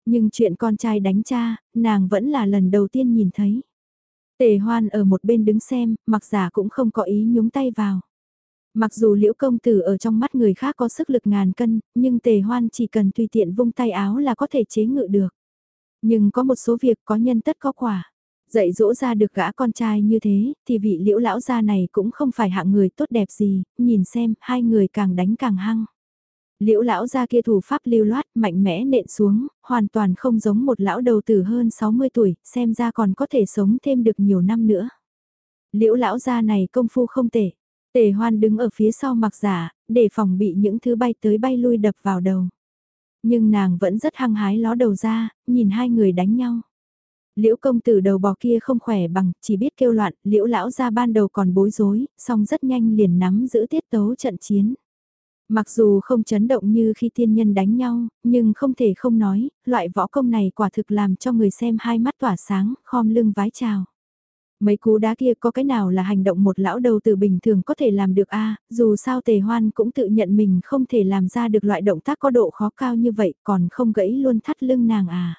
Nhưng chuyện con trai đánh cha, nàng vẫn là lần đầu tiên nhìn thấy. Tề hoan ở một bên đứng xem, mặc giả cũng không có ý nhúng tay vào. Mặc dù liễu công tử ở trong mắt người khác có sức lực ngàn cân, nhưng tề hoan chỉ cần tùy tiện vung tay áo là có thể chế ngự được. Nhưng có một số việc có nhân tất có quả. Dạy dỗ ra được gã con trai như thế, thì vị liễu lão gia này cũng không phải hạng người tốt đẹp gì, nhìn xem, hai người càng đánh càng hăng. Liễu lão gia kia thủ pháp lưu loát, mạnh mẽ nện xuống, hoàn toàn không giống một lão đầu tử hơn 60 tuổi, xem ra còn có thể sống thêm được nhiều năm nữa. Liễu lão gia này công phu không tệ. Tề hoan đứng ở phía sau mặc giả, để phòng bị những thứ bay tới bay lui đập vào đầu. Nhưng nàng vẫn rất hăng hái ló đầu ra, nhìn hai người đánh nhau. Liễu công tử đầu bò kia không khỏe bằng, chỉ biết kêu loạn, liễu lão gia ban đầu còn bối rối, song rất nhanh liền nắm giữ tiết tấu trận chiến. Mặc dù không chấn động như khi tiên nhân đánh nhau, nhưng không thể không nói, loại võ công này quả thực làm cho người xem hai mắt tỏa sáng, khom lưng vái chào. Mấy cú đá kia có cái nào là hành động một lão đầu từ bình thường có thể làm được a dù sao tề hoan cũng tự nhận mình không thể làm ra được loại động tác có độ khó cao như vậy còn không gãy luôn thắt lưng nàng à.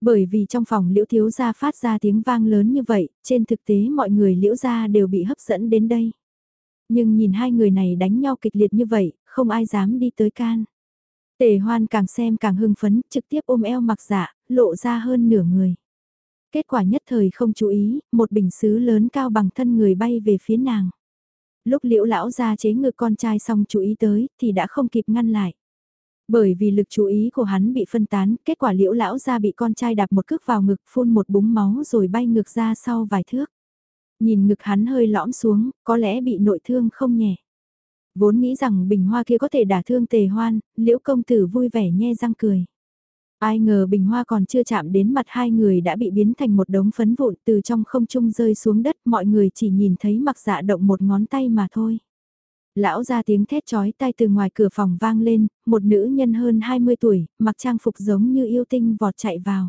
Bởi vì trong phòng liễu thiếu gia phát ra tiếng vang lớn như vậy, trên thực tế mọi người liễu gia đều bị hấp dẫn đến đây. Nhưng nhìn hai người này đánh nhau kịch liệt như vậy, không ai dám đi tới can. Tề hoan càng xem càng hưng phấn, trực tiếp ôm eo mặc dạ, lộ ra hơn nửa người. Kết quả nhất thời không chú ý, một bình sứ lớn cao bằng thân người bay về phía nàng. Lúc liễu lão ra chế ngược con trai xong chú ý tới, thì đã không kịp ngăn lại. Bởi vì lực chú ý của hắn bị phân tán, kết quả liễu lão ra bị con trai đạp một cước vào ngực phun một búng máu rồi bay ngược ra sau vài thước. Nhìn ngực hắn hơi lõm xuống, có lẽ bị nội thương không nhẹ. Vốn nghĩ rằng bình hoa kia có thể đả thương tề hoan, liễu công tử vui vẻ nhe răng cười. Ai ngờ bình hoa còn chưa chạm đến mặt hai người đã bị biến thành một đống phấn vụn từ trong không trung rơi xuống đất mọi người chỉ nhìn thấy mặc dạ động một ngón tay mà thôi. Lão ra tiếng thét chói tai từ ngoài cửa phòng vang lên, một nữ nhân hơn 20 tuổi, mặc trang phục giống như yêu tinh vọt chạy vào.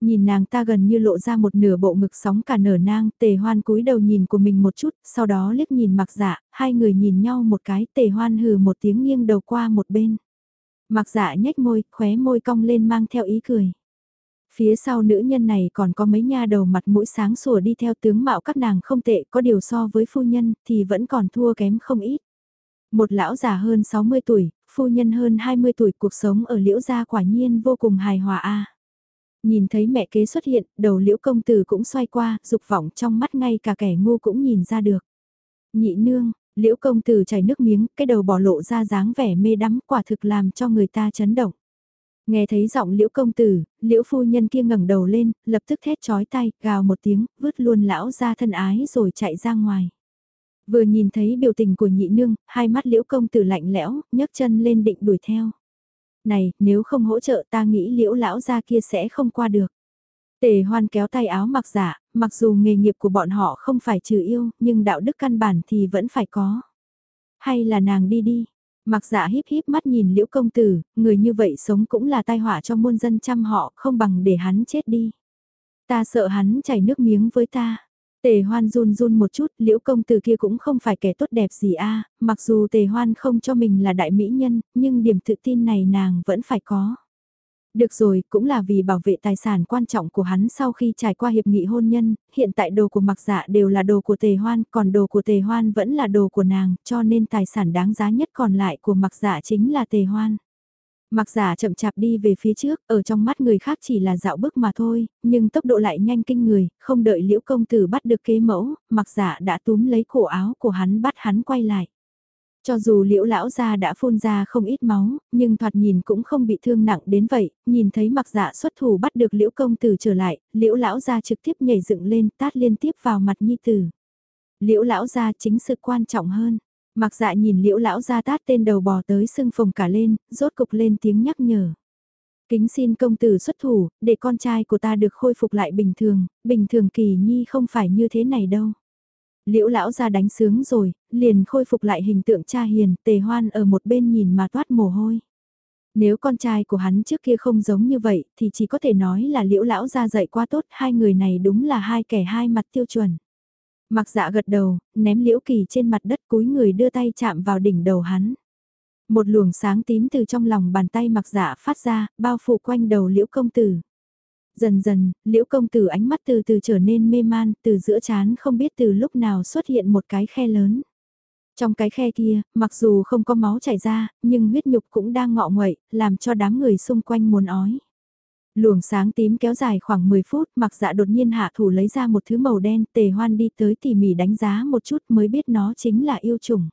Nhìn nàng ta gần như lộ ra một nửa bộ ngực sóng cả nở nang, tề hoan cúi đầu nhìn của mình một chút, sau đó liếc nhìn mặc dạ, hai người nhìn nhau một cái, tề hoan hừ một tiếng nghiêng đầu qua một bên. Mặc dạ nhếch môi, khóe môi cong lên mang theo ý cười. Phía sau nữ nhân này còn có mấy nha đầu mặt mũi sáng sủa đi theo tướng mạo các nàng không tệ, có điều so với phu nhân thì vẫn còn thua kém không ít. Một lão già hơn 60 tuổi, phu nhân hơn 20 tuổi cuộc sống ở liễu gia quả nhiên vô cùng hài hòa a. Nhìn thấy mẹ kế xuất hiện, đầu liễu công tử cũng xoay qua, dục vọng trong mắt ngay cả kẻ ngu cũng nhìn ra được. Nhị nương, liễu công tử chảy nước miếng, cái đầu bỏ lộ ra dáng vẻ mê đắm quả thực làm cho người ta chấn động. Nghe thấy giọng liễu công tử, liễu phu nhân kia ngẩng đầu lên, lập tức thét chói tay, gào một tiếng, vứt luôn lão ra thân ái rồi chạy ra ngoài. Vừa nhìn thấy biểu tình của nhị nương, hai mắt liễu công tử lạnh lẽo, nhấc chân lên định đuổi theo. Này, nếu không hỗ trợ ta nghĩ liễu lão ra kia sẽ không qua được. Tề hoan kéo tay áo mặc giả, mặc dù nghề nghiệp của bọn họ không phải trừ yêu, nhưng đạo đức căn bản thì vẫn phải có. Hay là nàng đi đi. Mặc giả híp híp mắt nhìn liễu công tử, người như vậy sống cũng là tai họa cho muôn dân chăm họ, không bằng để hắn chết đi. Ta sợ hắn chảy nước miếng với ta. Tề hoan run run một chút, liễu công Từ kia cũng không phải kẻ tốt đẹp gì a mặc dù tề hoan không cho mình là đại mỹ nhân, nhưng điểm tự tin này nàng vẫn phải có. Được rồi, cũng là vì bảo vệ tài sản quan trọng của hắn sau khi trải qua hiệp nghị hôn nhân, hiện tại đồ của mặc dạ đều là đồ của tề hoan, còn đồ của tề hoan vẫn là đồ của nàng, cho nên tài sản đáng giá nhất còn lại của mặc dạ chính là tề hoan. Mặc giả chậm chạp đi về phía trước, ở trong mắt người khác chỉ là dạo bước mà thôi, nhưng tốc độ lại nhanh kinh người, không đợi liễu công tử bắt được kế mẫu, mặc giả đã túm lấy cổ áo của hắn bắt hắn quay lại. Cho dù liễu lão gia đã phun ra không ít máu, nhưng thoạt nhìn cũng không bị thương nặng đến vậy, nhìn thấy mặc dạ xuất thủ bắt được liễu công tử trở lại, liễu lão gia trực tiếp nhảy dựng lên tát liên tiếp vào mặt nhi tử. Liễu lão gia chính sự quan trọng hơn. Mặc dạ nhìn liễu lão gia tát tên đầu bò tới sưng phồng cả lên, rốt cục lên tiếng nhắc nhở. Kính xin công tử xuất thủ, để con trai của ta được khôi phục lại bình thường, bình thường kỳ nhi không phải như thế này đâu. Liễu lão gia đánh sướng rồi, liền khôi phục lại hình tượng cha hiền, tề hoan ở một bên nhìn mà toát mồ hôi. Nếu con trai của hắn trước kia không giống như vậy thì chỉ có thể nói là liễu lão gia dạy quá tốt, hai người này đúng là hai kẻ hai mặt tiêu chuẩn. Mặc dạ gật đầu, ném liễu kỳ trên mặt đất cúi người đưa tay chạm vào đỉnh đầu hắn. Một luồng sáng tím từ trong lòng bàn tay mặc dạ phát ra, bao phủ quanh đầu liễu công tử. Dần dần, liễu công tử ánh mắt từ từ trở nên mê man, từ giữa chán không biết từ lúc nào xuất hiện một cái khe lớn. Trong cái khe kia, mặc dù không có máu chảy ra, nhưng huyết nhục cũng đang ngọ nguậy, làm cho đám người xung quanh muốn ói. Luồng sáng tím kéo dài khoảng 10 phút, mặc dạ đột nhiên hạ thủ lấy ra một thứ màu đen, tề hoan đi tới tỉ mỉ đánh giá một chút mới biết nó chính là yêu trùng.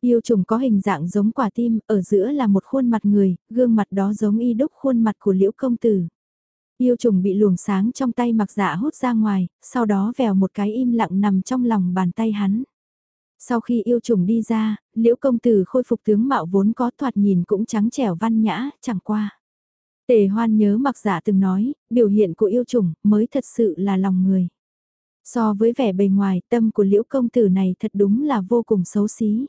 Yêu trùng có hình dạng giống quả tim, ở giữa là một khuôn mặt người, gương mặt đó giống y đúc khuôn mặt của liễu công tử. Yêu trùng bị luồng sáng trong tay mặc dạ hút ra ngoài, sau đó vèo một cái im lặng nằm trong lòng bàn tay hắn. Sau khi yêu trùng đi ra, liễu công tử khôi phục tướng mạo vốn có thoạt nhìn cũng trắng trẻo văn nhã, chẳng qua. Tề hoan nhớ mặc giả từng nói, biểu hiện của yêu trùng mới thật sự là lòng người. So với vẻ bề ngoài, tâm của liễu công tử này thật đúng là vô cùng xấu xí.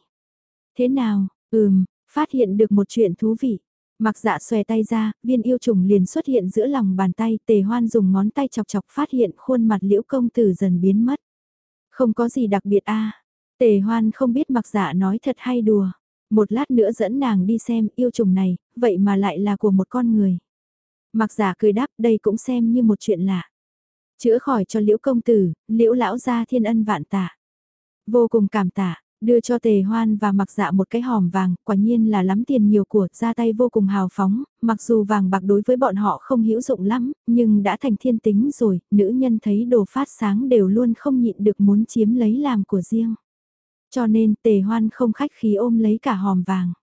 Thế nào, ừm, phát hiện được một chuyện thú vị. Mặc dạ xòe tay ra, viên yêu trùng liền xuất hiện giữa lòng bàn tay, tề hoan dùng ngón tay chọc chọc phát hiện khuôn mặt liễu công tử dần biến mất. Không có gì đặc biệt a à, Tề hoan không biết mặc dạ nói thật hay đùa. Một lát nữa dẫn nàng đi xem yêu trùng này, vậy mà lại là của một con người. Mặc giả cười đáp đây cũng xem như một chuyện lạ. Chữa khỏi cho liễu công tử, liễu lão gia thiên ân vạn tạ. Vô cùng cảm tạ, Đưa cho tề hoan và mặc dạ một cái hòm vàng, quả nhiên là lắm tiền nhiều của, ra tay vô cùng hào phóng, mặc dù vàng bạc đối với bọn họ không hữu dụng lắm, nhưng đã thành thiên tính rồi, nữ nhân thấy đồ phát sáng đều luôn không nhịn được muốn chiếm lấy làm của riêng. Cho nên tề hoan không khách khí ôm lấy cả hòm vàng.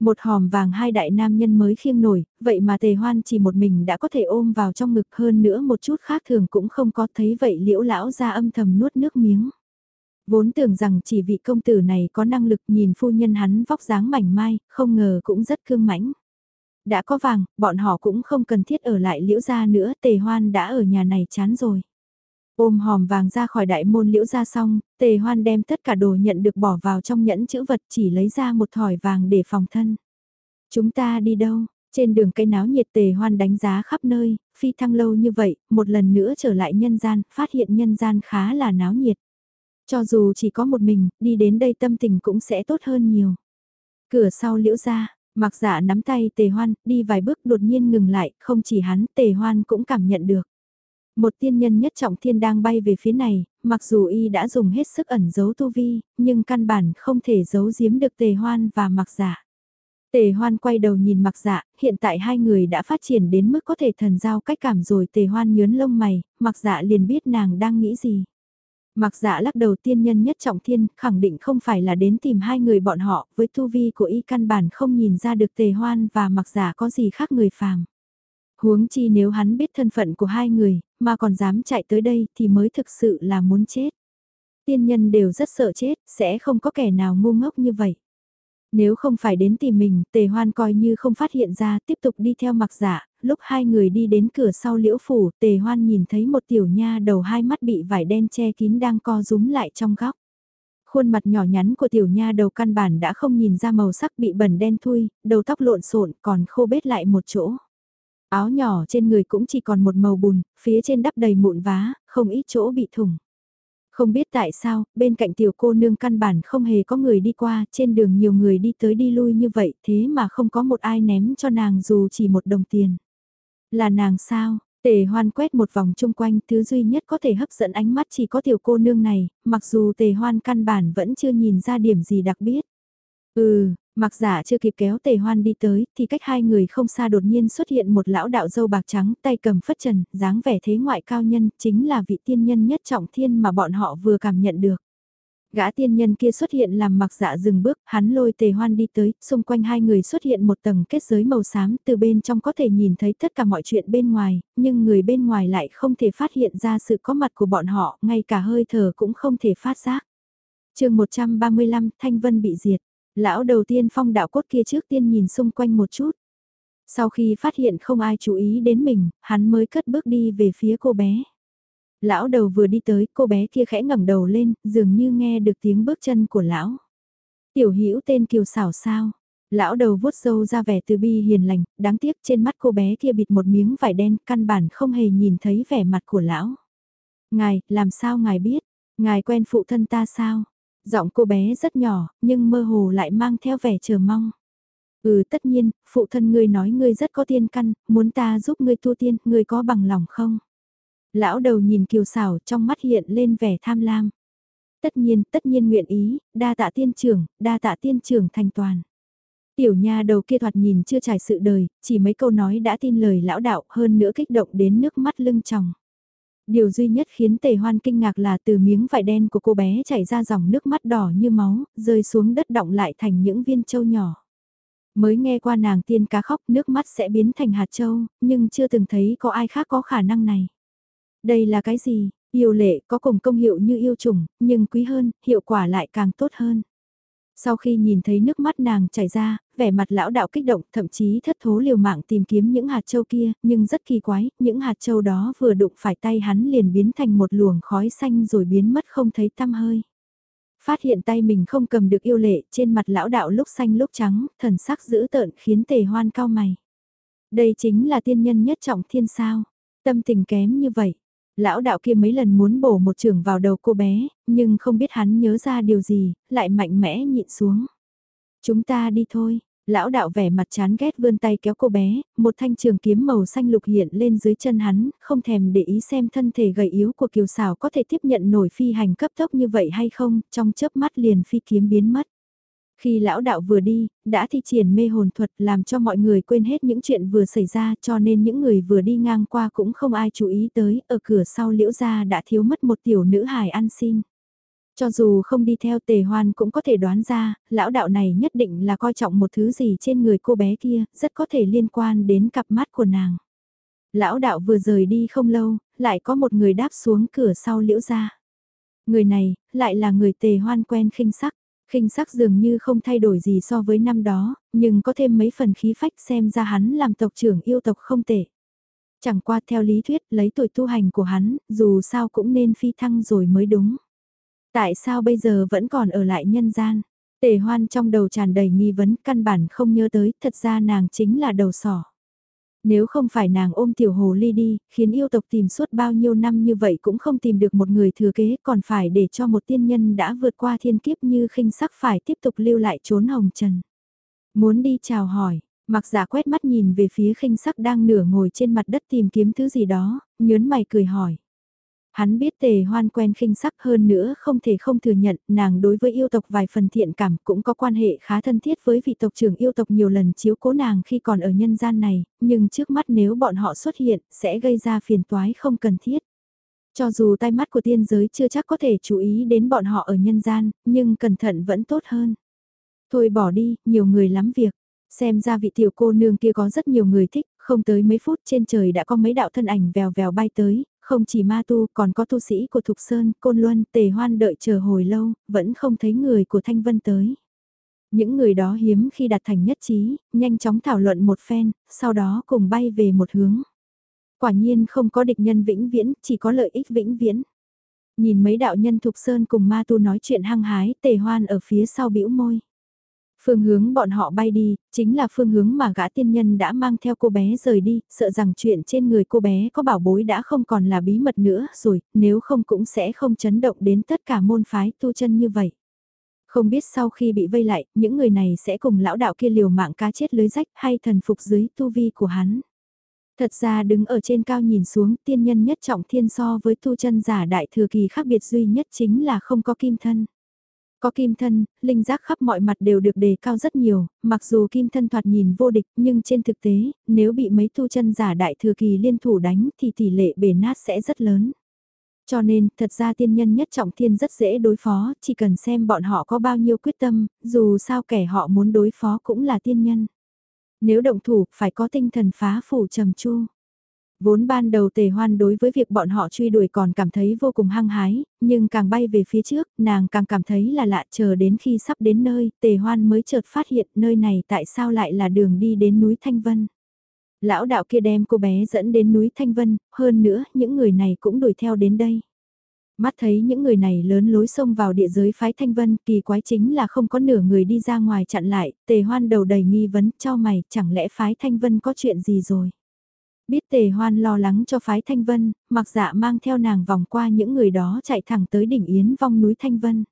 Một hòm vàng hai đại nam nhân mới khiêng nổi, vậy mà tề hoan chỉ một mình đã có thể ôm vào trong ngực hơn nữa một chút khác thường cũng không có thấy vậy liễu lão ra âm thầm nuốt nước miếng. Vốn tưởng rằng chỉ vị công tử này có năng lực nhìn phu nhân hắn vóc dáng mảnh mai, không ngờ cũng rất cương mãnh. Đã có vàng, bọn họ cũng không cần thiết ở lại liễu gia nữa, tề hoan đã ở nhà này chán rồi. Ôm hòm vàng ra khỏi đại môn liễu ra xong, tề hoan đem tất cả đồ nhận được bỏ vào trong nhẫn chữ vật chỉ lấy ra một thỏi vàng để phòng thân. Chúng ta đi đâu? Trên đường cây náo nhiệt tề hoan đánh giá khắp nơi, phi thăng lâu như vậy, một lần nữa trở lại nhân gian, phát hiện nhân gian khá là náo nhiệt. Cho dù chỉ có một mình, đi đến đây tâm tình cũng sẽ tốt hơn nhiều. Cửa sau liễu ra, mặc dạ nắm tay tề hoan, đi vài bước đột nhiên ngừng lại, không chỉ hắn, tề hoan cũng cảm nhận được. Một tiên nhân nhất trọng thiên đang bay về phía này, mặc dù y đã dùng hết sức ẩn giấu tu vi, nhưng căn bản không thể giấu giếm được tề hoan và mặc giả. Tề hoan quay đầu nhìn mặc dạ, hiện tại hai người đã phát triển đến mức có thể thần giao cách cảm rồi tề hoan nhớn lông mày, mặc dạ liền biết nàng đang nghĩ gì. Mặc dạ lắc đầu tiên nhân nhất trọng thiên, khẳng định không phải là đến tìm hai người bọn họ, với tu vi của y căn bản không nhìn ra được tề hoan và mặc dạ có gì khác người phàm. Huống chi nếu hắn biết thân phận của hai người, mà còn dám chạy tới đây thì mới thực sự là muốn chết. Tiên nhân đều rất sợ chết, sẽ không có kẻ nào ngu ngốc như vậy. Nếu không phải đến tìm mình, tề hoan coi như không phát hiện ra, tiếp tục đi theo mặc giả, lúc hai người đi đến cửa sau liễu phủ, tề hoan nhìn thấy một tiểu nha đầu hai mắt bị vải đen che kín đang co rúm lại trong góc. Khuôn mặt nhỏ nhắn của tiểu nha đầu căn bản đã không nhìn ra màu sắc bị bẩn đen thui, đầu tóc lộn xộn còn khô bết lại một chỗ. Áo nhỏ trên người cũng chỉ còn một màu bùn, phía trên đắp đầy mụn vá, không ít chỗ bị thủng. Không biết tại sao, bên cạnh tiểu cô nương căn bản không hề có người đi qua, trên đường nhiều người đi tới đi lui như vậy, thế mà không có một ai ném cho nàng dù chỉ một đồng tiền. Là nàng sao? Tề hoan quét một vòng chung quanh, thứ duy nhất có thể hấp dẫn ánh mắt chỉ có tiểu cô nương này, mặc dù tề hoan căn bản vẫn chưa nhìn ra điểm gì đặc biệt. Ừ, mặc giả chưa kịp kéo tề hoan đi tới, thì cách hai người không xa đột nhiên xuất hiện một lão đạo dâu bạc trắng, tay cầm phất trần, dáng vẻ thế ngoại cao nhân, chính là vị tiên nhân nhất trọng thiên mà bọn họ vừa cảm nhận được. Gã tiên nhân kia xuất hiện làm mặc dạ dừng bước, hắn lôi tề hoan đi tới, xung quanh hai người xuất hiện một tầng kết giới màu xám, từ bên trong có thể nhìn thấy tất cả mọi chuyện bên ngoài, nhưng người bên ngoài lại không thể phát hiện ra sự có mặt của bọn họ, ngay cả hơi thở cũng không thể phát giác. chương 135, Thanh Vân bị diệt. Lão đầu tiên phong đạo cốt kia trước tiên nhìn xung quanh một chút. Sau khi phát hiện không ai chú ý đến mình, hắn mới cất bước đi về phía cô bé. Lão đầu vừa đi tới, cô bé kia khẽ ngẩng đầu lên, dường như nghe được tiếng bước chân của lão. Tiểu hữu tên kiều xảo sao? Lão đầu vuốt râu ra vẻ từ bi hiền lành, đáng tiếc trên mắt cô bé kia bịt một miếng vải đen, căn bản không hề nhìn thấy vẻ mặt của lão. Ngài, làm sao ngài biết? Ngài quen phụ thân ta sao? Giọng cô bé rất nhỏ, nhưng mơ hồ lại mang theo vẻ chờ mong. Ừ tất nhiên, phụ thân ngươi nói ngươi rất có tiên căn, muốn ta giúp ngươi tu tiên, ngươi có bằng lòng không? Lão đầu nhìn kiều xảo trong mắt hiện lên vẻ tham lam. Tất nhiên, tất nhiên nguyện ý, đa tạ tiên trưởng, đa tạ tiên trưởng thành toàn. Tiểu nha đầu kia thoạt nhìn chưa trải sự đời, chỉ mấy câu nói đã tin lời lão đạo hơn nữa kích động đến nước mắt lưng tròng. Điều duy nhất khiến tề hoan kinh ngạc là từ miếng vải đen của cô bé chảy ra dòng nước mắt đỏ như máu, rơi xuống đất động lại thành những viên châu nhỏ. Mới nghe qua nàng tiên cá khóc nước mắt sẽ biến thành hạt châu, nhưng chưa từng thấy có ai khác có khả năng này. Đây là cái gì? Yêu lệ có cùng công hiệu như yêu trùng, nhưng quý hơn, hiệu quả lại càng tốt hơn. Sau khi nhìn thấy nước mắt nàng chảy ra, vẻ mặt lão đạo kích động, thậm chí thất thố liều mạng tìm kiếm những hạt châu kia, nhưng rất kỳ quái, những hạt châu đó vừa đụng phải tay hắn liền biến thành một luồng khói xanh rồi biến mất không thấy tăm hơi. Phát hiện tay mình không cầm được yêu lệ, trên mặt lão đạo lúc xanh lúc trắng, thần sắc dữ tợn khiến tề hoan cao mày. Đây chính là tiên nhân nhất trọng thiên sao, tâm tình kém như vậy. Lão đạo kia mấy lần muốn bổ một trường vào đầu cô bé, nhưng không biết hắn nhớ ra điều gì, lại mạnh mẽ nhịn xuống. Chúng ta đi thôi, Lão đạo vẻ mặt chán ghét vươn tay kéo cô bé, một thanh trường kiếm màu xanh lục hiện lên dưới chân hắn, không thèm để ý xem thân thể gầy yếu của kiều xảo có thể tiếp nhận nổi phi hành cấp tốc như vậy hay không, trong chớp mắt liền phi kiếm biến mất. Khi lão đạo vừa đi, đã thi triển mê hồn thuật làm cho mọi người quên hết những chuyện vừa xảy ra cho nên những người vừa đi ngang qua cũng không ai chú ý tới, ở cửa sau liễu gia đã thiếu mất một tiểu nữ hài ăn xin. Cho dù không đi theo tề hoan cũng có thể đoán ra, lão đạo này nhất định là coi trọng một thứ gì trên người cô bé kia, rất có thể liên quan đến cặp mắt của nàng. Lão đạo vừa rời đi không lâu, lại có một người đáp xuống cửa sau liễu gia. Người này, lại là người tề hoan quen khinh sắc khinh sắc dường như không thay đổi gì so với năm đó, nhưng có thêm mấy phần khí phách xem ra hắn làm tộc trưởng yêu tộc không tệ. Chẳng qua theo lý thuyết lấy tuổi tu hành của hắn, dù sao cũng nên phi thăng rồi mới đúng. Tại sao bây giờ vẫn còn ở lại nhân gian? Tề hoan trong đầu tràn đầy nghi vấn căn bản không nhớ tới, thật ra nàng chính là đầu sỏ. Nếu không phải nàng ôm tiểu hồ ly đi, khiến yêu tộc tìm suốt bao nhiêu năm như vậy cũng không tìm được một người thừa kế còn phải để cho một tiên nhân đã vượt qua thiên kiếp như khinh sắc phải tiếp tục lưu lại trốn hồng trần. Muốn đi chào hỏi, mặc giả quét mắt nhìn về phía khinh sắc đang nửa ngồi trên mặt đất tìm kiếm thứ gì đó, nhớn mày cười hỏi. Hắn biết tề hoan quen khinh sắc hơn nữa không thể không thừa nhận nàng đối với yêu tộc vài phần thiện cảm cũng có quan hệ khá thân thiết với vị tộc trưởng yêu tộc nhiều lần chiếu cố nàng khi còn ở nhân gian này, nhưng trước mắt nếu bọn họ xuất hiện sẽ gây ra phiền toái không cần thiết. Cho dù tai mắt của tiên giới chưa chắc có thể chú ý đến bọn họ ở nhân gian, nhưng cẩn thận vẫn tốt hơn. Thôi bỏ đi, nhiều người lắm việc. Xem ra vị tiểu cô nương kia có rất nhiều người thích, không tới mấy phút trên trời đã có mấy đạo thân ảnh vèo vèo bay tới, không chỉ ma tu còn có tu sĩ của Thục Sơn, Côn Luân, Tề Hoan đợi chờ hồi lâu, vẫn không thấy người của Thanh Vân tới. Những người đó hiếm khi đạt thành nhất trí, nhanh chóng thảo luận một phen, sau đó cùng bay về một hướng. Quả nhiên không có địch nhân vĩnh viễn, chỉ có lợi ích vĩnh viễn. Nhìn mấy đạo nhân Thục Sơn cùng ma tu nói chuyện hăng hái, Tề Hoan ở phía sau bĩu môi. Phương hướng bọn họ bay đi, chính là phương hướng mà gã tiên nhân đã mang theo cô bé rời đi, sợ rằng chuyện trên người cô bé có bảo bối đã không còn là bí mật nữa rồi, nếu không cũng sẽ không chấn động đến tất cả môn phái tu chân như vậy. Không biết sau khi bị vây lại, những người này sẽ cùng lão đạo kia liều mạng cá chết lưới rách hay thần phục dưới tu vi của hắn. Thật ra đứng ở trên cao nhìn xuống tiên nhân nhất trọng thiên so với tu chân giả đại thừa kỳ khác biệt duy nhất chính là không có kim thân. Có kim thân, linh giác khắp mọi mặt đều được đề cao rất nhiều, mặc dù kim thân thoạt nhìn vô địch nhưng trên thực tế, nếu bị mấy tu chân giả đại thừa kỳ liên thủ đánh thì tỷ lệ bể nát sẽ rất lớn. Cho nên, thật ra tiên nhân nhất trọng thiên rất dễ đối phó, chỉ cần xem bọn họ có bao nhiêu quyết tâm, dù sao kẻ họ muốn đối phó cũng là tiên nhân. Nếu động thủ, phải có tinh thần phá phủ trầm chu. Vốn ban đầu tề hoan đối với việc bọn họ truy đuổi còn cảm thấy vô cùng hăng hái, nhưng càng bay về phía trước, nàng càng cảm thấy là lạ chờ đến khi sắp đến nơi, tề hoan mới chợt phát hiện nơi này tại sao lại là đường đi đến núi Thanh Vân. Lão đạo kia đem cô bé dẫn đến núi Thanh Vân, hơn nữa những người này cũng đuổi theo đến đây. Mắt thấy những người này lớn lối xông vào địa giới phái Thanh Vân, kỳ quái chính là không có nửa người đi ra ngoài chặn lại, tề hoan đầu đầy nghi vấn, cho mày, chẳng lẽ phái Thanh Vân có chuyện gì rồi. Biết tề hoan lo lắng cho phái Thanh Vân, mặc dạ mang theo nàng vòng qua những người đó chạy thẳng tới đỉnh Yến vong núi Thanh Vân.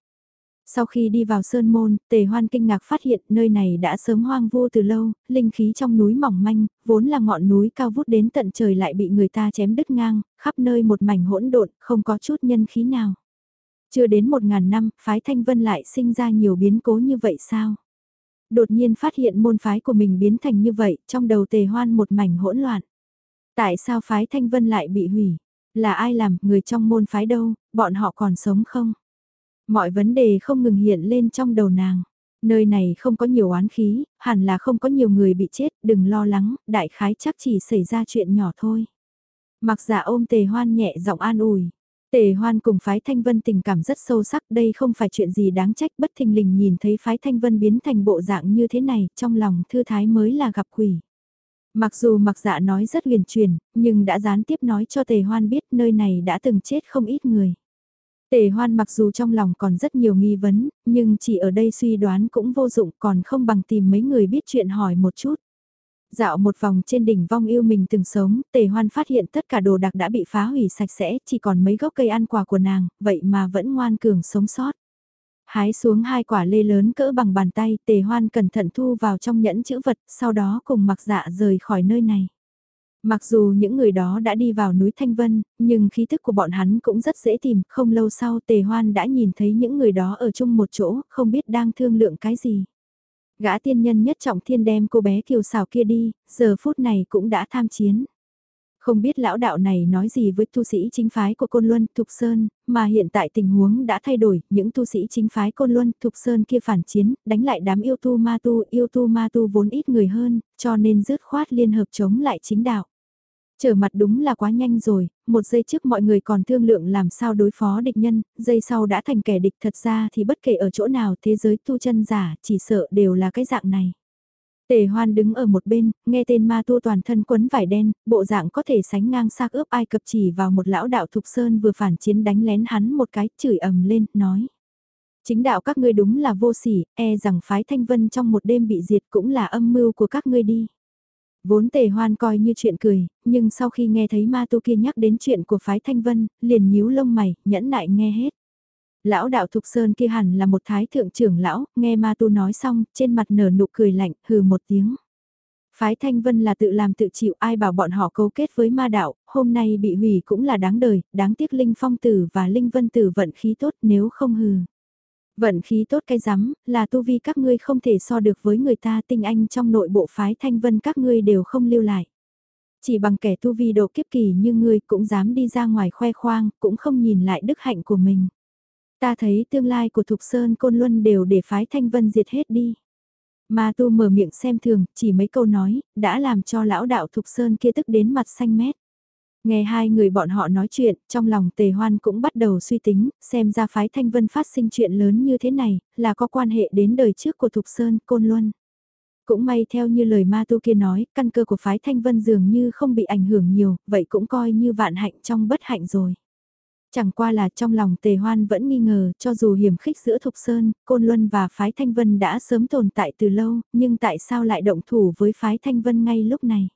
Sau khi đi vào Sơn Môn, Tề Hoan kinh ngạc phát hiện nơi này đã sớm hoang vô từ lâu, linh khí trong núi mỏng manh, vốn là ngọn núi cao vút đến tận trời lại bị người ta chém đứt ngang, khắp nơi một mảnh hỗn độn, không có chút nhân khí nào. Chưa đến một ngàn năm, phái Thanh Vân lại sinh ra nhiều biến cố như vậy sao? Đột nhiên phát hiện môn phái của mình biến thành như vậy, trong đầu Tề Hoan một mảnh hỗn loạn. Tại sao phái Thanh Vân lại bị hủy? Là ai làm, người trong môn phái đâu, bọn họ còn sống không? Mọi vấn đề không ngừng hiện lên trong đầu nàng. Nơi này không có nhiều oán khí, hẳn là không có nhiều người bị chết, đừng lo lắng, đại khái chắc chỉ xảy ra chuyện nhỏ thôi. Mặc giả ôm tề hoan nhẹ giọng an ủi. Tề hoan cùng phái thanh vân tình cảm rất sâu sắc đây không phải chuyện gì đáng trách bất thình lình nhìn thấy phái thanh vân biến thành bộ dạng như thế này, trong lòng thư thái mới là gặp quỷ. Mặc dù mặc dạ nói rất huyền truyền, nhưng đã gián tiếp nói cho tề hoan biết nơi này đã từng chết không ít người. Tề hoan mặc dù trong lòng còn rất nhiều nghi vấn, nhưng chỉ ở đây suy đoán cũng vô dụng còn không bằng tìm mấy người biết chuyện hỏi một chút. Dạo một vòng trên đỉnh vong yêu mình từng sống, tề hoan phát hiện tất cả đồ đạc đã bị phá hủy sạch sẽ, chỉ còn mấy gốc cây ăn quả của nàng, vậy mà vẫn ngoan cường sống sót. Hái xuống hai quả lê lớn cỡ bằng bàn tay, tề hoan cẩn thận thu vào trong nhẫn chữ vật, sau đó cùng mặc dạ rời khỏi nơi này. Mặc dù những người đó đã đi vào núi Thanh Vân, nhưng khí thức của bọn hắn cũng rất dễ tìm, không lâu sau tề hoan đã nhìn thấy những người đó ở chung một chỗ, không biết đang thương lượng cái gì. Gã tiên nhân nhất trọng thiên đem cô bé kiều xào kia đi, giờ phút này cũng đã tham chiến. Không biết lão đạo này nói gì với tu sĩ chính phái của Côn Luân, Thục Sơn, mà hiện tại tình huống đã thay đổi, những tu sĩ chính phái Côn Luân, Thục Sơn kia phản chiến, đánh lại đám yêu tu ma tu, yêu tu ma tu vốn ít người hơn, cho nên dứt khoát liên hợp chống lại chính đạo. Trở mặt đúng là quá nhanh rồi, một giây trước mọi người còn thương lượng làm sao đối phó địch nhân, giây sau đã thành kẻ địch thật ra thì bất kể ở chỗ nào thế giới tu chân giả chỉ sợ đều là cái dạng này. Tề hoan đứng ở một bên, nghe tên ma tu toàn thân quấn vải đen, bộ dạng có thể sánh ngang xác ướp ai cập chỉ vào một lão đạo thục sơn vừa phản chiến đánh lén hắn một cái, chửi ầm lên, nói. Chính đạo các ngươi đúng là vô sỉ, e rằng phái thanh vân trong một đêm bị diệt cũng là âm mưu của các ngươi đi. Vốn tề hoan coi như chuyện cười, nhưng sau khi nghe thấy ma tu kia nhắc đến chuyện của phái thanh vân, liền nhíu lông mày, nhẫn nại nghe hết. Lão đạo Thục Sơn kia hẳn là một thái thượng trưởng lão, nghe ma tu nói xong, trên mặt nở nụ cười lạnh, hừ một tiếng. Phái Thanh Vân là tự làm tự chịu ai bảo bọn họ cấu kết với ma đạo, hôm nay bị hủy cũng là đáng đời, đáng tiếc Linh Phong Tử và Linh Vân Tử vận khí tốt nếu không hừ. Vận khí tốt cái rắm là tu vi các ngươi không thể so được với người ta tinh anh trong nội bộ phái Thanh Vân các ngươi đều không lưu lại. Chỉ bằng kẻ tu vi độ kiếp kỳ như ngươi cũng dám đi ra ngoài khoe khoang, cũng không nhìn lại đức hạnh của mình. Ta thấy tương lai của Thục Sơn Côn Luân đều để phái Thanh Vân diệt hết đi. Ma tu mở miệng xem thường, chỉ mấy câu nói, đã làm cho lão đạo Thục Sơn kia tức đến mặt xanh mét. Nghe hai người bọn họ nói chuyện, trong lòng tề hoan cũng bắt đầu suy tính, xem ra phái Thanh Vân phát sinh chuyện lớn như thế này, là có quan hệ đến đời trước của Thục Sơn, Côn Luân. Cũng may theo như lời ma tu kia nói, căn cơ của phái Thanh Vân dường như không bị ảnh hưởng nhiều, vậy cũng coi như vạn hạnh trong bất hạnh rồi. Chẳng qua là trong lòng tề hoan vẫn nghi ngờ cho dù hiểm khích giữa Thục Sơn, Côn Luân và phái Thanh Vân đã sớm tồn tại từ lâu, nhưng tại sao lại động thủ với phái Thanh Vân ngay lúc này?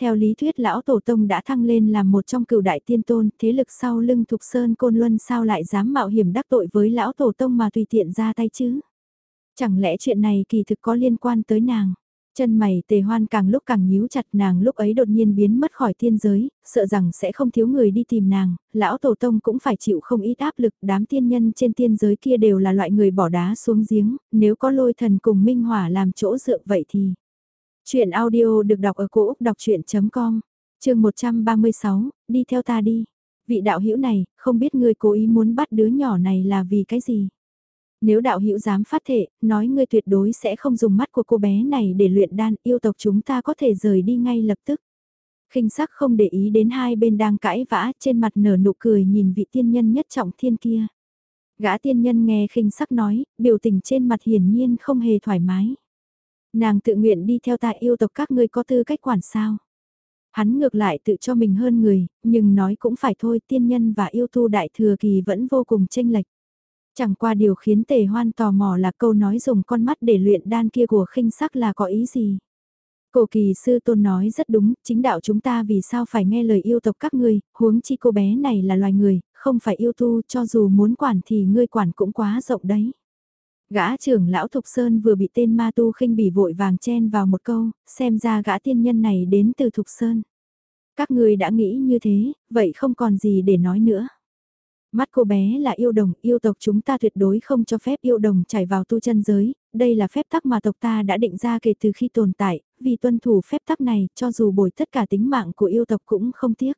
Theo lý thuyết lão tổ tông đã thăng lên làm một trong cựu đại tiên tôn, thế lực sau lưng Thục Sơn Côn Luân sao lại dám mạo hiểm đắc tội với lão tổ tông mà tùy tiện ra tay chứ? Chẳng lẽ chuyện này kỳ thực có liên quan tới nàng? Chân mày tề hoan càng lúc càng nhíu chặt nàng lúc ấy đột nhiên biến mất khỏi tiên giới, sợ rằng sẽ không thiếu người đi tìm nàng, lão tổ tông cũng phải chịu không ít áp lực, đám tiên nhân trên tiên giới kia đều là loại người bỏ đá xuống giếng, nếu có lôi thần cùng minh hỏa làm chỗ dựa vậy thì. Chuyện audio được đọc ở cổ Úc đọc chuyện.com, chương 136, đi theo ta đi. Vị đạo hữu này, không biết ngươi cố ý muốn bắt đứa nhỏ này là vì cái gì? Nếu đạo hữu dám phát thệ, nói ngươi tuyệt đối sẽ không dùng mắt của cô bé này để luyện đan, yêu tộc chúng ta có thể rời đi ngay lập tức. khinh sắc không để ý đến hai bên đang cãi vã, trên mặt nở nụ cười nhìn vị tiên nhân nhất trọng thiên kia. Gã tiên nhân nghe khinh sắc nói, biểu tình trên mặt hiển nhiên không hề thoải mái. Nàng tự nguyện đi theo ta yêu tộc các ngươi có tư cách quản sao. Hắn ngược lại tự cho mình hơn người, nhưng nói cũng phải thôi tiên nhân và yêu tu đại thừa kỳ vẫn vô cùng tranh lệch. Chẳng qua điều khiến tề hoan tò mò là câu nói dùng con mắt để luyện đan kia của khinh sắc là có ý gì. Cổ kỳ sư tôn nói rất đúng, chính đạo chúng ta vì sao phải nghe lời yêu tộc các ngươi, huống chi cô bé này là loài người, không phải yêu tu, cho dù muốn quản thì ngươi quản cũng quá rộng đấy. Gã trưởng lão Thục Sơn vừa bị tên ma tu khinh bỉ vội vàng chen vào một câu, xem ra gã tiên nhân này đến từ Thục Sơn. Các ngươi đã nghĩ như thế, vậy không còn gì để nói nữa. Mắt cô bé là yêu đồng, yêu tộc chúng ta tuyệt đối không cho phép yêu đồng chảy vào tu chân giới, đây là phép tắc mà tộc ta đã định ra kể từ khi tồn tại, vì tuân thủ phép tắc này, cho dù bồi tất cả tính mạng của yêu tộc cũng không tiếc.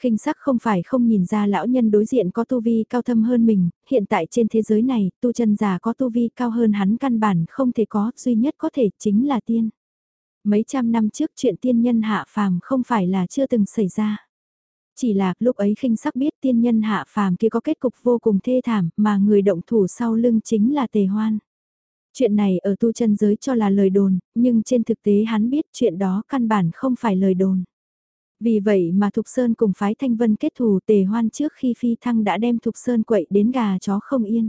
khinh sắc không phải không nhìn ra lão nhân đối diện có tu vi cao thâm hơn mình, hiện tại trên thế giới này, tu chân già có tu vi cao hơn hắn căn bản không thể có, duy nhất có thể chính là tiên. Mấy trăm năm trước chuyện tiên nhân hạ phàm không phải là chưa từng xảy ra. Chỉ là lúc ấy khinh sắc biết tiên nhân hạ phàm kia có kết cục vô cùng thê thảm mà người động thủ sau lưng chính là tề hoan. Chuyện này ở tu chân giới cho là lời đồn, nhưng trên thực tế hắn biết chuyện đó căn bản không phải lời đồn. Vì vậy mà Thục Sơn cùng phái Thanh Vân kết thù tề hoan trước khi phi thăng đã đem Thục Sơn quậy đến gà chó không yên.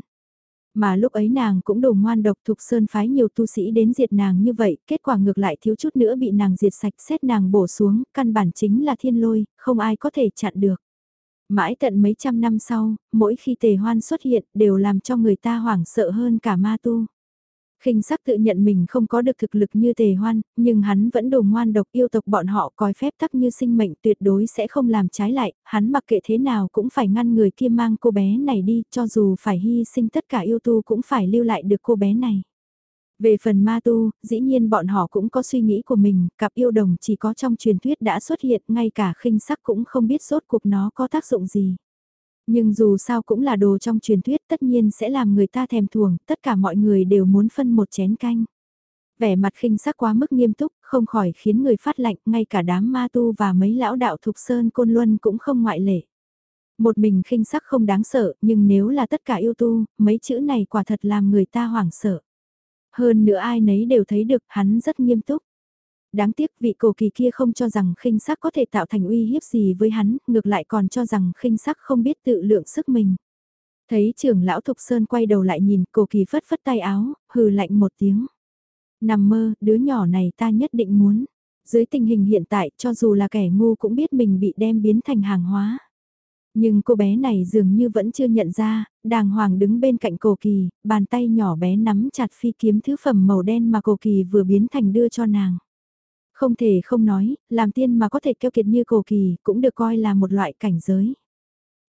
Mà lúc ấy nàng cũng đồ ngoan độc Thục Sơn phái nhiều tu sĩ đến diệt nàng như vậy, kết quả ngược lại thiếu chút nữa bị nàng diệt sạch xét nàng bổ xuống, căn bản chính là thiên lôi, không ai có thể chặn được. Mãi tận mấy trăm năm sau, mỗi khi tề hoan xuất hiện đều làm cho người ta hoảng sợ hơn cả ma tu khinh sắc tự nhận mình không có được thực lực như tề hoan, nhưng hắn vẫn đồ ngoan độc yêu tộc bọn họ coi phép tắc như sinh mệnh tuyệt đối sẽ không làm trái lại, hắn mặc kệ thế nào cũng phải ngăn người kia mang cô bé này đi, cho dù phải hy sinh tất cả yêu tu cũng phải lưu lại được cô bé này. Về phần ma tu, dĩ nhiên bọn họ cũng có suy nghĩ của mình, cặp yêu đồng chỉ có trong truyền thuyết đã xuất hiện, ngay cả khinh sắc cũng không biết rốt cuộc nó có tác dụng gì. Nhưng dù sao cũng là đồ trong truyền thuyết tất nhiên sẽ làm người ta thèm thuồng, tất cả mọi người đều muốn phân một chén canh. Vẻ mặt khinh sắc quá mức nghiêm túc, không khỏi khiến người phát lạnh, ngay cả đám ma tu và mấy lão đạo thục sơn côn luân cũng không ngoại lệ. Một mình khinh sắc không đáng sợ, nhưng nếu là tất cả yêu tu, mấy chữ này quả thật làm người ta hoảng sợ. Hơn nữa ai nấy đều thấy được hắn rất nghiêm túc. Đáng tiếc vị cổ kỳ kia không cho rằng khinh sắc có thể tạo thành uy hiếp gì với hắn, ngược lại còn cho rằng khinh sắc không biết tự lượng sức mình. Thấy trưởng lão Thục Sơn quay đầu lại nhìn cổ kỳ phất phất tay áo, hừ lạnh một tiếng. Nằm mơ, đứa nhỏ này ta nhất định muốn. Dưới tình hình hiện tại cho dù là kẻ ngu cũng biết mình bị đem biến thành hàng hóa. Nhưng cô bé này dường như vẫn chưa nhận ra, đàng hoàng đứng bên cạnh cổ kỳ, bàn tay nhỏ bé nắm chặt phi kiếm thứ phẩm màu đen mà cổ kỳ vừa biến thành đưa cho nàng. Không thể không nói, làm tiên mà có thể keo kiệt như cổ kỳ cũng được coi là một loại cảnh giới.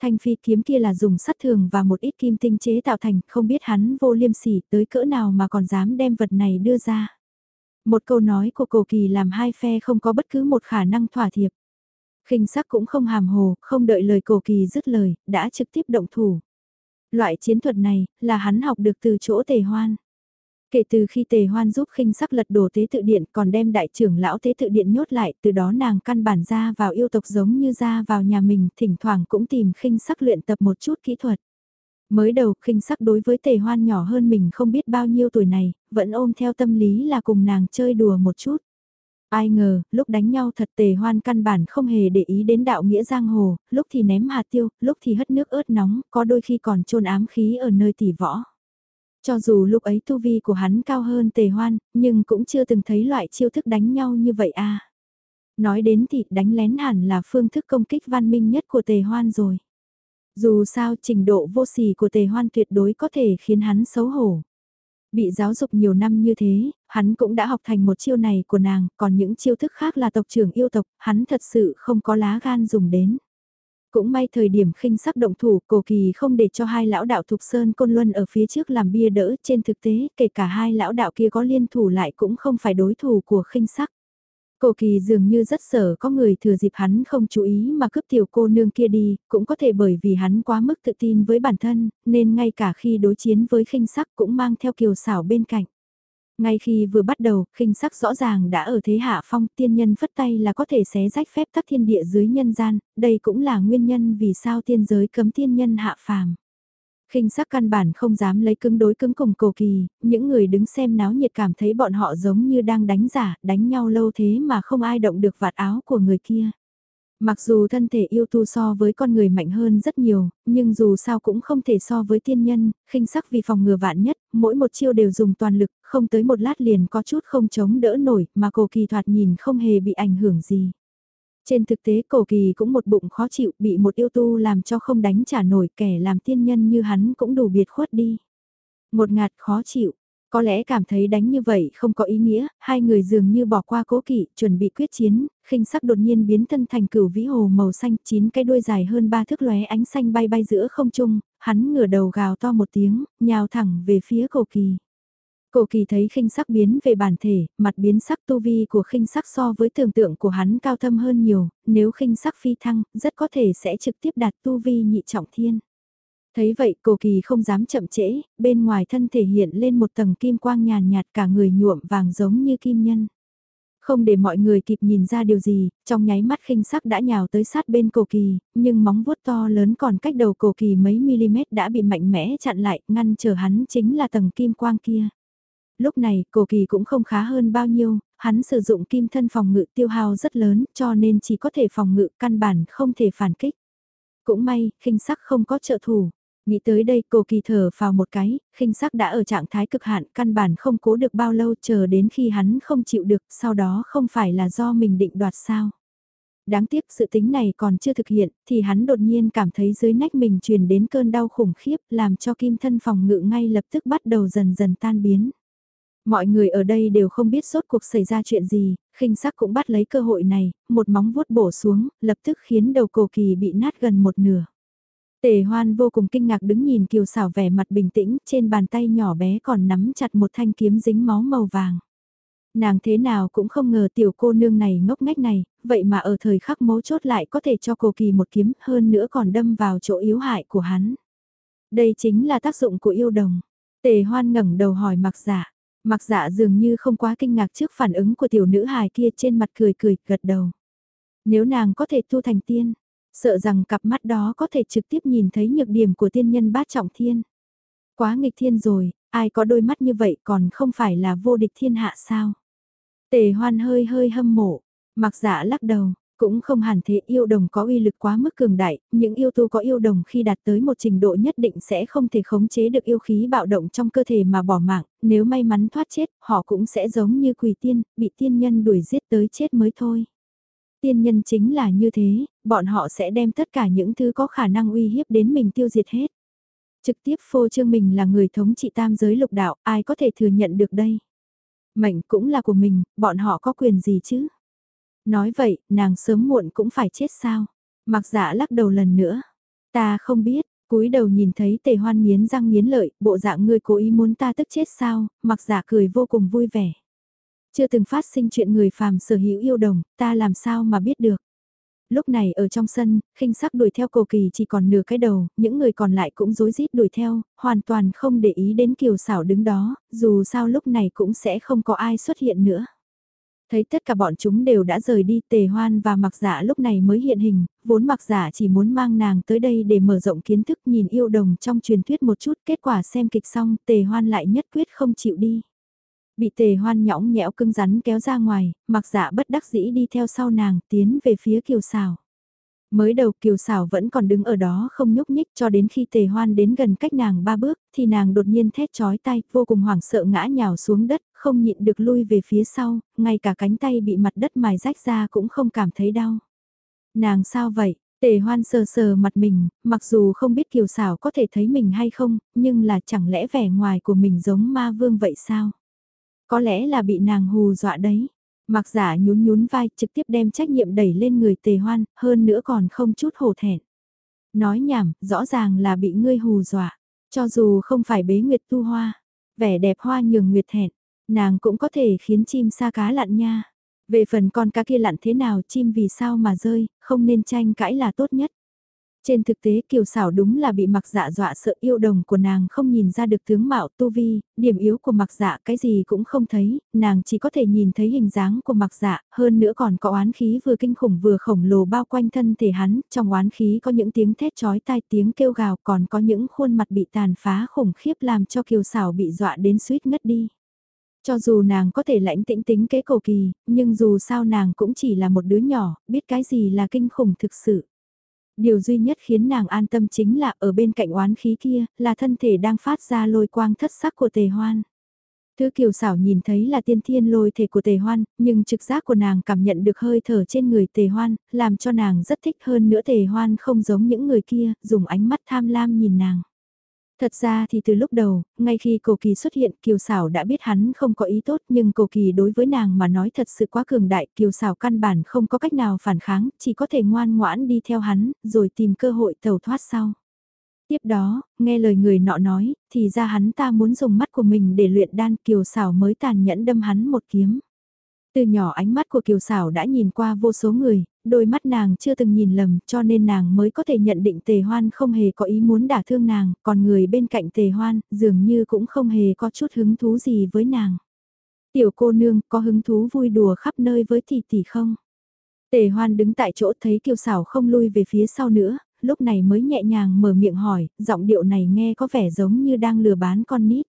Thanh phi kiếm kia là dùng sắt thường và một ít kim tinh chế tạo thành, không biết hắn vô liêm sỉ tới cỡ nào mà còn dám đem vật này đưa ra. Một câu nói của cổ kỳ làm hai phe không có bất cứ một khả năng thỏa thiệp. khinh sắc cũng không hàm hồ, không đợi lời cổ kỳ dứt lời, đã trực tiếp động thủ. Loại chiến thuật này, là hắn học được từ chỗ tề hoan. Kể từ khi tề hoan giúp khinh sắc lật đổ tế tự điện còn đem đại trưởng lão tế tự điện nhốt lại, từ đó nàng căn bản ra vào yêu tộc giống như ra vào nhà mình, thỉnh thoảng cũng tìm khinh sắc luyện tập một chút kỹ thuật. Mới đầu khinh sắc đối với tề hoan nhỏ hơn mình không biết bao nhiêu tuổi này, vẫn ôm theo tâm lý là cùng nàng chơi đùa một chút. Ai ngờ, lúc đánh nhau thật tề hoan căn bản không hề để ý đến đạo nghĩa giang hồ, lúc thì ném hạt tiêu, lúc thì hất nước ớt nóng, có đôi khi còn trôn ám khí ở nơi tỉ võ. Cho dù lúc ấy tu vi của hắn cao hơn tề hoan, nhưng cũng chưa từng thấy loại chiêu thức đánh nhau như vậy à. Nói đến thì đánh lén hẳn là phương thức công kích văn minh nhất của tề hoan rồi. Dù sao trình độ vô sỉ của tề hoan tuyệt đối có thể khiến hắn xấu hổ. Bị giáo dục nhiều năm như thế, hắn cũng đã học thành một chiêu này của nàng, còn những chiêu thức khác là tộc trưởng yêu tộc, hắn thật sự không có lá gan dùng đến. Cũng may thời điểm khinh sắc động thủ, cổ kỳ không để cho hai lão đạo Thục Sơn Côn Luân ở phía trước làm bia đỡ, trên thực tế, kể cả hai lão đạo kia có liên thủ lại cũng không phải đối thủ của khinh sắc. Cổ kỳ dường như rất sợ có người thừa dịp hắn không chú ý mà cướp tiểu cô nương kia đi, cũng có thể bởi vì hắn quá mức tự tin với bản thân, nên ngay cả khi đối chiến với khinh sắc cũng mang theo kiều xảo bên cạnh. Ngay khi vừa bắt đầu, khinh sắc rõ ràng đã ở thế hạ phong tiên nhân phất tay là có thể xé rách phép tắc thiên địa dưới nhân gian, đây cũng là nguyên nhân vì sao tiên giới cấm tiên nhân hạ phàm. khinh sắc căn bản không dám lấy cứng đối cứng cùng cầu kỳ, những người đứng xem náo nhiệt cảm thấy bọn họ giống như đang đánh giả, đánh nhau lâu thế mà không ai động được vạt áo của người kia. Mặc dù thân thể yêu tu so với con người mạnh hơn rất nhiều, nhưng dù sao cũng không thể so với tiên nhân, khinh sắc vì phòng ngừa vạn nhất, mỗi một chiêu đều dùng toàn lực, không tới một lát liền có chút không chống đỡ nổi, mà cổ kỳ thoạt nhìn không hề bị ảnh hưởng gì. Trên thực tế cổ kỳ cũng một bụng khó chịu, bị một yêu tu làm cho không đánh trả nổi kẻ làm tiên nhân như hắn cũng đủ biệt khuất đi. Một ngạt khó chịu, có lẽ cảm thấy đánh như vậy không có ý nghĩa, hai người dường như bỏ qua cố kỵ, chuẩn bị quyết chiến, khinh sắc đột nhiên biến thân thành cửu vĩ hồ màu xanh, chín cái đuôi dài hơn ba thước lóe ánh xanh bay bay giữa không trung, hắn ngửa đầu gào to một tiếng, nhào thẳng về phía cổ kỳ. Cổ kỳ thấy khinh sắc biến về bản thể, mặt biến sắc tu vi của khinh sắc so với tưởng tượng của hắn cao thâm hơn nhiều, nếu khinh sắc phi thăng, rất có thể sẽ trực tiếp đạt tu vi nhị trọng thiên. Thấy vậy cổ kỳ không dám chậm trễ, bên ngoài thân thể hiện lên một tầng kim quang nhàn nhạt cả người nhuộm vàng giống như kim nhân. Không để mọi người kịp nhìn ra điều gì, trong nháy mắt khinh sắc đã nhào tới sát bên cổ kỳ, nhưng móng vuốt to lớn còn cách đầu cổ kỳ mấy mm đã bị mạnh mẽ chặn lại, ngăn chờ hắn chính là tầng kim quang kia. Lúc này, cổ kỳ cũng không khá hơn bao nhiêu, hắn sử dụng kim thân phòng ngự tiêu hao rất lớn cho nên chỉ có thể phòng ngự căn bản không thể phản kích. Cũng may, khinh sắc không có trợ thủ. Nghĩ tới đây cô kỳ thở vào một cái, khinh sắc đã ở trạng thái cực hạn căn bản không cố được bao lâu chờ đến khi hắn không chịu được, sau đó không phải là do mình định đoạt sao. Đáng tiếc sự tính này còn chưa thực hiện, thì hắn đột nhiên cảm thấy dưới nách mình truyền đến cơn đau khủng khiếp làm cho kim thân phòng ngự ngay lập tức bắt đầu dần dần tan biến. Mọi người ở đây đều không biết sốt cuộc xảy ra chuyện gì, khinh sắc cũng bắt lấy cơ hội này, một móng vuốt bổ xuống, lập tức khiến đầu cổ kỳ bị nát gần một nửa. Tề hoan vô cùng kinh ngạc đứng nhìn kiều xảo vẻ mặt bình tĩnh, trên bàn tay nhỏ bé còn nắm chặt một thanh kiếm dính máu màu vàng. Nàng thế nào cũng không ngờ tiểu cô nương này ngốc ngách này, vậy mà ở thời khắc mấu chốt lại có thể cho cô kỳ một kiếm hơn nữa còn đâm vào chỗ yếu hại của hắn. Đây chính là tác dụng của yêu đồng. Tề hoan ngẩng đầu hỏi mặc giả. Dạ. Mặc dạ dường như không quá kinh ngạc trước phản ứng của tiểu nữ hài kia trên mặt cười cười, gật đầu. Nếu nàng có thể tu thành tiên, sợ rằng cặp mắt đó có thể trực tiếp nhìn thấy nhược điểm của tiên nhân bát trọng thiên. Quá nghịch thiên rồi, ai có đôi mắt như vậy còn không phải là vô địch thiên hạ sao? Tề hoan hơi hơi hâm mộ, mặc dạ lắc đầu, cũng không hẳn thế yêu đồng có uy lực quá mức cường đại, những yêu tu có yêu đồng khi đạt tới một trình độ nhất định sẽ không thể khống chế được yêu khí bạo động trong cơ thể mà bỏ mạng, nếu may mắn thoát chết, họ cũng sẽ giống như quỷ tiên, bị tiên nhân đuổi giết tới chết mới thôi. Tiên nhân chính là như thế, bọn họ sẽ đem tất cả những thứ có khả năng uy hiếp đến mình tiêu diệt hết. Trực tiếp phô trương mình là người thống trị tam giới lục đạo, ai có thể thừa nhận được đây? Mệnh cũng là của mình, bọn họ có quyền gì chứ? Nói vậy, nàng sớm muộn cũng phải chết sao? Mặc giả lắc đầu lần nữa. Ta không biết, cúi đầu nhìn thấy tề hoan miến răng miến lợi, bộ dạng ngươi cố ý muốn ta tức chết sao, mặc giả cười vô cùng vui vẻ. Chưa từng phát sinh chuyện người phàm sở hữu yêu đồng, ta làm sao mà biết được. Lúc này ở trong sân, khinh sắc đuổi theo cầu kỳ chỉ còn nửa cái đầu, những người còn lại cũng rối rít đuổi theo, hoàn toàn không để ý đến kiều xảo đứng đó, dù sao lúc này cũng sẽ không có ai xuất hiện nữa. Thấy tất cả bọn chúng đều đã rời đi tề hoan và mặc giả lúc này mới hiện hình, vốn mặc giả chỉ muốn mang nàng tới đây để mở rộng kiến thức nhìn yêu đồng trong truyền thuyết một chút kết quả xem kịch xong tề hoan lại nhất quyết không chịu đi. Bị tề hoan nhõng nhẽo cưng rắn kéo ra ngoài, mặc dạ bất đắc dĩ đi theo sau nàng tiến về phía kiều xào. Mới đầu kiều xảo vẫn còn đứng ở đó không nhúc nhích cho đến khi tề hoan đến gần cách nàng ba bước, thì nàng đột nhiên thét chói tay, vô cùng hoảng sợ ngã nhào xuống đất, không nhịn được lui về phía sau, ngay cả cánh tay bị mặt đất mài rách ra cũng không cảm thấy đau. Nàng sao vậy? Tề hoan sờ sờ mặt mình, mặc dù không biết kiều xảo có thể thấy mình hay không, nhưng là chẳng lẽ vẻ ngoài của mình giống ma vương vậy sao? Có lẽ là bị nàng hù dọa đấy. Mặc giả nhún nhún vai trực tiếp đem trách nhiệm đẩy lên người tề hoan, hơn nữa còn không chút hổ thẹn. Nói nhảm, rõ ràng là bị ngươi hù dọa, cho dù không phải bế nguyệt tu hoa, vẻ đẹp hoa nhường nguyệt thẹn, nàng cũng có thể khiến chim sa cá lặn nha. Về phần con cá kia lặn thế nào chim vì sao mà rơi, không nên tranh cãi là tốt nhất. Trên thực tế kiều xảo đúng là bị mặc dạ dọa sợ yêu đồng của nàng không nhìn ra được tướng mạo tu vi, điểm yếu của mặc dạ cái gì cũng không thấy, nàng chỉ có thể nhìn thấy hình dáng của mặc dạ, hơn nữa còn có oán khí vừa kinh khủng vừa khổng lồ bao quanh thân thể hắn, trong oán khí có những tiếng thét chói tai tiếng kêu gào còn có những khuôn mặt bị tàn phá khủng khiếp làm cho kiều xảo bị dọa đến suýt ngất đi. Cho dù nàng có thể lãnh tĩnh tính kế cầu kỳ, nhưng dù sao nàng cũng chỉ là một đứa nhỏ, biết cái gì là kinh khủng thực sự. Điều duy nhất khiến nàng an tâm chính là ở bên cạnh oán khí kia, là thân thể đang phát ra lôi quang thất sắc của tề hoan. Thứ kiều xảo nhìn thấy là tiên thiên lôi thể của tề hoan, nhưng trực giác của nàng cảm nhận được hơi thở trên người tề hoan, làm cho nàng rất thích hơn nữa tề hoan không giống những người kia, dùng ánh mắt tham lam nhìn nàng. Thật ra thì từ lúc đầu, ngay khi cổ kỳ xuất hiện Kiều Sảo đã biết hắn không có ý tốt nhưng cổ kỳ đối với nàng mà nói thật sự quá cường đại Kiều Sảo căn bản không có cách nào phản kháng, chỉ có thể ngoan ngoãn đi theo hắn, rồi tìm cơ hội tẩu thoát sau. Tiếp đó, nghe lời người nọ nói, thì ra hắn ta muốn dùng mắt của mình để luyện đan Kiều Sảo mới tàn nhẫn đâm hắn một kiếm. Từ nhỏ ánh mắt của Kiều Sảo đã nhìn qua vô số người, đôi mắt nàng chưa từng nhìn lầm cho nên nàng mới có thể nhận định tề hoan không hề có ý muốn đả thương nàng, còn người bên cạnh tề hoan dường như cũng không hề có chút hứng thú gì với nàng. Tiểu cô nương có hứng thú vui đùa khắp nơi với tỷ tỷ không? Tề hoan đứng tại chỗ thấy kiều xảo không lui về phía sau nữa, lúc này mới nhẹ nhàng mở miệng hỏi, giọng điệu này nghe có vẻ giống như đang lừa bán con nít.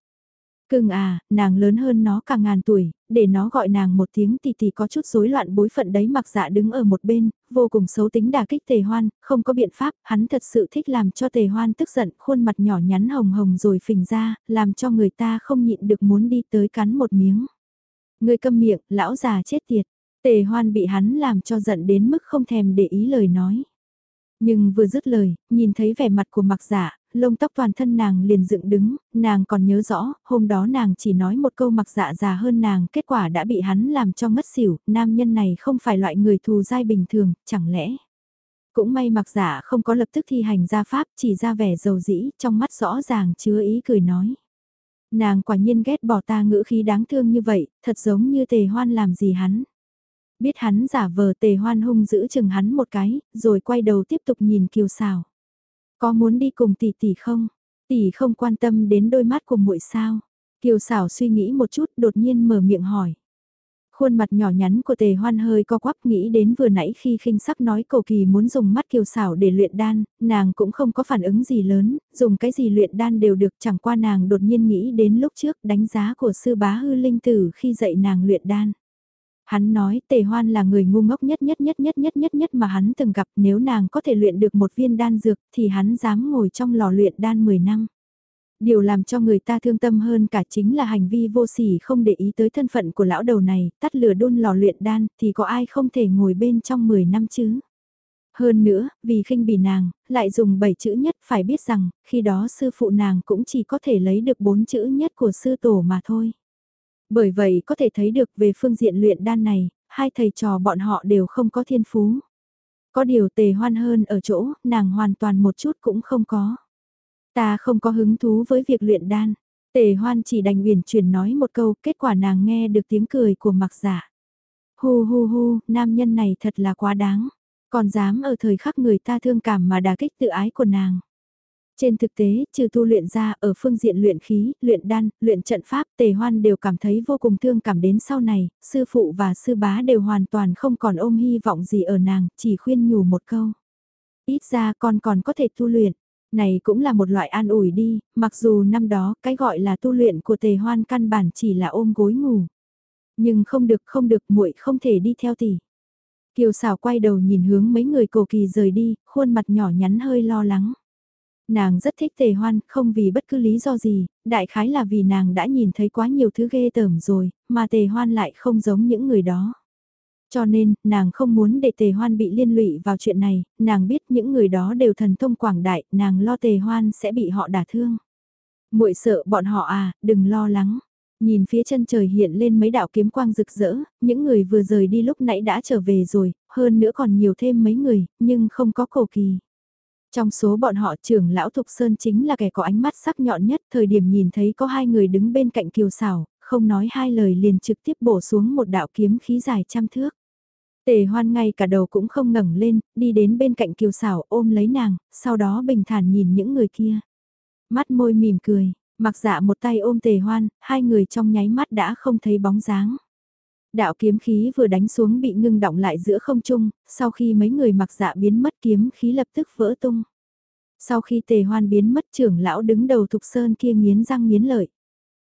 Cưng à, nàng lớn hơn nó cả ngàn tuổi, để nó gọi nàng một tiếng thì thì có chút rối loạn bối phận đấy mặc dạ đứng ở một bên, vô cùng xấu tính đà kích tề hoan, không có biện pháp, hắn thật sự thích làm cho tề hoan tức giận, khuôn mặt nhỏ nhắn hồng hồng rồi phình ra, làm cho người ta không nhịn được muốn đi tới cắn một miếng. Người câm miệng, lão già chết tiệt. Tề hoan bị hắn làm cho giận đến mức không thèm để ý lời nói. Nhưng vừa dứt lời, nhìn thấy vẻ mặt của mặc giả, lông tóc toàn thân nàng liền dựng đứng, nàng còn nhớ rõ, hôm đó nàng chỉ nói một câu mặc dạ già hơn nàng, kết quả đã bị hắn làm cho ngất xỉu, nam nhân này không phải loại người thù dai bình thường, chẳng lẽ. Cũng may mặc giả không có lập tức thi hành ra pháp, chỉ ra vẻ dầu dĩ, trong mắt rõ ràng chứa ý cười nói. Nàng quả nhiên ghét bỏ ta ngữ khí đáng thương như vậy, thật giống như tề hoan làm gì hắn. Biết hắn giả vờ tề hoan hung giữ chừng hắn một cái, rồi quay đầu tiếp tục nhìn kiều xào. Có muốn đi cùng tỷ tỷ không? Tỷ không quan tâm đến đôi mắt của muội sao? Kiều xảo suy nghĩ một chút đột nhiên mở miệng hỏi. Khuôn mặt nhỏ nhắn của tề hoan hơi co quắp nghĩ đến vừa nãy khi khinh sắc nói cầu kỳ muốn dùng mắt kiều xảo để luyện đan, nàng cũng không có phản ứng gì lớn, dùng cái gì luyện đan đều được chẳng qua nàng đột nhiên nghĩ đến lúc trước đánh giá của sư bá hư linh tử khi dạy nàng luyện đan. Hắn nói tề hoan là người ngu ngốc nhất nhất nhất nhất nhất nhất nhất mà hắn từng gặp nếu nàng có thể luyện được một viên đan dược thì hắn dám ngồi trong lò luyện đan 10 năm. Điều làm cho người ta thương tâm hơn cả chính là hành vi vô sỉ không để ý tới thân phận của lão đầu này, tắt lửa đun lò luyện đan thì có ai không thể ngồi bên trong 10 năm chứ. Hơn nữa, vì khinh bỉ nàng, lại dùng 7 chữ nhất phải biết rằng, khi đó sư phụ nàng cũng chỉ có thể lấy được 4 chữ nhất của sư tổ mà thôi. Bởi vậy có thể thấy được về phương diện luyện đan này, hai thầy trò bọn họ đều không có thiên phú. Có điều tề hoan hơn ở chỗ, nàng hoàn toàn một chút cũng không có. Ta không có hứng thú với việc luyện đan. Tề hoan chỉ đành uyển chuyển nói một câu, kết quả nàng nghe được tiếng cười của mặc giả. Hu hu hu, nam nhân này thật là quá đáng. Còn dám ở thời khắc người ta thương cảm mà đà kích tự ái của nàng. Trên thực tế, trừ tu luyện ra ở phương diện luyện khí, luyện đan, luyện trận pháp, tề hoan đều cảm thấy vô cùng thương cảm đến sau này, sư phụ và sư bá đều hoàn toàn không còn ôm hy vọng gì ở nàng, chỉ khuyên nhủ một câu. Ít ra con còn có thể tu luyện, này cũng là một loại an ủi đi, mặc dù năm đó cái gọi là tu luyện của tề hoan căn bản chỉ là ôm gối ngủ. Nhưng không được không được muội không thể đi theo tỷ. Kiều xảo quay đầu nhìn hướng mấy người cổ kỳ rời đi, khuôn mặt nhỏ nhắn hơi lo lắng. Nàng rất thích tề hoan, không vì bất cứ lý do gì, đại khái là vì nàng đã nhìn thấy quá nhiều thứ ghê tởm rồi, mà tề hoan lại không giống những người đó. Cho nên, nàng không muốn để tề hoan bị liên lụy vào chuyện này, nàng biết những người đó đều thần thông quảng đại, nàng lo tề hoan sẽ bị họ đả thương. muội sợ bọn họ à, đừng lo lắng. Nhìn phía chân trời hiện lên mấy đạo kiếm quang rực rỡ, những người vừa rời đi lúc nãy đã trở về rồi, hơn nữa còn nhiều thêm mấy người, nhưng không có cầu kỳ. Trong số bọn họ trưởng lão Thục Sơn chính là kẻ có ánh mắt sắc nhọn nhất thời điểm nhìn thấy có hai người đứng bên cạnh kiều xảo, không nói hai lời liền trực tiếp bổ xuống một đạo kiếm khí dài trăm thước. Tề hoan ngay cả đầu cũng không ngẩng lên, đi đến bên cạnh kiều xảo ôm lấy nàng, sau đó bình thản nhìn những người kia. Mắt môi mỉm cười, mặc dạ một tay ôm tề hoan, hai người trong nháy mắt đã không thấy bóng dáng. Đạo kiếm khí vừa đánh xuống bị ngưng động lại giữa không trung, sau khi mấy người mặc dạ biến mất kiếm khí lập tức vỡ tung. Sau khi tề hoan biến mất trưởng lão đứng đầu thục sơn kia nghiến răng nghiến lợi.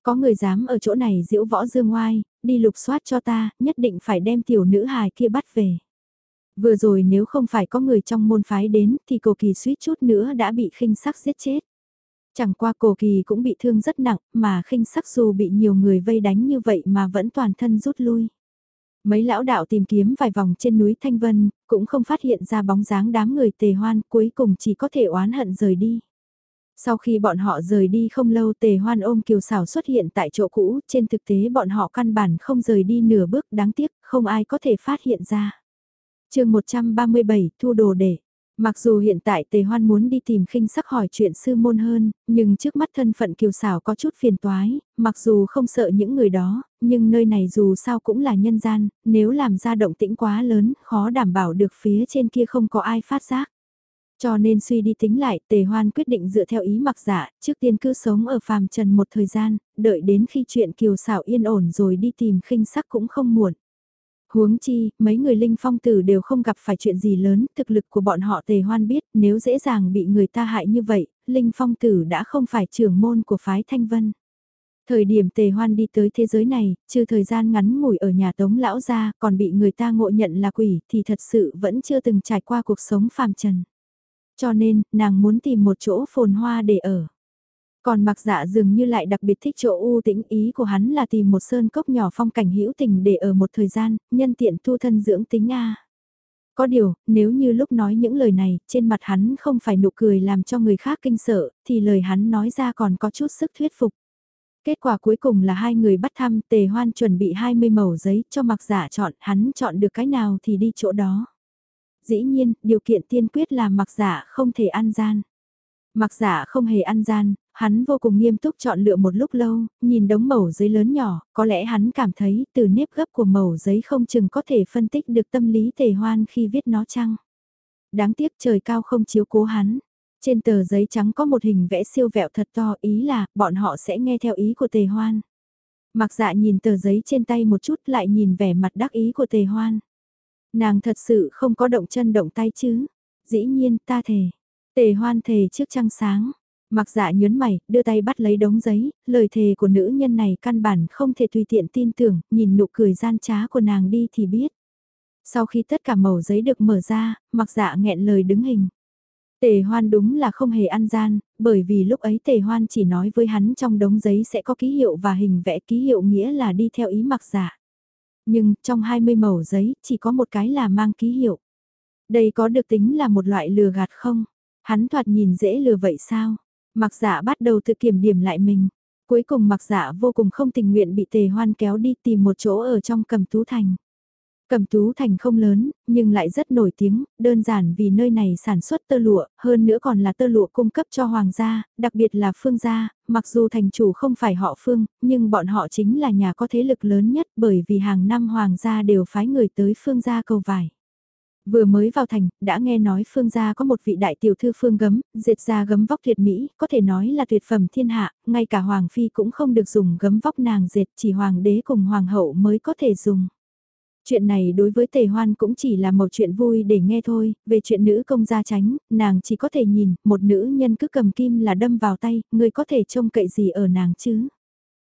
Có người dám ở chỗ này diễu võ dương ngoai, đi lục soát cho ta, nhất định phải đem tiểu nữ hài kia bắt về. Vừa rồi nếu không phải có người trong môn phái đến thì cổ kỳ suýt chút nữa đã bị khinh sắc giết chết. Chẳng qua cổ kỳ cũng bị thương rất nặng mà khinh sắc dù bị nhiều người vây đánh như vậy mà vẫn toàn thân rút lui. Mấy lão đạo tìm kiếm vài vòng trên núi Thanh Vân, cũng không phát hiện ra bóng dáng đám người tề hoan cuối cùng chỉ có thể oán hận rời đi. Sau khi bọn họ rời đi không lâu tề hoan ôm kiều xảo xuất hiện tại chỗ cũ, trên thực tế bọn họ căn bản không rời đi nửa bước đáng tiếc, không ai có thể phát hiện ra. chương 137 thu đồ để. Mặc dù hiện tại Tề Hoan muốn đi tìm khinh sắc hỏi chuyện sư môn hơn, nhưng trước mắt thân phận kiều xảo có chút phiền toái, mặc dù không sợ những người đó, nhưng nơi này dù sao cũng là nhân gian, nếu làm ra động tĩnh quá lớn, khó đảm bảo được phía trên kia không có ai phát giác. Cho nên suy đi tính lại, Tề Hoan quyết định dựa theo ý mặc giả, trước tiên cứ sống ở phàm trần một thời gian, đợi đến khi chuyện kiều xảo yên ổn rồi đi tìm khinh sắc cũng không muộn. Huống chi, mấy người linh phong tử đều không gặp phải chuyện gì lớn, thực lực của bọn họ tề hoan biết nếu dễ dàng bị người ta hại như vậy, linh phong tử đã không phải trưởng môn của phái thanh vân. Thời điểm tề hoan đi tới thế giới này, trừ thời gian ngắn ngủi ở nhà tống lão gia còn bị người ta ngộ nhận là quỷ thì thật sự vẫn chưa từng trải qua cuộc sống phàm trần. Cho nên, nàng muốn tìm một chỗ phồn hoa để ở. Còn mặc dạ dường như lại đặc biệt thích chỗ u tĩnh ý của hắn là tìm một sơn cốc nhỏ phong cảnh hữu tình để ở một thời gian, nhân tiện tu thân dưỡng tính A. Có điều, nếu như lúc nói những lời này, trên mặt hắn không phải nụ cười làm cho người khác kinh sợ, thì lời hắn nói ra còn có chút sức thuyết phục. Kết quả cuối cùng là hai người bắt thăm tề hoan chuẩn bị 20 mẩu giấy cho mặc giả chọn, hắn chọn được cái nào thì đi chỗ đó. Dĩ nhiên, điều kiện tiên quyết là mặc giả không thể ăn gian. Mặc giả không hề ăn gian, hắn vô cùng nghiêm túc chọn lựa một lúc lâu, nhìn đống mẩu giấy lớn nhỏ, có lẽ hắn cảm thấy từ nếp gấp của mẩu giấy không chừng có thể phân tích được tâm lý tề hoan khi viết nó chăng. Đáng tiếc trời cao không chiếu cố hắn. Trên tờ giấy trắng có một hình vẽ siêu vẹo thật to ý là bọn họ sẽ nghe theo ý của tề hoan. Mặc dạ nhìn tờ giấy trên tay một chút lại nhìn vẻ mặt đắc ý của tề hoan. Nàng thật sự không có động chân động tay chứ. Dĩ nhiên ta thề. Tề hoan thề trước trăng sáng. Mặc dạ nhớn mày, đưa tay bắt lấy đống giấy, lời thề của nữ nhân này căn bản không thể tùy tiện tin tưởng, nhìn nụ cười gian trá của nàng đi thì biết. Sau khi tất cả mẩu giấy được mở ra, mặc dạ nghẹn lời đứng hình. Tề hoan đúng là không hề ăn gian, bởi vì lúc ấy tề hoan chỉ nói với hắn trong đống giấy sẽ có ký hiệu và hình vẽ ký hiệu nghĩa là đi theo ý mặc giả. Nhưng trong 20 mẩu giấy chỉ có một cái là mang ký hiệu. Đây có được tính là một loại lừa gạt không? Hắn thoạt nhìn dễ lừa vậy sao? Mặc giả dạ bắt đầu tự kiểm điểm lại mình. Cuối cùng mặc giả dạ vô cùng không tình nguyện bị tề hoan kéo đi tìm một chỗ ở trong cầm tú thành. Cẩm Tú Thành không lớn, nhưng lại rất nổi tiếng, đơn giản vì nơi này sản xuất tơ lụa, hơn nữa còn là tơ lụa cung cấp cho hoàng gia, đặc biệt là phương gia, mặc dù thành chủ không phải họ phương, nhưng bọn họ chính là nhà có thế lực lớn nhất bởi vì hàng năm hoàng gia đều phái người tới phương gia cầu vải. Vừa mới vào thành, đã nghe nói phương gia có một vị đại tiểu thư phương gấm, diệt ra gấm vóc tuyệt mỹ, có thể nói là tuyệt phẩm thiên hạ, ngay cả hoàng phi cũng không được dùng gấm vóc nàng dệt, chỉ hoàng đế cùng hoàng hậu mới có thể dùng. Chuyện này đối với tề hoan cũng chỉ là một chuyện vui để nghe thôi, về chuyện nữ công gia tránh, nàng chỉ có thể nhìn, một nữ nhân cứ cầm kim là đâm vào tay, người có thể trông cậy gì ở nàng chứ.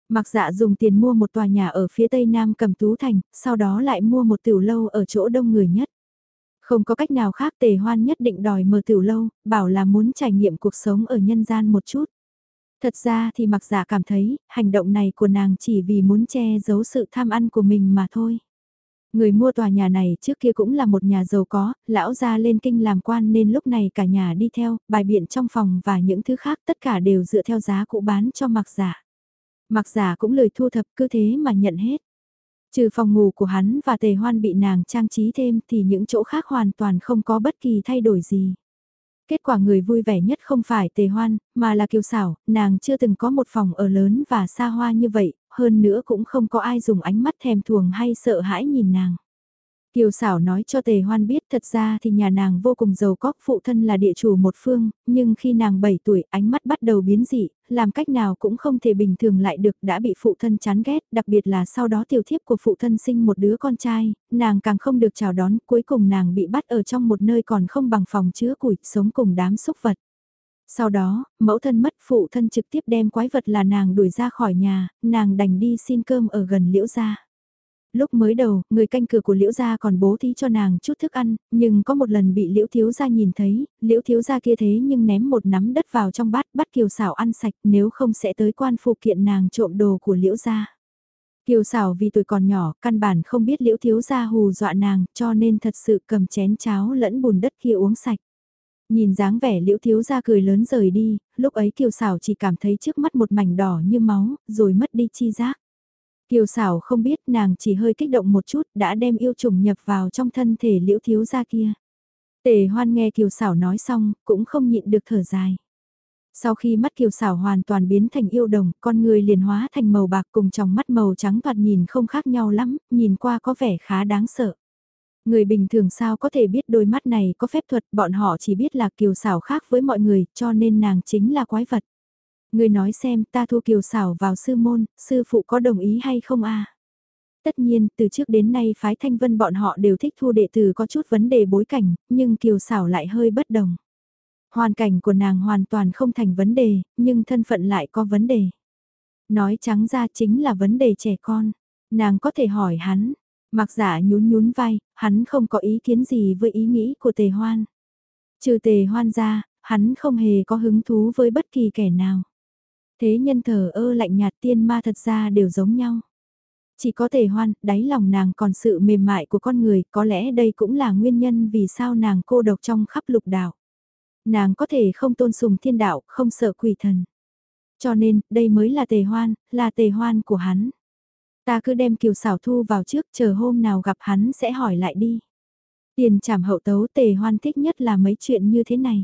Mặc dạ dùng tiền mua một tòa nhà ở phía tây nam cầm tú thành, sau đó lại mua một tiểu lâu ở chỗ đông người nhất. Không có cách nào khác tề hoan nhất định đòi mở tiểu lâu, bảo là muốn trải nghiệm cuộc sống ở nhân gian một chút. Thật ra thì mặc giả cảm thấy, hành động này của nàng chỉ vì muốn che giấu sự tham ăn của mình mà thôi. Người mua tòa nhà này trước kia cũng là một nhà giàu có, lão ra lên kinh làm quan nên lúc này cả nhà đi theo, bài biện trong phòng và những thứ khác tất cả đều dựa theo giá cũ bán cho mặc giả. Mặc giả cũng lời thu thập cứ thế mà nhận hết. Trừ phòng ngủ của hắn và tề hoan bị nàng trang trí thêm thì những chỗ khác hoàn toàn không có bất kỳ thay đổi gì. Kết quả người vui vẻ nhất không phải tề hoan, mà là kiều xảo, nàng chưa từng có một phòng ở lớn và xa hoa như vậy, hơn nữa cũng không có ai dùng ánh mắt thèm thuồng hay sợ hãi nhìn nàng. Kiều xảo nói cho tề hoan biết thật ra thì nhà nàng vô cùng giàu có, phụ thân là địa chủ một phương, nhưng khi nàng 7 tuổi ánh mắt bắt đầu biến dị, làm cách nào cũng không thể bình thường lại được đã bị phụ thân chán ghét, đặc biệt là sau đó tiểu thiếp của phụ thân sinh một đứa con trai, nàng càng không được chào đón, cuối cùng nàng bị bắt ở trong một nơi còn không bằng phòng chứa củi, sống cùng đám xúc vật. Sau đó, mẫu thân mất phụ thân trực tiếp đem quái vật là nàng đuổi ra khỏi nhà, nàng đành đi xin cơm ở gần liễu gia. Lúc mới đầu, người canh cửa của liễu gia còn bố thí cho nàng chút thức ăn, nhưng có một lần bị liễu thiếu gia nhìn thấy, liễu thiếu gia kia thế nhưng ném một nắm đất vào trong bát bắt kiều Sảo ăn sạch nếu không sẽ tới quan phụ kiện nàng trộm đồ của liễu gia. Kiều Sảo vì tuổi còn nhỏ, căn bản không biết liễu thiếu gia hù dọa nàng, cho nên thật sự cầm chén cháo lẫn bùn đất kia uống sạch. Nhìn dáng vẻ liễu thiếu gia cười lớn rời đi, lúc ấy kiều xảo chỉ cảm thấy trước mắt một mảnh đỏ như máu, rồi mất đi chi giác. Kiều xảo không biết nàng chỉ hơi kích động một chút đã đem yêu trùng nhập vào trong thân thể liễu thiếu gia kia. Tề hoan nghe kiều xảo nói xong, cũng không nhịn được thở dài. Sau khi mắt kiều xảo hoàn toàn biến thành yêu đồng, con người liền hóa thành màu bạc cùng trong mắt màu trắng toạt nhìn không khác nhau lắm, nhìn qua có vẻ khá đáng sợ. Người bình thường sao có thể biết đôi mắt này có phép thuật, bọn họ chỉ biết là kiều xảo khác với mọi người, cho nên nàng chính là quái vật. Người nói xem ta thu kiều xảo vào sư môn, sư phụ có đồng ý hay không a? Tất nhiên, từ trước đến nay phái thanh vân bọn họ đều thích thu đệ tử có chút vấn đề bối cảnh, nhưng kiều xảo lại hơi bất đồng. Hoàn cảnh của nàng hoàn toàn không thành vấn đề, nhưng thân phận lại có vấn đề. Nói trắng ra chính là vấn đề trẻ con. Nàng có thể hỏi hắn, mặc giả nhún nhún vai, hắn không có ý kiến gì với ý nghĩ của tề hoan. Trừ tề hoan ra, hắn không hề có hứng thú với bất kỳ kẻ nào. Thế nhân thờ ơ lạnh nhạt tiên ma thật ra đều giống nhau. Chỉ có tề hoan, đáy lòng nàng còn sự mềm mại của con người, có lẽ đây cũng là nguyên nhân vì sao nàng cô độc trong khắp lục đảo. Nàng có thể không tôn sùng thiên đạo, không sợ quỷ thần. Cho nên, đây mới là tề hoan, là tề hoan của hắn. Ta cứ đem kiều xảo thu vào trước, chờ hôm nào gặp hắn sẽ hỏi lại đi. Tiền trảm hậu tấu tề hoan thích nhất là mấy chuyện như thế này.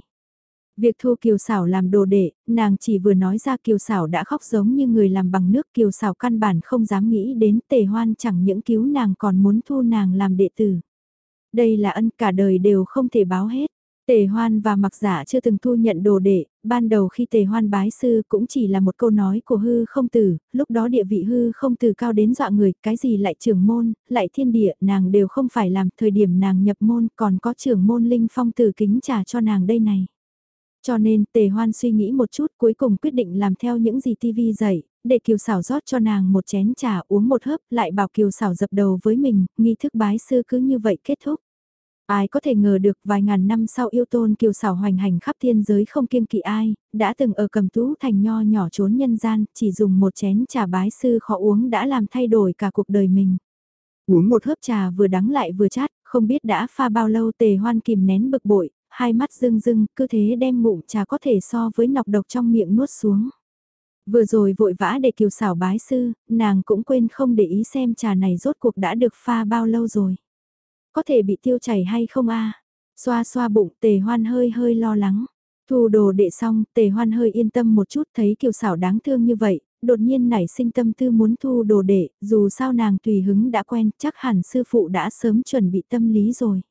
Việc thu kiều xảo làm đồ đệ, nàng chỉ vừa nói ra kiều xảo đã khóc giống như người làm bằng nước kiều xảo căn bản không dám nghĩ đến tề hoan chẳng những cứu nàng còn muốn thu nàng làm đệ tử. Đây là ân cả đời đều không thể báo hết. Tề Hoan và Mặc Giả chưa từng thu nhận đồ đệ, ban đầu khi Tề Hoan bái sư cũng chỉ là một câu nói của hư không tử, lúc đó địa vị hư không tử cao đến dọa người, cái gì lại trưởng môn, lại thiên địa, nàng đều không phải làm, thời điểm nàng nhập môn còn có trưởng môn linh phong tử kính trả cho nàng đây này. Cho nên Tề Hoan suy nghĩ một chút cuối cùng quyết định làm theo những gì TV dạy, để Kiều Sảo rót cho nàng một chén trà uống một hớp lại bảo Kiều Sảo dập đầu với mình, nghi thức bái sư cứ như vậy kết thúc. Ai có thể ngờ được vài ngàn năm sau yêu tôn kiều xảo hoành hành khắp thiên giới không kiêng kỵ ai, đã từng ở cầm tú thành nho nhỏ trốn nhân gian, chỉ dùng một chén trà bái sư khó uống đã làm thay đổi cả cuộc đời mình. Uống một hớp trà vừa đắng lại vừa chát, không biết đã pha bao lâu tề hoan kìm nén bực bội, hai mắt rưng rưng, cứ thế đem ngụm trà có thể so với nọc độc trong miệng nuốt xuống. Vừa rồi vội vã để kiều xảo bái sư, nàng cũng quên không để ý xem trà này rốt cuộc đã được pha bao lâu rồi. Có thể bị tiêu chảy hay không a Xoa xoa bụng tề hoan hơi hơi lo lắng. Thu đồ đệ xong, tề hoan hơi yên tâm một chút thấy kiều xảo đáng thương như vậy, đột nhiên nảy sinh tâm tư muốn thu đồ đệ, dù sao nàng tùy hứng đã quen, chắc hẳn sư phụ đã sớm chuẩn bị tâm lý rồi.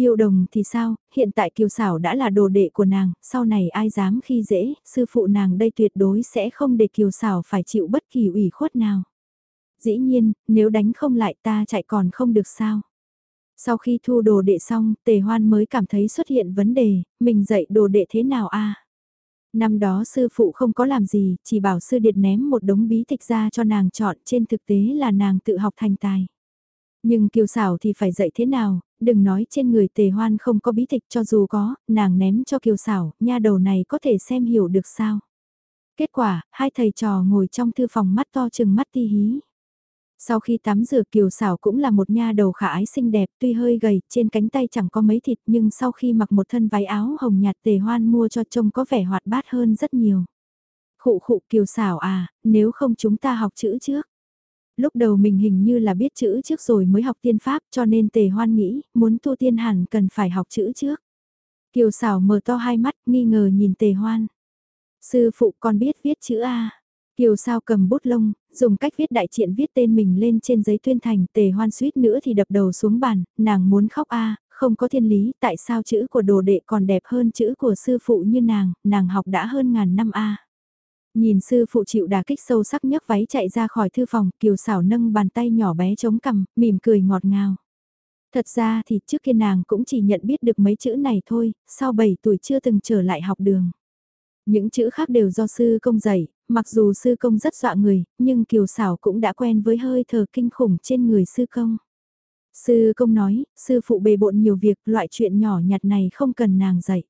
Yêu đồng thì sao, hiện tại kiều xảo đã là đồ đệ của nàng, sau này ai dám khi dễ, sư phụ nàng đây tuyệt đối sẽ không để kiều xảo phải chịu bất kỳ ủy khuất nào. Dĩ nhiên, nếu đánh không lại ta chạy còn không được sao. Sau khi thu đồ đệ xong, tề hoan mới cảm thấy xuất hiện vấn đề, mình dạy đồ đệ thế nào a Năm đó sư phụ không có làm gì, chỉ bảo sư điệt ném một đống bí tịch ra cho nàng chọn, trên thực tế là nàng tự học thành tài. Nhưng kiều xảo thì phải dạy thế nào, đừng nói trên người tề hoan không có bí tịch cho dù có, nàng ném cho kiều xảo, nha đầu này có thể xem hiểu được sao. Kết quả, hai thầy trò ngồi trong thư phòng mắt to chừng mắt ti hí. Sau khi tắm rửa kiều xảo cũng là một nha đầu khả ái xinh đẹp tuy hơi gầy, trên cánh tay chẳng có mấy thịt nhưng sau khi mặc một thân váy áo hồng nhạt tề hoan mua cho trông có vẻ hoạt bát hơn rất nhiều. Khụ khụ kiều xảo à, nếu không chúng ta học chữ trước. Lúc đầu mình hình như là biết chữ trước rồi mới học tiên pháp cho nên tề hoan nghĩ muốn tu tiên hẳn cần phải học chữ trước. Kiều xảo mở to hai mắt nghi ngờ nhìn tề hoan. Sư phụ con biết viết chữ A. Kiều sao cầm bút lông, dùng cách viết đại triện viết tên mình lên trên giấy tuyên thành, tề hoan suýt nữa thì đập đầu xuống bàn, nàng muốn khóc a không có thiên lý, tại sao chữ của đồ đệ còn đẹp hơn chữ của sư phụ như nàng, nàng học đã hơn ngàn năm a Nhìn sư phụ chịu đà kích sâu sắc nhấc váy chạy ra khỏi thư phòng, kiều xảo nâng bàn tay nhỏ bé chống cằm, mỉm cười ngọt ngào. Thật ra thì trước kia nàng cũng chỉ nhận biết được mấy chữ này thôi, sau 7 tuổi chưa từng trở lại học đường. Những chữ khác đều do sư công dạy, mặc dù sư công rất dọa người, nhưng kiều xảo cũng đã quen với hơi thở kinh khủng trên người sư công. Sư công nói, sư phụ bề bộn nhiều việc, loại chuyện nhỏ nhặt này không cần nàng dạy.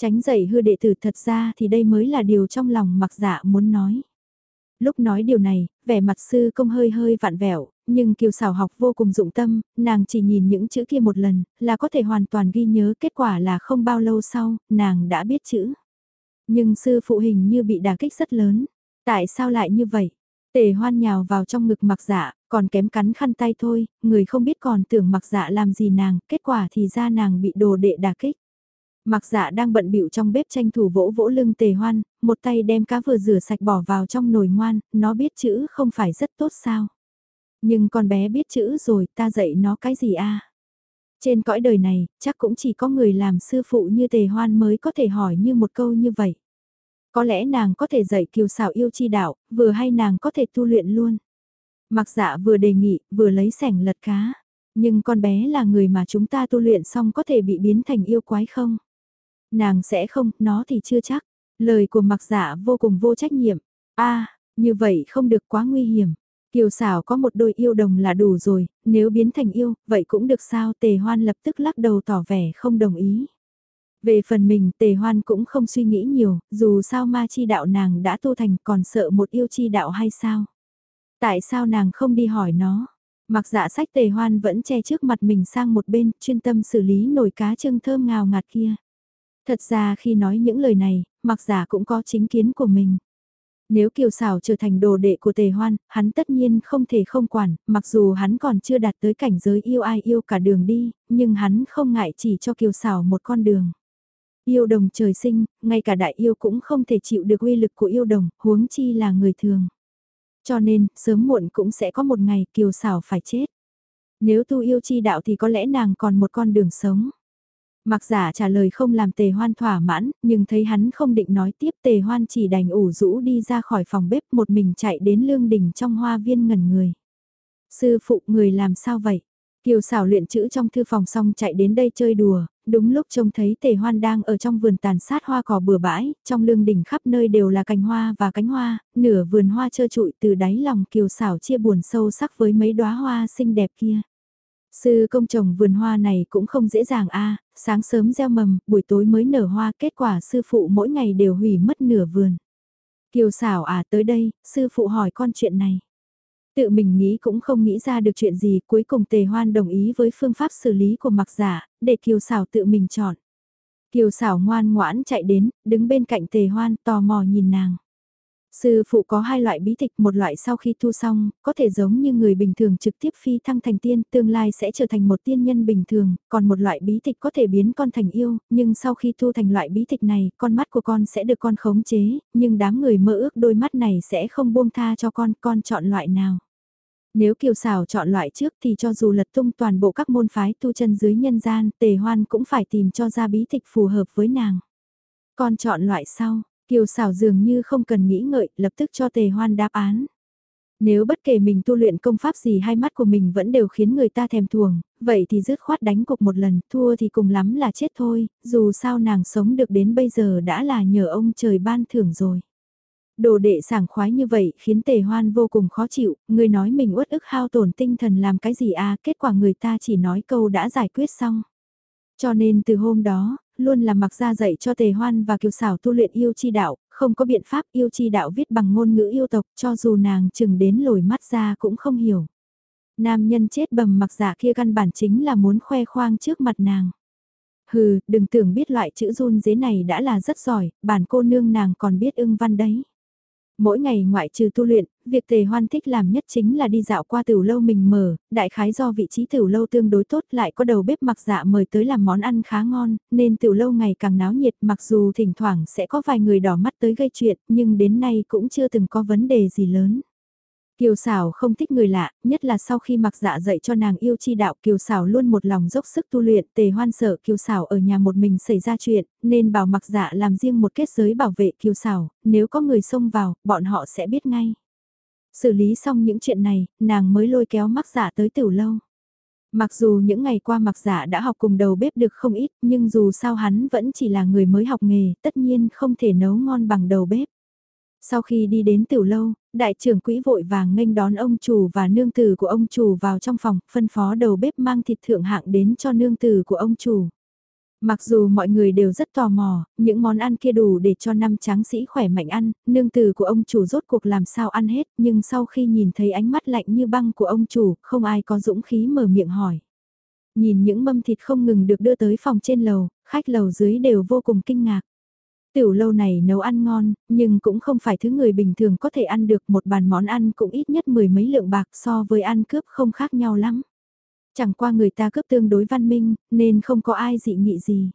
Tránh dạy hư đệ tử thật ra thì đây mới là điều trong lòng mặc dạ muốn nói. Lúc nói điều này, vẻ mặt sư công hơi hơi vặn vẹo, nhưng kiều xảo học vô cùng dụng tâm, nàng chỉ nhìn những chữ kia một lần, là có thể hoàn toàn ghi nhớ kết quả là không bao lâu sau, nàng đã biết chữ. Nhưng sư phụ hình như bị đả kích rất lớn. Tại sao lại như vậy? Tề hoan nhào vào trong ngực mặc dạ, còn kém cắn khăn tay thôi, người không biết còn tưởng mặc dạ làm gì nàng, kết quả thì ra nàng bị đồ đệ đả kích. Mặc dạ đang bận bịu trong bếp tranh thủ vỗ vỗ lưng tề hoan, một tay đem cá vừa rửa sạch bỏ vào trong nồi ngoan, nó biết chữ không phải rất tốt sao. Nhưng con bé biết chữ rồi, ta dạy nó cái gì a? Trên cõi đời này, chắc cũng chỉ có người làm sư phụ như tề hoan mới có thể hỏi như một câu như vậy. Có lẽ nàng có thể dạy kiều xảo yêu chi đạo, vừa hay nàng có thể tu luyện luôn. Mặc dạ vừa đề nghị, vừa lấy sẻng lật cá. Nhưng con bé là người mà chúng ta tu luyện xong có thể bị biến thành yêu quái không? Nàng sẽ không, nó thì chưa chắc. Lời của mặc dạ vô cùng vô trách nhiệm. a như vậy không được quá nguy hiểm. Kiều xảo có một đôi yêu đồng là đủ rồi, nếu biến thành yêu, vậy cũng được sao tề hoan lập tức lắc đầu tỏ vẻ không đồng ý. Về phần mình tề hoan cũng không suy nghĩ nhiều, dù sao ma chi đạo nàng đã tu thành còn sợ một yêu chi đạo hay sao? Tại sao nàng không đi hỏi nó? Mặc dạ sách tề hoan vẫn che trước mặt mình sang một bên, chuyên tâm xử lý nồi cá trưng thơm ngào ngạt kia. Thật ra khi nói những lời này, mặc giả cũng có chính kiến của mình. Nếu Kiều Sảo trở thành đồ đệ của Tề Hoan, hắn tất nhiên không thể không quản, mặc dù hắn còn chưa đạt tới cảnh giới yêu ai yêu cả đường đi, nhưng hắn không ngại chỉ cho Kiều Sảo một con đường. Yêu đồng trời sinh, ngay cả đại yêu cũng không thể chịu được uy lực của yêu đồng, huống chi là người thường. Cho nên, sớm muộn cũng sẽ có một ngày Kiều Sảo phải chết. Nếu tu yêu chi đạo thì có lẽ nàng còn một con đường sống. Mặc giả trả lời không làm tề hoan thỏa mãn, nhưng thấy hắn không định nói tiếp tề hoan chỉ đành ủ rũ đi ra khỏi phòng bếp một mình chạy đến lương đình trong hoa viên ngẩn người. Sư phụ người làm sao vậy? Kiều xảo luyện chữ trong thư phòng xong chạy đến đây chơi đùa, đúng lúc trông thấy tề hoan đang ở trong vườn tàn sát hoa cỏ bừa bãi, trong lương đỉnh khắp nơi đều là cành hoa và cánh hoa, nửa vườn hoa trơ trụi từ đáy lòng kiều xảo chia buồn sâu sắc với mấy đóa hoa xinh đẹp kia. Sư công chồng vườn hoa này cũng không dễ dàng a sáng sớm gieo mầm, buổi tối mới nở hoa, kết quả sư phụ mỗi ngày đều hủy mất nửa vườn. Kiều xảo à tới đây, sư phụ hỏi con chuyện này. Tự mình nghĩ cũng không nghĩ ra được chuyện gì, cuối cùng tề hoan đồng ý với phương pháp xử lý của mặc giả, để kiều xảo tự mình chọn. Kiều xảo ngoan ngoãn chạy đến, đứng bên cạnh tề hoan tò mò nhìn nàng. Sư phụ có hai loại bí tịch, một loại sau khi thu xong, có thể giống như người bình thường trực tiếp phi thăng thành tiên, tương lai sẽ trở thành một tiên nhân bình thường, còn một loại bí tịch có thể biến con thành yêu, nhưng sau khi thu thành loại bí tịch này, con mắt của con sẽ được con khống chế, nhưng đám người mơ ước đôi mắt này sẽ không buông tha cho con, con chọn loại nào. Nếu kiều xảo chọn loại trước thì cho dù lật tung toàn bộ các môn phái tu chân dưới nhân gian, tề hoan cũng phải tìm cho ra bí tịch phù hợp với nàng. Con chọn loại sau, Kiều xảo dường như không cần nghĩ ngợi, lập tức cho tề hoan đáp án. Nếu bất kể mình tu luyện công pháp gì hai mắt của mình vẫn đều khiến người ta thèm thuồng, vậy thì dứt khoát đánh cục một lần, thua thì cùng lắm là chết thôi, dù sao nàng sống được đến bây giờ đã là nhờ ông trời ban thưởng rồi. Đồ đệ sảng khoái như vậy khiến tề hoan vô cùng khó chịu, người nói mình uất ức hao tổn tinh thần làm cái gì à, kết quả người ta chỉ nói câu đã giải quyết xong. Cho nên từ hôm đó, luôn là mặc ra dạy cho tề hoan và kiều xảo tu luyện yêu chi đạo, không có biện pháp yêu chi đạo viết bằng ngôn ngữ yêu tộc cho dù nàng chừng đến lồi mắt ra cũng không hiểu. Nam nhân chết bầm mặc giả kia căn bản chính là muốn khoe khoang trước mặt nàng. Hừ, đừng tưởng biết loại chữ run dế này đã là rất giỏi, bản cô nương nàng còn biết ưng văn đấy. Mỗi ngày ngoại trừ tu luyện, việc tề hoan thích làm nhất chính là đi dạo qua tiểu lâu mình mở, đại khái do vị trí tiểu lâu tương đối tốt lại có đầu bếp mặc dạ mời tới làm món ăn khá ngon, nên tiểu lâu ngày càng náo nhiệt mặc dù thỉnh thoảng sẽ có vài người đỏ mắt tới gây chuyện, nhưng đến nay cũng chưa từng có vấn đề gì lớn. Kiều xảo không thích người lạ, nhất là sau khi mặc dạ dạy cho nàng yêu chi đạo Kiều xảo luôn một lòng dốc sức tu luyện tề hoan sợ Kiều xảo ở nhà một mình xảy ra chuyện, nên bảo mặc dạ làm riêng một kết giới bảo vệ Kiều xảo, nếu có người xông vào, bọn họ sẽ biết ngay. Xử lý xong những chuyện này, nàng mới lôi kéo mặc dạ tới tiểu lâu. Mặc dù những ngày qua mặc dạ đã học cùng đầu bếp được không ít, nhưng dù sao hắn vẫn chỉ là người mới học nghề, tất nhiên không thể nấu ngon bằng đầu bếp. Sau khi đi đến tiểu lâu, đại trưởng quỹ vội vàng nghênh đón ông chủ và nương tử của ông chủ vào trong phòng, phân phó đầu bếp mang thịt thượng hạng đến cho nương tử của ông chủ. Mặc dù mọi người đều rất tò mò, những món ăn kia đủ để cho năm tráng sĩ khỏe mạnh ăn, nương tử của ông chủ rốt cuộc làm sao ăn hết, nhưng sau khi nhìn thấy ánh mắt lạnh như băng của ông chủ, không ai có dũng khí mở miệng hỏi. Nhìn những mâm thịt không ngừng được đưa tới phòng trên lầu, khách lầu dưới đều vô cùng kinh ngạc. Tiểu lâu này nấu ăn ngon, nhưng cũng không phải thứ người bình thường có thể ăn được một bàn món ăn cũng ít nhất mười mấy lượng bạc so với ăn cướp không khác nhau lắm. Chẳng qua người ta cướp tương đối văn minh, nên không có ai dị nghị gì.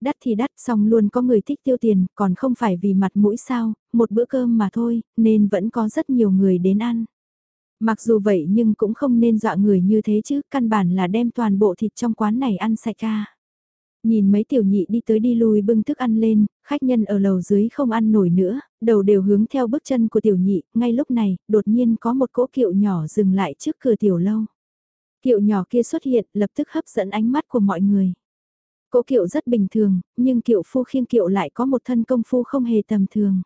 Đắt thì đắt xong luôn có người thích tiêu tiền, còn không phải vì mặt mũi sao, một bữa cơm mà thôi, nên vẫn có rất nhiều người đến ăn. Mặc dù vậy nhưng cũng không nên dọa người như thế chứ, căn bản là đem toàn bộ thịt trong quán này ăn sạch ca. Nhìn mấy tiểu nhị đi tới đi lui bưng thức ăn lên, khách nhân ở lầu dưới không ăn nổi nữa, đầu đều hướng theo bước chân của tiểu nhị, ngay lúc này, đột nhiên có một cỗ kiệu nhỏ dừng lại trước cửa tiểu lâu. Kiệu nhỏ kia xuất hiện, lập tức hấp dẫn ánh mắt của mọi người. Cỗ kiệu rất bình thường, nhưng kiệu phu khiêng kiệu lại có một thân công phu không hề tầm thường.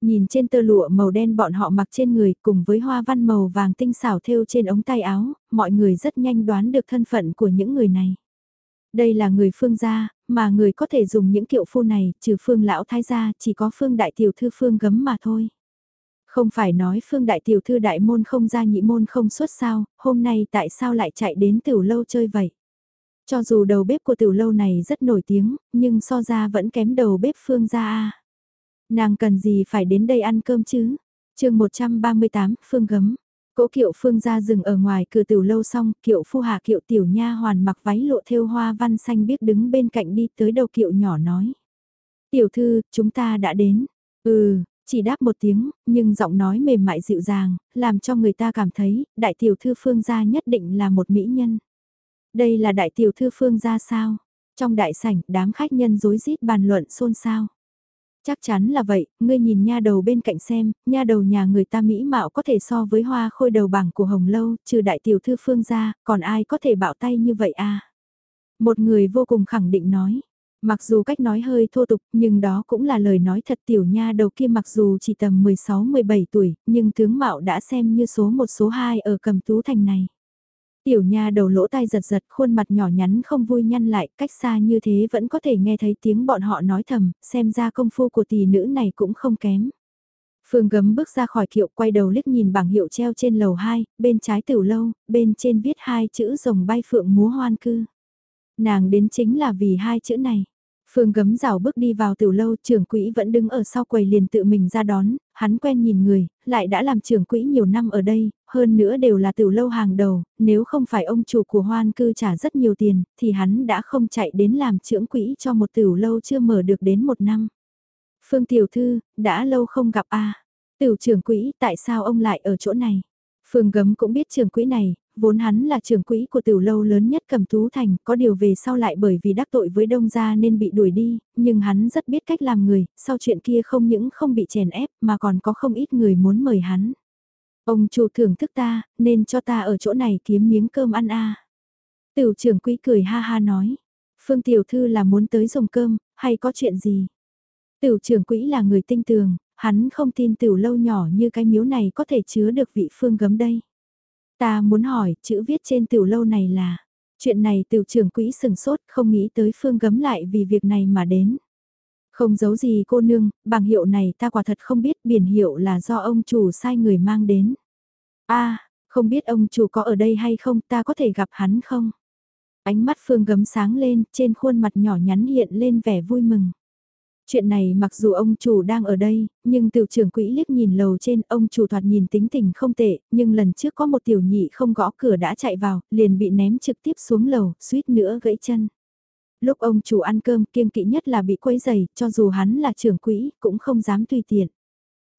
Nhìn trên tơ lụa màu đen bọn họ mặc trên người cùng với hoa văn màu vàng tinh xảo thêu trên ống tay áo, mọi người rất nhanh đoán được thân phận của những người này. Đây là người phương gia, mà người có thể dùng những kiệu phu này, trừ phương lão thái gia, chỉ có phương đại tiểu thư phương gấm mà thôi. Không phải nói phương đại tiểu thư đại môn không ra nhị môn không xuất sao, hôm nay tại sao lại chạy đến tiểu lâu chơi vậy? Cho dù đầu bếp của tiểu lâu này rất nổi tiếng, nhưng so ra vẫn kém đầu bếp phương gia a. Nàng cần gì phải đến đây ăn cơm chứ? chương 138, Phương Gấm. Cỗ kiệu Phương ra dừng ở ngoài cửa tiểu lâu xong, kiệu phu hạ kiệu tiểu nha hoàn mặc váy lộ thêu hoa văn xanh biết đứng bên cạnh đi tới đầu kiệu nhỏ nói. Tiểu thư, chúng ta đã đến. Ừ, chỉ đáp một tiếng, nhưng giọng nói mềm mại dịu dàng, làm cho người ta cảm thấy, đại tiểu thư Phương gia nhất định là một mỹ nhân. Đây là đại tiểu thư Phương gia sao? Trong đại sảnh, đám khách nhân rối rít bàn luận xôn xao. Chắc chắn là vậy, ngươi nhìn nha đầu bên cạnh xem, nha đầu nhà người ta mỹ mạo có thể so với hoa khôi đầu bảng của Hồng Lâu, trừ đại tiểu thư phương gia, còn ai có thể bạo tay như vậy à? Một người vô cùng khẳng định nói. Mặc dù cách nói hơi thô tục, nhưng đó cũng là lời nói thật tiểu nha đầu kia mặc dù chỉ tầm 16-17 tuổi, nhưng tướng mạo đã xem như số một số hai ở cầm tú thành này. Tiểu nha đầu lỗ tai giật giật khuôn mặt nhỏ nhắn không vui nhăn lại cách xa như thế vẫn có thể nghe thấy tiếng bọn họ nói thầm, xem ra công phu của tỷ nữ này cũng không kém. Phương gấm bước ra khỏi kiệu quay đầu liếc nhìn bảng hiệu treo trên lầu 2, bên trái tiểu lâu, bên trên viết hai chữ rồng bay phượng múa hoan cư. Nàng đến chính là vì hai chữ này. Phương gấm rào bước đi vào tiểu lâu, trưởng quỹ vẫn đứng ở sau quầy liền tự mình ra đón, hắn quen nhìn người, lại đã làm trưởng quỹ nhiều năm ở đây, hơn nữa đều là tiểu lâu hàng đầu, nếu không phải ông chủ của hoan cư trả rất nhiều tiền, thì hắn đã không chạy đến làm trưởng quỹ cho một tiểu lâu chưa mở được đến một năm. Phương tiểu thư, đã lâu không gặp a Tiểu trưởng quỹ, tại sao ông lại ở chỗ này? Phương gấm cũng biết trưởng quỹ này, vốn hắn là trưởng quỹ của tiểu lâu lớn nhất cầm tú thành, có điều về sau lại bởi vì đắc tội với đông gia nên bị đuổi đi, nhưng hắn rất biết cách làm người, sau chuyện kia không những không bị chèn ép mà còn có không ít người muốn mời hắn. Ông chủ thưởng thức ta, nên cho ta ở chỗ này kiếm miếng cơm ăn a. Tiểu trưởng quỹ cười ha ha nói, Phương tiểu thư là muốn tới dùng cơm, hay có chuyện gì? Tiểu trưởng quỹ là người tinh tường, hắn không tin tiểu lâu nhỏ như cái miếu này có thể chứa được vị phương gấm đây. Ta muốn hỏi, chữ viết trên tiểu lâu này là, chuyện này tiểu trưởng quỹ sừng sốt không nghĩ tới phương gấm lại vì việc này mà đến. Không giấu gì cô nương, bằng hiệu này ta quả thật không biết biển hiệu là do ông chủ sai người mang đến. a không biết ông chủ có ở đây hay không ta có thể gặp hắn không? Ánh mắt phương gấm sáng lên, trên khuôn mặt nhỏ nhắn hiện lên vẻ vui mừng. Chuyện này mặc dù ông chủ đang ở đây, nhưng tiểu trưởng quỹ liếc nhìn lầu trên ông chủ thoạt nhìn tính tình không tệ, nhưng lần trước có một tiểu nhị không gõ cửa đã chạy vào, liền bị ném trực tiếp xuống lầu, suýt nữa gãy chân. Lúc ông chủ ăn cơm kiêng kỵ nhất là bị quấy giày, cho dù hắn là trưởng quỹ, cũng không dám tùy tiện.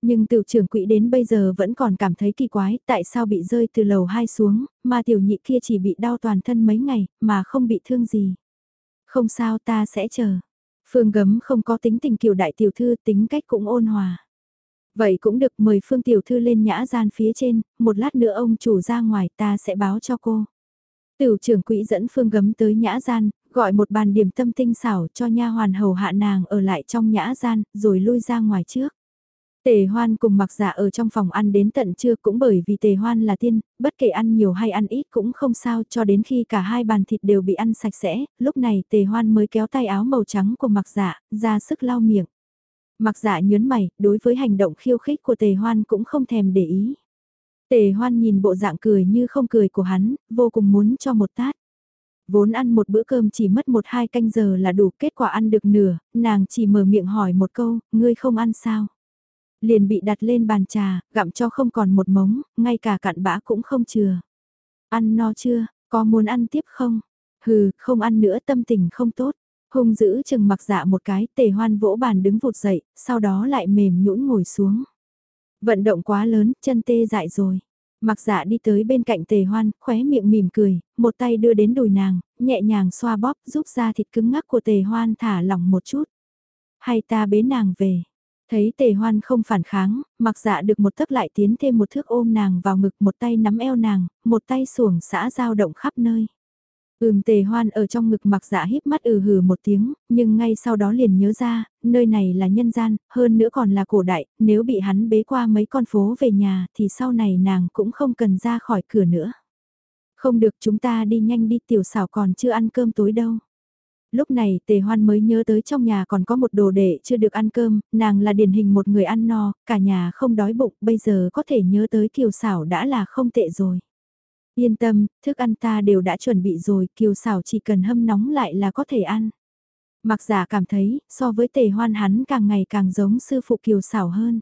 Nhưng tiểu trưởng quỹ đến bây giờ vẫn còn cảm thấy kỳ quái, tại sao bị rơi từ lầu 2 xuống, mà tiểu nhị kia chỉ bị đau toàn thân mấy ngày, mà không bị thương gì. Không sao ta sẽ chờ. Phương Gấm không có tính tình kiều đại tiểu thư tính cách cũng ôn hòa. Vậy cũng được mời Phương tiểu thư lên nhã gian phía trên, một lát nữa ông chủ ra ngoài ta sẽ báo cho cô. Tiểu trưởng quỹ dẫn Phương Gấm tới nhã gian, gọi một bàn điểm tâm tinh xảo cho nha hoàn hầu hạ nàng ở lại trong nhã gian, rồi lui ra ngoài trước. Tề hoan cùng mặc giả dạ ở trong phòng ăn đến tận trưa cũng bởi vì tề hoan là tiên, bất kể ăn nhiều hay ăn ít cũng không sao cho đến khi cả hai bàn thịt đều bị ăn sạch sẽ, lúc này tề hoan mới kéo tay áo màu trắng của mặc giả, dạ, ra sức lau miệng. Mặc giả dạ nhớn mày, đối với hành động khiêu khích của tề hoan cũng không thèm để ý. Tề hoan nhìn bộ dạng cười như không cười của hắn, vô cùng muốn cho một tát. Vốn ăn một bữa cơm chỉ mất một hai canh giờ là đủ kết quả ăn được nửa, nàng chỉ mở miệng hỏi một câu, ngươi không ăn sao? Liền bị đặt lên bàn trà, gặm cho không còn một mống, ngay cả cặn bã cũng không chừa. Ăn no chưa, có muốn ăn tiếp không? Hừ, không ăn nữa tâm tình không tốt. Hung giữ chừng mặc dạ một cái, tề hoan vỗ bàn đứng vụt dậy, sau đó lại mềm nhũn ngồi xuống. Vận động quá lớn, chân tê dại rồi. Mặc dạ đi tới bên cạnh tề hoan, khóe miệng mỉm cười, một tay đưa đến đùi nàng, nhẹ nhàng xoa bóp giúp da thịt cứng ngắc của tề hoan thả lỏng một chút. Hay ta bế nàng về. Thấy tề hoan không phản kháng, mặc dạ được một tấc lại tiến thêm một thước ôm nàng vào ngực một tay nắm eo nàng, một tay xuồng xã giao động khắp nơi. Ừm tề hoan ở trong ngực mặc dạ híp mắt ừ hừ một tiếng, nhưng ngay sau đó liền nhớ ra, nơi này là nhân gian, hơn nữa còn là cổ đại, nếu bị hắn bế qua mấy con phố về nhà thì sau này nàng cũng không cần ra khỏi cửa nữa. Không được chúng ta đi nhanh đi tiểu xảo còn chưa ăn cơm tối đâu. Lúc này tề hoan mới nhớ tới trong nhà còn có một đồ đệ chưa được ăn cơm, nàng là điển hình một người ăn no, cả nhà không đói bụng, bây giờ có thể nhớ tới kiều xảo đã là không tệ rồi. Yên tâm, thức ăn ta đều đã chuẩn bị rồi, kiều xảo chỉ cần hâm nóng lại là có thể ăn. Mặc giả cảm thấy, so với tề hoan hắn càng ngày càng giống sư phụ kiều xảo hơn.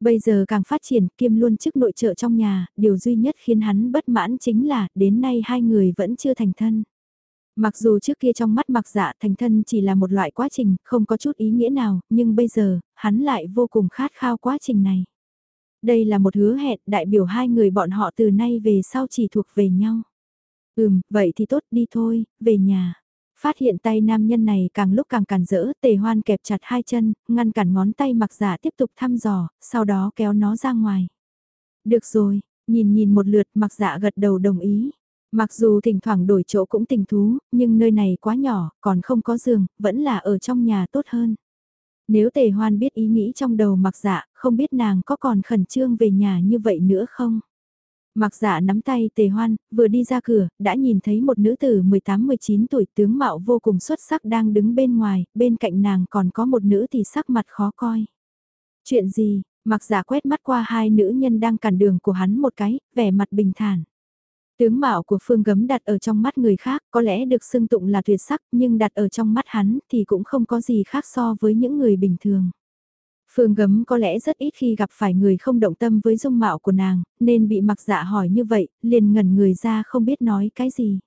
Bây giờ càng phát triển, kiêm luôn chức nội trợ trong nhà, điều duy nhất khiến hắn bất mãn chính là, đến nay hai người vẫn chưa thành thân. Mặc dù trước kia trong mắt mặc dạ thành thân chỉ là một loại quá trình, không có chút ý nghĩa nào, nhưng bây giờ, hắn lại vô cùng khát khao quá trình này. Đây là một hứa hẹn đại biểu hai người bọn họ từ nay về sau chỉ thuộc về nhau. Ừm, vậy thì tốt đi thôi, về nhà. Phát hiện tay nam nhân này càng lúc càng cản rỡ, tề hoan kẹp chặt hai chân, ngăn cản ngón tay mặc giả tiếp tục thăm dò, sau đó kéo nó ra ngoài. Được rồi, nhìn nhìn một lượt mặc dạ gật đầu đồng ý. Mặc dù thỉnh thoảng đổi chỗ cũng tình thú, nhưng nơi này quá nhỏ, còn không có giường, vẫn là ở trong nhà tốt hơn. Nếu tề hoan biết ý nghĩ trong đầu mặc dạ, không biết nàng có còn khẩn trương về nhà như vậy nữa không? Mặc dạ nắm tay tề hoan, vừa đi ra cửa, đã nhìn thấy một nữ tử 18-19 tuổi tướng mạo vô cùng xuất sắc đang đứng bên ngoài, bên cạnh nàng còn có một nữ thì sắc mặt khó coi. Chuyện gì, mặc dạ quét mắt qua hai nữ nhân đang cản đường của hắn một cái, vẻ mặt bình thản. Tướng mạo của Phương Gấm đặt ở trong mắt người khác có lẽ được xưng tụng là tuyệt sắc nhưng đặt ở trong mắt hắn thì cũng không có gì khác so với những người bình thường. Phương Gấm có lẽ rất ít khi gặp phải người không động tâm với dung mạo của nàng, nên bị mặc dạ hỏi như vậy, liền ngẩn người ra không biết nói cái gì.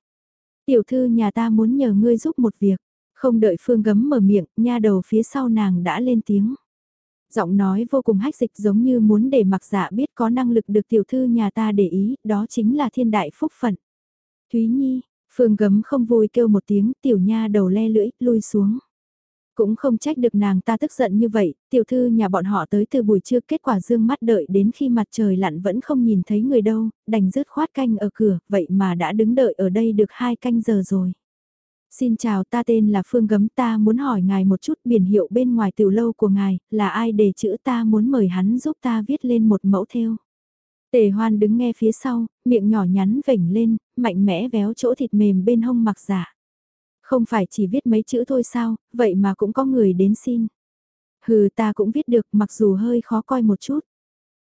Tiểu thư nhà ta muốn nhờ ngươi giúp một việc, không đợi Phương Gấm mở miệng, nha đầu phía sau nàng đã lên tiếng. Giọng nói vô cùng hách dịch giống như muốn để mặc dạ biết có năng lực được tiểu thư nhà ta để ý, đó chính là thiên đại phúc phận. Thúy Nhi, Phương Gấm không vui kêu một tiếng, tiểu nha đầu le lưỡi, lui xuống. Cũng không trách được nàng ta tức giận như vậy, tiểu thư nhà bọn họ tới từ buổi trưa kết quả dương mắt đợi đến khi mặt trời lặn vẫn không nhìn thấy người đâu, đành rớt khoát canh ở cửa, vậy mà đã đứng đợi ở đây được hai canh giờ rồi. Xin chào ta tên là Phương Gấm ta muốn hỏi ngài một chút biển hiệu bên ngoài tiểu lâu của ngài, là ai để chữ ta muốn mời hắn giúp ta viết lên một mẫu theo. Tề hoan đứng nghe phía sau, miệng nhỏ nhắn vểnh lên, mạnh mẽ véo chỗ thịt mềm bên hông mặc giả. Không phải chỉ viết mấy chữ thôi sao, vậy mà cũng có người đến xin. Hừ ta cũng viết được mặc dù hơi khó coi một chút.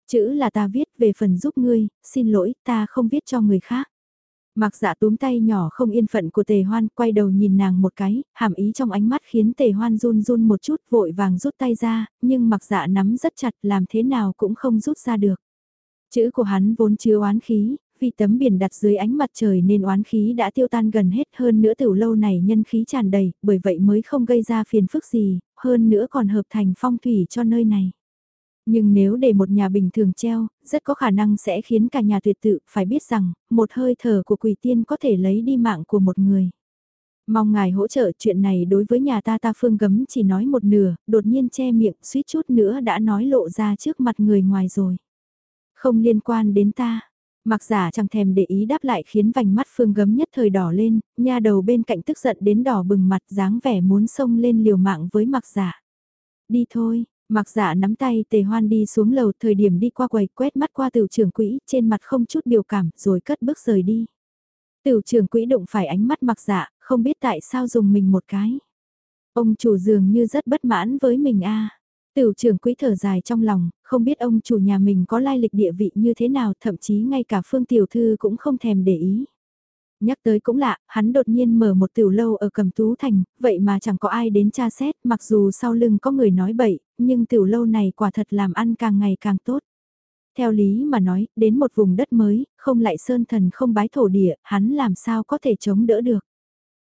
Chữ là ta viết về phần giúp ngươi, xin lỗi ta không viết cho người khác. Mặc dạ túm tay nhỏ không yên phận của tề hoan quay đầu nhìn nàng một cái, hàm ý trong ánh mắt khiến tề hoan run run một chút vội vàng rút tay ra, nhưng mặc dạ nắm rất chặt làm thế nào cũng không rút ra được. Chữ của hắn vốn chứa oán khí, vì tấm biển đặt dưới ánh mặt trời nên oán khí đã tiêu tan gần hết hơn nữa tiểu lâu này nhân khí tràn đầy, bởi vậy mới không gây ra phiền phức gì, hơn nữa còn hợp thành phong thủy cho nơi này. Nhưng nếu để một nhà bình thường treo, rất có khả năng sẽ khiến cả nhà tuyệt tự, phải biết rằng, một hơi thở của quỷ tiên có thể lấy đi mạng của một người. Mong ngài hỗ trợ chuyện này đối với nhà ta ta phương gấm chỉ nói một nửa, đột nhiên che miệng suýt chút nữa đã nói lộ ra trước mặt người ngoài rồi. Không liên quan đến ta. Mặc giả chẳng thèm để ý đáp lại khiến vành mắt phương gấm nhất thời đỏ lên, nha đầu bên cạnh tức giận đến đỏ bừng mặt dáng vẻ muốn xông lên liều mạng với mặc giả. Đi thôi, Mặc dạ nắm tay tề hoan đi xuống lầu thời điểm đi qua quầy quét mắt qua tiểu trưởng quỹ trên mặt không chút biểu cảm rồi cất bước rời đi. Tiểu trưởng quỹ đụng phải ánh mắt mặc dạ, không biết tại sao dùng mình một cái. Ông chủ dường như rất bất mãn với mình a. Tiểu trưởng quỹ thở dài trong lòng, không biết ông chủ nhà mình có lai lịch địa vị như thế nào, thậm chí ngay cả phương tiểu thư cũng không thèm để ý. Nhắc tới cũng lạ, hắn đột nhiên mở một tiểu lâu ở cầm tú thành, vậy mà chẳng có ai đến tra xét, mặc dù sau lưng có người nói bậy, nhưng tiểu lâu này quả thật làm ăn càng ngày càng tốt. Theo lý mà nói, đến một vùng đất mới, không lại sơn thần không bái thổ địa, hắn làm sao có thể chống đỡ được.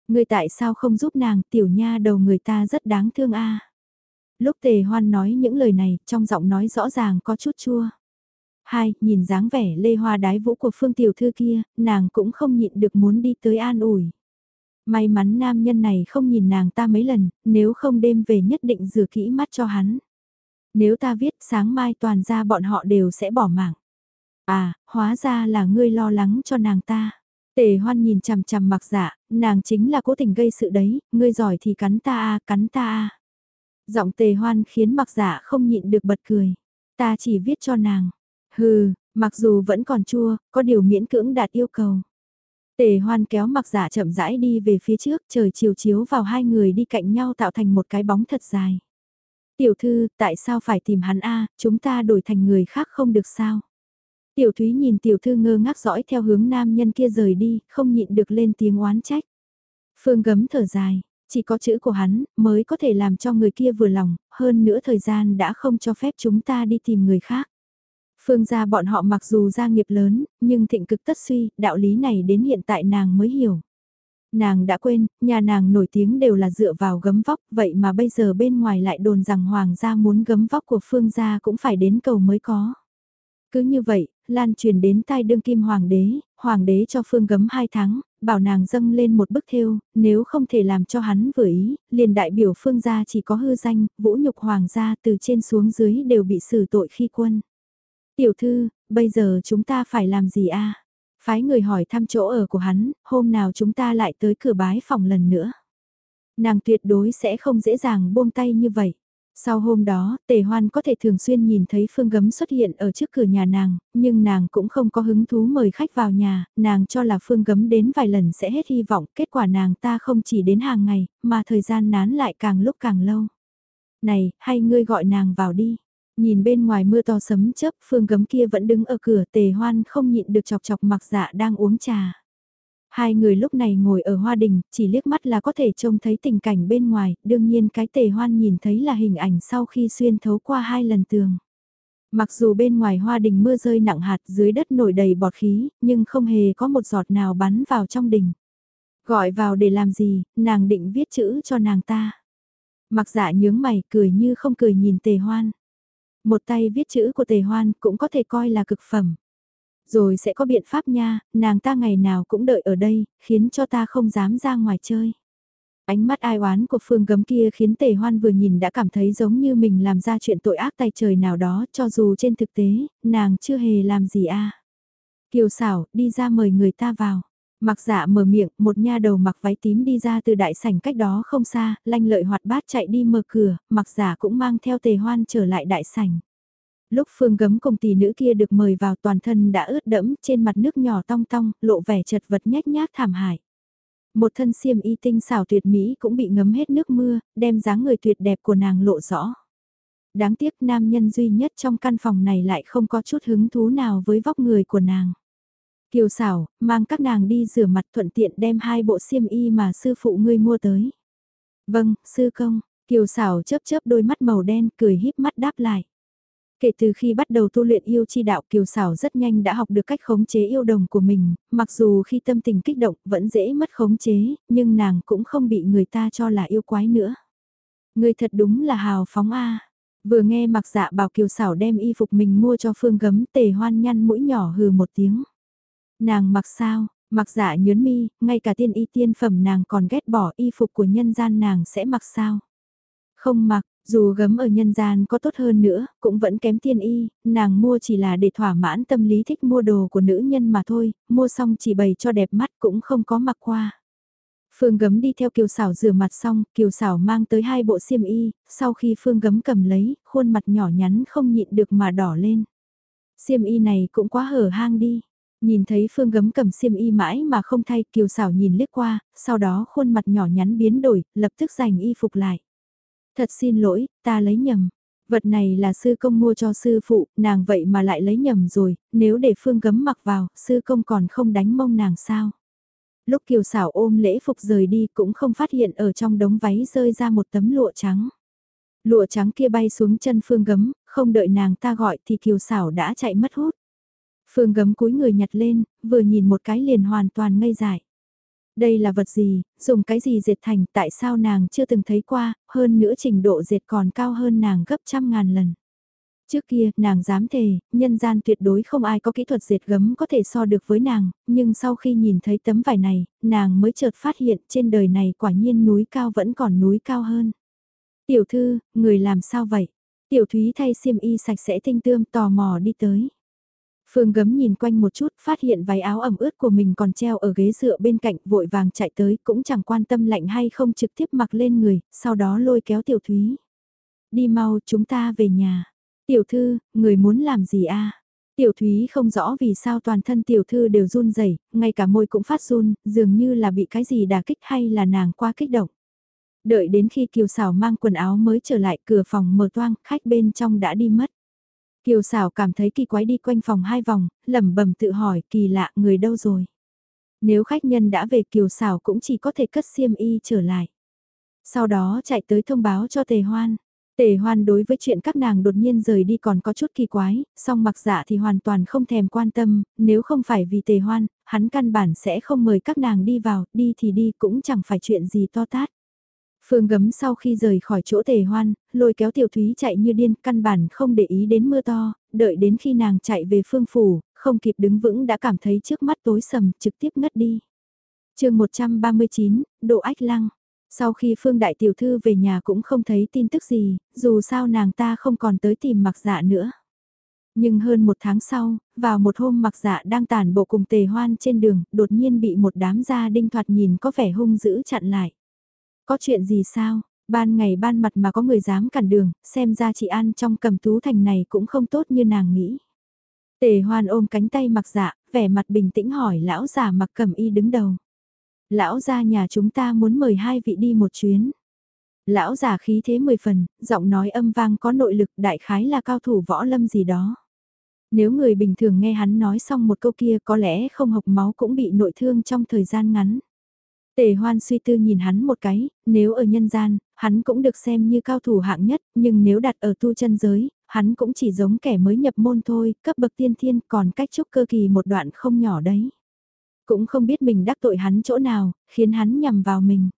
Người tại sao không giúp nàng, tiểu nha đầu người ta rất đáng thương a. Lúc tề hoan nói những lời này, trong giọng nói rõ ràng có chút chua. Hai, nhìn dáng vẻ lê hoa đái vũ của phương tiểu thư kia, nàng cũng không nhịn được muốn đi tới an ủi. May mắn nam nhân này không nhìn nàng ta mấy lần, nếu không đêm về nhất định rửa kỹ mắt cho hắn. Nếu ta viết sáng mai toàn ra bọn họ đều sẽ bỏ mạng. À, hóa ra là ngươi lo lắng cho nàng ta. Tề hoan nhìn chằm chằm mặc dạ, nàng chính là cố tình gây sự đấy, ngươi giỏi thì cắn ta a cắn ta a Giọng tề hoan khiến mặc dạ không nhịn được bật cười. Ta chỉ viết cho nàng. Hừ, mặc dù vẫn còn chua, có điều miễn cưỡng đạt yêu cầu. Tề hoan kéo mặc giả chậm rãi đi về phía trước, trời chiều chiếu vào hai người đi cạnh nhau tạo thành một cái bóng thật dài. Tiểu thư, tại sao phải tìm hắn a chúng ta đổi thành người khác không được sao? Tiểu thúy nhìn tiểu thư ngơ ngác dõi theo hướng nam nhân kia rời đi, không nhịn được lên tiếng oán trách. Phương gấm thở dài, chỉ có chữ của hắn mới có thể làm cho người kia vừa lòng, hơn nữa thời gian đã không cho phép chúng ta đi tìm người khác. Phương gia bọn họ mặc dù gia nghiệp lớn, nhưng thịnh cực tất suy, đạo lý này đến hiện tại nàng mới hiểu. Nàng đã quên, nhà nàng nổi tiếng đều là dựa vào gấm vóc, vậy mà bây giờ bên ngoài lại đồn rằng hoàng gia muốn gấm vóc của phương gia cũng phải đến cầu mới có. Cứ như vậy, lan truyền đến tai đương kim hoàng đế, hoàng đế cho phương gấm hai tháng, bảo nàng dâng lên một bức thêu, nếu không thể làm cho hắn vừa ý, liền đại biểu phương gia chỉ có hư danh, vũ nhục hoàng gia từ trên xuống dưới đều bị xử tội khi quân. Tiểu thư, bây giờ chúng ta phải làm gì a? Phái người hỏi thăm chỗ ở của hắn, hôm nào chúng ta lại tới cửa bái phòng lần nữa. Nàng tuyệt đối sẽ không dễ dàng buông tay như vậy. Sau hôm đó, tề hoan có thể thường xuyên nhìn thấy phương gấm xuất hiện ở trước cửa nhà nàng, nhưng nàng cũng không có hứng thú mời khách vào nhà, nàng cho là phương gấm đến vài lần sẽ hết hy vọng, kết quả nàng ta không chỉ đến hàng ngày, mà thời gian nán lại càng lúc càng lâu. Này, hay ngươi gọi nàng vào đi. Nhìn bên ngoài mưa to sấm chớp, phương gấm kia vẫn đứng ở cửa tề hoan không nhịn được chọc chọc mặc dạ đang uống trà. Hai người lúc này ngồi ở hoa đình, chỉ liếc mắt là có thể trông thấy tình cảnh bên ngoài, đương nhiên cái tề hoan nhìn thấy là hình ảnh sau khi xuyên thấu qua hai lần tường. Mặc dù bên ngoài hoa đình mưa rơi nặng hạt dưới đất nổi đầy bọt khí, nhưng không hề có một giọt nào bắn vào trong đình. Gọi vào để làm gì, nàng định viết chữ cho nàng ta. Mặc dạ nhướng mày cười như không cười nhìn tề hoan. Một tay viết chữ của tề hoan cũng có thể coi là cực phẩm. Rồi sẽ có biện pháp nha, nàng ta ngày nào cũng đợi ở đây, khiến cho ta không dám ra ngoài chơi. Ánh mắt ai oán của phương gấm kia khiến tề hoan vừa nhìn đã cảm thấy giống như mình làm ra chuyện tội ác tay trời nào đó cho dù trên thực tế, nàng chưa hề làm gì a Kiều xảo, đi ra mời người ta vào. Mặc dạ mở miệng, một nha đầu mặc váy tím đi ra từ đại sảnh cách đó không xa, lanh lợi hoạt bát chạy đi mở cửa, mặc giả dạ cũng mang theo tề hoan trở lại đại sảnh. Lúc phương gấm cùng tỷ nữ kia được mời vào toàn thân đã ướt đẫm trên mặt nước nhỏ tong tong, lộ vẻ chật vật nhách nhác thảm hại. Một thân xiêm y tinh xảo tuyệt mỹ cũng bị ngấm hết nước mưa, đem dáng người tuyệt đẹp của nàng lộ rõ. Đáng tiếc nam nhân duy nhất trong căn phòng này lại không có chút hứng thú nào với vóc người của nàng. Kiều xảo, mang các nàng đi rửa mặt thuận tiện đem hai bộ xiêm y mà sư phụ ngươi mua tới. Vâng, sư công, Kiều xảo chớp chớp đôi mắt màu đen cười híp mắt đáp lại. Kể từ khi bắt đầu tu luyện yêu chi đạo Kiều xảo rất nhanh đã học được cách khống chế yêu đồng của mình, mặc dù khi tâm tình kích động vẫn dễ mất khống chế, nhưng nàng cũng không bị người ta cho là yêu quái nữa. Người thật đúng là hào phóng a. Vừa nghe mặc dạ bảo Kiều xảo đem y phục mình mua cho phương gấm tề hoan nhăn mũi nhỏ hừ một tiếng. Nàng mặc sao, mặc dạ nhớn mi, ngay cả tiên y tiên phẩm nàng còn ghét bỏ y phục của nhân gian nàng sẽ mặc sao. Không mặc, dù gấm ở nhân gian có tốt hơn nữa, cũng vẫn kém tiên y, nàng mua chỉ là để thỏa mãn tâm lý thích mua đồ của nữ nhân mà thôi, mua xong chỉ bày cho đẹp mắt cũng không có mặc qua. Phương gấm đi theo kiều xảo rửa mặt xong, kiều xảo mang tới hai bộ xiêm y, sau khi phương gấm cầm lấy, khuôn mặt nhỏ nhắn không nhịn được mà đỏ lên. Xiêm y này cũng quá hở hang đi. Nhìn thấy Phương gấm cầm xiêm y mãi mà không thay kiều xảo nhìn liếc qua, sau đó khuôn mặt nhỏ nhắn biến đổi, lập tức giành y phục lại. Thật xin lỗi, ta lấy nhầm. Vật này là sư công mua cho sư phụ, nàng vậy mà lại lấy nhầm rồi, nếu để Phương gấm mặc vào, sư công còn không đánh mông nàng sao. Lúc kiều xảo ôm lễ phục rời đi cũng không phát hiện ở trong đống váy rơi ra một tấm lụa trắng. Lụa trắng kia bay xuống chân Phương gấm, không đợi nàng ta gọi thì kiều xảo đã chạy mất hút. Phương gấm cúi người nhặt lên, vừa nhìn một cái liền hoàn toàn ngây dại. Đây là vật gì, dùng cái gì dệt thành, tại sao nàng chưa từng thấy qua, hơn nữa trình độ dệt còn cao hơn nàng gấp trăm ngàn lần. Trước kia, nàng dám thề, nhân gian tuyệt đối không ai có kỹ thuật dệt gấm có thể so được với nàng, nhưng sau khi nhìn thấy tấm vải này, nàng mới chợt phát hiện trên đời này quả nhiên núi cao vẫn còn núi cao hơn. Tiểu thư, người làm sao vậy? Tiểu thúy thay xiêm y sạch sẽ tinh tươm tò mò đi tới. Phương gấm nhìn quanh một chút, phát hiện váy áo ẩm ướt của mình còn treo ở ghế dựa bên cạnh, vội vàng chạy tới, cũng chẳng quan tâm lạnh hay không trực tiếp mặc lên người, sau đó lôi kéo tiểu thúy. Đi mau, chúng ta về nhà. Tiểu thư, người muốn làm gì a? Tiểu Thúy không rõ vì sao toàn thân tiểu thư đều run rẩy, ngay cả môi cũng phát run, dường như là bị cái gì đả kích hay là nàng qua kích động. Đợi đến khi Kiều Sảo mang quần áo mới trở lại cửa phòng mở toang, khách bên trong đã đi mất. Kiều xảo cảm thấy kỳ quái đi quanh phòng hai vòng, lẩm bẩm tự hỏi kỳ lạ người đâu rồi. Nếu khách nhân đã về Kiều xảo cũng chỉ có thể cất xiêm y trở lại. Sau đó chạy tới thông báo cho Tề Hoan. Tề hoan đối với chuyện các nàng đột nhiên rời đi còn có chút kỳ quái, song mặc dạ thì hoàn toàn không thèm quan tâm, nếu không phải vì tề hoan, hắn căn bản sẽ không mời các nàng đi vào, đi thì đi cũng chẳng phải chuyện gì to tát. Phương gấm sau khi rời khỏi chỗ tề hoan, lôi kéo tiểu thúy chạy như điên, căn bản không để ý đến mưa to, đợi đến khi nàng chạy về phương phủ, không kịp đứng vững đã cảm thấy trước mắt tối sầm, trực tiếp ngất đi. chương 139, Độ Ách Lăng sau khi Phương Đại Tiểu Thư về nhà cũng không thấy tin tức gì, dù sao nàng ta không còn tới tìm mặc dạ nữa. Nhưng hơn một tháng sau, vào một hôm mặc dạ đang tàn bộ cùng tề hoan trên đường, đột nhiên bị một đám gia đinh thoạt nhìn có vẻ hung dữ chặn lại. Có chuyện gì sao? Ban ngày ban mặt mà có người dám cản đường, xem ra chị An trong cầm tú thành này cũng không tốt như nàng nghĩ. Tề hoan ôm cánh tay mặc dạ, vẻ mặt bình tĩnh hỏi lão giả mặc cầm y đứng đầu. Lão gia nhà chúng ta muốn mời hai vị đi một chuyến. Lão già khí thế mười phần, giọng nói âm vang có nội lực đại khái là cao thủ võ lâm gì đó. Nếu người bình thường nghe hắn nói xong một câu kia có lẽ không học máu cũng bị nội thương trong thời gian ngắn. Tề hoan suy tư nhìn hắn một cái, nếu ở nhân gian, hắn cũng được xem như cao thủ hạng nhất, nhưng nếu đặt ở tu chân giới, hắn cũng chỉ giống kẻ mới nhập môn thôi, cấp bậc tiên thiên còn cách trúc cơ kỳ một đoạn không nhỏ đấy. Cũng không biết mình đắc tội hắn chỗ nào, khiến hắn nhầm vào mình.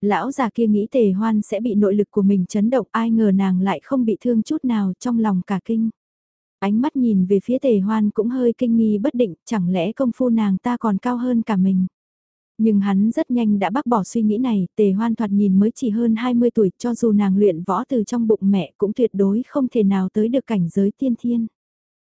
Lão già kia nghĩ tề hoan sẽ bị nội lực của mình chấn động ai ngờ nàng lại không bị thương chút nào trong lòng cả kinh. Ánh mắt nhìn về phía tề hoan cũng hơi kinh nghi bất định, chẳng lẽ công phu nàng ta còn cao hơn cả mình. Nhưng hắn rất nhanh đã bác bỏ suy nghĩ này, tề hoan thoạt nhìn mới chỉ hơn 20 tuổi cho dù nàng luyện võ từ trong bụng mẹ cũng tuyệt đối không thể nào tới được cảnh giới tiên thiên.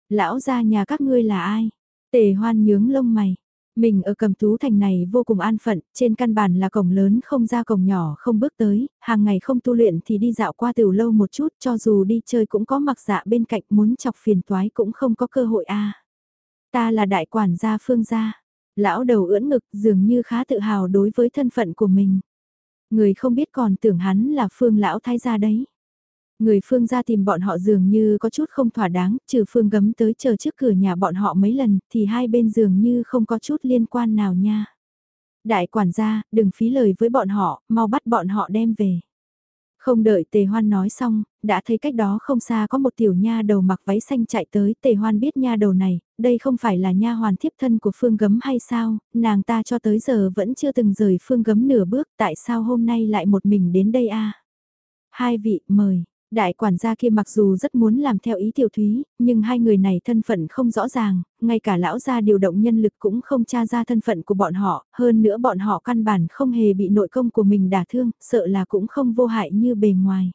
Lão gia nhà các ngươi là ai? Tề hoan nhướng lông mày, mình ở cầm tú thành này vô cùng an phận, trên căn bản là cổng lớn không ra cổng nhỏ không bước tới, hàng ngày không tu luyện thì đi dạo qua tiểu lâu một chút cho dù đi chơi cũng có mặc dạ bên cạnh muốn chọc phiền toái cũng không có cơ hội a Ta là đại quản gia phương gia, lão đầu ưỡn ngực dường như khá tự hào đối với thân phận của mình. Người không biết còn tưởng hắn là phương lão thái gia đấy. Người phương ra tìm bọn họ dường như có chút không thỏa đáng, trừ phương gấm tới chờ trước cửa nhà bọn họ mấy lần, thì hai bên dường như không có chút liên quan nào nha. Đại quản gia, đừng phí lời với bọn họ, mau bắt bọn họ đem về. Không đợi tề hoan nói xong, đã thấy cách đó không xa có một tiểu nha đầu mặc váy xanh chạy tới, tề hoan biết nha đầu này, đây không phải là nha hoàn thiếp thân của phương gấm hay sao, nàng ta cho tới giờ vẫn chưa từng rời phương gấm nửa bước, tại sao hôm nay lại một mình đến đây a? Hai vị, mời. Đại quản gia kia mặc dù rất muốn làm theo ý tiểu thúy, nhưng hai người này thân phận không rõ ràng, ngay cả lão gia điều động nhân lực cũng không tra ra thân phận của bọn họ, hơn nữa bọn họ căn bản không hề bị nội công của mình đả thương, sợ là cũng không vô hại như bề ngoài.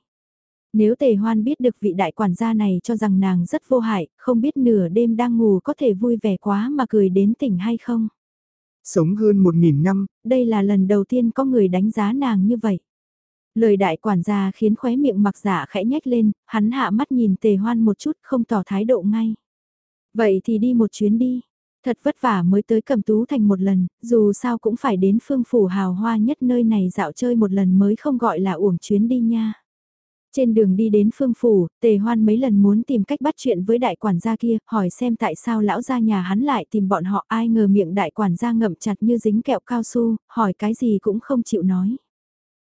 Nếu tề hoan biết được vị đại quản gia này cho rằng nàng rất vô hại, không biết nửa đêm đang ngủ có thể vui vẻ quá mà cười đến tỉnh hay không. Sống hơn một nghìn năm, đây là lần đầu tiên có người đánh giá nàng như vậy. Lời đại quản gia khiến khóe miệng mặc giả khẽ nhếch lên, hắn hạ mắt nhìn tề hoan một chút không tỏ thái độ ngay. Vậy thì đi một chuyến đi. Thật vất vả mới tới cầm tú thành một lần, dù sao cũng phải đến phương phủ hào hoa nhất nơi này dạo chơi một lần mới không gọi là uổng chuyến đi nha. Trên đường đi đến phương phủ, tề hoan mấy lần muốn tìm cách bắt chuyện với đại quản gia kia, hỏi xem tại sao lão gia nhà hắn lại tìm bọn họ ai ngờ miệng đại quản gia ngậm chặt như dính kẹo cao su, hỏi cái gì cũng không chịu nói.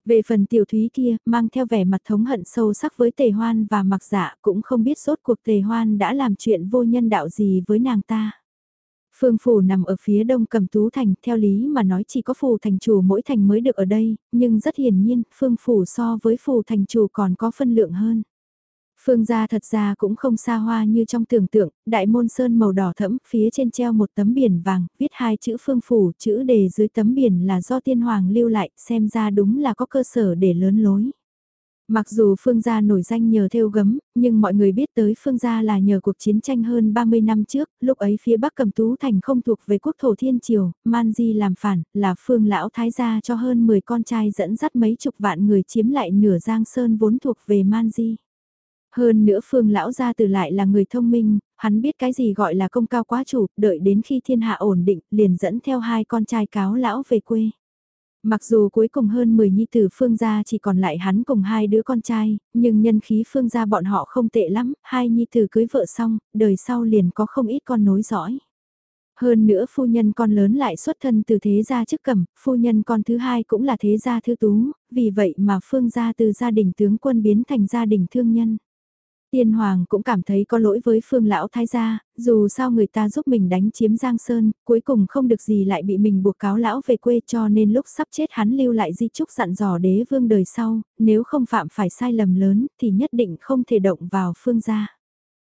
Về phần tiểu thúy kia, mang theo vẻ mặt thống hận sâu sắc với tề hoan và mặc dạ cũng không biết sốt cuộc tề hoan đã làm chuyện vô nhân đạo gì với nàng ta. Phương phủ nằm ở phía đông cầm tú thành, theo lý mà nói chỉ có phủ thành chủ mỗi thành mới được ở đây, nhưng rất hiển nhiên, phương phủ so với phủ thành chủ còn có phân lượng hơn. Phương gia thật ra cũng không xa hoa như trong tưởng tượng, đại môn sơn màu đỏ thẫm, phía trên treo một tấm biển vàng, viết hai chữ phương phủ, chữ đề dưới tấm biển là do tiên hoàng lưu lại, xem ra đúng là có cơ sở để lớn lối. Mặc dù Phương gia nổi danh nhờ theo gấm, nhưng mọi người biết tới Phương gia là nhờ cuộc chiến tranh hơn 30 năm trước, lúc ấy phía Bắc Cầm Tú Thành không thuộc về quốc thổ thiên triều, Man Di làm phản, là Phương lão thái gia cho hơn 10 con trai dẫn dắt mấy chục vạn người chiếm lại nửa Giang Sơn vốn thuộc về Man Di. Hơn nữa phương lão gia từ lại là người thông minh, hắn biết cái gì gọi là công cao quá chủ, đợi đến khi thiên hạ ổn định, liền dẫn theo hai con trai cáo lão về quê. Mặc dù cuối cùng hơn 10 nhi tử phương gia chỉ còn lại hắn cùng hai đứa con trai, nhưng nhân khí phương gia bọn họ không tệ lắm, hai nhi tử cưới vợ xong, đời sau liền có không ít con nối dõi. Hơn nữa phu nhân con lớn lại xuất thân từ thế gia chức cẩm, phu nhân con thứ hai cũng là thế gia thư tú, vì vậy mà phương gia từ gia đình tướng quân biến thành gia đình thương nhân. Tiên Hoàng cũng cảm thấy có lỗi với phương lão thái gia, dù sao người ta giúp mình đánh chiếm Giang Sơn, cuối cùng không được gì lại bị mình buộc cáo lão về quê cho nên lúc sắp chết hắn lưu lại di trúc dặn dò đế vương đời sau, nếu không phạm phải sai lầm lớn thì nhất định không thể động vào phương gia.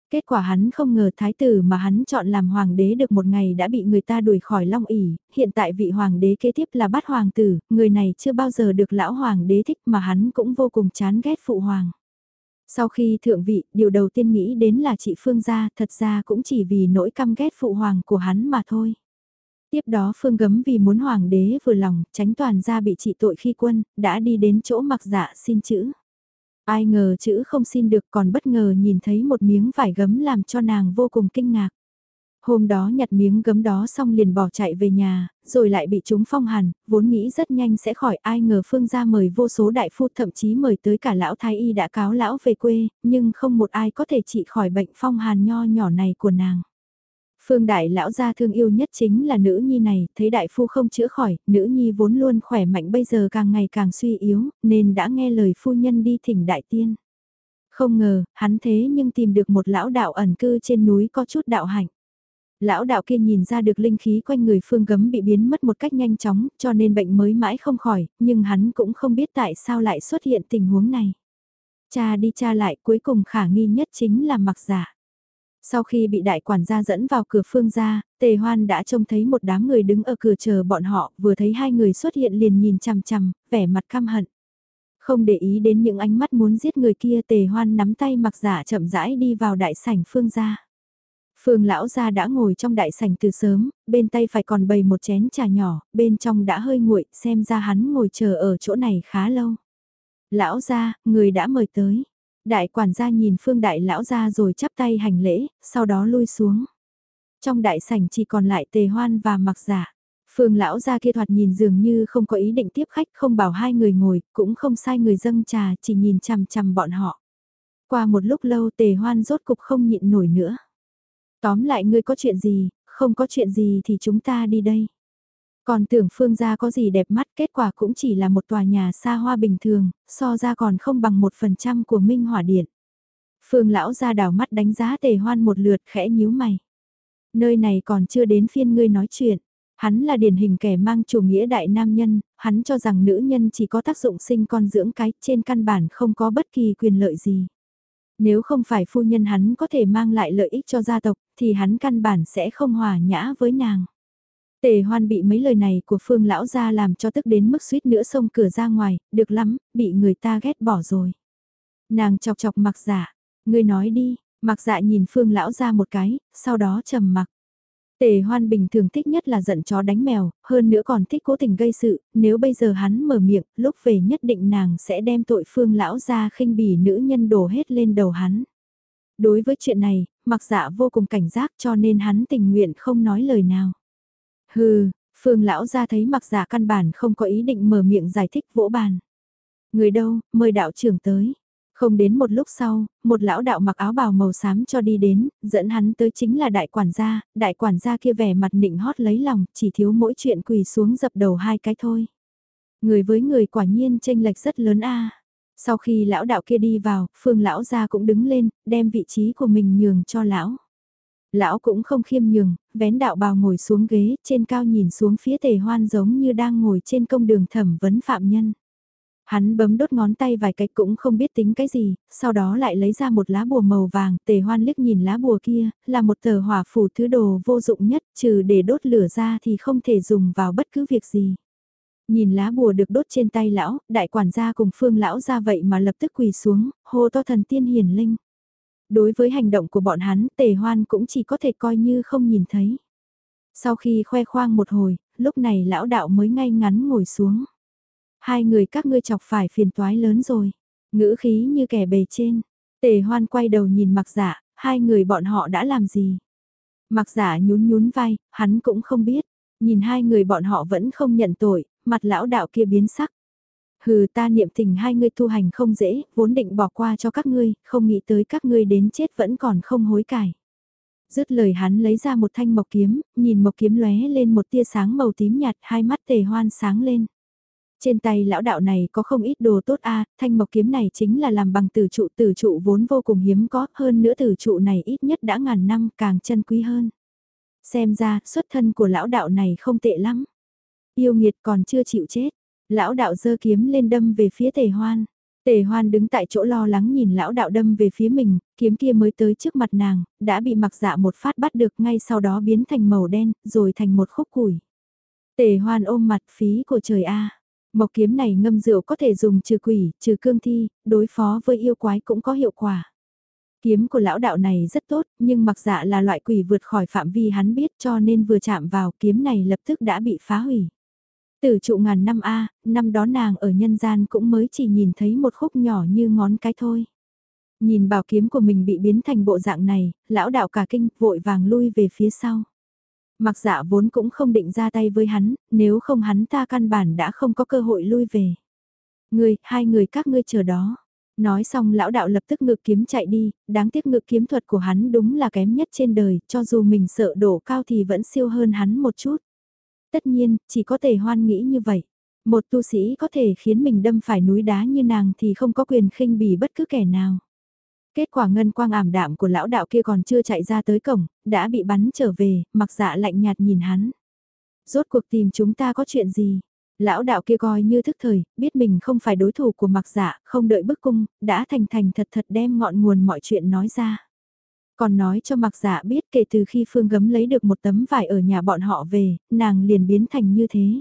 Kết quả hắn không ngờ thái tử mà hắn chọn làm hoàng đế được một ngày đã bị người ta đuổi khỏi Long ỉ, hiện tại vị hoàng đế kế tiếp là bát hoàng tử, người này chưa bao giờ được lão hoàng đế thích mà hắn cũng vô cùng chán ghét phụ hoàng. Sau khi thượng vị, điều đầu tiên nghĩ đến là chị Phương gia, thật ra cũng chỉ vì nỗi căm ghét phụ hoàng của hắn mà thôi. Tiếp đó Phương Gấm vì muốn hoàng đế vừa lòng, tránh toàn gia bị trị tội khi quân, đã đi đến chỗ mặc dạ xin chữ. Ai ngờ chữ không xin được còn bất ngờ nhìn thấy một miếng vải gấm làm cho nàng vô cùng kinh ngạc. Hôm đó nhặt miếng gấm đó xong liền bỏ chạy về nhà, rồi lại bị chúng phong hàn, vốn nghĩ rất nhanh sẽ khỏi ai ngờ phương gia mời vô số đại phu thậm chí mời tới cả lão thái y đã cáo lão về quê, nhưng không một ai có thể trị khỏi bệnh phong hàn nho nhỏ này của nàng. Phương đại lão gia thương yêu nhất chính là nữ nhi này, thấy đại phu không chữa khỏi, nữ nhi vốn luôn khỏe mạnh bây giờ càng ngày càng suy yếu, nên đã nghe lời phu nhân đi thỉnh đại tiên. Không ngờ, hắn thế nhưng tìm được một lão đạo ẩn cư trên núi có chút đạo hạnh. Lão đạo kia nhìn ra được linh khí quanh người phương gấm bị biến mất một cách nhanh chóng, cho nên bệnh mới mãi không khỏi, nhưng hắn cũng không biết tại sao lại xuất hiện tình huống này. Cha đi cha lại cuối cùng khả nghi nhất chính là mặc giả. Sau khi bị đại quản gia dẫn vào cửa phương gia, tề hoan đã trông thấy một đám người đứng ở cửa chờ bọn họ, vừa thấy hai người xuất hiện liền nhìn chằm chằm, vẻ mặt căm hận. Không để ý đến những ánh mắt muốn giết người kia tề hoan nắm tay mặc giả chậm rãi đi vào đại sảnh phương gia. Phương lão gia đã ngồi trong đại sảnh từ sớm, bên tay phải còn bày một chén trà nhỏ, bên trong đã hơi nguội, xem ra hắn ngồi chờ ở chỗ này khá lâu. Lão gia, người đã mời tới. Đại quản gia nhìn phương đại lão gia rồi chắp tay hành lễ, sau đó lui xuống. Trong đại sảnh chỉ còn lại tề hoan và mặc giả. Phương lão gia kia thoạt nhìn dường như không có ý định tiếp khách không bảo hai người ngồi, cũng không sai người dâng trà, chỉ nhìn chằm chằm bọn họ. Qua một lúc lâu tề hoan rốt cục không nhịn nổi nữa. Tóm lại ngươi có chuyện gì, không có chuyện gì thì chúng ta đi đây. Còn tưởng phương gia có gì đẹp mắt kết quả cũng chỉ là một tòa nhà xa hoa bình thường, so ra còn không bằng một phần trăm của Minh Hỏa Điện. Phương lão ra đảo mắt đánh giá tề hoan một lượt khẽ nhíu mày. Nơi này còn chưa đến phiên ngươi nói chuyện. Hắn là điển hình kẻ mang chủ nghĩa đại nam nhân, hắn cho rằng nữ nhân chỉ có tác dụng sinh con dưỡng cái, trên căn bản không có bất kỳ quyền lợi gì. Nếu không phải phu nhân hắn có thể mang lại lợi ích cho gia tộc, thì hắn căn bản sẽ không hòa nhã với nàng. Tề hoan bị mấy lời này của phương lão gia làm cho tức đến mức suýt nữa xông cửa ra ngoài, được lắm, bị người ta ghét bỏ rồi. Nàng chọc chọc mặc dạ, ngươi nói đi, mặc dạ nhìn phương lão gia một cái, sau đó trầm mặc. Tề hoan bình thường thích nhất là giận chó đánh mèo, hơn nữa còn thích cố tình gây sự, nếu bây giờ hắn mở miệng, lúc về nhất định nàng sẽ đem tội phương lão ra khinh bỉ nữ nhân đổ hết lên đầu hắn. Đối với chuyện này, mặc dạ vô cùng cảnh giác cho nên hắn tình nguyện không nói lời nào. Hừ, phương lão ra thấy mặc dạ căn bản không có ý định mở miệng giải thích vỗ bàn. Người đâu, mời đạo trưởng tới. Không đến một lúc sau, một lão đạo mặc áo bào màu xám cho đi đến, dẫn hắn tới chính là đại quản gia, đại quản gia kia vẻ mặt nịnh hót lấy lòng, chỉ thiếu mỗi chuyện quỳ xuống dập đầu hai cái thôi. Người với người quả nhiên tranh lệch rất lớn a. Sau khi lão đạo kia đi vào, phương lão gia cũng đứng lên, đem vị trí của mình nhường cho lão. Lão cũng không khiêm nhường, vén đạo bào ngồi xuống ghế, trên cao nhìn xuống phía tề hoan giống như đang ngồi trên công đường thẩm vấn phạm nhân. Hắn bấm đốt ngón tay vài cách cũng không biết tính cái gì, sau đó lại lấy ra một lá bùa màu vàng, tề hoan liếc nhìn lá bùa kia, là một tờ hỏa phủ thứ đồ vô dụng nhất, trừ để đốt lửa ra thì không thể dùng vào bất cứ việc gì. Nhìn lá bùa được đốt trên tay lão, đại quản gia cùng phương lão ra vậy mà lập tức quỳ xuống, hô to thần tiên hiền linh. Đối với hành động của bọn hắn, tề hoan cũng chỉ có thể coi như không nhìn thấy. Sau khi khoe khoang một hồi, lúc này lão đạo mới ngay ngắn ngồi xuống. Hai người các ngươi chọc phải phiền toái lớn rồi. Ngữ khí như kẻ bề trên. Tề hoan quay đầu nhìn mặc dạ, hai người bọn họ đã làm gì? Mặc dạ nhún nhún vai, hắn cũng không biết. Nhìn hai người bọn họ vẫn không nhận tội, mặt lão đạo kia biến sắc. Hừ ta niệm tình hai ngươi tu hành không dễ, vốn định bỏ qua cho các ngươi, không nghĩ tới các ngươi đến chết vẫn còn không hối cải. Dứt lời hắn lấy ra một thanh mộc kiếm, nhìn mộc kiếm lóe lên một tia sáng màu tím nhạt, hai mắt tề hoan sáng lên. Trên tay lão đạo này có không ít đồ tốt a thanh mộc kiếm này chính là làm bằng tử trụ tử trụ vốn vô cùng hiếm có, hơn nữa tử trụ này ít nhất đã ngàn năm càng chân quý hơn. Xem ra, xuất thân của lão đạo này không tệ lắm. Yêu nghiệt còn chưa chịu chết, lão đạo giơ kiếm lên đâm về phía tề hoan. Tề hoan đứng tại chỗ lo lắng nhìn lão đạo đâm về phía mình, kiếm kia mới tới trước mặt nàng, đã bị mặc dạ một phát bắt được ngay sau đó biến thành màu đen, rồi thành một khúc củi. Tề hoan ôm mặt phí của trời A. Mộc kiếm này ngâm rượu có thể dùng trừ quỷ, trừ cương thi, đối phó với yêu quái cũng có hiệu quả. Kiếm của lão đạo này rất tốt, nhưng mặc dạ là loại quỷ vượt khỏi phạm vi hắn biết cho nên vừa chạm vào kiếm này lập tức đã bị phá hủy. Tử trụ ngàn năm A, năm đó nàng ở nhân gian cũng mới chỉ nhìn thấy một khúc nhỏ như ngón cái thôi. Nhìn bảo kiếm của mình bị biến thành bộ dạng này, lão đạo cả kinh vội vàng lui về phía sau. Mặc dạ vốn cũng không định ra tay với hắn, nếu không hắn ta căn bản đã không có cơ hội lui về. Ngươi, hai người các ngươi chờ đó. Nói xong lão đạo lập tức ngự kiếm chạy đi, đáng tiếc ngự kiếm thuật của hắn đúng là kém nhất trên đời, cho dù mình sợ đổ cao thì vẫn siêu hơn hắn một chút. Tất nhiên, chỉ có thể hoan nghĩ như vậy. Một tu sĩ có thể khiến mình đâm phải núi đá như nàng thì không có quyền khinh bỉ bất cứ kẻ nào. Kết quả ngân quang ảm đạm của lão đạo kia còn chưa chạy ra tới cổng, đã bị bắn trở về, mặc dạ lạnh nhạt nhìn hắn. Rốt cuộc tìm chúng ta có chuyện gì? Lão đạo kia coi như thức thời, biết mình không phải đối thủ của mặc dạ, không đợi bức cung, đã thành thành thật thật đem ngọn nguồn mọi chuyện nói ra. Còn nói cho mặc dạ biết kể từ khi Phương Gấm lấy được một tấm vải ở nhà bọn họ về, nàng liền biến thành như thế.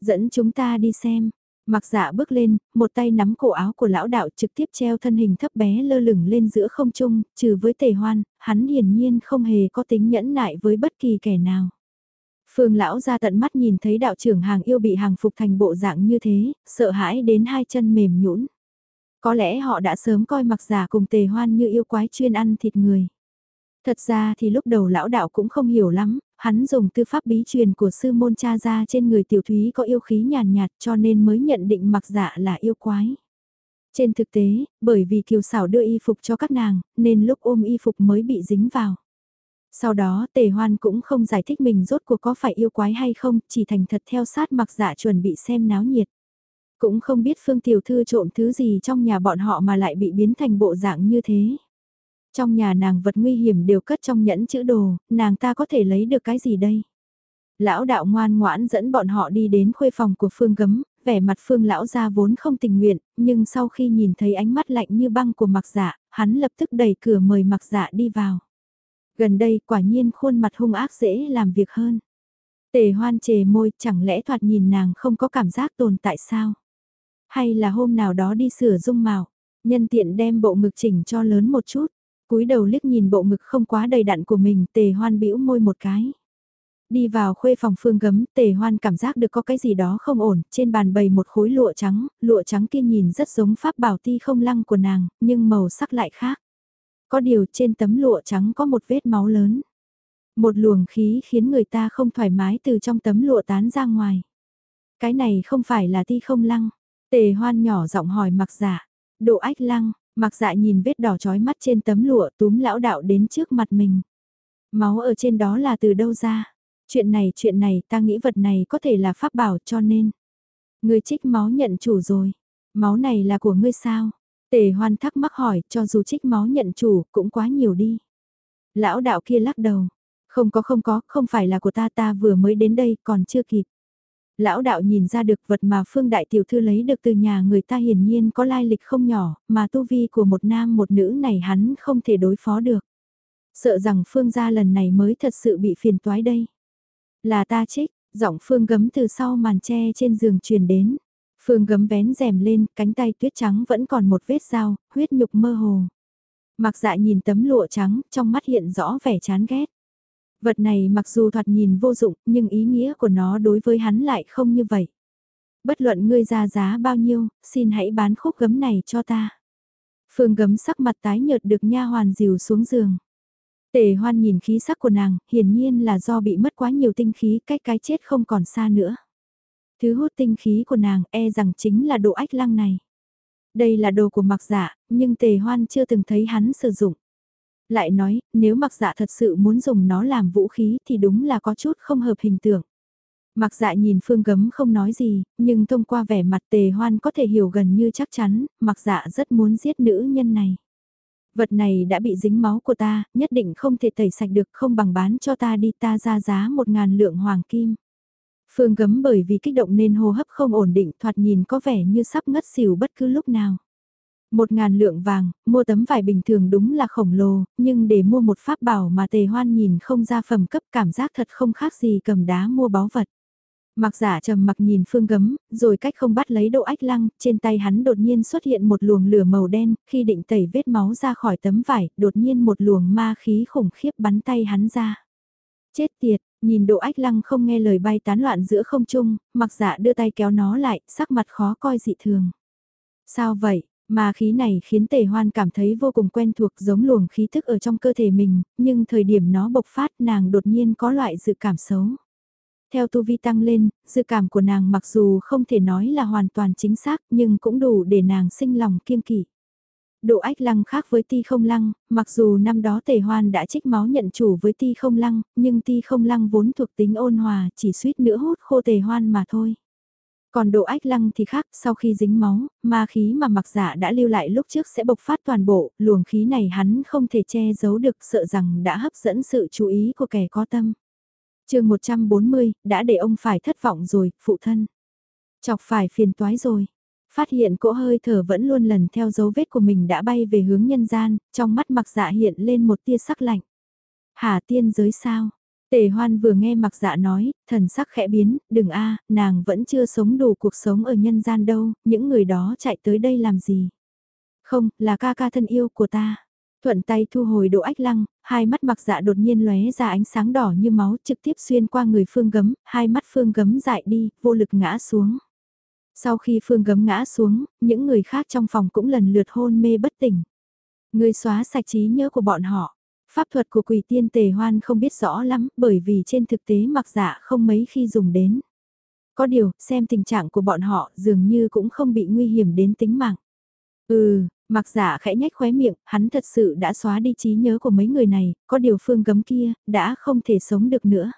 Dẫn chúng ta đi xem, Mặc dạ bước lên, một tay nắm cổ áo của lão đạo trực tiếp treo thân hình thấp bé lơ lửng lên giữa không trung, trừ với tề hoan, hắn hiển nhiên không hề có tính nhẫn nại với bất kỳ kẻ nào. Phương lão ra tận mắt nhìn thấy đạo trưởng hàng yêu bị hàng phục thành bộ dạng như thế, sợ hãi đến hai chân mềm nhũn. Có lẽ họ đã sớm coi mặc giả cùng tề hoan như yêu quái chuyên ăn thịt người. Thật ra thì lúc đầu lão đạo cũng không hiểu lắm, hắn dùng tư pháp bí truyền của sư môn cha ra trên người tiểu thúy có yêu khí nhàn nhạt cho nên mới nhận định mặc dạ là yêu quái. Trên thực tế, bởi vì kiều xảo đưa y phục cho các nàng, nên lúc ôm y phục mới bị dính vào. Sau đó tề hoan cũng không giải thích mình rốt cuộc có phải yêu quái hay không, chỉ thành thật theo sát mặc dạ chuẩn bị xem náo nhiệt. Cũng không biết phương tiểu thư trộm thứ gì trong nhà bọn họ mà lại bị biến thành bộ dạng như thế. Trong nhà nàng vật nguy hiểm đều cất trong nhẫn chữ đồ, nàng ta có thể lấy được cái gì đây? Lão đạo ngoan ngoãn dẫn bọn họ đi đến khuê phòng của Phương Gấm, vẻ mặt Phương lão ra vốn không tình nguyện, nhưng sau khi nhìn thấy ánh mắt lạnh như băng của mặc dạ, hắn lập tức đẩy cửa mời mặc dạ đi vào. Gần đây quả nhiên khuôn mặt hung ác dễ làm việc hơn. Tề hoan chề môi chẳng lẽ thoạt nhìn nàng không có cảm giác tồn tại sao? Hay là hôm nào đó đi sửa dung mạo, nhân tiện đem bộ ngực chỉnh cho lớn một chút cúi đầu liếc nhìn bộ ngực không quá đầy đặn của mình, tề hoan bĩu môi một cái. Đi vào khuê phòng phương gấm, tề hoan cảm giác được có cái gì đó không ổn, trên bàn bày một khối lụa trắng, lụa trắng kia nhìn rất giống pháp bảo ti không lăng của nàng, nhưng màu sắc lại khác. Có điều trên tấm lụa trắng có một vết máu lớn. Một luồng khí khiến người ta không thoải mái từ trong tấm lụa tán ra ngoài. Cái này không phải là ti không lăng. Tề hoan nhỏ giọng hỏi mặc giả. Độ ách lăng, Mặc dạ nhìn vết đỏ trói mắt trên tấm lụa túm lão đạo đến trước mặt mình. Máu ở trên đó là từ đâu ra? Chuyện này chuyện này ta nghĩ vật này có thể là pháp bảo cho nên. người trích máu nhận chủ rồi. Máu này là của ngươi sao? Tề hoan thắc mắc hỏi cho dù trích máu nhận chủ cũng quá nhiều đi. Lão đạo kia lắc đầu. Không có không có, không phải là của ta ta vừa mới đến đây còn chưa kịp. Lão đạo nhìn ra được vật mà Phương Đại Tiểu Thư lấy được từ nhà người ta hiển nhiên có lai lịch không nhỏ, mà tu vi của một nam một nữ này hắn không thể đối phó được. Sợ rằng Phương gia lần này mới thật sự bị phiền toái đây. Là ta trích, giọng Phương gấm từ sau màn tre trên giường truyền đến. Phương gấm vén rèm lên, cánh tay tuyết trắng vẫn còn một vết dao, huyết nhục mơ hồ. Mặc dạ nhìn tấm lụa trắng, trong mắt hiện rõ vẻ chán ghét. Vật này mặc dù thoạt nhìn vô dụng, nhưng ý nghĩa của nó đối với hắn lại không như vậy. Bất luận ngươi ra giá bao nhiêu, xin hãy bán khúc gấm này cho ta. Phương gấm sắc mặt tái nhợt được nha hoàn dìu xuống giường. Tề hoan nhìn khí sắc của nàng, hiển nhiên là do bị mất quá nhiều tinh khí, cách cái chết không còn xa nữa. Thứ hút tinh khí của nàng e rằng chính là độ ách lăng này. Đây là đồ của mặc dạ, nhưng tề hoan chưa từng thấy hắn sử dụng. Lại nói, nếu mặc dạ thật sự muốn dùng nó làm vũ khí thì đúng là có chút không hợp hình tượng. Mặc dạ nhìn phương gấm không nói gì, nhưng thông qua vẻ mặt tề hoan có thể hiểu gần như chắc chắn, mặc dạ rất muốn giết nữ nhân này. Vật này đã bị dính máu của ta, nhất định không thể tẩy sạch được không bằng bán cho ta đi ta ra giá một ngàn lượng hoàng kim. Phương gấm bởi vì kích động nên hô hấp không ổn định thoạt nhìn có vẻ như sắp ngất xỉu bất cứ lúc nào. Một ngàn lượng vàng, mua tấm vải bình thường đúng là khổng lồ, nhưng để mua một pháp bảo mà tề hoan nhìn không ra phẩm cấp cảm giác thật không khác gì cầm đá mua báu vật. Mặc giả trầm mặc nhìn phương gấm, rồi cách không bắt lấy độ ách lăng, trên tay hắn đột nhiên xuất hiện một luồng lửa màu đen, khi định tẩy vết máu ra khỏi tấm vải, đột nhiên một luồng ma khí khủng khiếp bắn tay hắn ra. Chết tiệt, nhìn độ ách lăng không nghe lời bay tán loạn giữa không trung, mặc giả đưa tay kéo nó lại, sắc mặt khó coi dị thường. Sao vậy? Mà khí này khiến tề hoan cảm thấy vô cùng quen thuộc giống luồng khí thức ở trong cơ thể mình, nhưng thời điểm nó bộc phát nàng đột nhiên có loại dự cảm xấu. Theo tu vi tăng lên, dự cảm của nàng mặc dù không thể nói là hoàn toàn chính xác nhưng cũng đủ để nàng sinh lòng kiêng kỵ. Độ ách lăng khác với ti không lăng, mặc dù năm đó tề hoan đã trích máu nhận chủ với ti không lăng, nhưng ti không lăng vốn thuộc tính ôn hòa chỉ suýt nữa hút khô tề hoan mà thôi. Còn độ ách lăng thì khác, sau khi dính máu, ma khí mà mặc giả đã lưu lại lúc trước sẽ bộc phát toàn bộ, luồng khí này hắn không thể che giấu được sợ rằng đã hấp dẫn sự chú ý của kẻ có tâm chương 140, đã để ông phải thất vọng rồi, phụ thân. Chọc phải phiền toái rồi. Phát hiện cỗ hơi thở vẫn luôn lần theo dấu vết của mình đã bay về hướng nhân gian, trong mắt mặc dạ hiện lên một tia sắc lạnh. Hà tiên giới sao? Tề hoan vừa nghe mặc dạ nói, thần sắc khẽ biến, đừng a nàng vẫn chưa sống đủ cuộc sống ở nhân gian đâu, những người đó chạy tới đây làm gì? Không, là ca ca thân yêu của ta. Thuận tay thu hồi độ ách lăng, hai mắt mặc dạ đột nhiên lóe ra ánh sáng đỏ như máu trực tiếp xuyên qua người phương gấm, hai mắt phương gấm dại đi, vô lực ngã xuống. Sau khi phương gấm ngã xuống, những người khác trong phòng cũng lần lượt hôn mê bất tỉnh. Người xóa sạch trí nhớ của bọn họ. Pháp thuật của quỷ tiên tề hoan không biết rõ lắm bởi vì trên thực tế mặc dạ không mấy khi dùng đến. Có điều, xem tình trạng của bọn họ dường như cũng không bị nguy hiểm đến tính mạng. Ừ, Mặc giả khẽ nhách khóe miệng, hắn thật sự đã xóa đi trí nhớ của mấy người này, có điều phương gấm kia, đã không thể sống được nữa.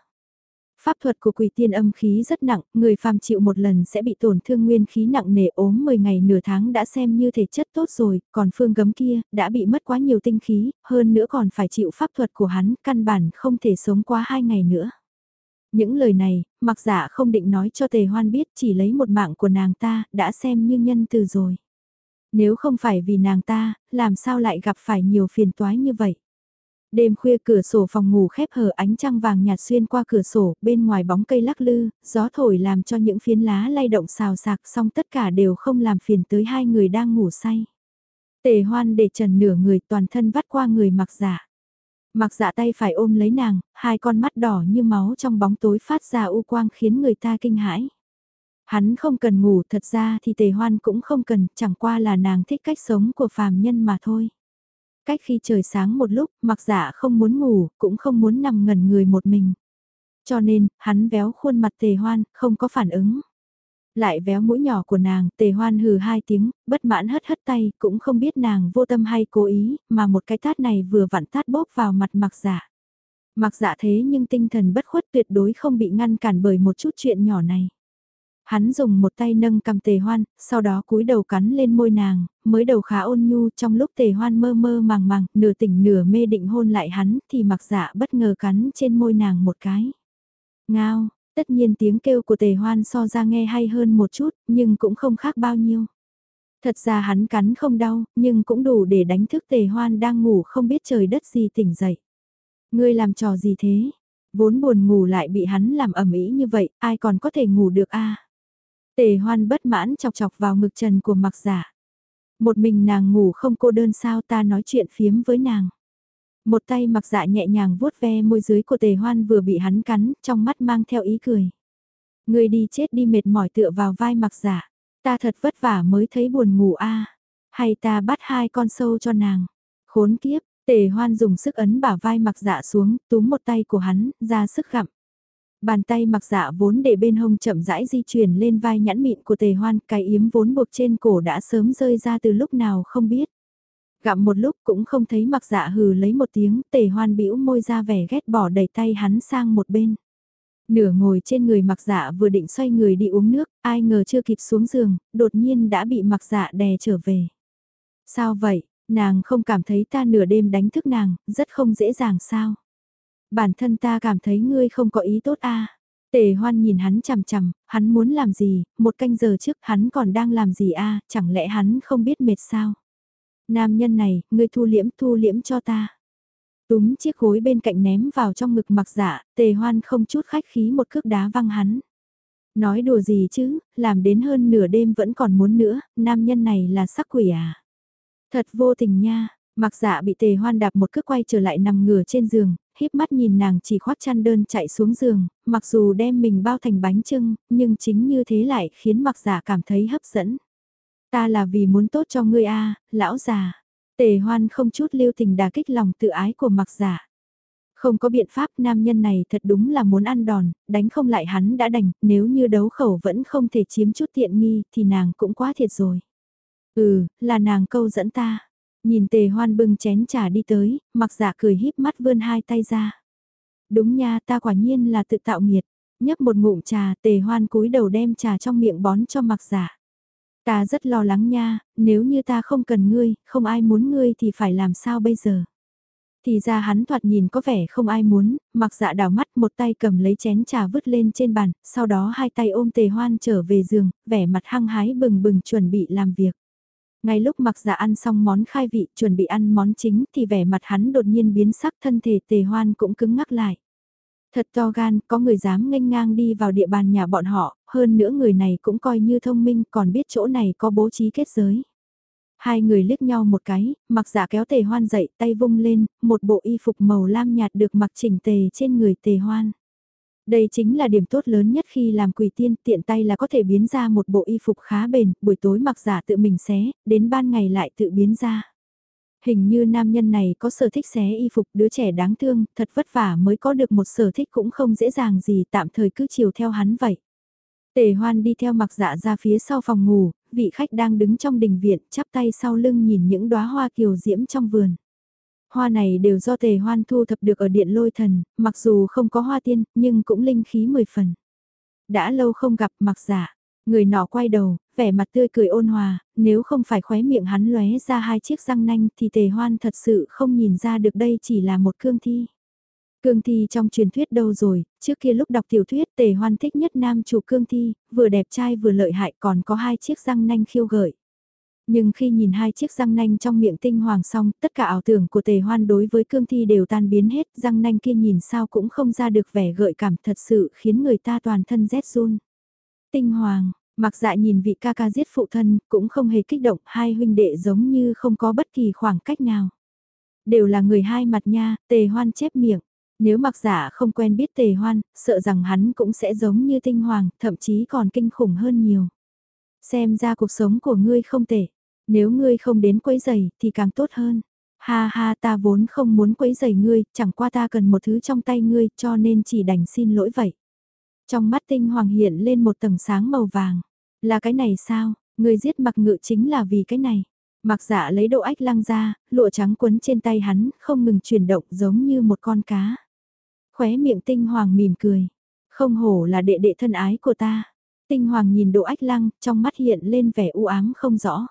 Pháp thuật của quỷ tiên âm khí rất nặng, người phàm chịu một lần sẽ bị tổn thương nguyên khí nặng nề ốm 10 ngày nửa tháng đã xem như thể chất tốt rồi, còn phương gấm kia, đã bị mất quá nhiều tinh khí, hơn nữa còn phải chịu pháp thuật của hắn, căn bản không thể sống qua hai ngày nữa. Những lời này, mặc giả không định nói cho tề hoan biết chỉ lấy một mạng của nàng ta, đã xem như nhân từ rồi. Nếu không phải vì nàng ta, làm sao lại gặp phải nhiều phiền toái như vậy? Đêm khuya cửa sổ phòng ngủ khép hờ ánh trăng vàng nhạt xuyên qua cửa sổ, bên ngoài bóng cây lắc lư, gió thổi làm cho những phiến lá lay động xào sạc xong tất cả đều không làm phiền tới hai người đang ngủ say. Tề hoan để trần nửa người toàn thân vắt qua người mặc giả Mặc dạ tay phải ôm lấy nàng, hai con mắt đỏ như máu trong bóng tối phát ra u quang khiến người ta kinh hãi. Hắn không cần ngủ thật ra thì tề hoan cũng không cần, chẳng qua là nàng thích cách sống của phàm nhân mà thôi. Cách khi trời sáng một lúc, mặc giả không muốn ngủ, cũng không muốn nằm ngẩn người một mình. Cho nên, hắn véo khuôn mặt tề hoan, không có phản ứng. Lại véo mũi nhỏ của nàng, tề hoan hừ hai tiếng, bất mãn hất hất tay, cũng không biết nàng vô tâm hay cố ý, mà một cái tát này vừa vặn tát bóp vào mặt mặc giả. Mặc giả thế nhưng tinh thần bất khuất tuyệt đối không bị ngăn cản bởi một chút chuyện nhỏ này. Hắn dùng một tay nâng cầm tề hoan, sau đó cúi đầu cắn lên môi nàng, mới đầu khá ôn nhu trong lúc tề hoan mơ mơ màng màng, nửa tỉnh nửa mê định hôn lại hắn thì mặc dạ bất ngờ cắn trên môi nàng một cái. Ngao, tất nhiên tiếng kêu của tề hoan so ra nghe hay hơn một chút, nhưng cũng không khác bao nhiêu. Thật ra hắn cắn không đau, nhưng cũng đủ để đánh thức tề hoan đang ngủ không biết trời đất gì tỉnh dậy. Ngươi làm trò gì thế? Vốn buồn ngủ lại bị hắn làm ẩm ý như vậy, ai còn có thể ngủ được a Tề hoan bất mãn chọc chọc vào ngực trần của mặc giả. Một mình nàng ngủ không cô đơn sao ta nói chuyện phiếm với nàng. Một tay mặc dạ nhẹ nhàng vuốt ve môi dưới của tề hoan vừa bị hắn cắn, trong mắt mang theo ý cười. Người đi chết đi mệt mỏi tựa vào vai mặc giả. Ta thật vất vả mới thấy buồn ngủ a Hay ta bắt hai con sâu cho nàng. Khốn kiếp, tề hoan dùng sức ấn bả vai mặc dạ xuống, túm một tay của hắn, ra sức gặm. Bàn tay mặc dạ vốn để bên hông chậm rãi di chuyển lên vai nhãn mịn của tề hoan, cái yếm vốn buộc trên cổ đã sớm rơi ra từ lúc nào không biết. Gặm một lúc cũng không thấy mặc dạ hừ lấy một tiếng, tề hoan bĩu môi ra vẻ ghét bỏ đẩy tay hắn sang một bên. Nửa ngồi trên người mặc dạ vừa định xoay người đi uống nước, ai ngờ chưa kịp xuống giường, đột nhiên đã bị mặc dạ đè trở về. Sao vậy, nàng không cảm thấy ta nửa đêm đánh thức nàng, rất không dễ dàng sao? Bản thân ta cảm thấy ngươi không có ý tốt a. Tề hoan nhìn hắn chằm chằm, hắn muốn làm gì, một canh giờ trước hắn còn đang làm gì a chẳng lẽ hắn không biết mệt sao? Nam nhân này, ngươi thu liễm thu liễm cho ta. Túm chiếc gối bên cạnh ném vào trong ngực mặc dạ, tề hoan không chút khách khí một cước đá văng hắn. Nói đùa gì chứ, làm đến hơn nửa đêm vẫn còn muốn nữa, nam nhân này là sắc quỷ à. Thật vô tình nha, mặc dạ bị tề hoan đạp một cước quay trở lại nằm ngửa trên giường, híp mắt nhìn nàng chỉ khoác chăn đơn chạy xuống giường, mặc dù đem mình bao thành bánh trưng, nhưng chính như thế lại khiến mặc giả cảm thấy hấp dẫn. Ta là vì muốn tốt cho ngươi a lão già. Tề hoan không chút lưu tình đà kích lòng tự ái của mặc giả. Không có biện pháp nam nhân này thật đúng là muốn ăn đòn, đánh không lại hắn đã đành, nếu như đấu khẩu vẫn không thể chiếm chút tiện nghi thì nàng cũng quá thiệt rồi. Ừ, là nàng câu dẫn ta. Nhìn tề hoan bưng chén trà đi tới, mặc giả cười híp mắt vươn hai tay ra. Đúng nha ta quả nhiên là tự tạo nghiệt. Nhấp một ngụm trà tề hoan cúi đầu đem trà trong miệng bón cho mặc giả. Ta rất lo lắng nha, nếu như ta không cần ngươi, không ai muốn ngươi thì phải làm sao bây giờ? Thì ra hắn thoạt nhìn có vẻ không ai muốn, mặc dạ đảo mắt một tay cầm lấy chén trà vứt lên trên bàn, sau đó hai tay ôm tề hoan trở về giường, vẻ mặt hăng hái bừng bừng chuẩn bị làm việc. Ngay lúc mặc giả ăn xong món khai vị chuẩn bị ăn món chính thì vẻ mặt hắn đột nhiên biến sắc thân thể tề hoan cũng cứng ngắc lại. Thật to gan, có người dám nghênh ngang đi vào địa bàn nhà bọn họ, hơn nữa người này cũng coi như thông minh còn biết chỗ này có bố trí kết giới. Hai người liếc nhau một cái, mặc giả kéo tề hoan dậy tay vung lên, một bộ y phục màu lam nhạt được mặc chỉnh tề trên người tề hoan. Đây chính là điểm tốt lớn nhất khi làm quỷ tiên tiện tay là có thể biến ra một bộ y phục khá bền, buổi tối mặc giả tự mình xé, đến ban ngày lại tự biến ra. Hình như nam nhân này có sở thích xé y phục đứa trẻ đáng thương, thật vất vả mới có được một sở thích cũng không dễ dàng gì tạm thời cứ chiều theo hắn vậy. Tề hoan đi theo mặc dạ ra phía sau phòng ngủ, vị khách đang đứng trong đình viện chắp tay sau lưng nhìn những đóa hoa kiều diễm trong vườn. Hoa này đều do tề hoan thu thập được ở điện lôi thần, mặc dù không có hoa tiên, nhưng cũng linh khí mười phần. Đã lâu không gặp mặc giả người nọ quay đầu, vẻ mặt tươi cười ôn hòa, nếu không phải khóe miệng hắn lóe ra hai chiếc răng nanh thì tề hoan thật sự không nhìn ra được đây chỉ là một cương thi. Cương thi trong truyền thuyết đâu rồi, trước kia lúc đọc tiểu thuyết tề hoan thích nhất nam chủ cương thi, vừa đẹp trai vừa lợi hại còn có hai chiếc răng nanh khiêu gợi. Nhưng khi nhìn hai chiếc răng nanh trong miệng tinh hoàng xong, tất cả ảo tưởng của tề hoan đối với cương thi đều tan biến hết, răng nanh kia nhìn sao cũng không ra được vẻ gợi cảm thật sự khiến người ta toàn thân rét run. Tinh hoàng, mặc dạ nhìn vị ca ca giết phụ thân, cũng không hề kích động, hai huynh đệ giống như không có bất kỳ khoảng cách nào. Đều là người hai mặt nha, tề hoan chép miệng. Nếu mặc giả không quen biết tề hoan, sợ rằng hắn cũng sẽ giống như tinh hoàng, thậm chí còn kinh khủng hơn nhiều. Xem ra cuộc sống của ngươi không tệ, nếu ngươi không đến quấy giày thì càng tốt hơn. Ha ha ta vốn không muốn quấy giày ngươi, chẳng qua ta cần một thứ trong tay ngươi cho nên chỉ đành xin lỗi vậy. Trong mắt tinh hoàng hiện lên một tầng sáng màu vàng. Là cái này sao, ngươi giết mặc ngự chính là vì cái này. Mặc dạ lấy độ ách lăng ra, lụa trắng quấn trên tay hắn, không ngừng chuyển động giống như một con cá. Khóe miệng tinh hoàng mỉm cười. Không hổ là đệ đệ thân ái của ta. Tinh hoàng nhìn độ ách lăng, trong mắt hiện lên vẻ u ám không rõ.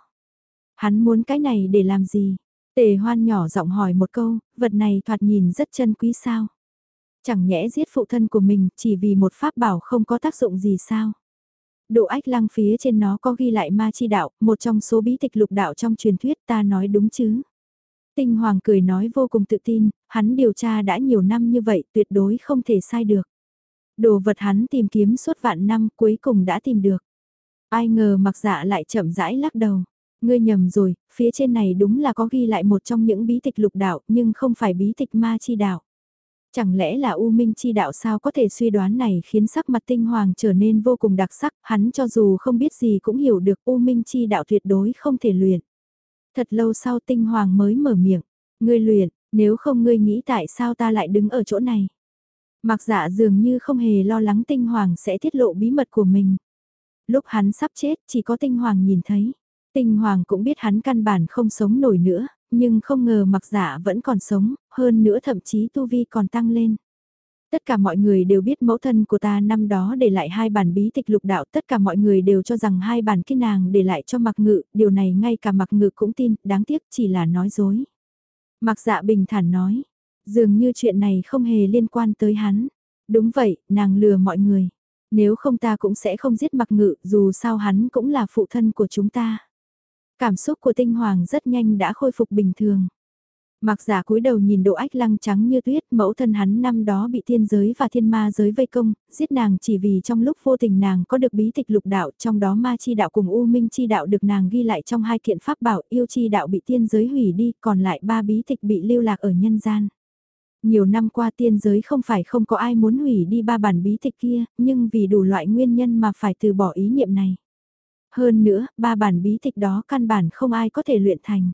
Hắn muốn cái này để làm gì? Tề hoan nhỏ giọng hỏi một câu, vật này thoạt nhìn rất chân quý sao? Chẳng nhẽ giết phụ thân của mình chỉ vì một pháp bảo không có tác dụng gì sao? Độ ách lăng phía trên nó có ghi lại ma chi đạo, một trong số bí tịch lục đạo trong truyền thuyết ta nói đúng chứ? Tinh Hoàng cười nói vô cùng tự tin, hắn điều tra đã nhiều năm như vậy tuyệt đối không thể sai được. Đồ vật hắn tìm kiếm suốt vạn năm cuối cùng đã tìm được. Ai ngờ mặc dạ lại chậm rãi lắc đầu. Ngươi nhầm rồi, phía trên này đúng là có ghi lại một trong những bí tịch lục đạo nhưng không phải bí tịch ma chi đạo. Chẳng lẽ là U Minh chi đạo sao có thể suy đoán này khiến sắc mặt tinh hoàng trở nên vô cùng đặc sắc, hắn cho dù không biết gì cũng hiểu được U Minh chi đạo tuyệt đối không thể luyện. Thật lâu sau tinh hoàng mới mở miệng, ngươi luyện, nếu không ngươi nghĩ tại sao ta lại đứng ở chỗ này. Mặc dạ dường như không hề lo lắng tinh hoàng sẽ tiết lộ bí mật của mình. Lúc hắn sắp chết chỉ có tinh hoàng nhìn thấy. Tinh hoàng cũng biết hắn căn bản không sống nổi nữa, nhưng không ngờ mặc dạ vẫn còn sống, hơn nữa thậm chí tu vi còn tăng lên. Tất cả mọi người đều biết mẫu thân của ta năm đó để lại hai bản bí tịch lục đạo, tất cả mọi người đều cho rằng hai bản kia nàng để lại cho mặc ngự, điều này ngay cả mặc ngự cũng tin, đáng tiếc chỉ là nói dối. Mặc dạ bình thản nói, dường như chuyện này không hề liên quan tới hắn. Đúng vậy, nàng lừa mọi người. Nếu không ta cũng sẽ không giết mặc ngự, dù sao hắn cũng là phụ thân của chúng ta. Cảm xúc của tinh hoàng rất nhanh đã khôi phục bình thường. Mặc giả cúi đầu nhìn độ ách lăng trắng như tuyết, mẫu thân hắn năm đó bị thiên giới và thiên ma giới vây công, giết nàng chỉ vì trong lúc vô tình nàng có được bí tịch lục đạo, trong đó ma chi đạo cùng u minh chi đạo được nàng ghi lại trong hai kiện pháp bảo, yêu chi đạo bị thiên giới hủy đi, còn lại ba bí tịch bị lưu lạc ở nhân gian. Nhiều năm qua tiên giới không phải không có ai muốn hủy đi ba bản bí tịch kia, nhưng vì đủ loại nguyên nhân mà phải từ bỏ ý niệm này. Hơn nữa, ba bản bí tịch đó căn bản không ai có thể luyện thành.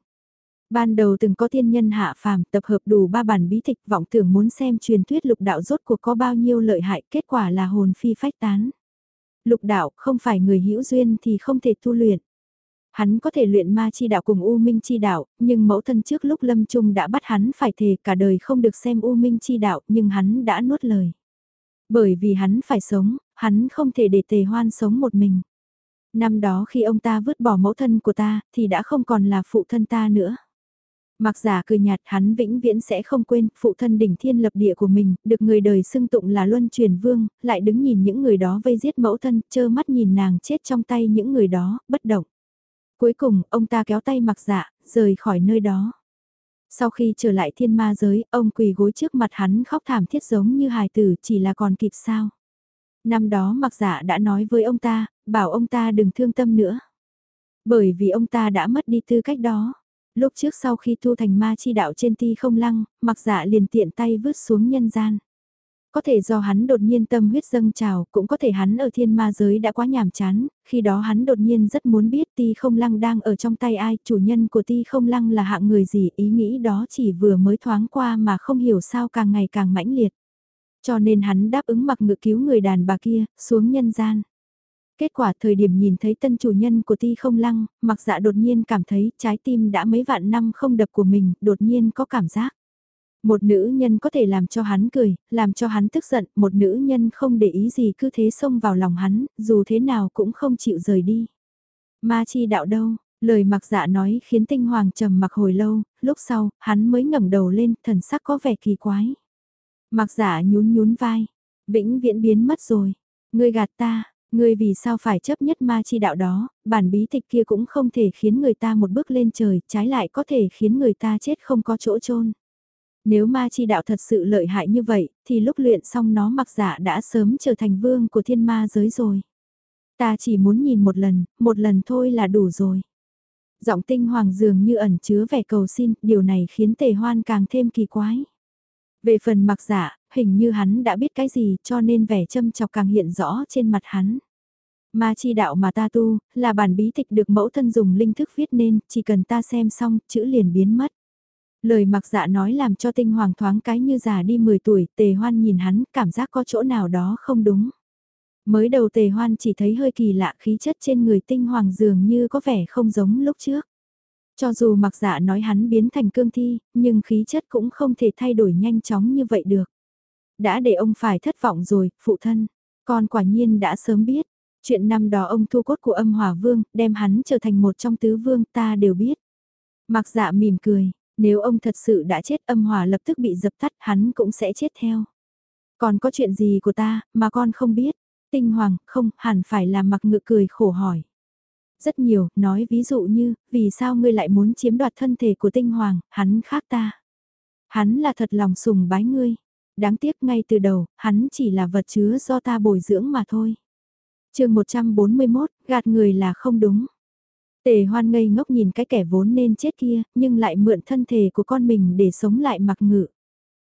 Ban đầu từng có tiên nhân hạ phàm tập hợp đủ ba bản bí tịch vọng tưởng muốn xem truyền thuyết lục đạo rốt cuộc có bao nhiêu lợi hại kết quả là hồn phi phách tán. Lục đạo không phải người hữu duyên thì không thể tu luyện. Hắn có thể luyện ma chi đạo cùng U Minh chi đạo, nhưng mẫu thân trước lúc lâm trung đã bắt hắn phải thề cả đời không được xem U Minh chi đạo, nhưng hắn đã nuốt lời. Bởi vì hắn phải sống, hắn không thể để tề hoan sống một mình. Năm đó khi ông ta vứt bỏ mẫu thân của ta, thì đã không còn là phụ thân ta nữa. Mặc giả cười nhạt hắn vĩnh viễn sẽ không quên phụ thân đỉnh thiên lập địa của mình, được người đời xưng tụng là luân truyền vương, lại đứng nhìn những người đó vây giết mẫu thân, chơ mắt nhìn nàng chết trong tay những người đó, bất động. Cuối cùng, ông ta kéo tay mặc dạ, rời khỏi nơi đó. Sau khi trở lại thiên ma giới, ông quỳ gối trước mặt hắn khóc thảm thiết giống như hài tử chỉ là còn kịp sao. Năm đó mặc dạ đã nói với ông ta, bảo ông ta đừng thương tâm nữa. Bởi vì ông ta đã mất đi tư cách đó. Lúc trước sau khi thu thành ma chi đạo trên ti không lăng, mặc dạ liền tiện tay vứt xuống nhân gian. Có thể do hắn đột nhiên tâm huyết dâng trào, cũng có thể hắn ở thiên ma giới đã quá nhàm chán, khi đó hắn đột nhiên rất muốn biết ti không lăng đang ở trong tay ai, chủ nhân của ti không lăng là hạng người gì, ý nghĩ đó chỉ vừa mới thoáng qua mà không hiểu sao càng ngày càng mãnh liệt. Cho nên hắn đáp ứng mặc ngự cứu người đàn bà kia, xuống nhân gian. Kết quả thời điểm nhìn thấy tân chủ nhân của ti không lăng, mặc dạ đột nhiên cảm thấy trái tim đã mấy vạn năm không đập của mình, đột nhiên có cảm giác. Một nữ nhân có thể làm cho hắn cười, làm cho hắn tức giận, một nữ nhân không để ý gì cứ thế xông vào lòng hắn, dù thế nào cũng không chịu rời đi. Ma chi đạo đâu, lời mặc dạ nói khiến tinh hoàng trầm mặc hồi lâu, lúc sau, hắn mới ngẩng đầu lên, thần sắc có vẻ kỳ quái. Mặc dạ nhún nhún vai, vĩnh viễn biến mất rồi, ngươi gạt ta, ngươi vì sao phải chấp nhất ma chi đạo đó, bản bí tịch kia cũng không thể khiến người ta một bước lên trời, trái lại có thể khiến người ta chết không có chỗ chôn nếu ma chi đạo thật sự lợi hại như vậy, thì lúc luyện xong nó mặc giả đã sớm trở thành vương của thiên ma giới rồi. Ta chỉ muốn nhìn một lần, một lần thôi là đủ rồi. Giọng tinh hoàng dường như ẩn chứa vẻ cầu xin, điều này khiến tề hoan càng thêm kỳ quái. Về phần mặc giả, hình như hắn đã biết cái gì cho nên vẻ châm chọc càng hiện rõ trên mặt hắn. Ma chi đạo mà ta tu, là bản bí tịch được mẫu thân dùng linh thức viết nên, chỉ cần ta xem xong, chữ liền biến mất. Lời mặc dạ nói làm cho tinh hoàng thoáng cái như già đi 10 tuổi, tề hoan nhìn hắn, cảm giác có chỗ nào đó không đúng. Mới đầu tề hoan chỉ thấy hơi kỳ lạ khí chất trên người tinh hoàng dường như có vẻ không giống lúc trước. Cho dù mặc dạ nói hắn biến thành cương thi, nhưng khí chất cũng không thể thay đổi nhanh chóng như vậy được. Đã để ông phải thất vọng rồi, phụ thân. Con quả nhiên đã sớm biết. Chuyện năm đó ông thu cốt của âm hỏa vương, đem hắn trở thành một trong tứ vương ta đều biết. Mặc dạ mỉm cười, nếu ông thật sự đã chết âm hỏa lập tức bị dập tắt hắn cũng sẽ chết theo. Còn có chuyện gì của ta mà con không biết? Tinh hoàng không hẳn phải là mặc ngự cười khổ hỏi. Rất nhiều, nói ví dụ như, vì sao ngươi lại muốn chiếm đoạt thân thể của tinh hoàng, hắn khác ta. Hắn là thật lòng sùng bái ngươi. Đáng tiếc ngay từ đầu, hắn chỉ là vật chứa do ta bồi dưỡng mà thôi chương 141, gạt người là không đúng. Tề hoan ngây ngốc nhìn cái kẻ vốn nên chết kia, nhưng lại mượn thân thể của con mình để sống lại mặc ngự.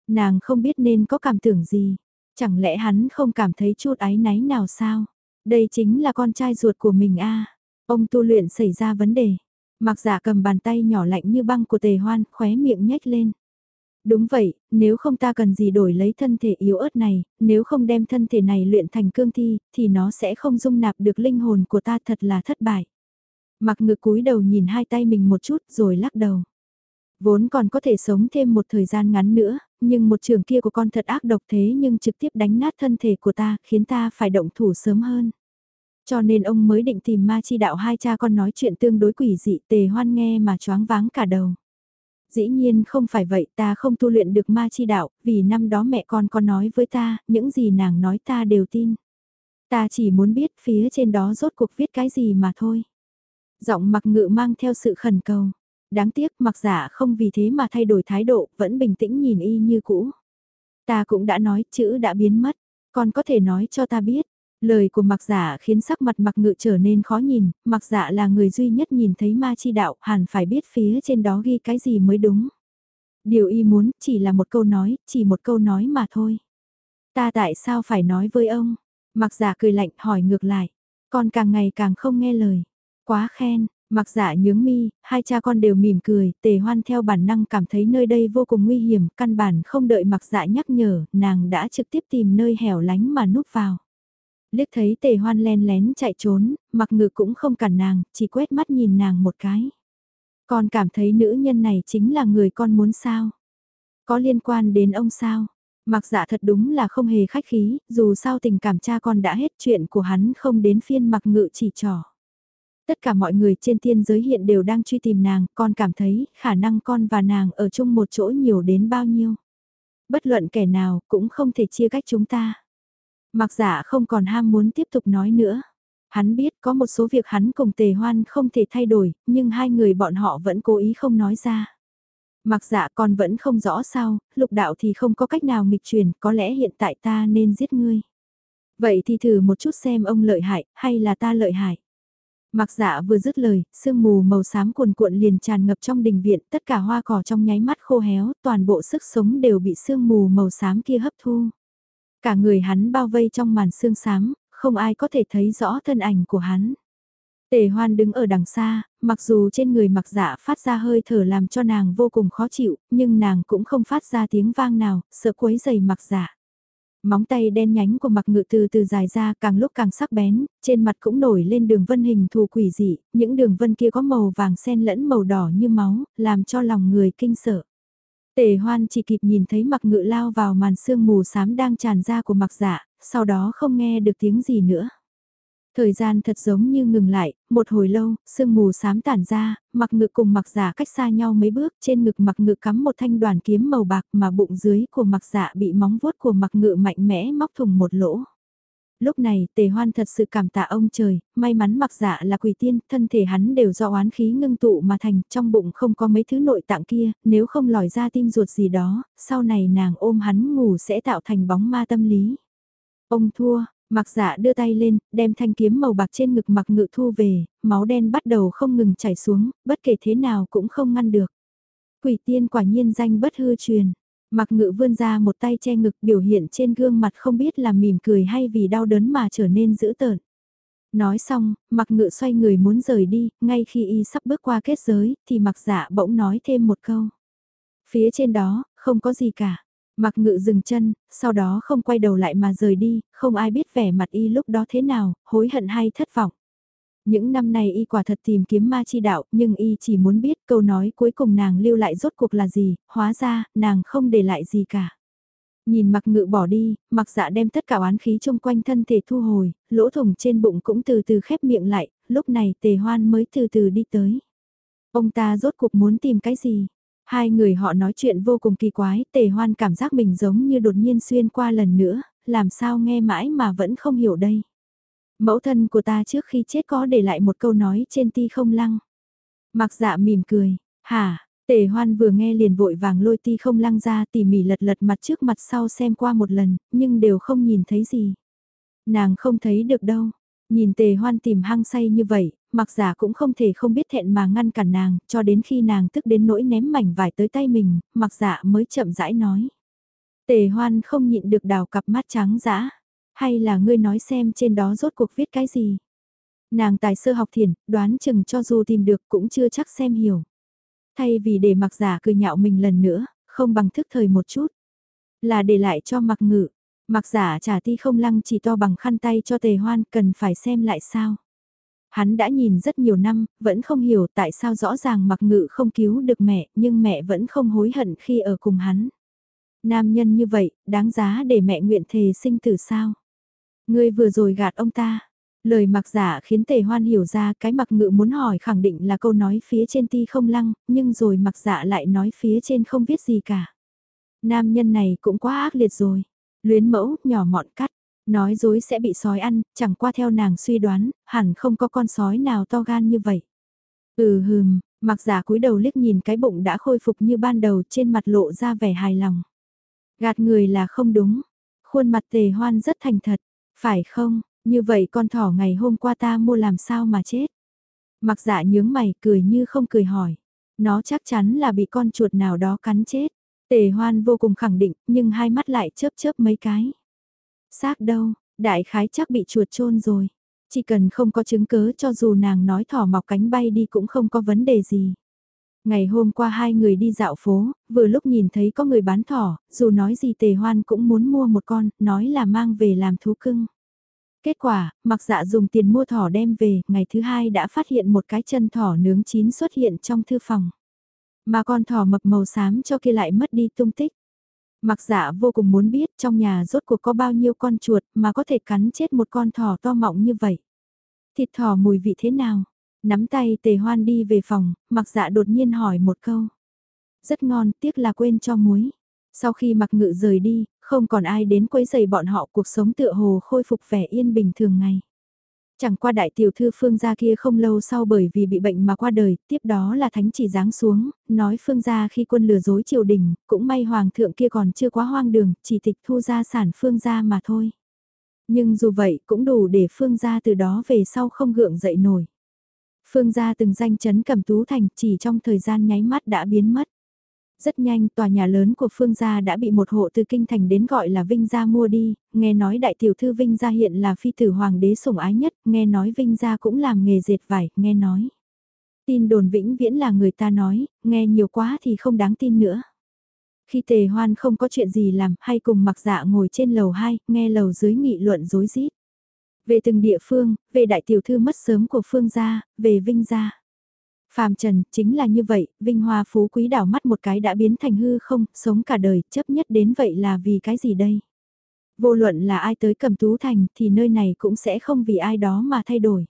Nàng không biết nên có cảm tưởng gì, chẳng lẽ hắn không cảm thấy chút ái náy nào sao? Đây chính là con trai ruột của mình a Ông tu luyện xảy ra vấn đề. Mặc giả cầm bàn tay nhỏ lạnh như băng của tề hoan, khóe miệng nhếch lên. Đúng vậy, nếu không ta cần gì đổi lấy thân thể yếu ớt này, nếu không đem thân thể này luyện thành cương thi, thì nó sẽ không dung nạp được linh hồn của ta thật là thất bại. Mặc ngực cúi đầu nhìn hai tay mình một chút rồi lắc đầu. Vốn còn có thể sống thêm một thời gian ngắn nữa, nhưng một trường kia của con thật ác độc thế nhưng trực tiếp đánh nát thân thể của ta khiến ta phải động thủ sớm hơn. Cho nên ông mới định tìm ma chi đạo hai cha con nói chuyện tương đối quỷ dị tề hoan nghe mà choáng váng cả đầu. Dĩ nhiên không phải vậy ta không tu luyện được ma chi đạo, vì năm đó mẹ con có nói với ta, những gì nàng nói ta đều tin. Ta chỉ muốn biết phía trên đó rốt cuộc viết cái gì mà thôi. Giọng mặc ngự mang theo sự khẩn cầu. Đáng tiếc mặc giả không vì thế mà thay đổi thái độ, vẫn bình tĩnh nhìn y như cũ. Ta cũng đã nói, chữ đã biến mất, con có thể nói cho ta biết. Lời của mặc giả khiến sắc mặt mặc ngự trở nên khó nhìn, mặc giả là người duy nhất nhìn thấy ma chi đạo, hẳn phải biết phía trên đó ghi cái gì mới đúng. Điều y muốn chỉ là một câu nói, chỉ một câu nói mà thôi. Ta tại sao phải nói với ông? Mặc giả cười lạnh hỏi ngược lại. Con càng ngày càng không nghe lời. Quá khen, mặc giả nhướng mi, hai cha con đều mỉm cười, tề hoan theo bản năng cảm thấy nơi đây vô cùng nguy hiểm, căn bản không đợi mặc giả nhắc nhở, nàng đã trực tiếp tìm nơi hẻo lánh mà núp vào liếc thấy tề hoan len lén chạy trốn, mặc ngự cũng không cản nàng, chỉ quét mắt nhìn nàng một cái. Con cảm thấy nữ nhân này chính là người con muốn sao? Có liên quan đến ông sao? Mặc dạ thật đúng là không hề khách khí, dù sao tình cảm cha con đã hết chuyện của hắn không đến phiên mặc ngự chỉ trỏ. Tất cả mọi người trên tiên giới hiện đều đang truy tìm nàng, con cảm thấy khả năng con và nàng ở chung một chỗ nhiều đến bao nhiêu. Bất luận kẻ nào cũng không thể chia cách chúng ta. Mặc giả không còn ham muốn tiếp tục nói nữa. Hắn biết có một số việc hắn cùng tề hoan không thể thay đổi, nhưng hai người bọn họ vẫn cố ý không nói ra. Mặc dạ còn vẫn không rõ sao, lục đạo thì không có cách nào nghịch truyền, có lẽ hiện tại ta nên giết ngươi. Vậy thì thử một chút xem ông lợi hại, hay là ta lợi hại. Mặc dạ vừa dứt lời, sương mù màu xám cuồn cuộn liền tràn ngập trong đình viện, tất cả hoa cỏ trong nháy mắt khô héo, toàn bộ sức sống đều bị sương mù màu xám kia hấp thu. Cả người hắn bao vây trong màn sương sám, không ai có thể thấy rõ thân ảnh của hắn. Tề hoan đứng ở đằng xa, mặc dù trên người mặc dạ phát ra hơi thở làm cho nàng vô cùng khó chịu, nhưng nàng cũng không phát ra tiếng vang nào, sợ quấy dày mặc dạ. Móng tay đen nhánh của mặc ngự từ từ dài ra càng lúc càng sắc bén, trên mặt cũng nổi lên đường vân hình thù quỷ dị, những đường vân kia có màu vàng xen lẫn màu đỏ như máu, làm cho lòng người kinh sợ. Tề hoan chỉ kịp nhìn thấy mặc ngự lao vào màn sương mù xám đang tràn ra của mặc dạ, sau đó không nghe được tiếng gì nữa. Thời gian thật giống như ngừng lại, một hồi lâu, sương mù xám tản ra, mặc ngự cùng mặc giả cách xa nhau mấy bước, trên ngực mặc ngự cắm một thanh đoàn kiếm màu bạc mà bụng dưới của mặc giả bị móng vuốt của mặc ngự mạnh mẽ móc thùng một lỗ lúc này tề hoan thật sự cảm tạ ông trời, may mắn mặc dạ là quỷ tiên, thân thể hắn đều do oán khí ngưng tụ mà thành, trong bụng không có mấy thứ nội tạng kia, nếu không lòi ra tim ruột gì đó, sau này nàng ôm hắn ngủ sẽ tạo thành bóng ma tâm lý. Ông thua, mặc dạ đưa tay lên, đem thanh kiếm màu bạc trên ngực mặc ngự thu về, máu đen bắt đầu không ngừng chảy xuống, bất kể thế nào cũng không ngăn được. Quỷ tiên quả nhiên danh bất hư truyền. Mặc ngự vươn ra một tay che ngực biểu hiện trên gương mặt không biết là mỉm cười hay vì đau đớn mà trở nên dữ tợn. Nói xong, mặc ngự xoay người muốn rời đi, ngay khi y sắp bước qua kết giới, thì mặc dạ bỗng nói thêm một câu. Phía trên đó, không có gì cả. Mặc ngự dừng chân, sau đó không quay đầu lại mà rời đi, không ai biết vẻ mặt y lúc đó thế nào, hối hận hay thất vọng. Những năm này y quả thật tìm kiếm ma chi đạo, nhưng y chỉ muốn biết câu nói cuối cùng nàng lưu lại rốt cuộc là gì, hóa ra, nàng không để lại gì cả. Nhìn mặc ngự bỏ đi, mặc dạ đem tất cả oán khí chung quanh thân thể thu hồi, lỗ thủng trên bụng cũng từ từ khép miệng lại, lúc này tề hoan mới từ từ đi tới. Ông ta rốt cuộc muốn tìm cái gì? Hai người họ nói chuyện vô cùng kỳ quái, tề hoan cảm giác mình giống như đột nhiên xuyên qua lần nữa, làm sao nghe mãi mà vẫn không hiểu đây. Mẫu thân của ta trước khi chết có để lại một câu nói trên ti không lăng. Mặc dạ mỉm cười, hả, tề hoan vừa nghe liền vội vàng lôi ti không lăng ra tỉ mỉ lật lật mặt trước mặt sau xem qua một lần, nhưng đều không nhìn thấy gì. Nàng không thấy được đâu. Nhìn tề hoan tìm hăng say như vậy, mặc giả cũng không thể không biết thẹn mà ngăn cản nàng, cho đến khi nàng tức đến nỗi ném mảnh vải tới tay mình, mặc giả mới chậm rãi nói. Tề hoan không nhịn được đào cặp mắt trắng dã hay là ngươi nói xem trên đó rốt cuộc viết cái gì? Nàng tài sơ học thiền, đoán chừng cho dù tìm được cũng chưa chắc xem hiểu. Thay vì để mặc giả cười nhạo mình lần nữa, không bằng thức thời một chút. Là để lại cho mặc ngự. Mặc giả trả ti không lăng chỉ to bằng khăn tay cho tề hoan cần phải xem lại sao. Hắn đã nhìn rất nhiều năm, vẫn không hiểu tại sao rõ ràng mặc ngự không cứu được mẹ, nhưng mẹ vẫn không hối hận khi ở cùng hắn. Nam nhân như vậy, đáng giá để mẹ nguyện thề sinh tử sao? Ngươi vừa rồi gạt ông ta. Lời mặc giả khiến tề hoan hiểu ra cái mặc ngự muốn hỏi khẳng định là câu nói phía trên ti không lăng, nhưng rồi mặc giả lại nói phía trên không viết gì cả. Nam nhân này cũng quá ác liệt rồi. Luyến mẫu, nhỏ mọn cắt. Nói dối sẽ bị sói ăn, chẳng qua theo nàng suy đoán, hẳn không có con sói nào to gan như vậy. Ừ hừm, mặc giả cúi đầu liếc nhìn cái bụng đã khôi phục như ban đầu trên mặt lộ ra vẻ hài lòng. Gạt người là không đúng. Khuôn mặt tề hoan rất thành thật. Phải không, như vậy con thỏ ngày hôm qua ta mua làm sao mà chết. Mặc dạ nhướng mày cười như không cười hỏi. Nó chắc chắn là bị con chuột nào đó cắn chết. Tề hoan vô cùng khẳng định, nhưng hai mắt lại chớp chớp mấy cái. Xác đâu, đại khái chắc bị chuột chôn rồi. Chỉ cần không có chứng cứ, cho dù nàng nói thỏ mọc cánh bay đi cũng không có vấn đề gì. Ngày hôm qua hai người đi dạo phố, vừa lúc nhìn thấy có người bán thỏ, dù nói gì tề hoan cũng muốn mua một con, nói là mang về làm thú cưng. Kết quả, mặc dạ dùng tiền mua thỏ đem về, ngày thứ hai đã phát hiện một cái chân thỏ nướng chín xuất hiện trong thư phòng. Mà con thỏ mập màu xám cho kia lại mất đi tung tích. Mặc dạ vô cùng muốn biết trong nhà rốt cuộc có bao nhiêu con chuột mà có thể cắn chết một con thỏ to mọng như vậy. Thịt thỏ mùi vị thế nào? Nắm tay tề hoan đi về phòng, mặc dạ đột nhiên hỏi một câu. Rất ngon, tiếc là quên cho muối. Sau khi mặc ngự rời đi, không còn ai đến quấy giày bọn họ cuộc sống tựa hồ khôi phục vẻ yên bình thường ngày. Chẳng qua đại tiểu thư phương gia kia không lâu sau bởi vì bị bệnh mà qua đời, tiếp đó là thánh chỉ giáng xuống, nói phương gia khi quân lừa dối triều đình, cũng may hoàng thượng kia còn chưa quá hoang đường, chỉ tịch thu gia sản phương gia mà thôi. Nhưng dù vậy cũng đủ để phương gia từ đó về sau không gượng dậy nổi. Phương gia từng danh chấn cầm tú thành chỉ trong thời gian nháy mắt đã biến mất. Rất nhanh tòa nhà lớn của Phương gia đã bị một hộ từ kinh thành đến gọi là Vinh gia mua đi, nghe nói đại tiểu thư Vinh gia hiện là phi tử hoàng đế sủng ái nhất, nghe nói Vinh gia cũng làm nghề dệt vải, nghe nói. Tin đồn vĩnh viễn là người ta nói, nghe nhiều quá thì không đáng tin nữa. Khi tề hoan không có chuyện gì làm hay cùng mặc dạ ngồi trên lầu 2, nghe lầu dưới nghị luận dối rít về từng địa phương, về đại tiểu thư mất sớm của phương gia, về Vinh gia. Phàm Trần, chính là như vậy, vinh hoa phú quý đảo mắt một cái đã biến thành hư không, sống cả đời, chấp nhất đến vậy là vì cái gì đây? Vô luận là ai tới cầm tú thành thì nơi này cũng sẽ không vì ai đó mà thay đổi.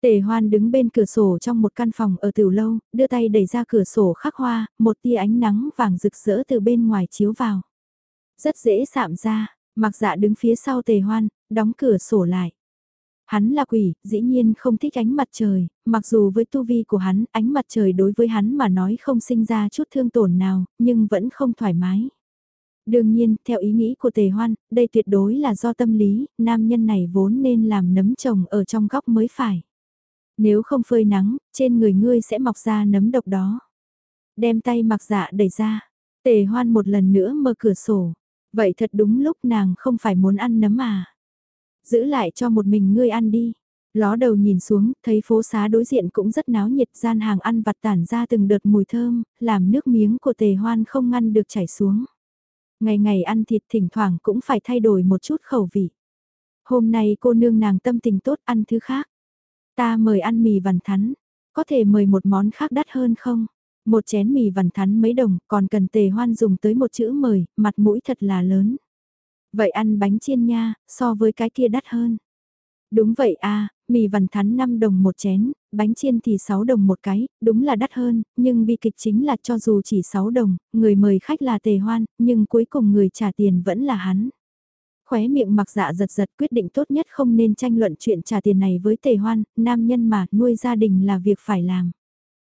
Tề hoan đứng bên cửa sổ trong một căn phòng ở tiểu lâu, đưa tay đẩy ra cửa sổ khắc hoa, một tia ánh nắng vàng rực rỡ từ bên ngoài chiếu vào. Rất dễ sạm ra, mặc dạ đứng phía sau tề hoan, đóng cửa sổ lại. Hắn là quỷ, dĩ nhiên không thích ánh mặt trời, mặc dù với tu vi của hắn, ánh mặt trời đối với hắn mà nói không sinh ra chút thương tổn nào, nhưng vẫn không thoải mái. Đương nhiên, theo ý nghĩ của tề hoan, đây tuyệt đối là do tâm lý, nam nhân này vốn nên làm nấm trồng ở trong góc mới phải. Nếu không phơi nắng, trên người ngươi sẽ mọc ra nấm độc đó. Đem tay mặc dạ đẩy ra, tề hoan một lần nữa mở cửa sổ. Vậy thật đúng lúc nàng không phải muốn ăn nấm à. Giữ lại cho một mình ngươi ăn đi. Ló đầu nhìn xuống, thấy phố xá đối diện cũng rất náo nhiệt gian hàng ăn vặt tản ra từng đợt mùi thơm, làm nước miếng của tề hoan không ngăn được chảy xuống. Ngày ngày ăn thịt thỉnh thoảng cũng phải thay đổi một chút khẩu vị. Hôm nay cô nương nàng tâm tình tốt ăn thứ khác. Ta mời ăn mì vằn thắn, có thể mời một món khác đắt hơn không? Một chén mì vằn thắn mấy đồng, còn cần tề hoan dùng tới một chữ mời, mặt mũi thật là lớn. Vậy ăn bánh chiên nha, so với cái kia đắt hơn. Đúng vậy à, mì vằn thắn 5 đồng một chén, bánh chiên thì 6 đồng một cái, đúng là đắt hơn, nhưng bi kịch chính là cho dù chỉ 6 đồng, người mời khách là tề hoan, nhưng cuối cùng người trả tiền vẫn là hắn. Khóe miệng mặc dạ giật giật quyết định tốt nhất không nên tranh luận chuyện trả tiền này với tề hoan, nam nhân mà nuôi gia đình là việc phải làm.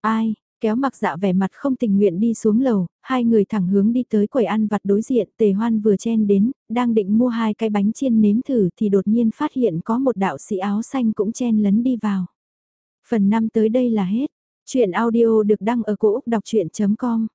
Ai, Kéo mặc dạ vẻ mặt không tình nguyện đi xuống lầu, hai người thẳng hướng đi tới quầy ăn vặt đối diện, tề hoan vừa chen đến, đang định mua hai cái bánh chiên nếm thử thì đột nhiên phát hiện có một đạo sĩ áo xanh cũng chen lấn đi vào. Phần 5 tới đây là hết. Chuyện audio được đăng ở cổ Úc đọc chuyện.com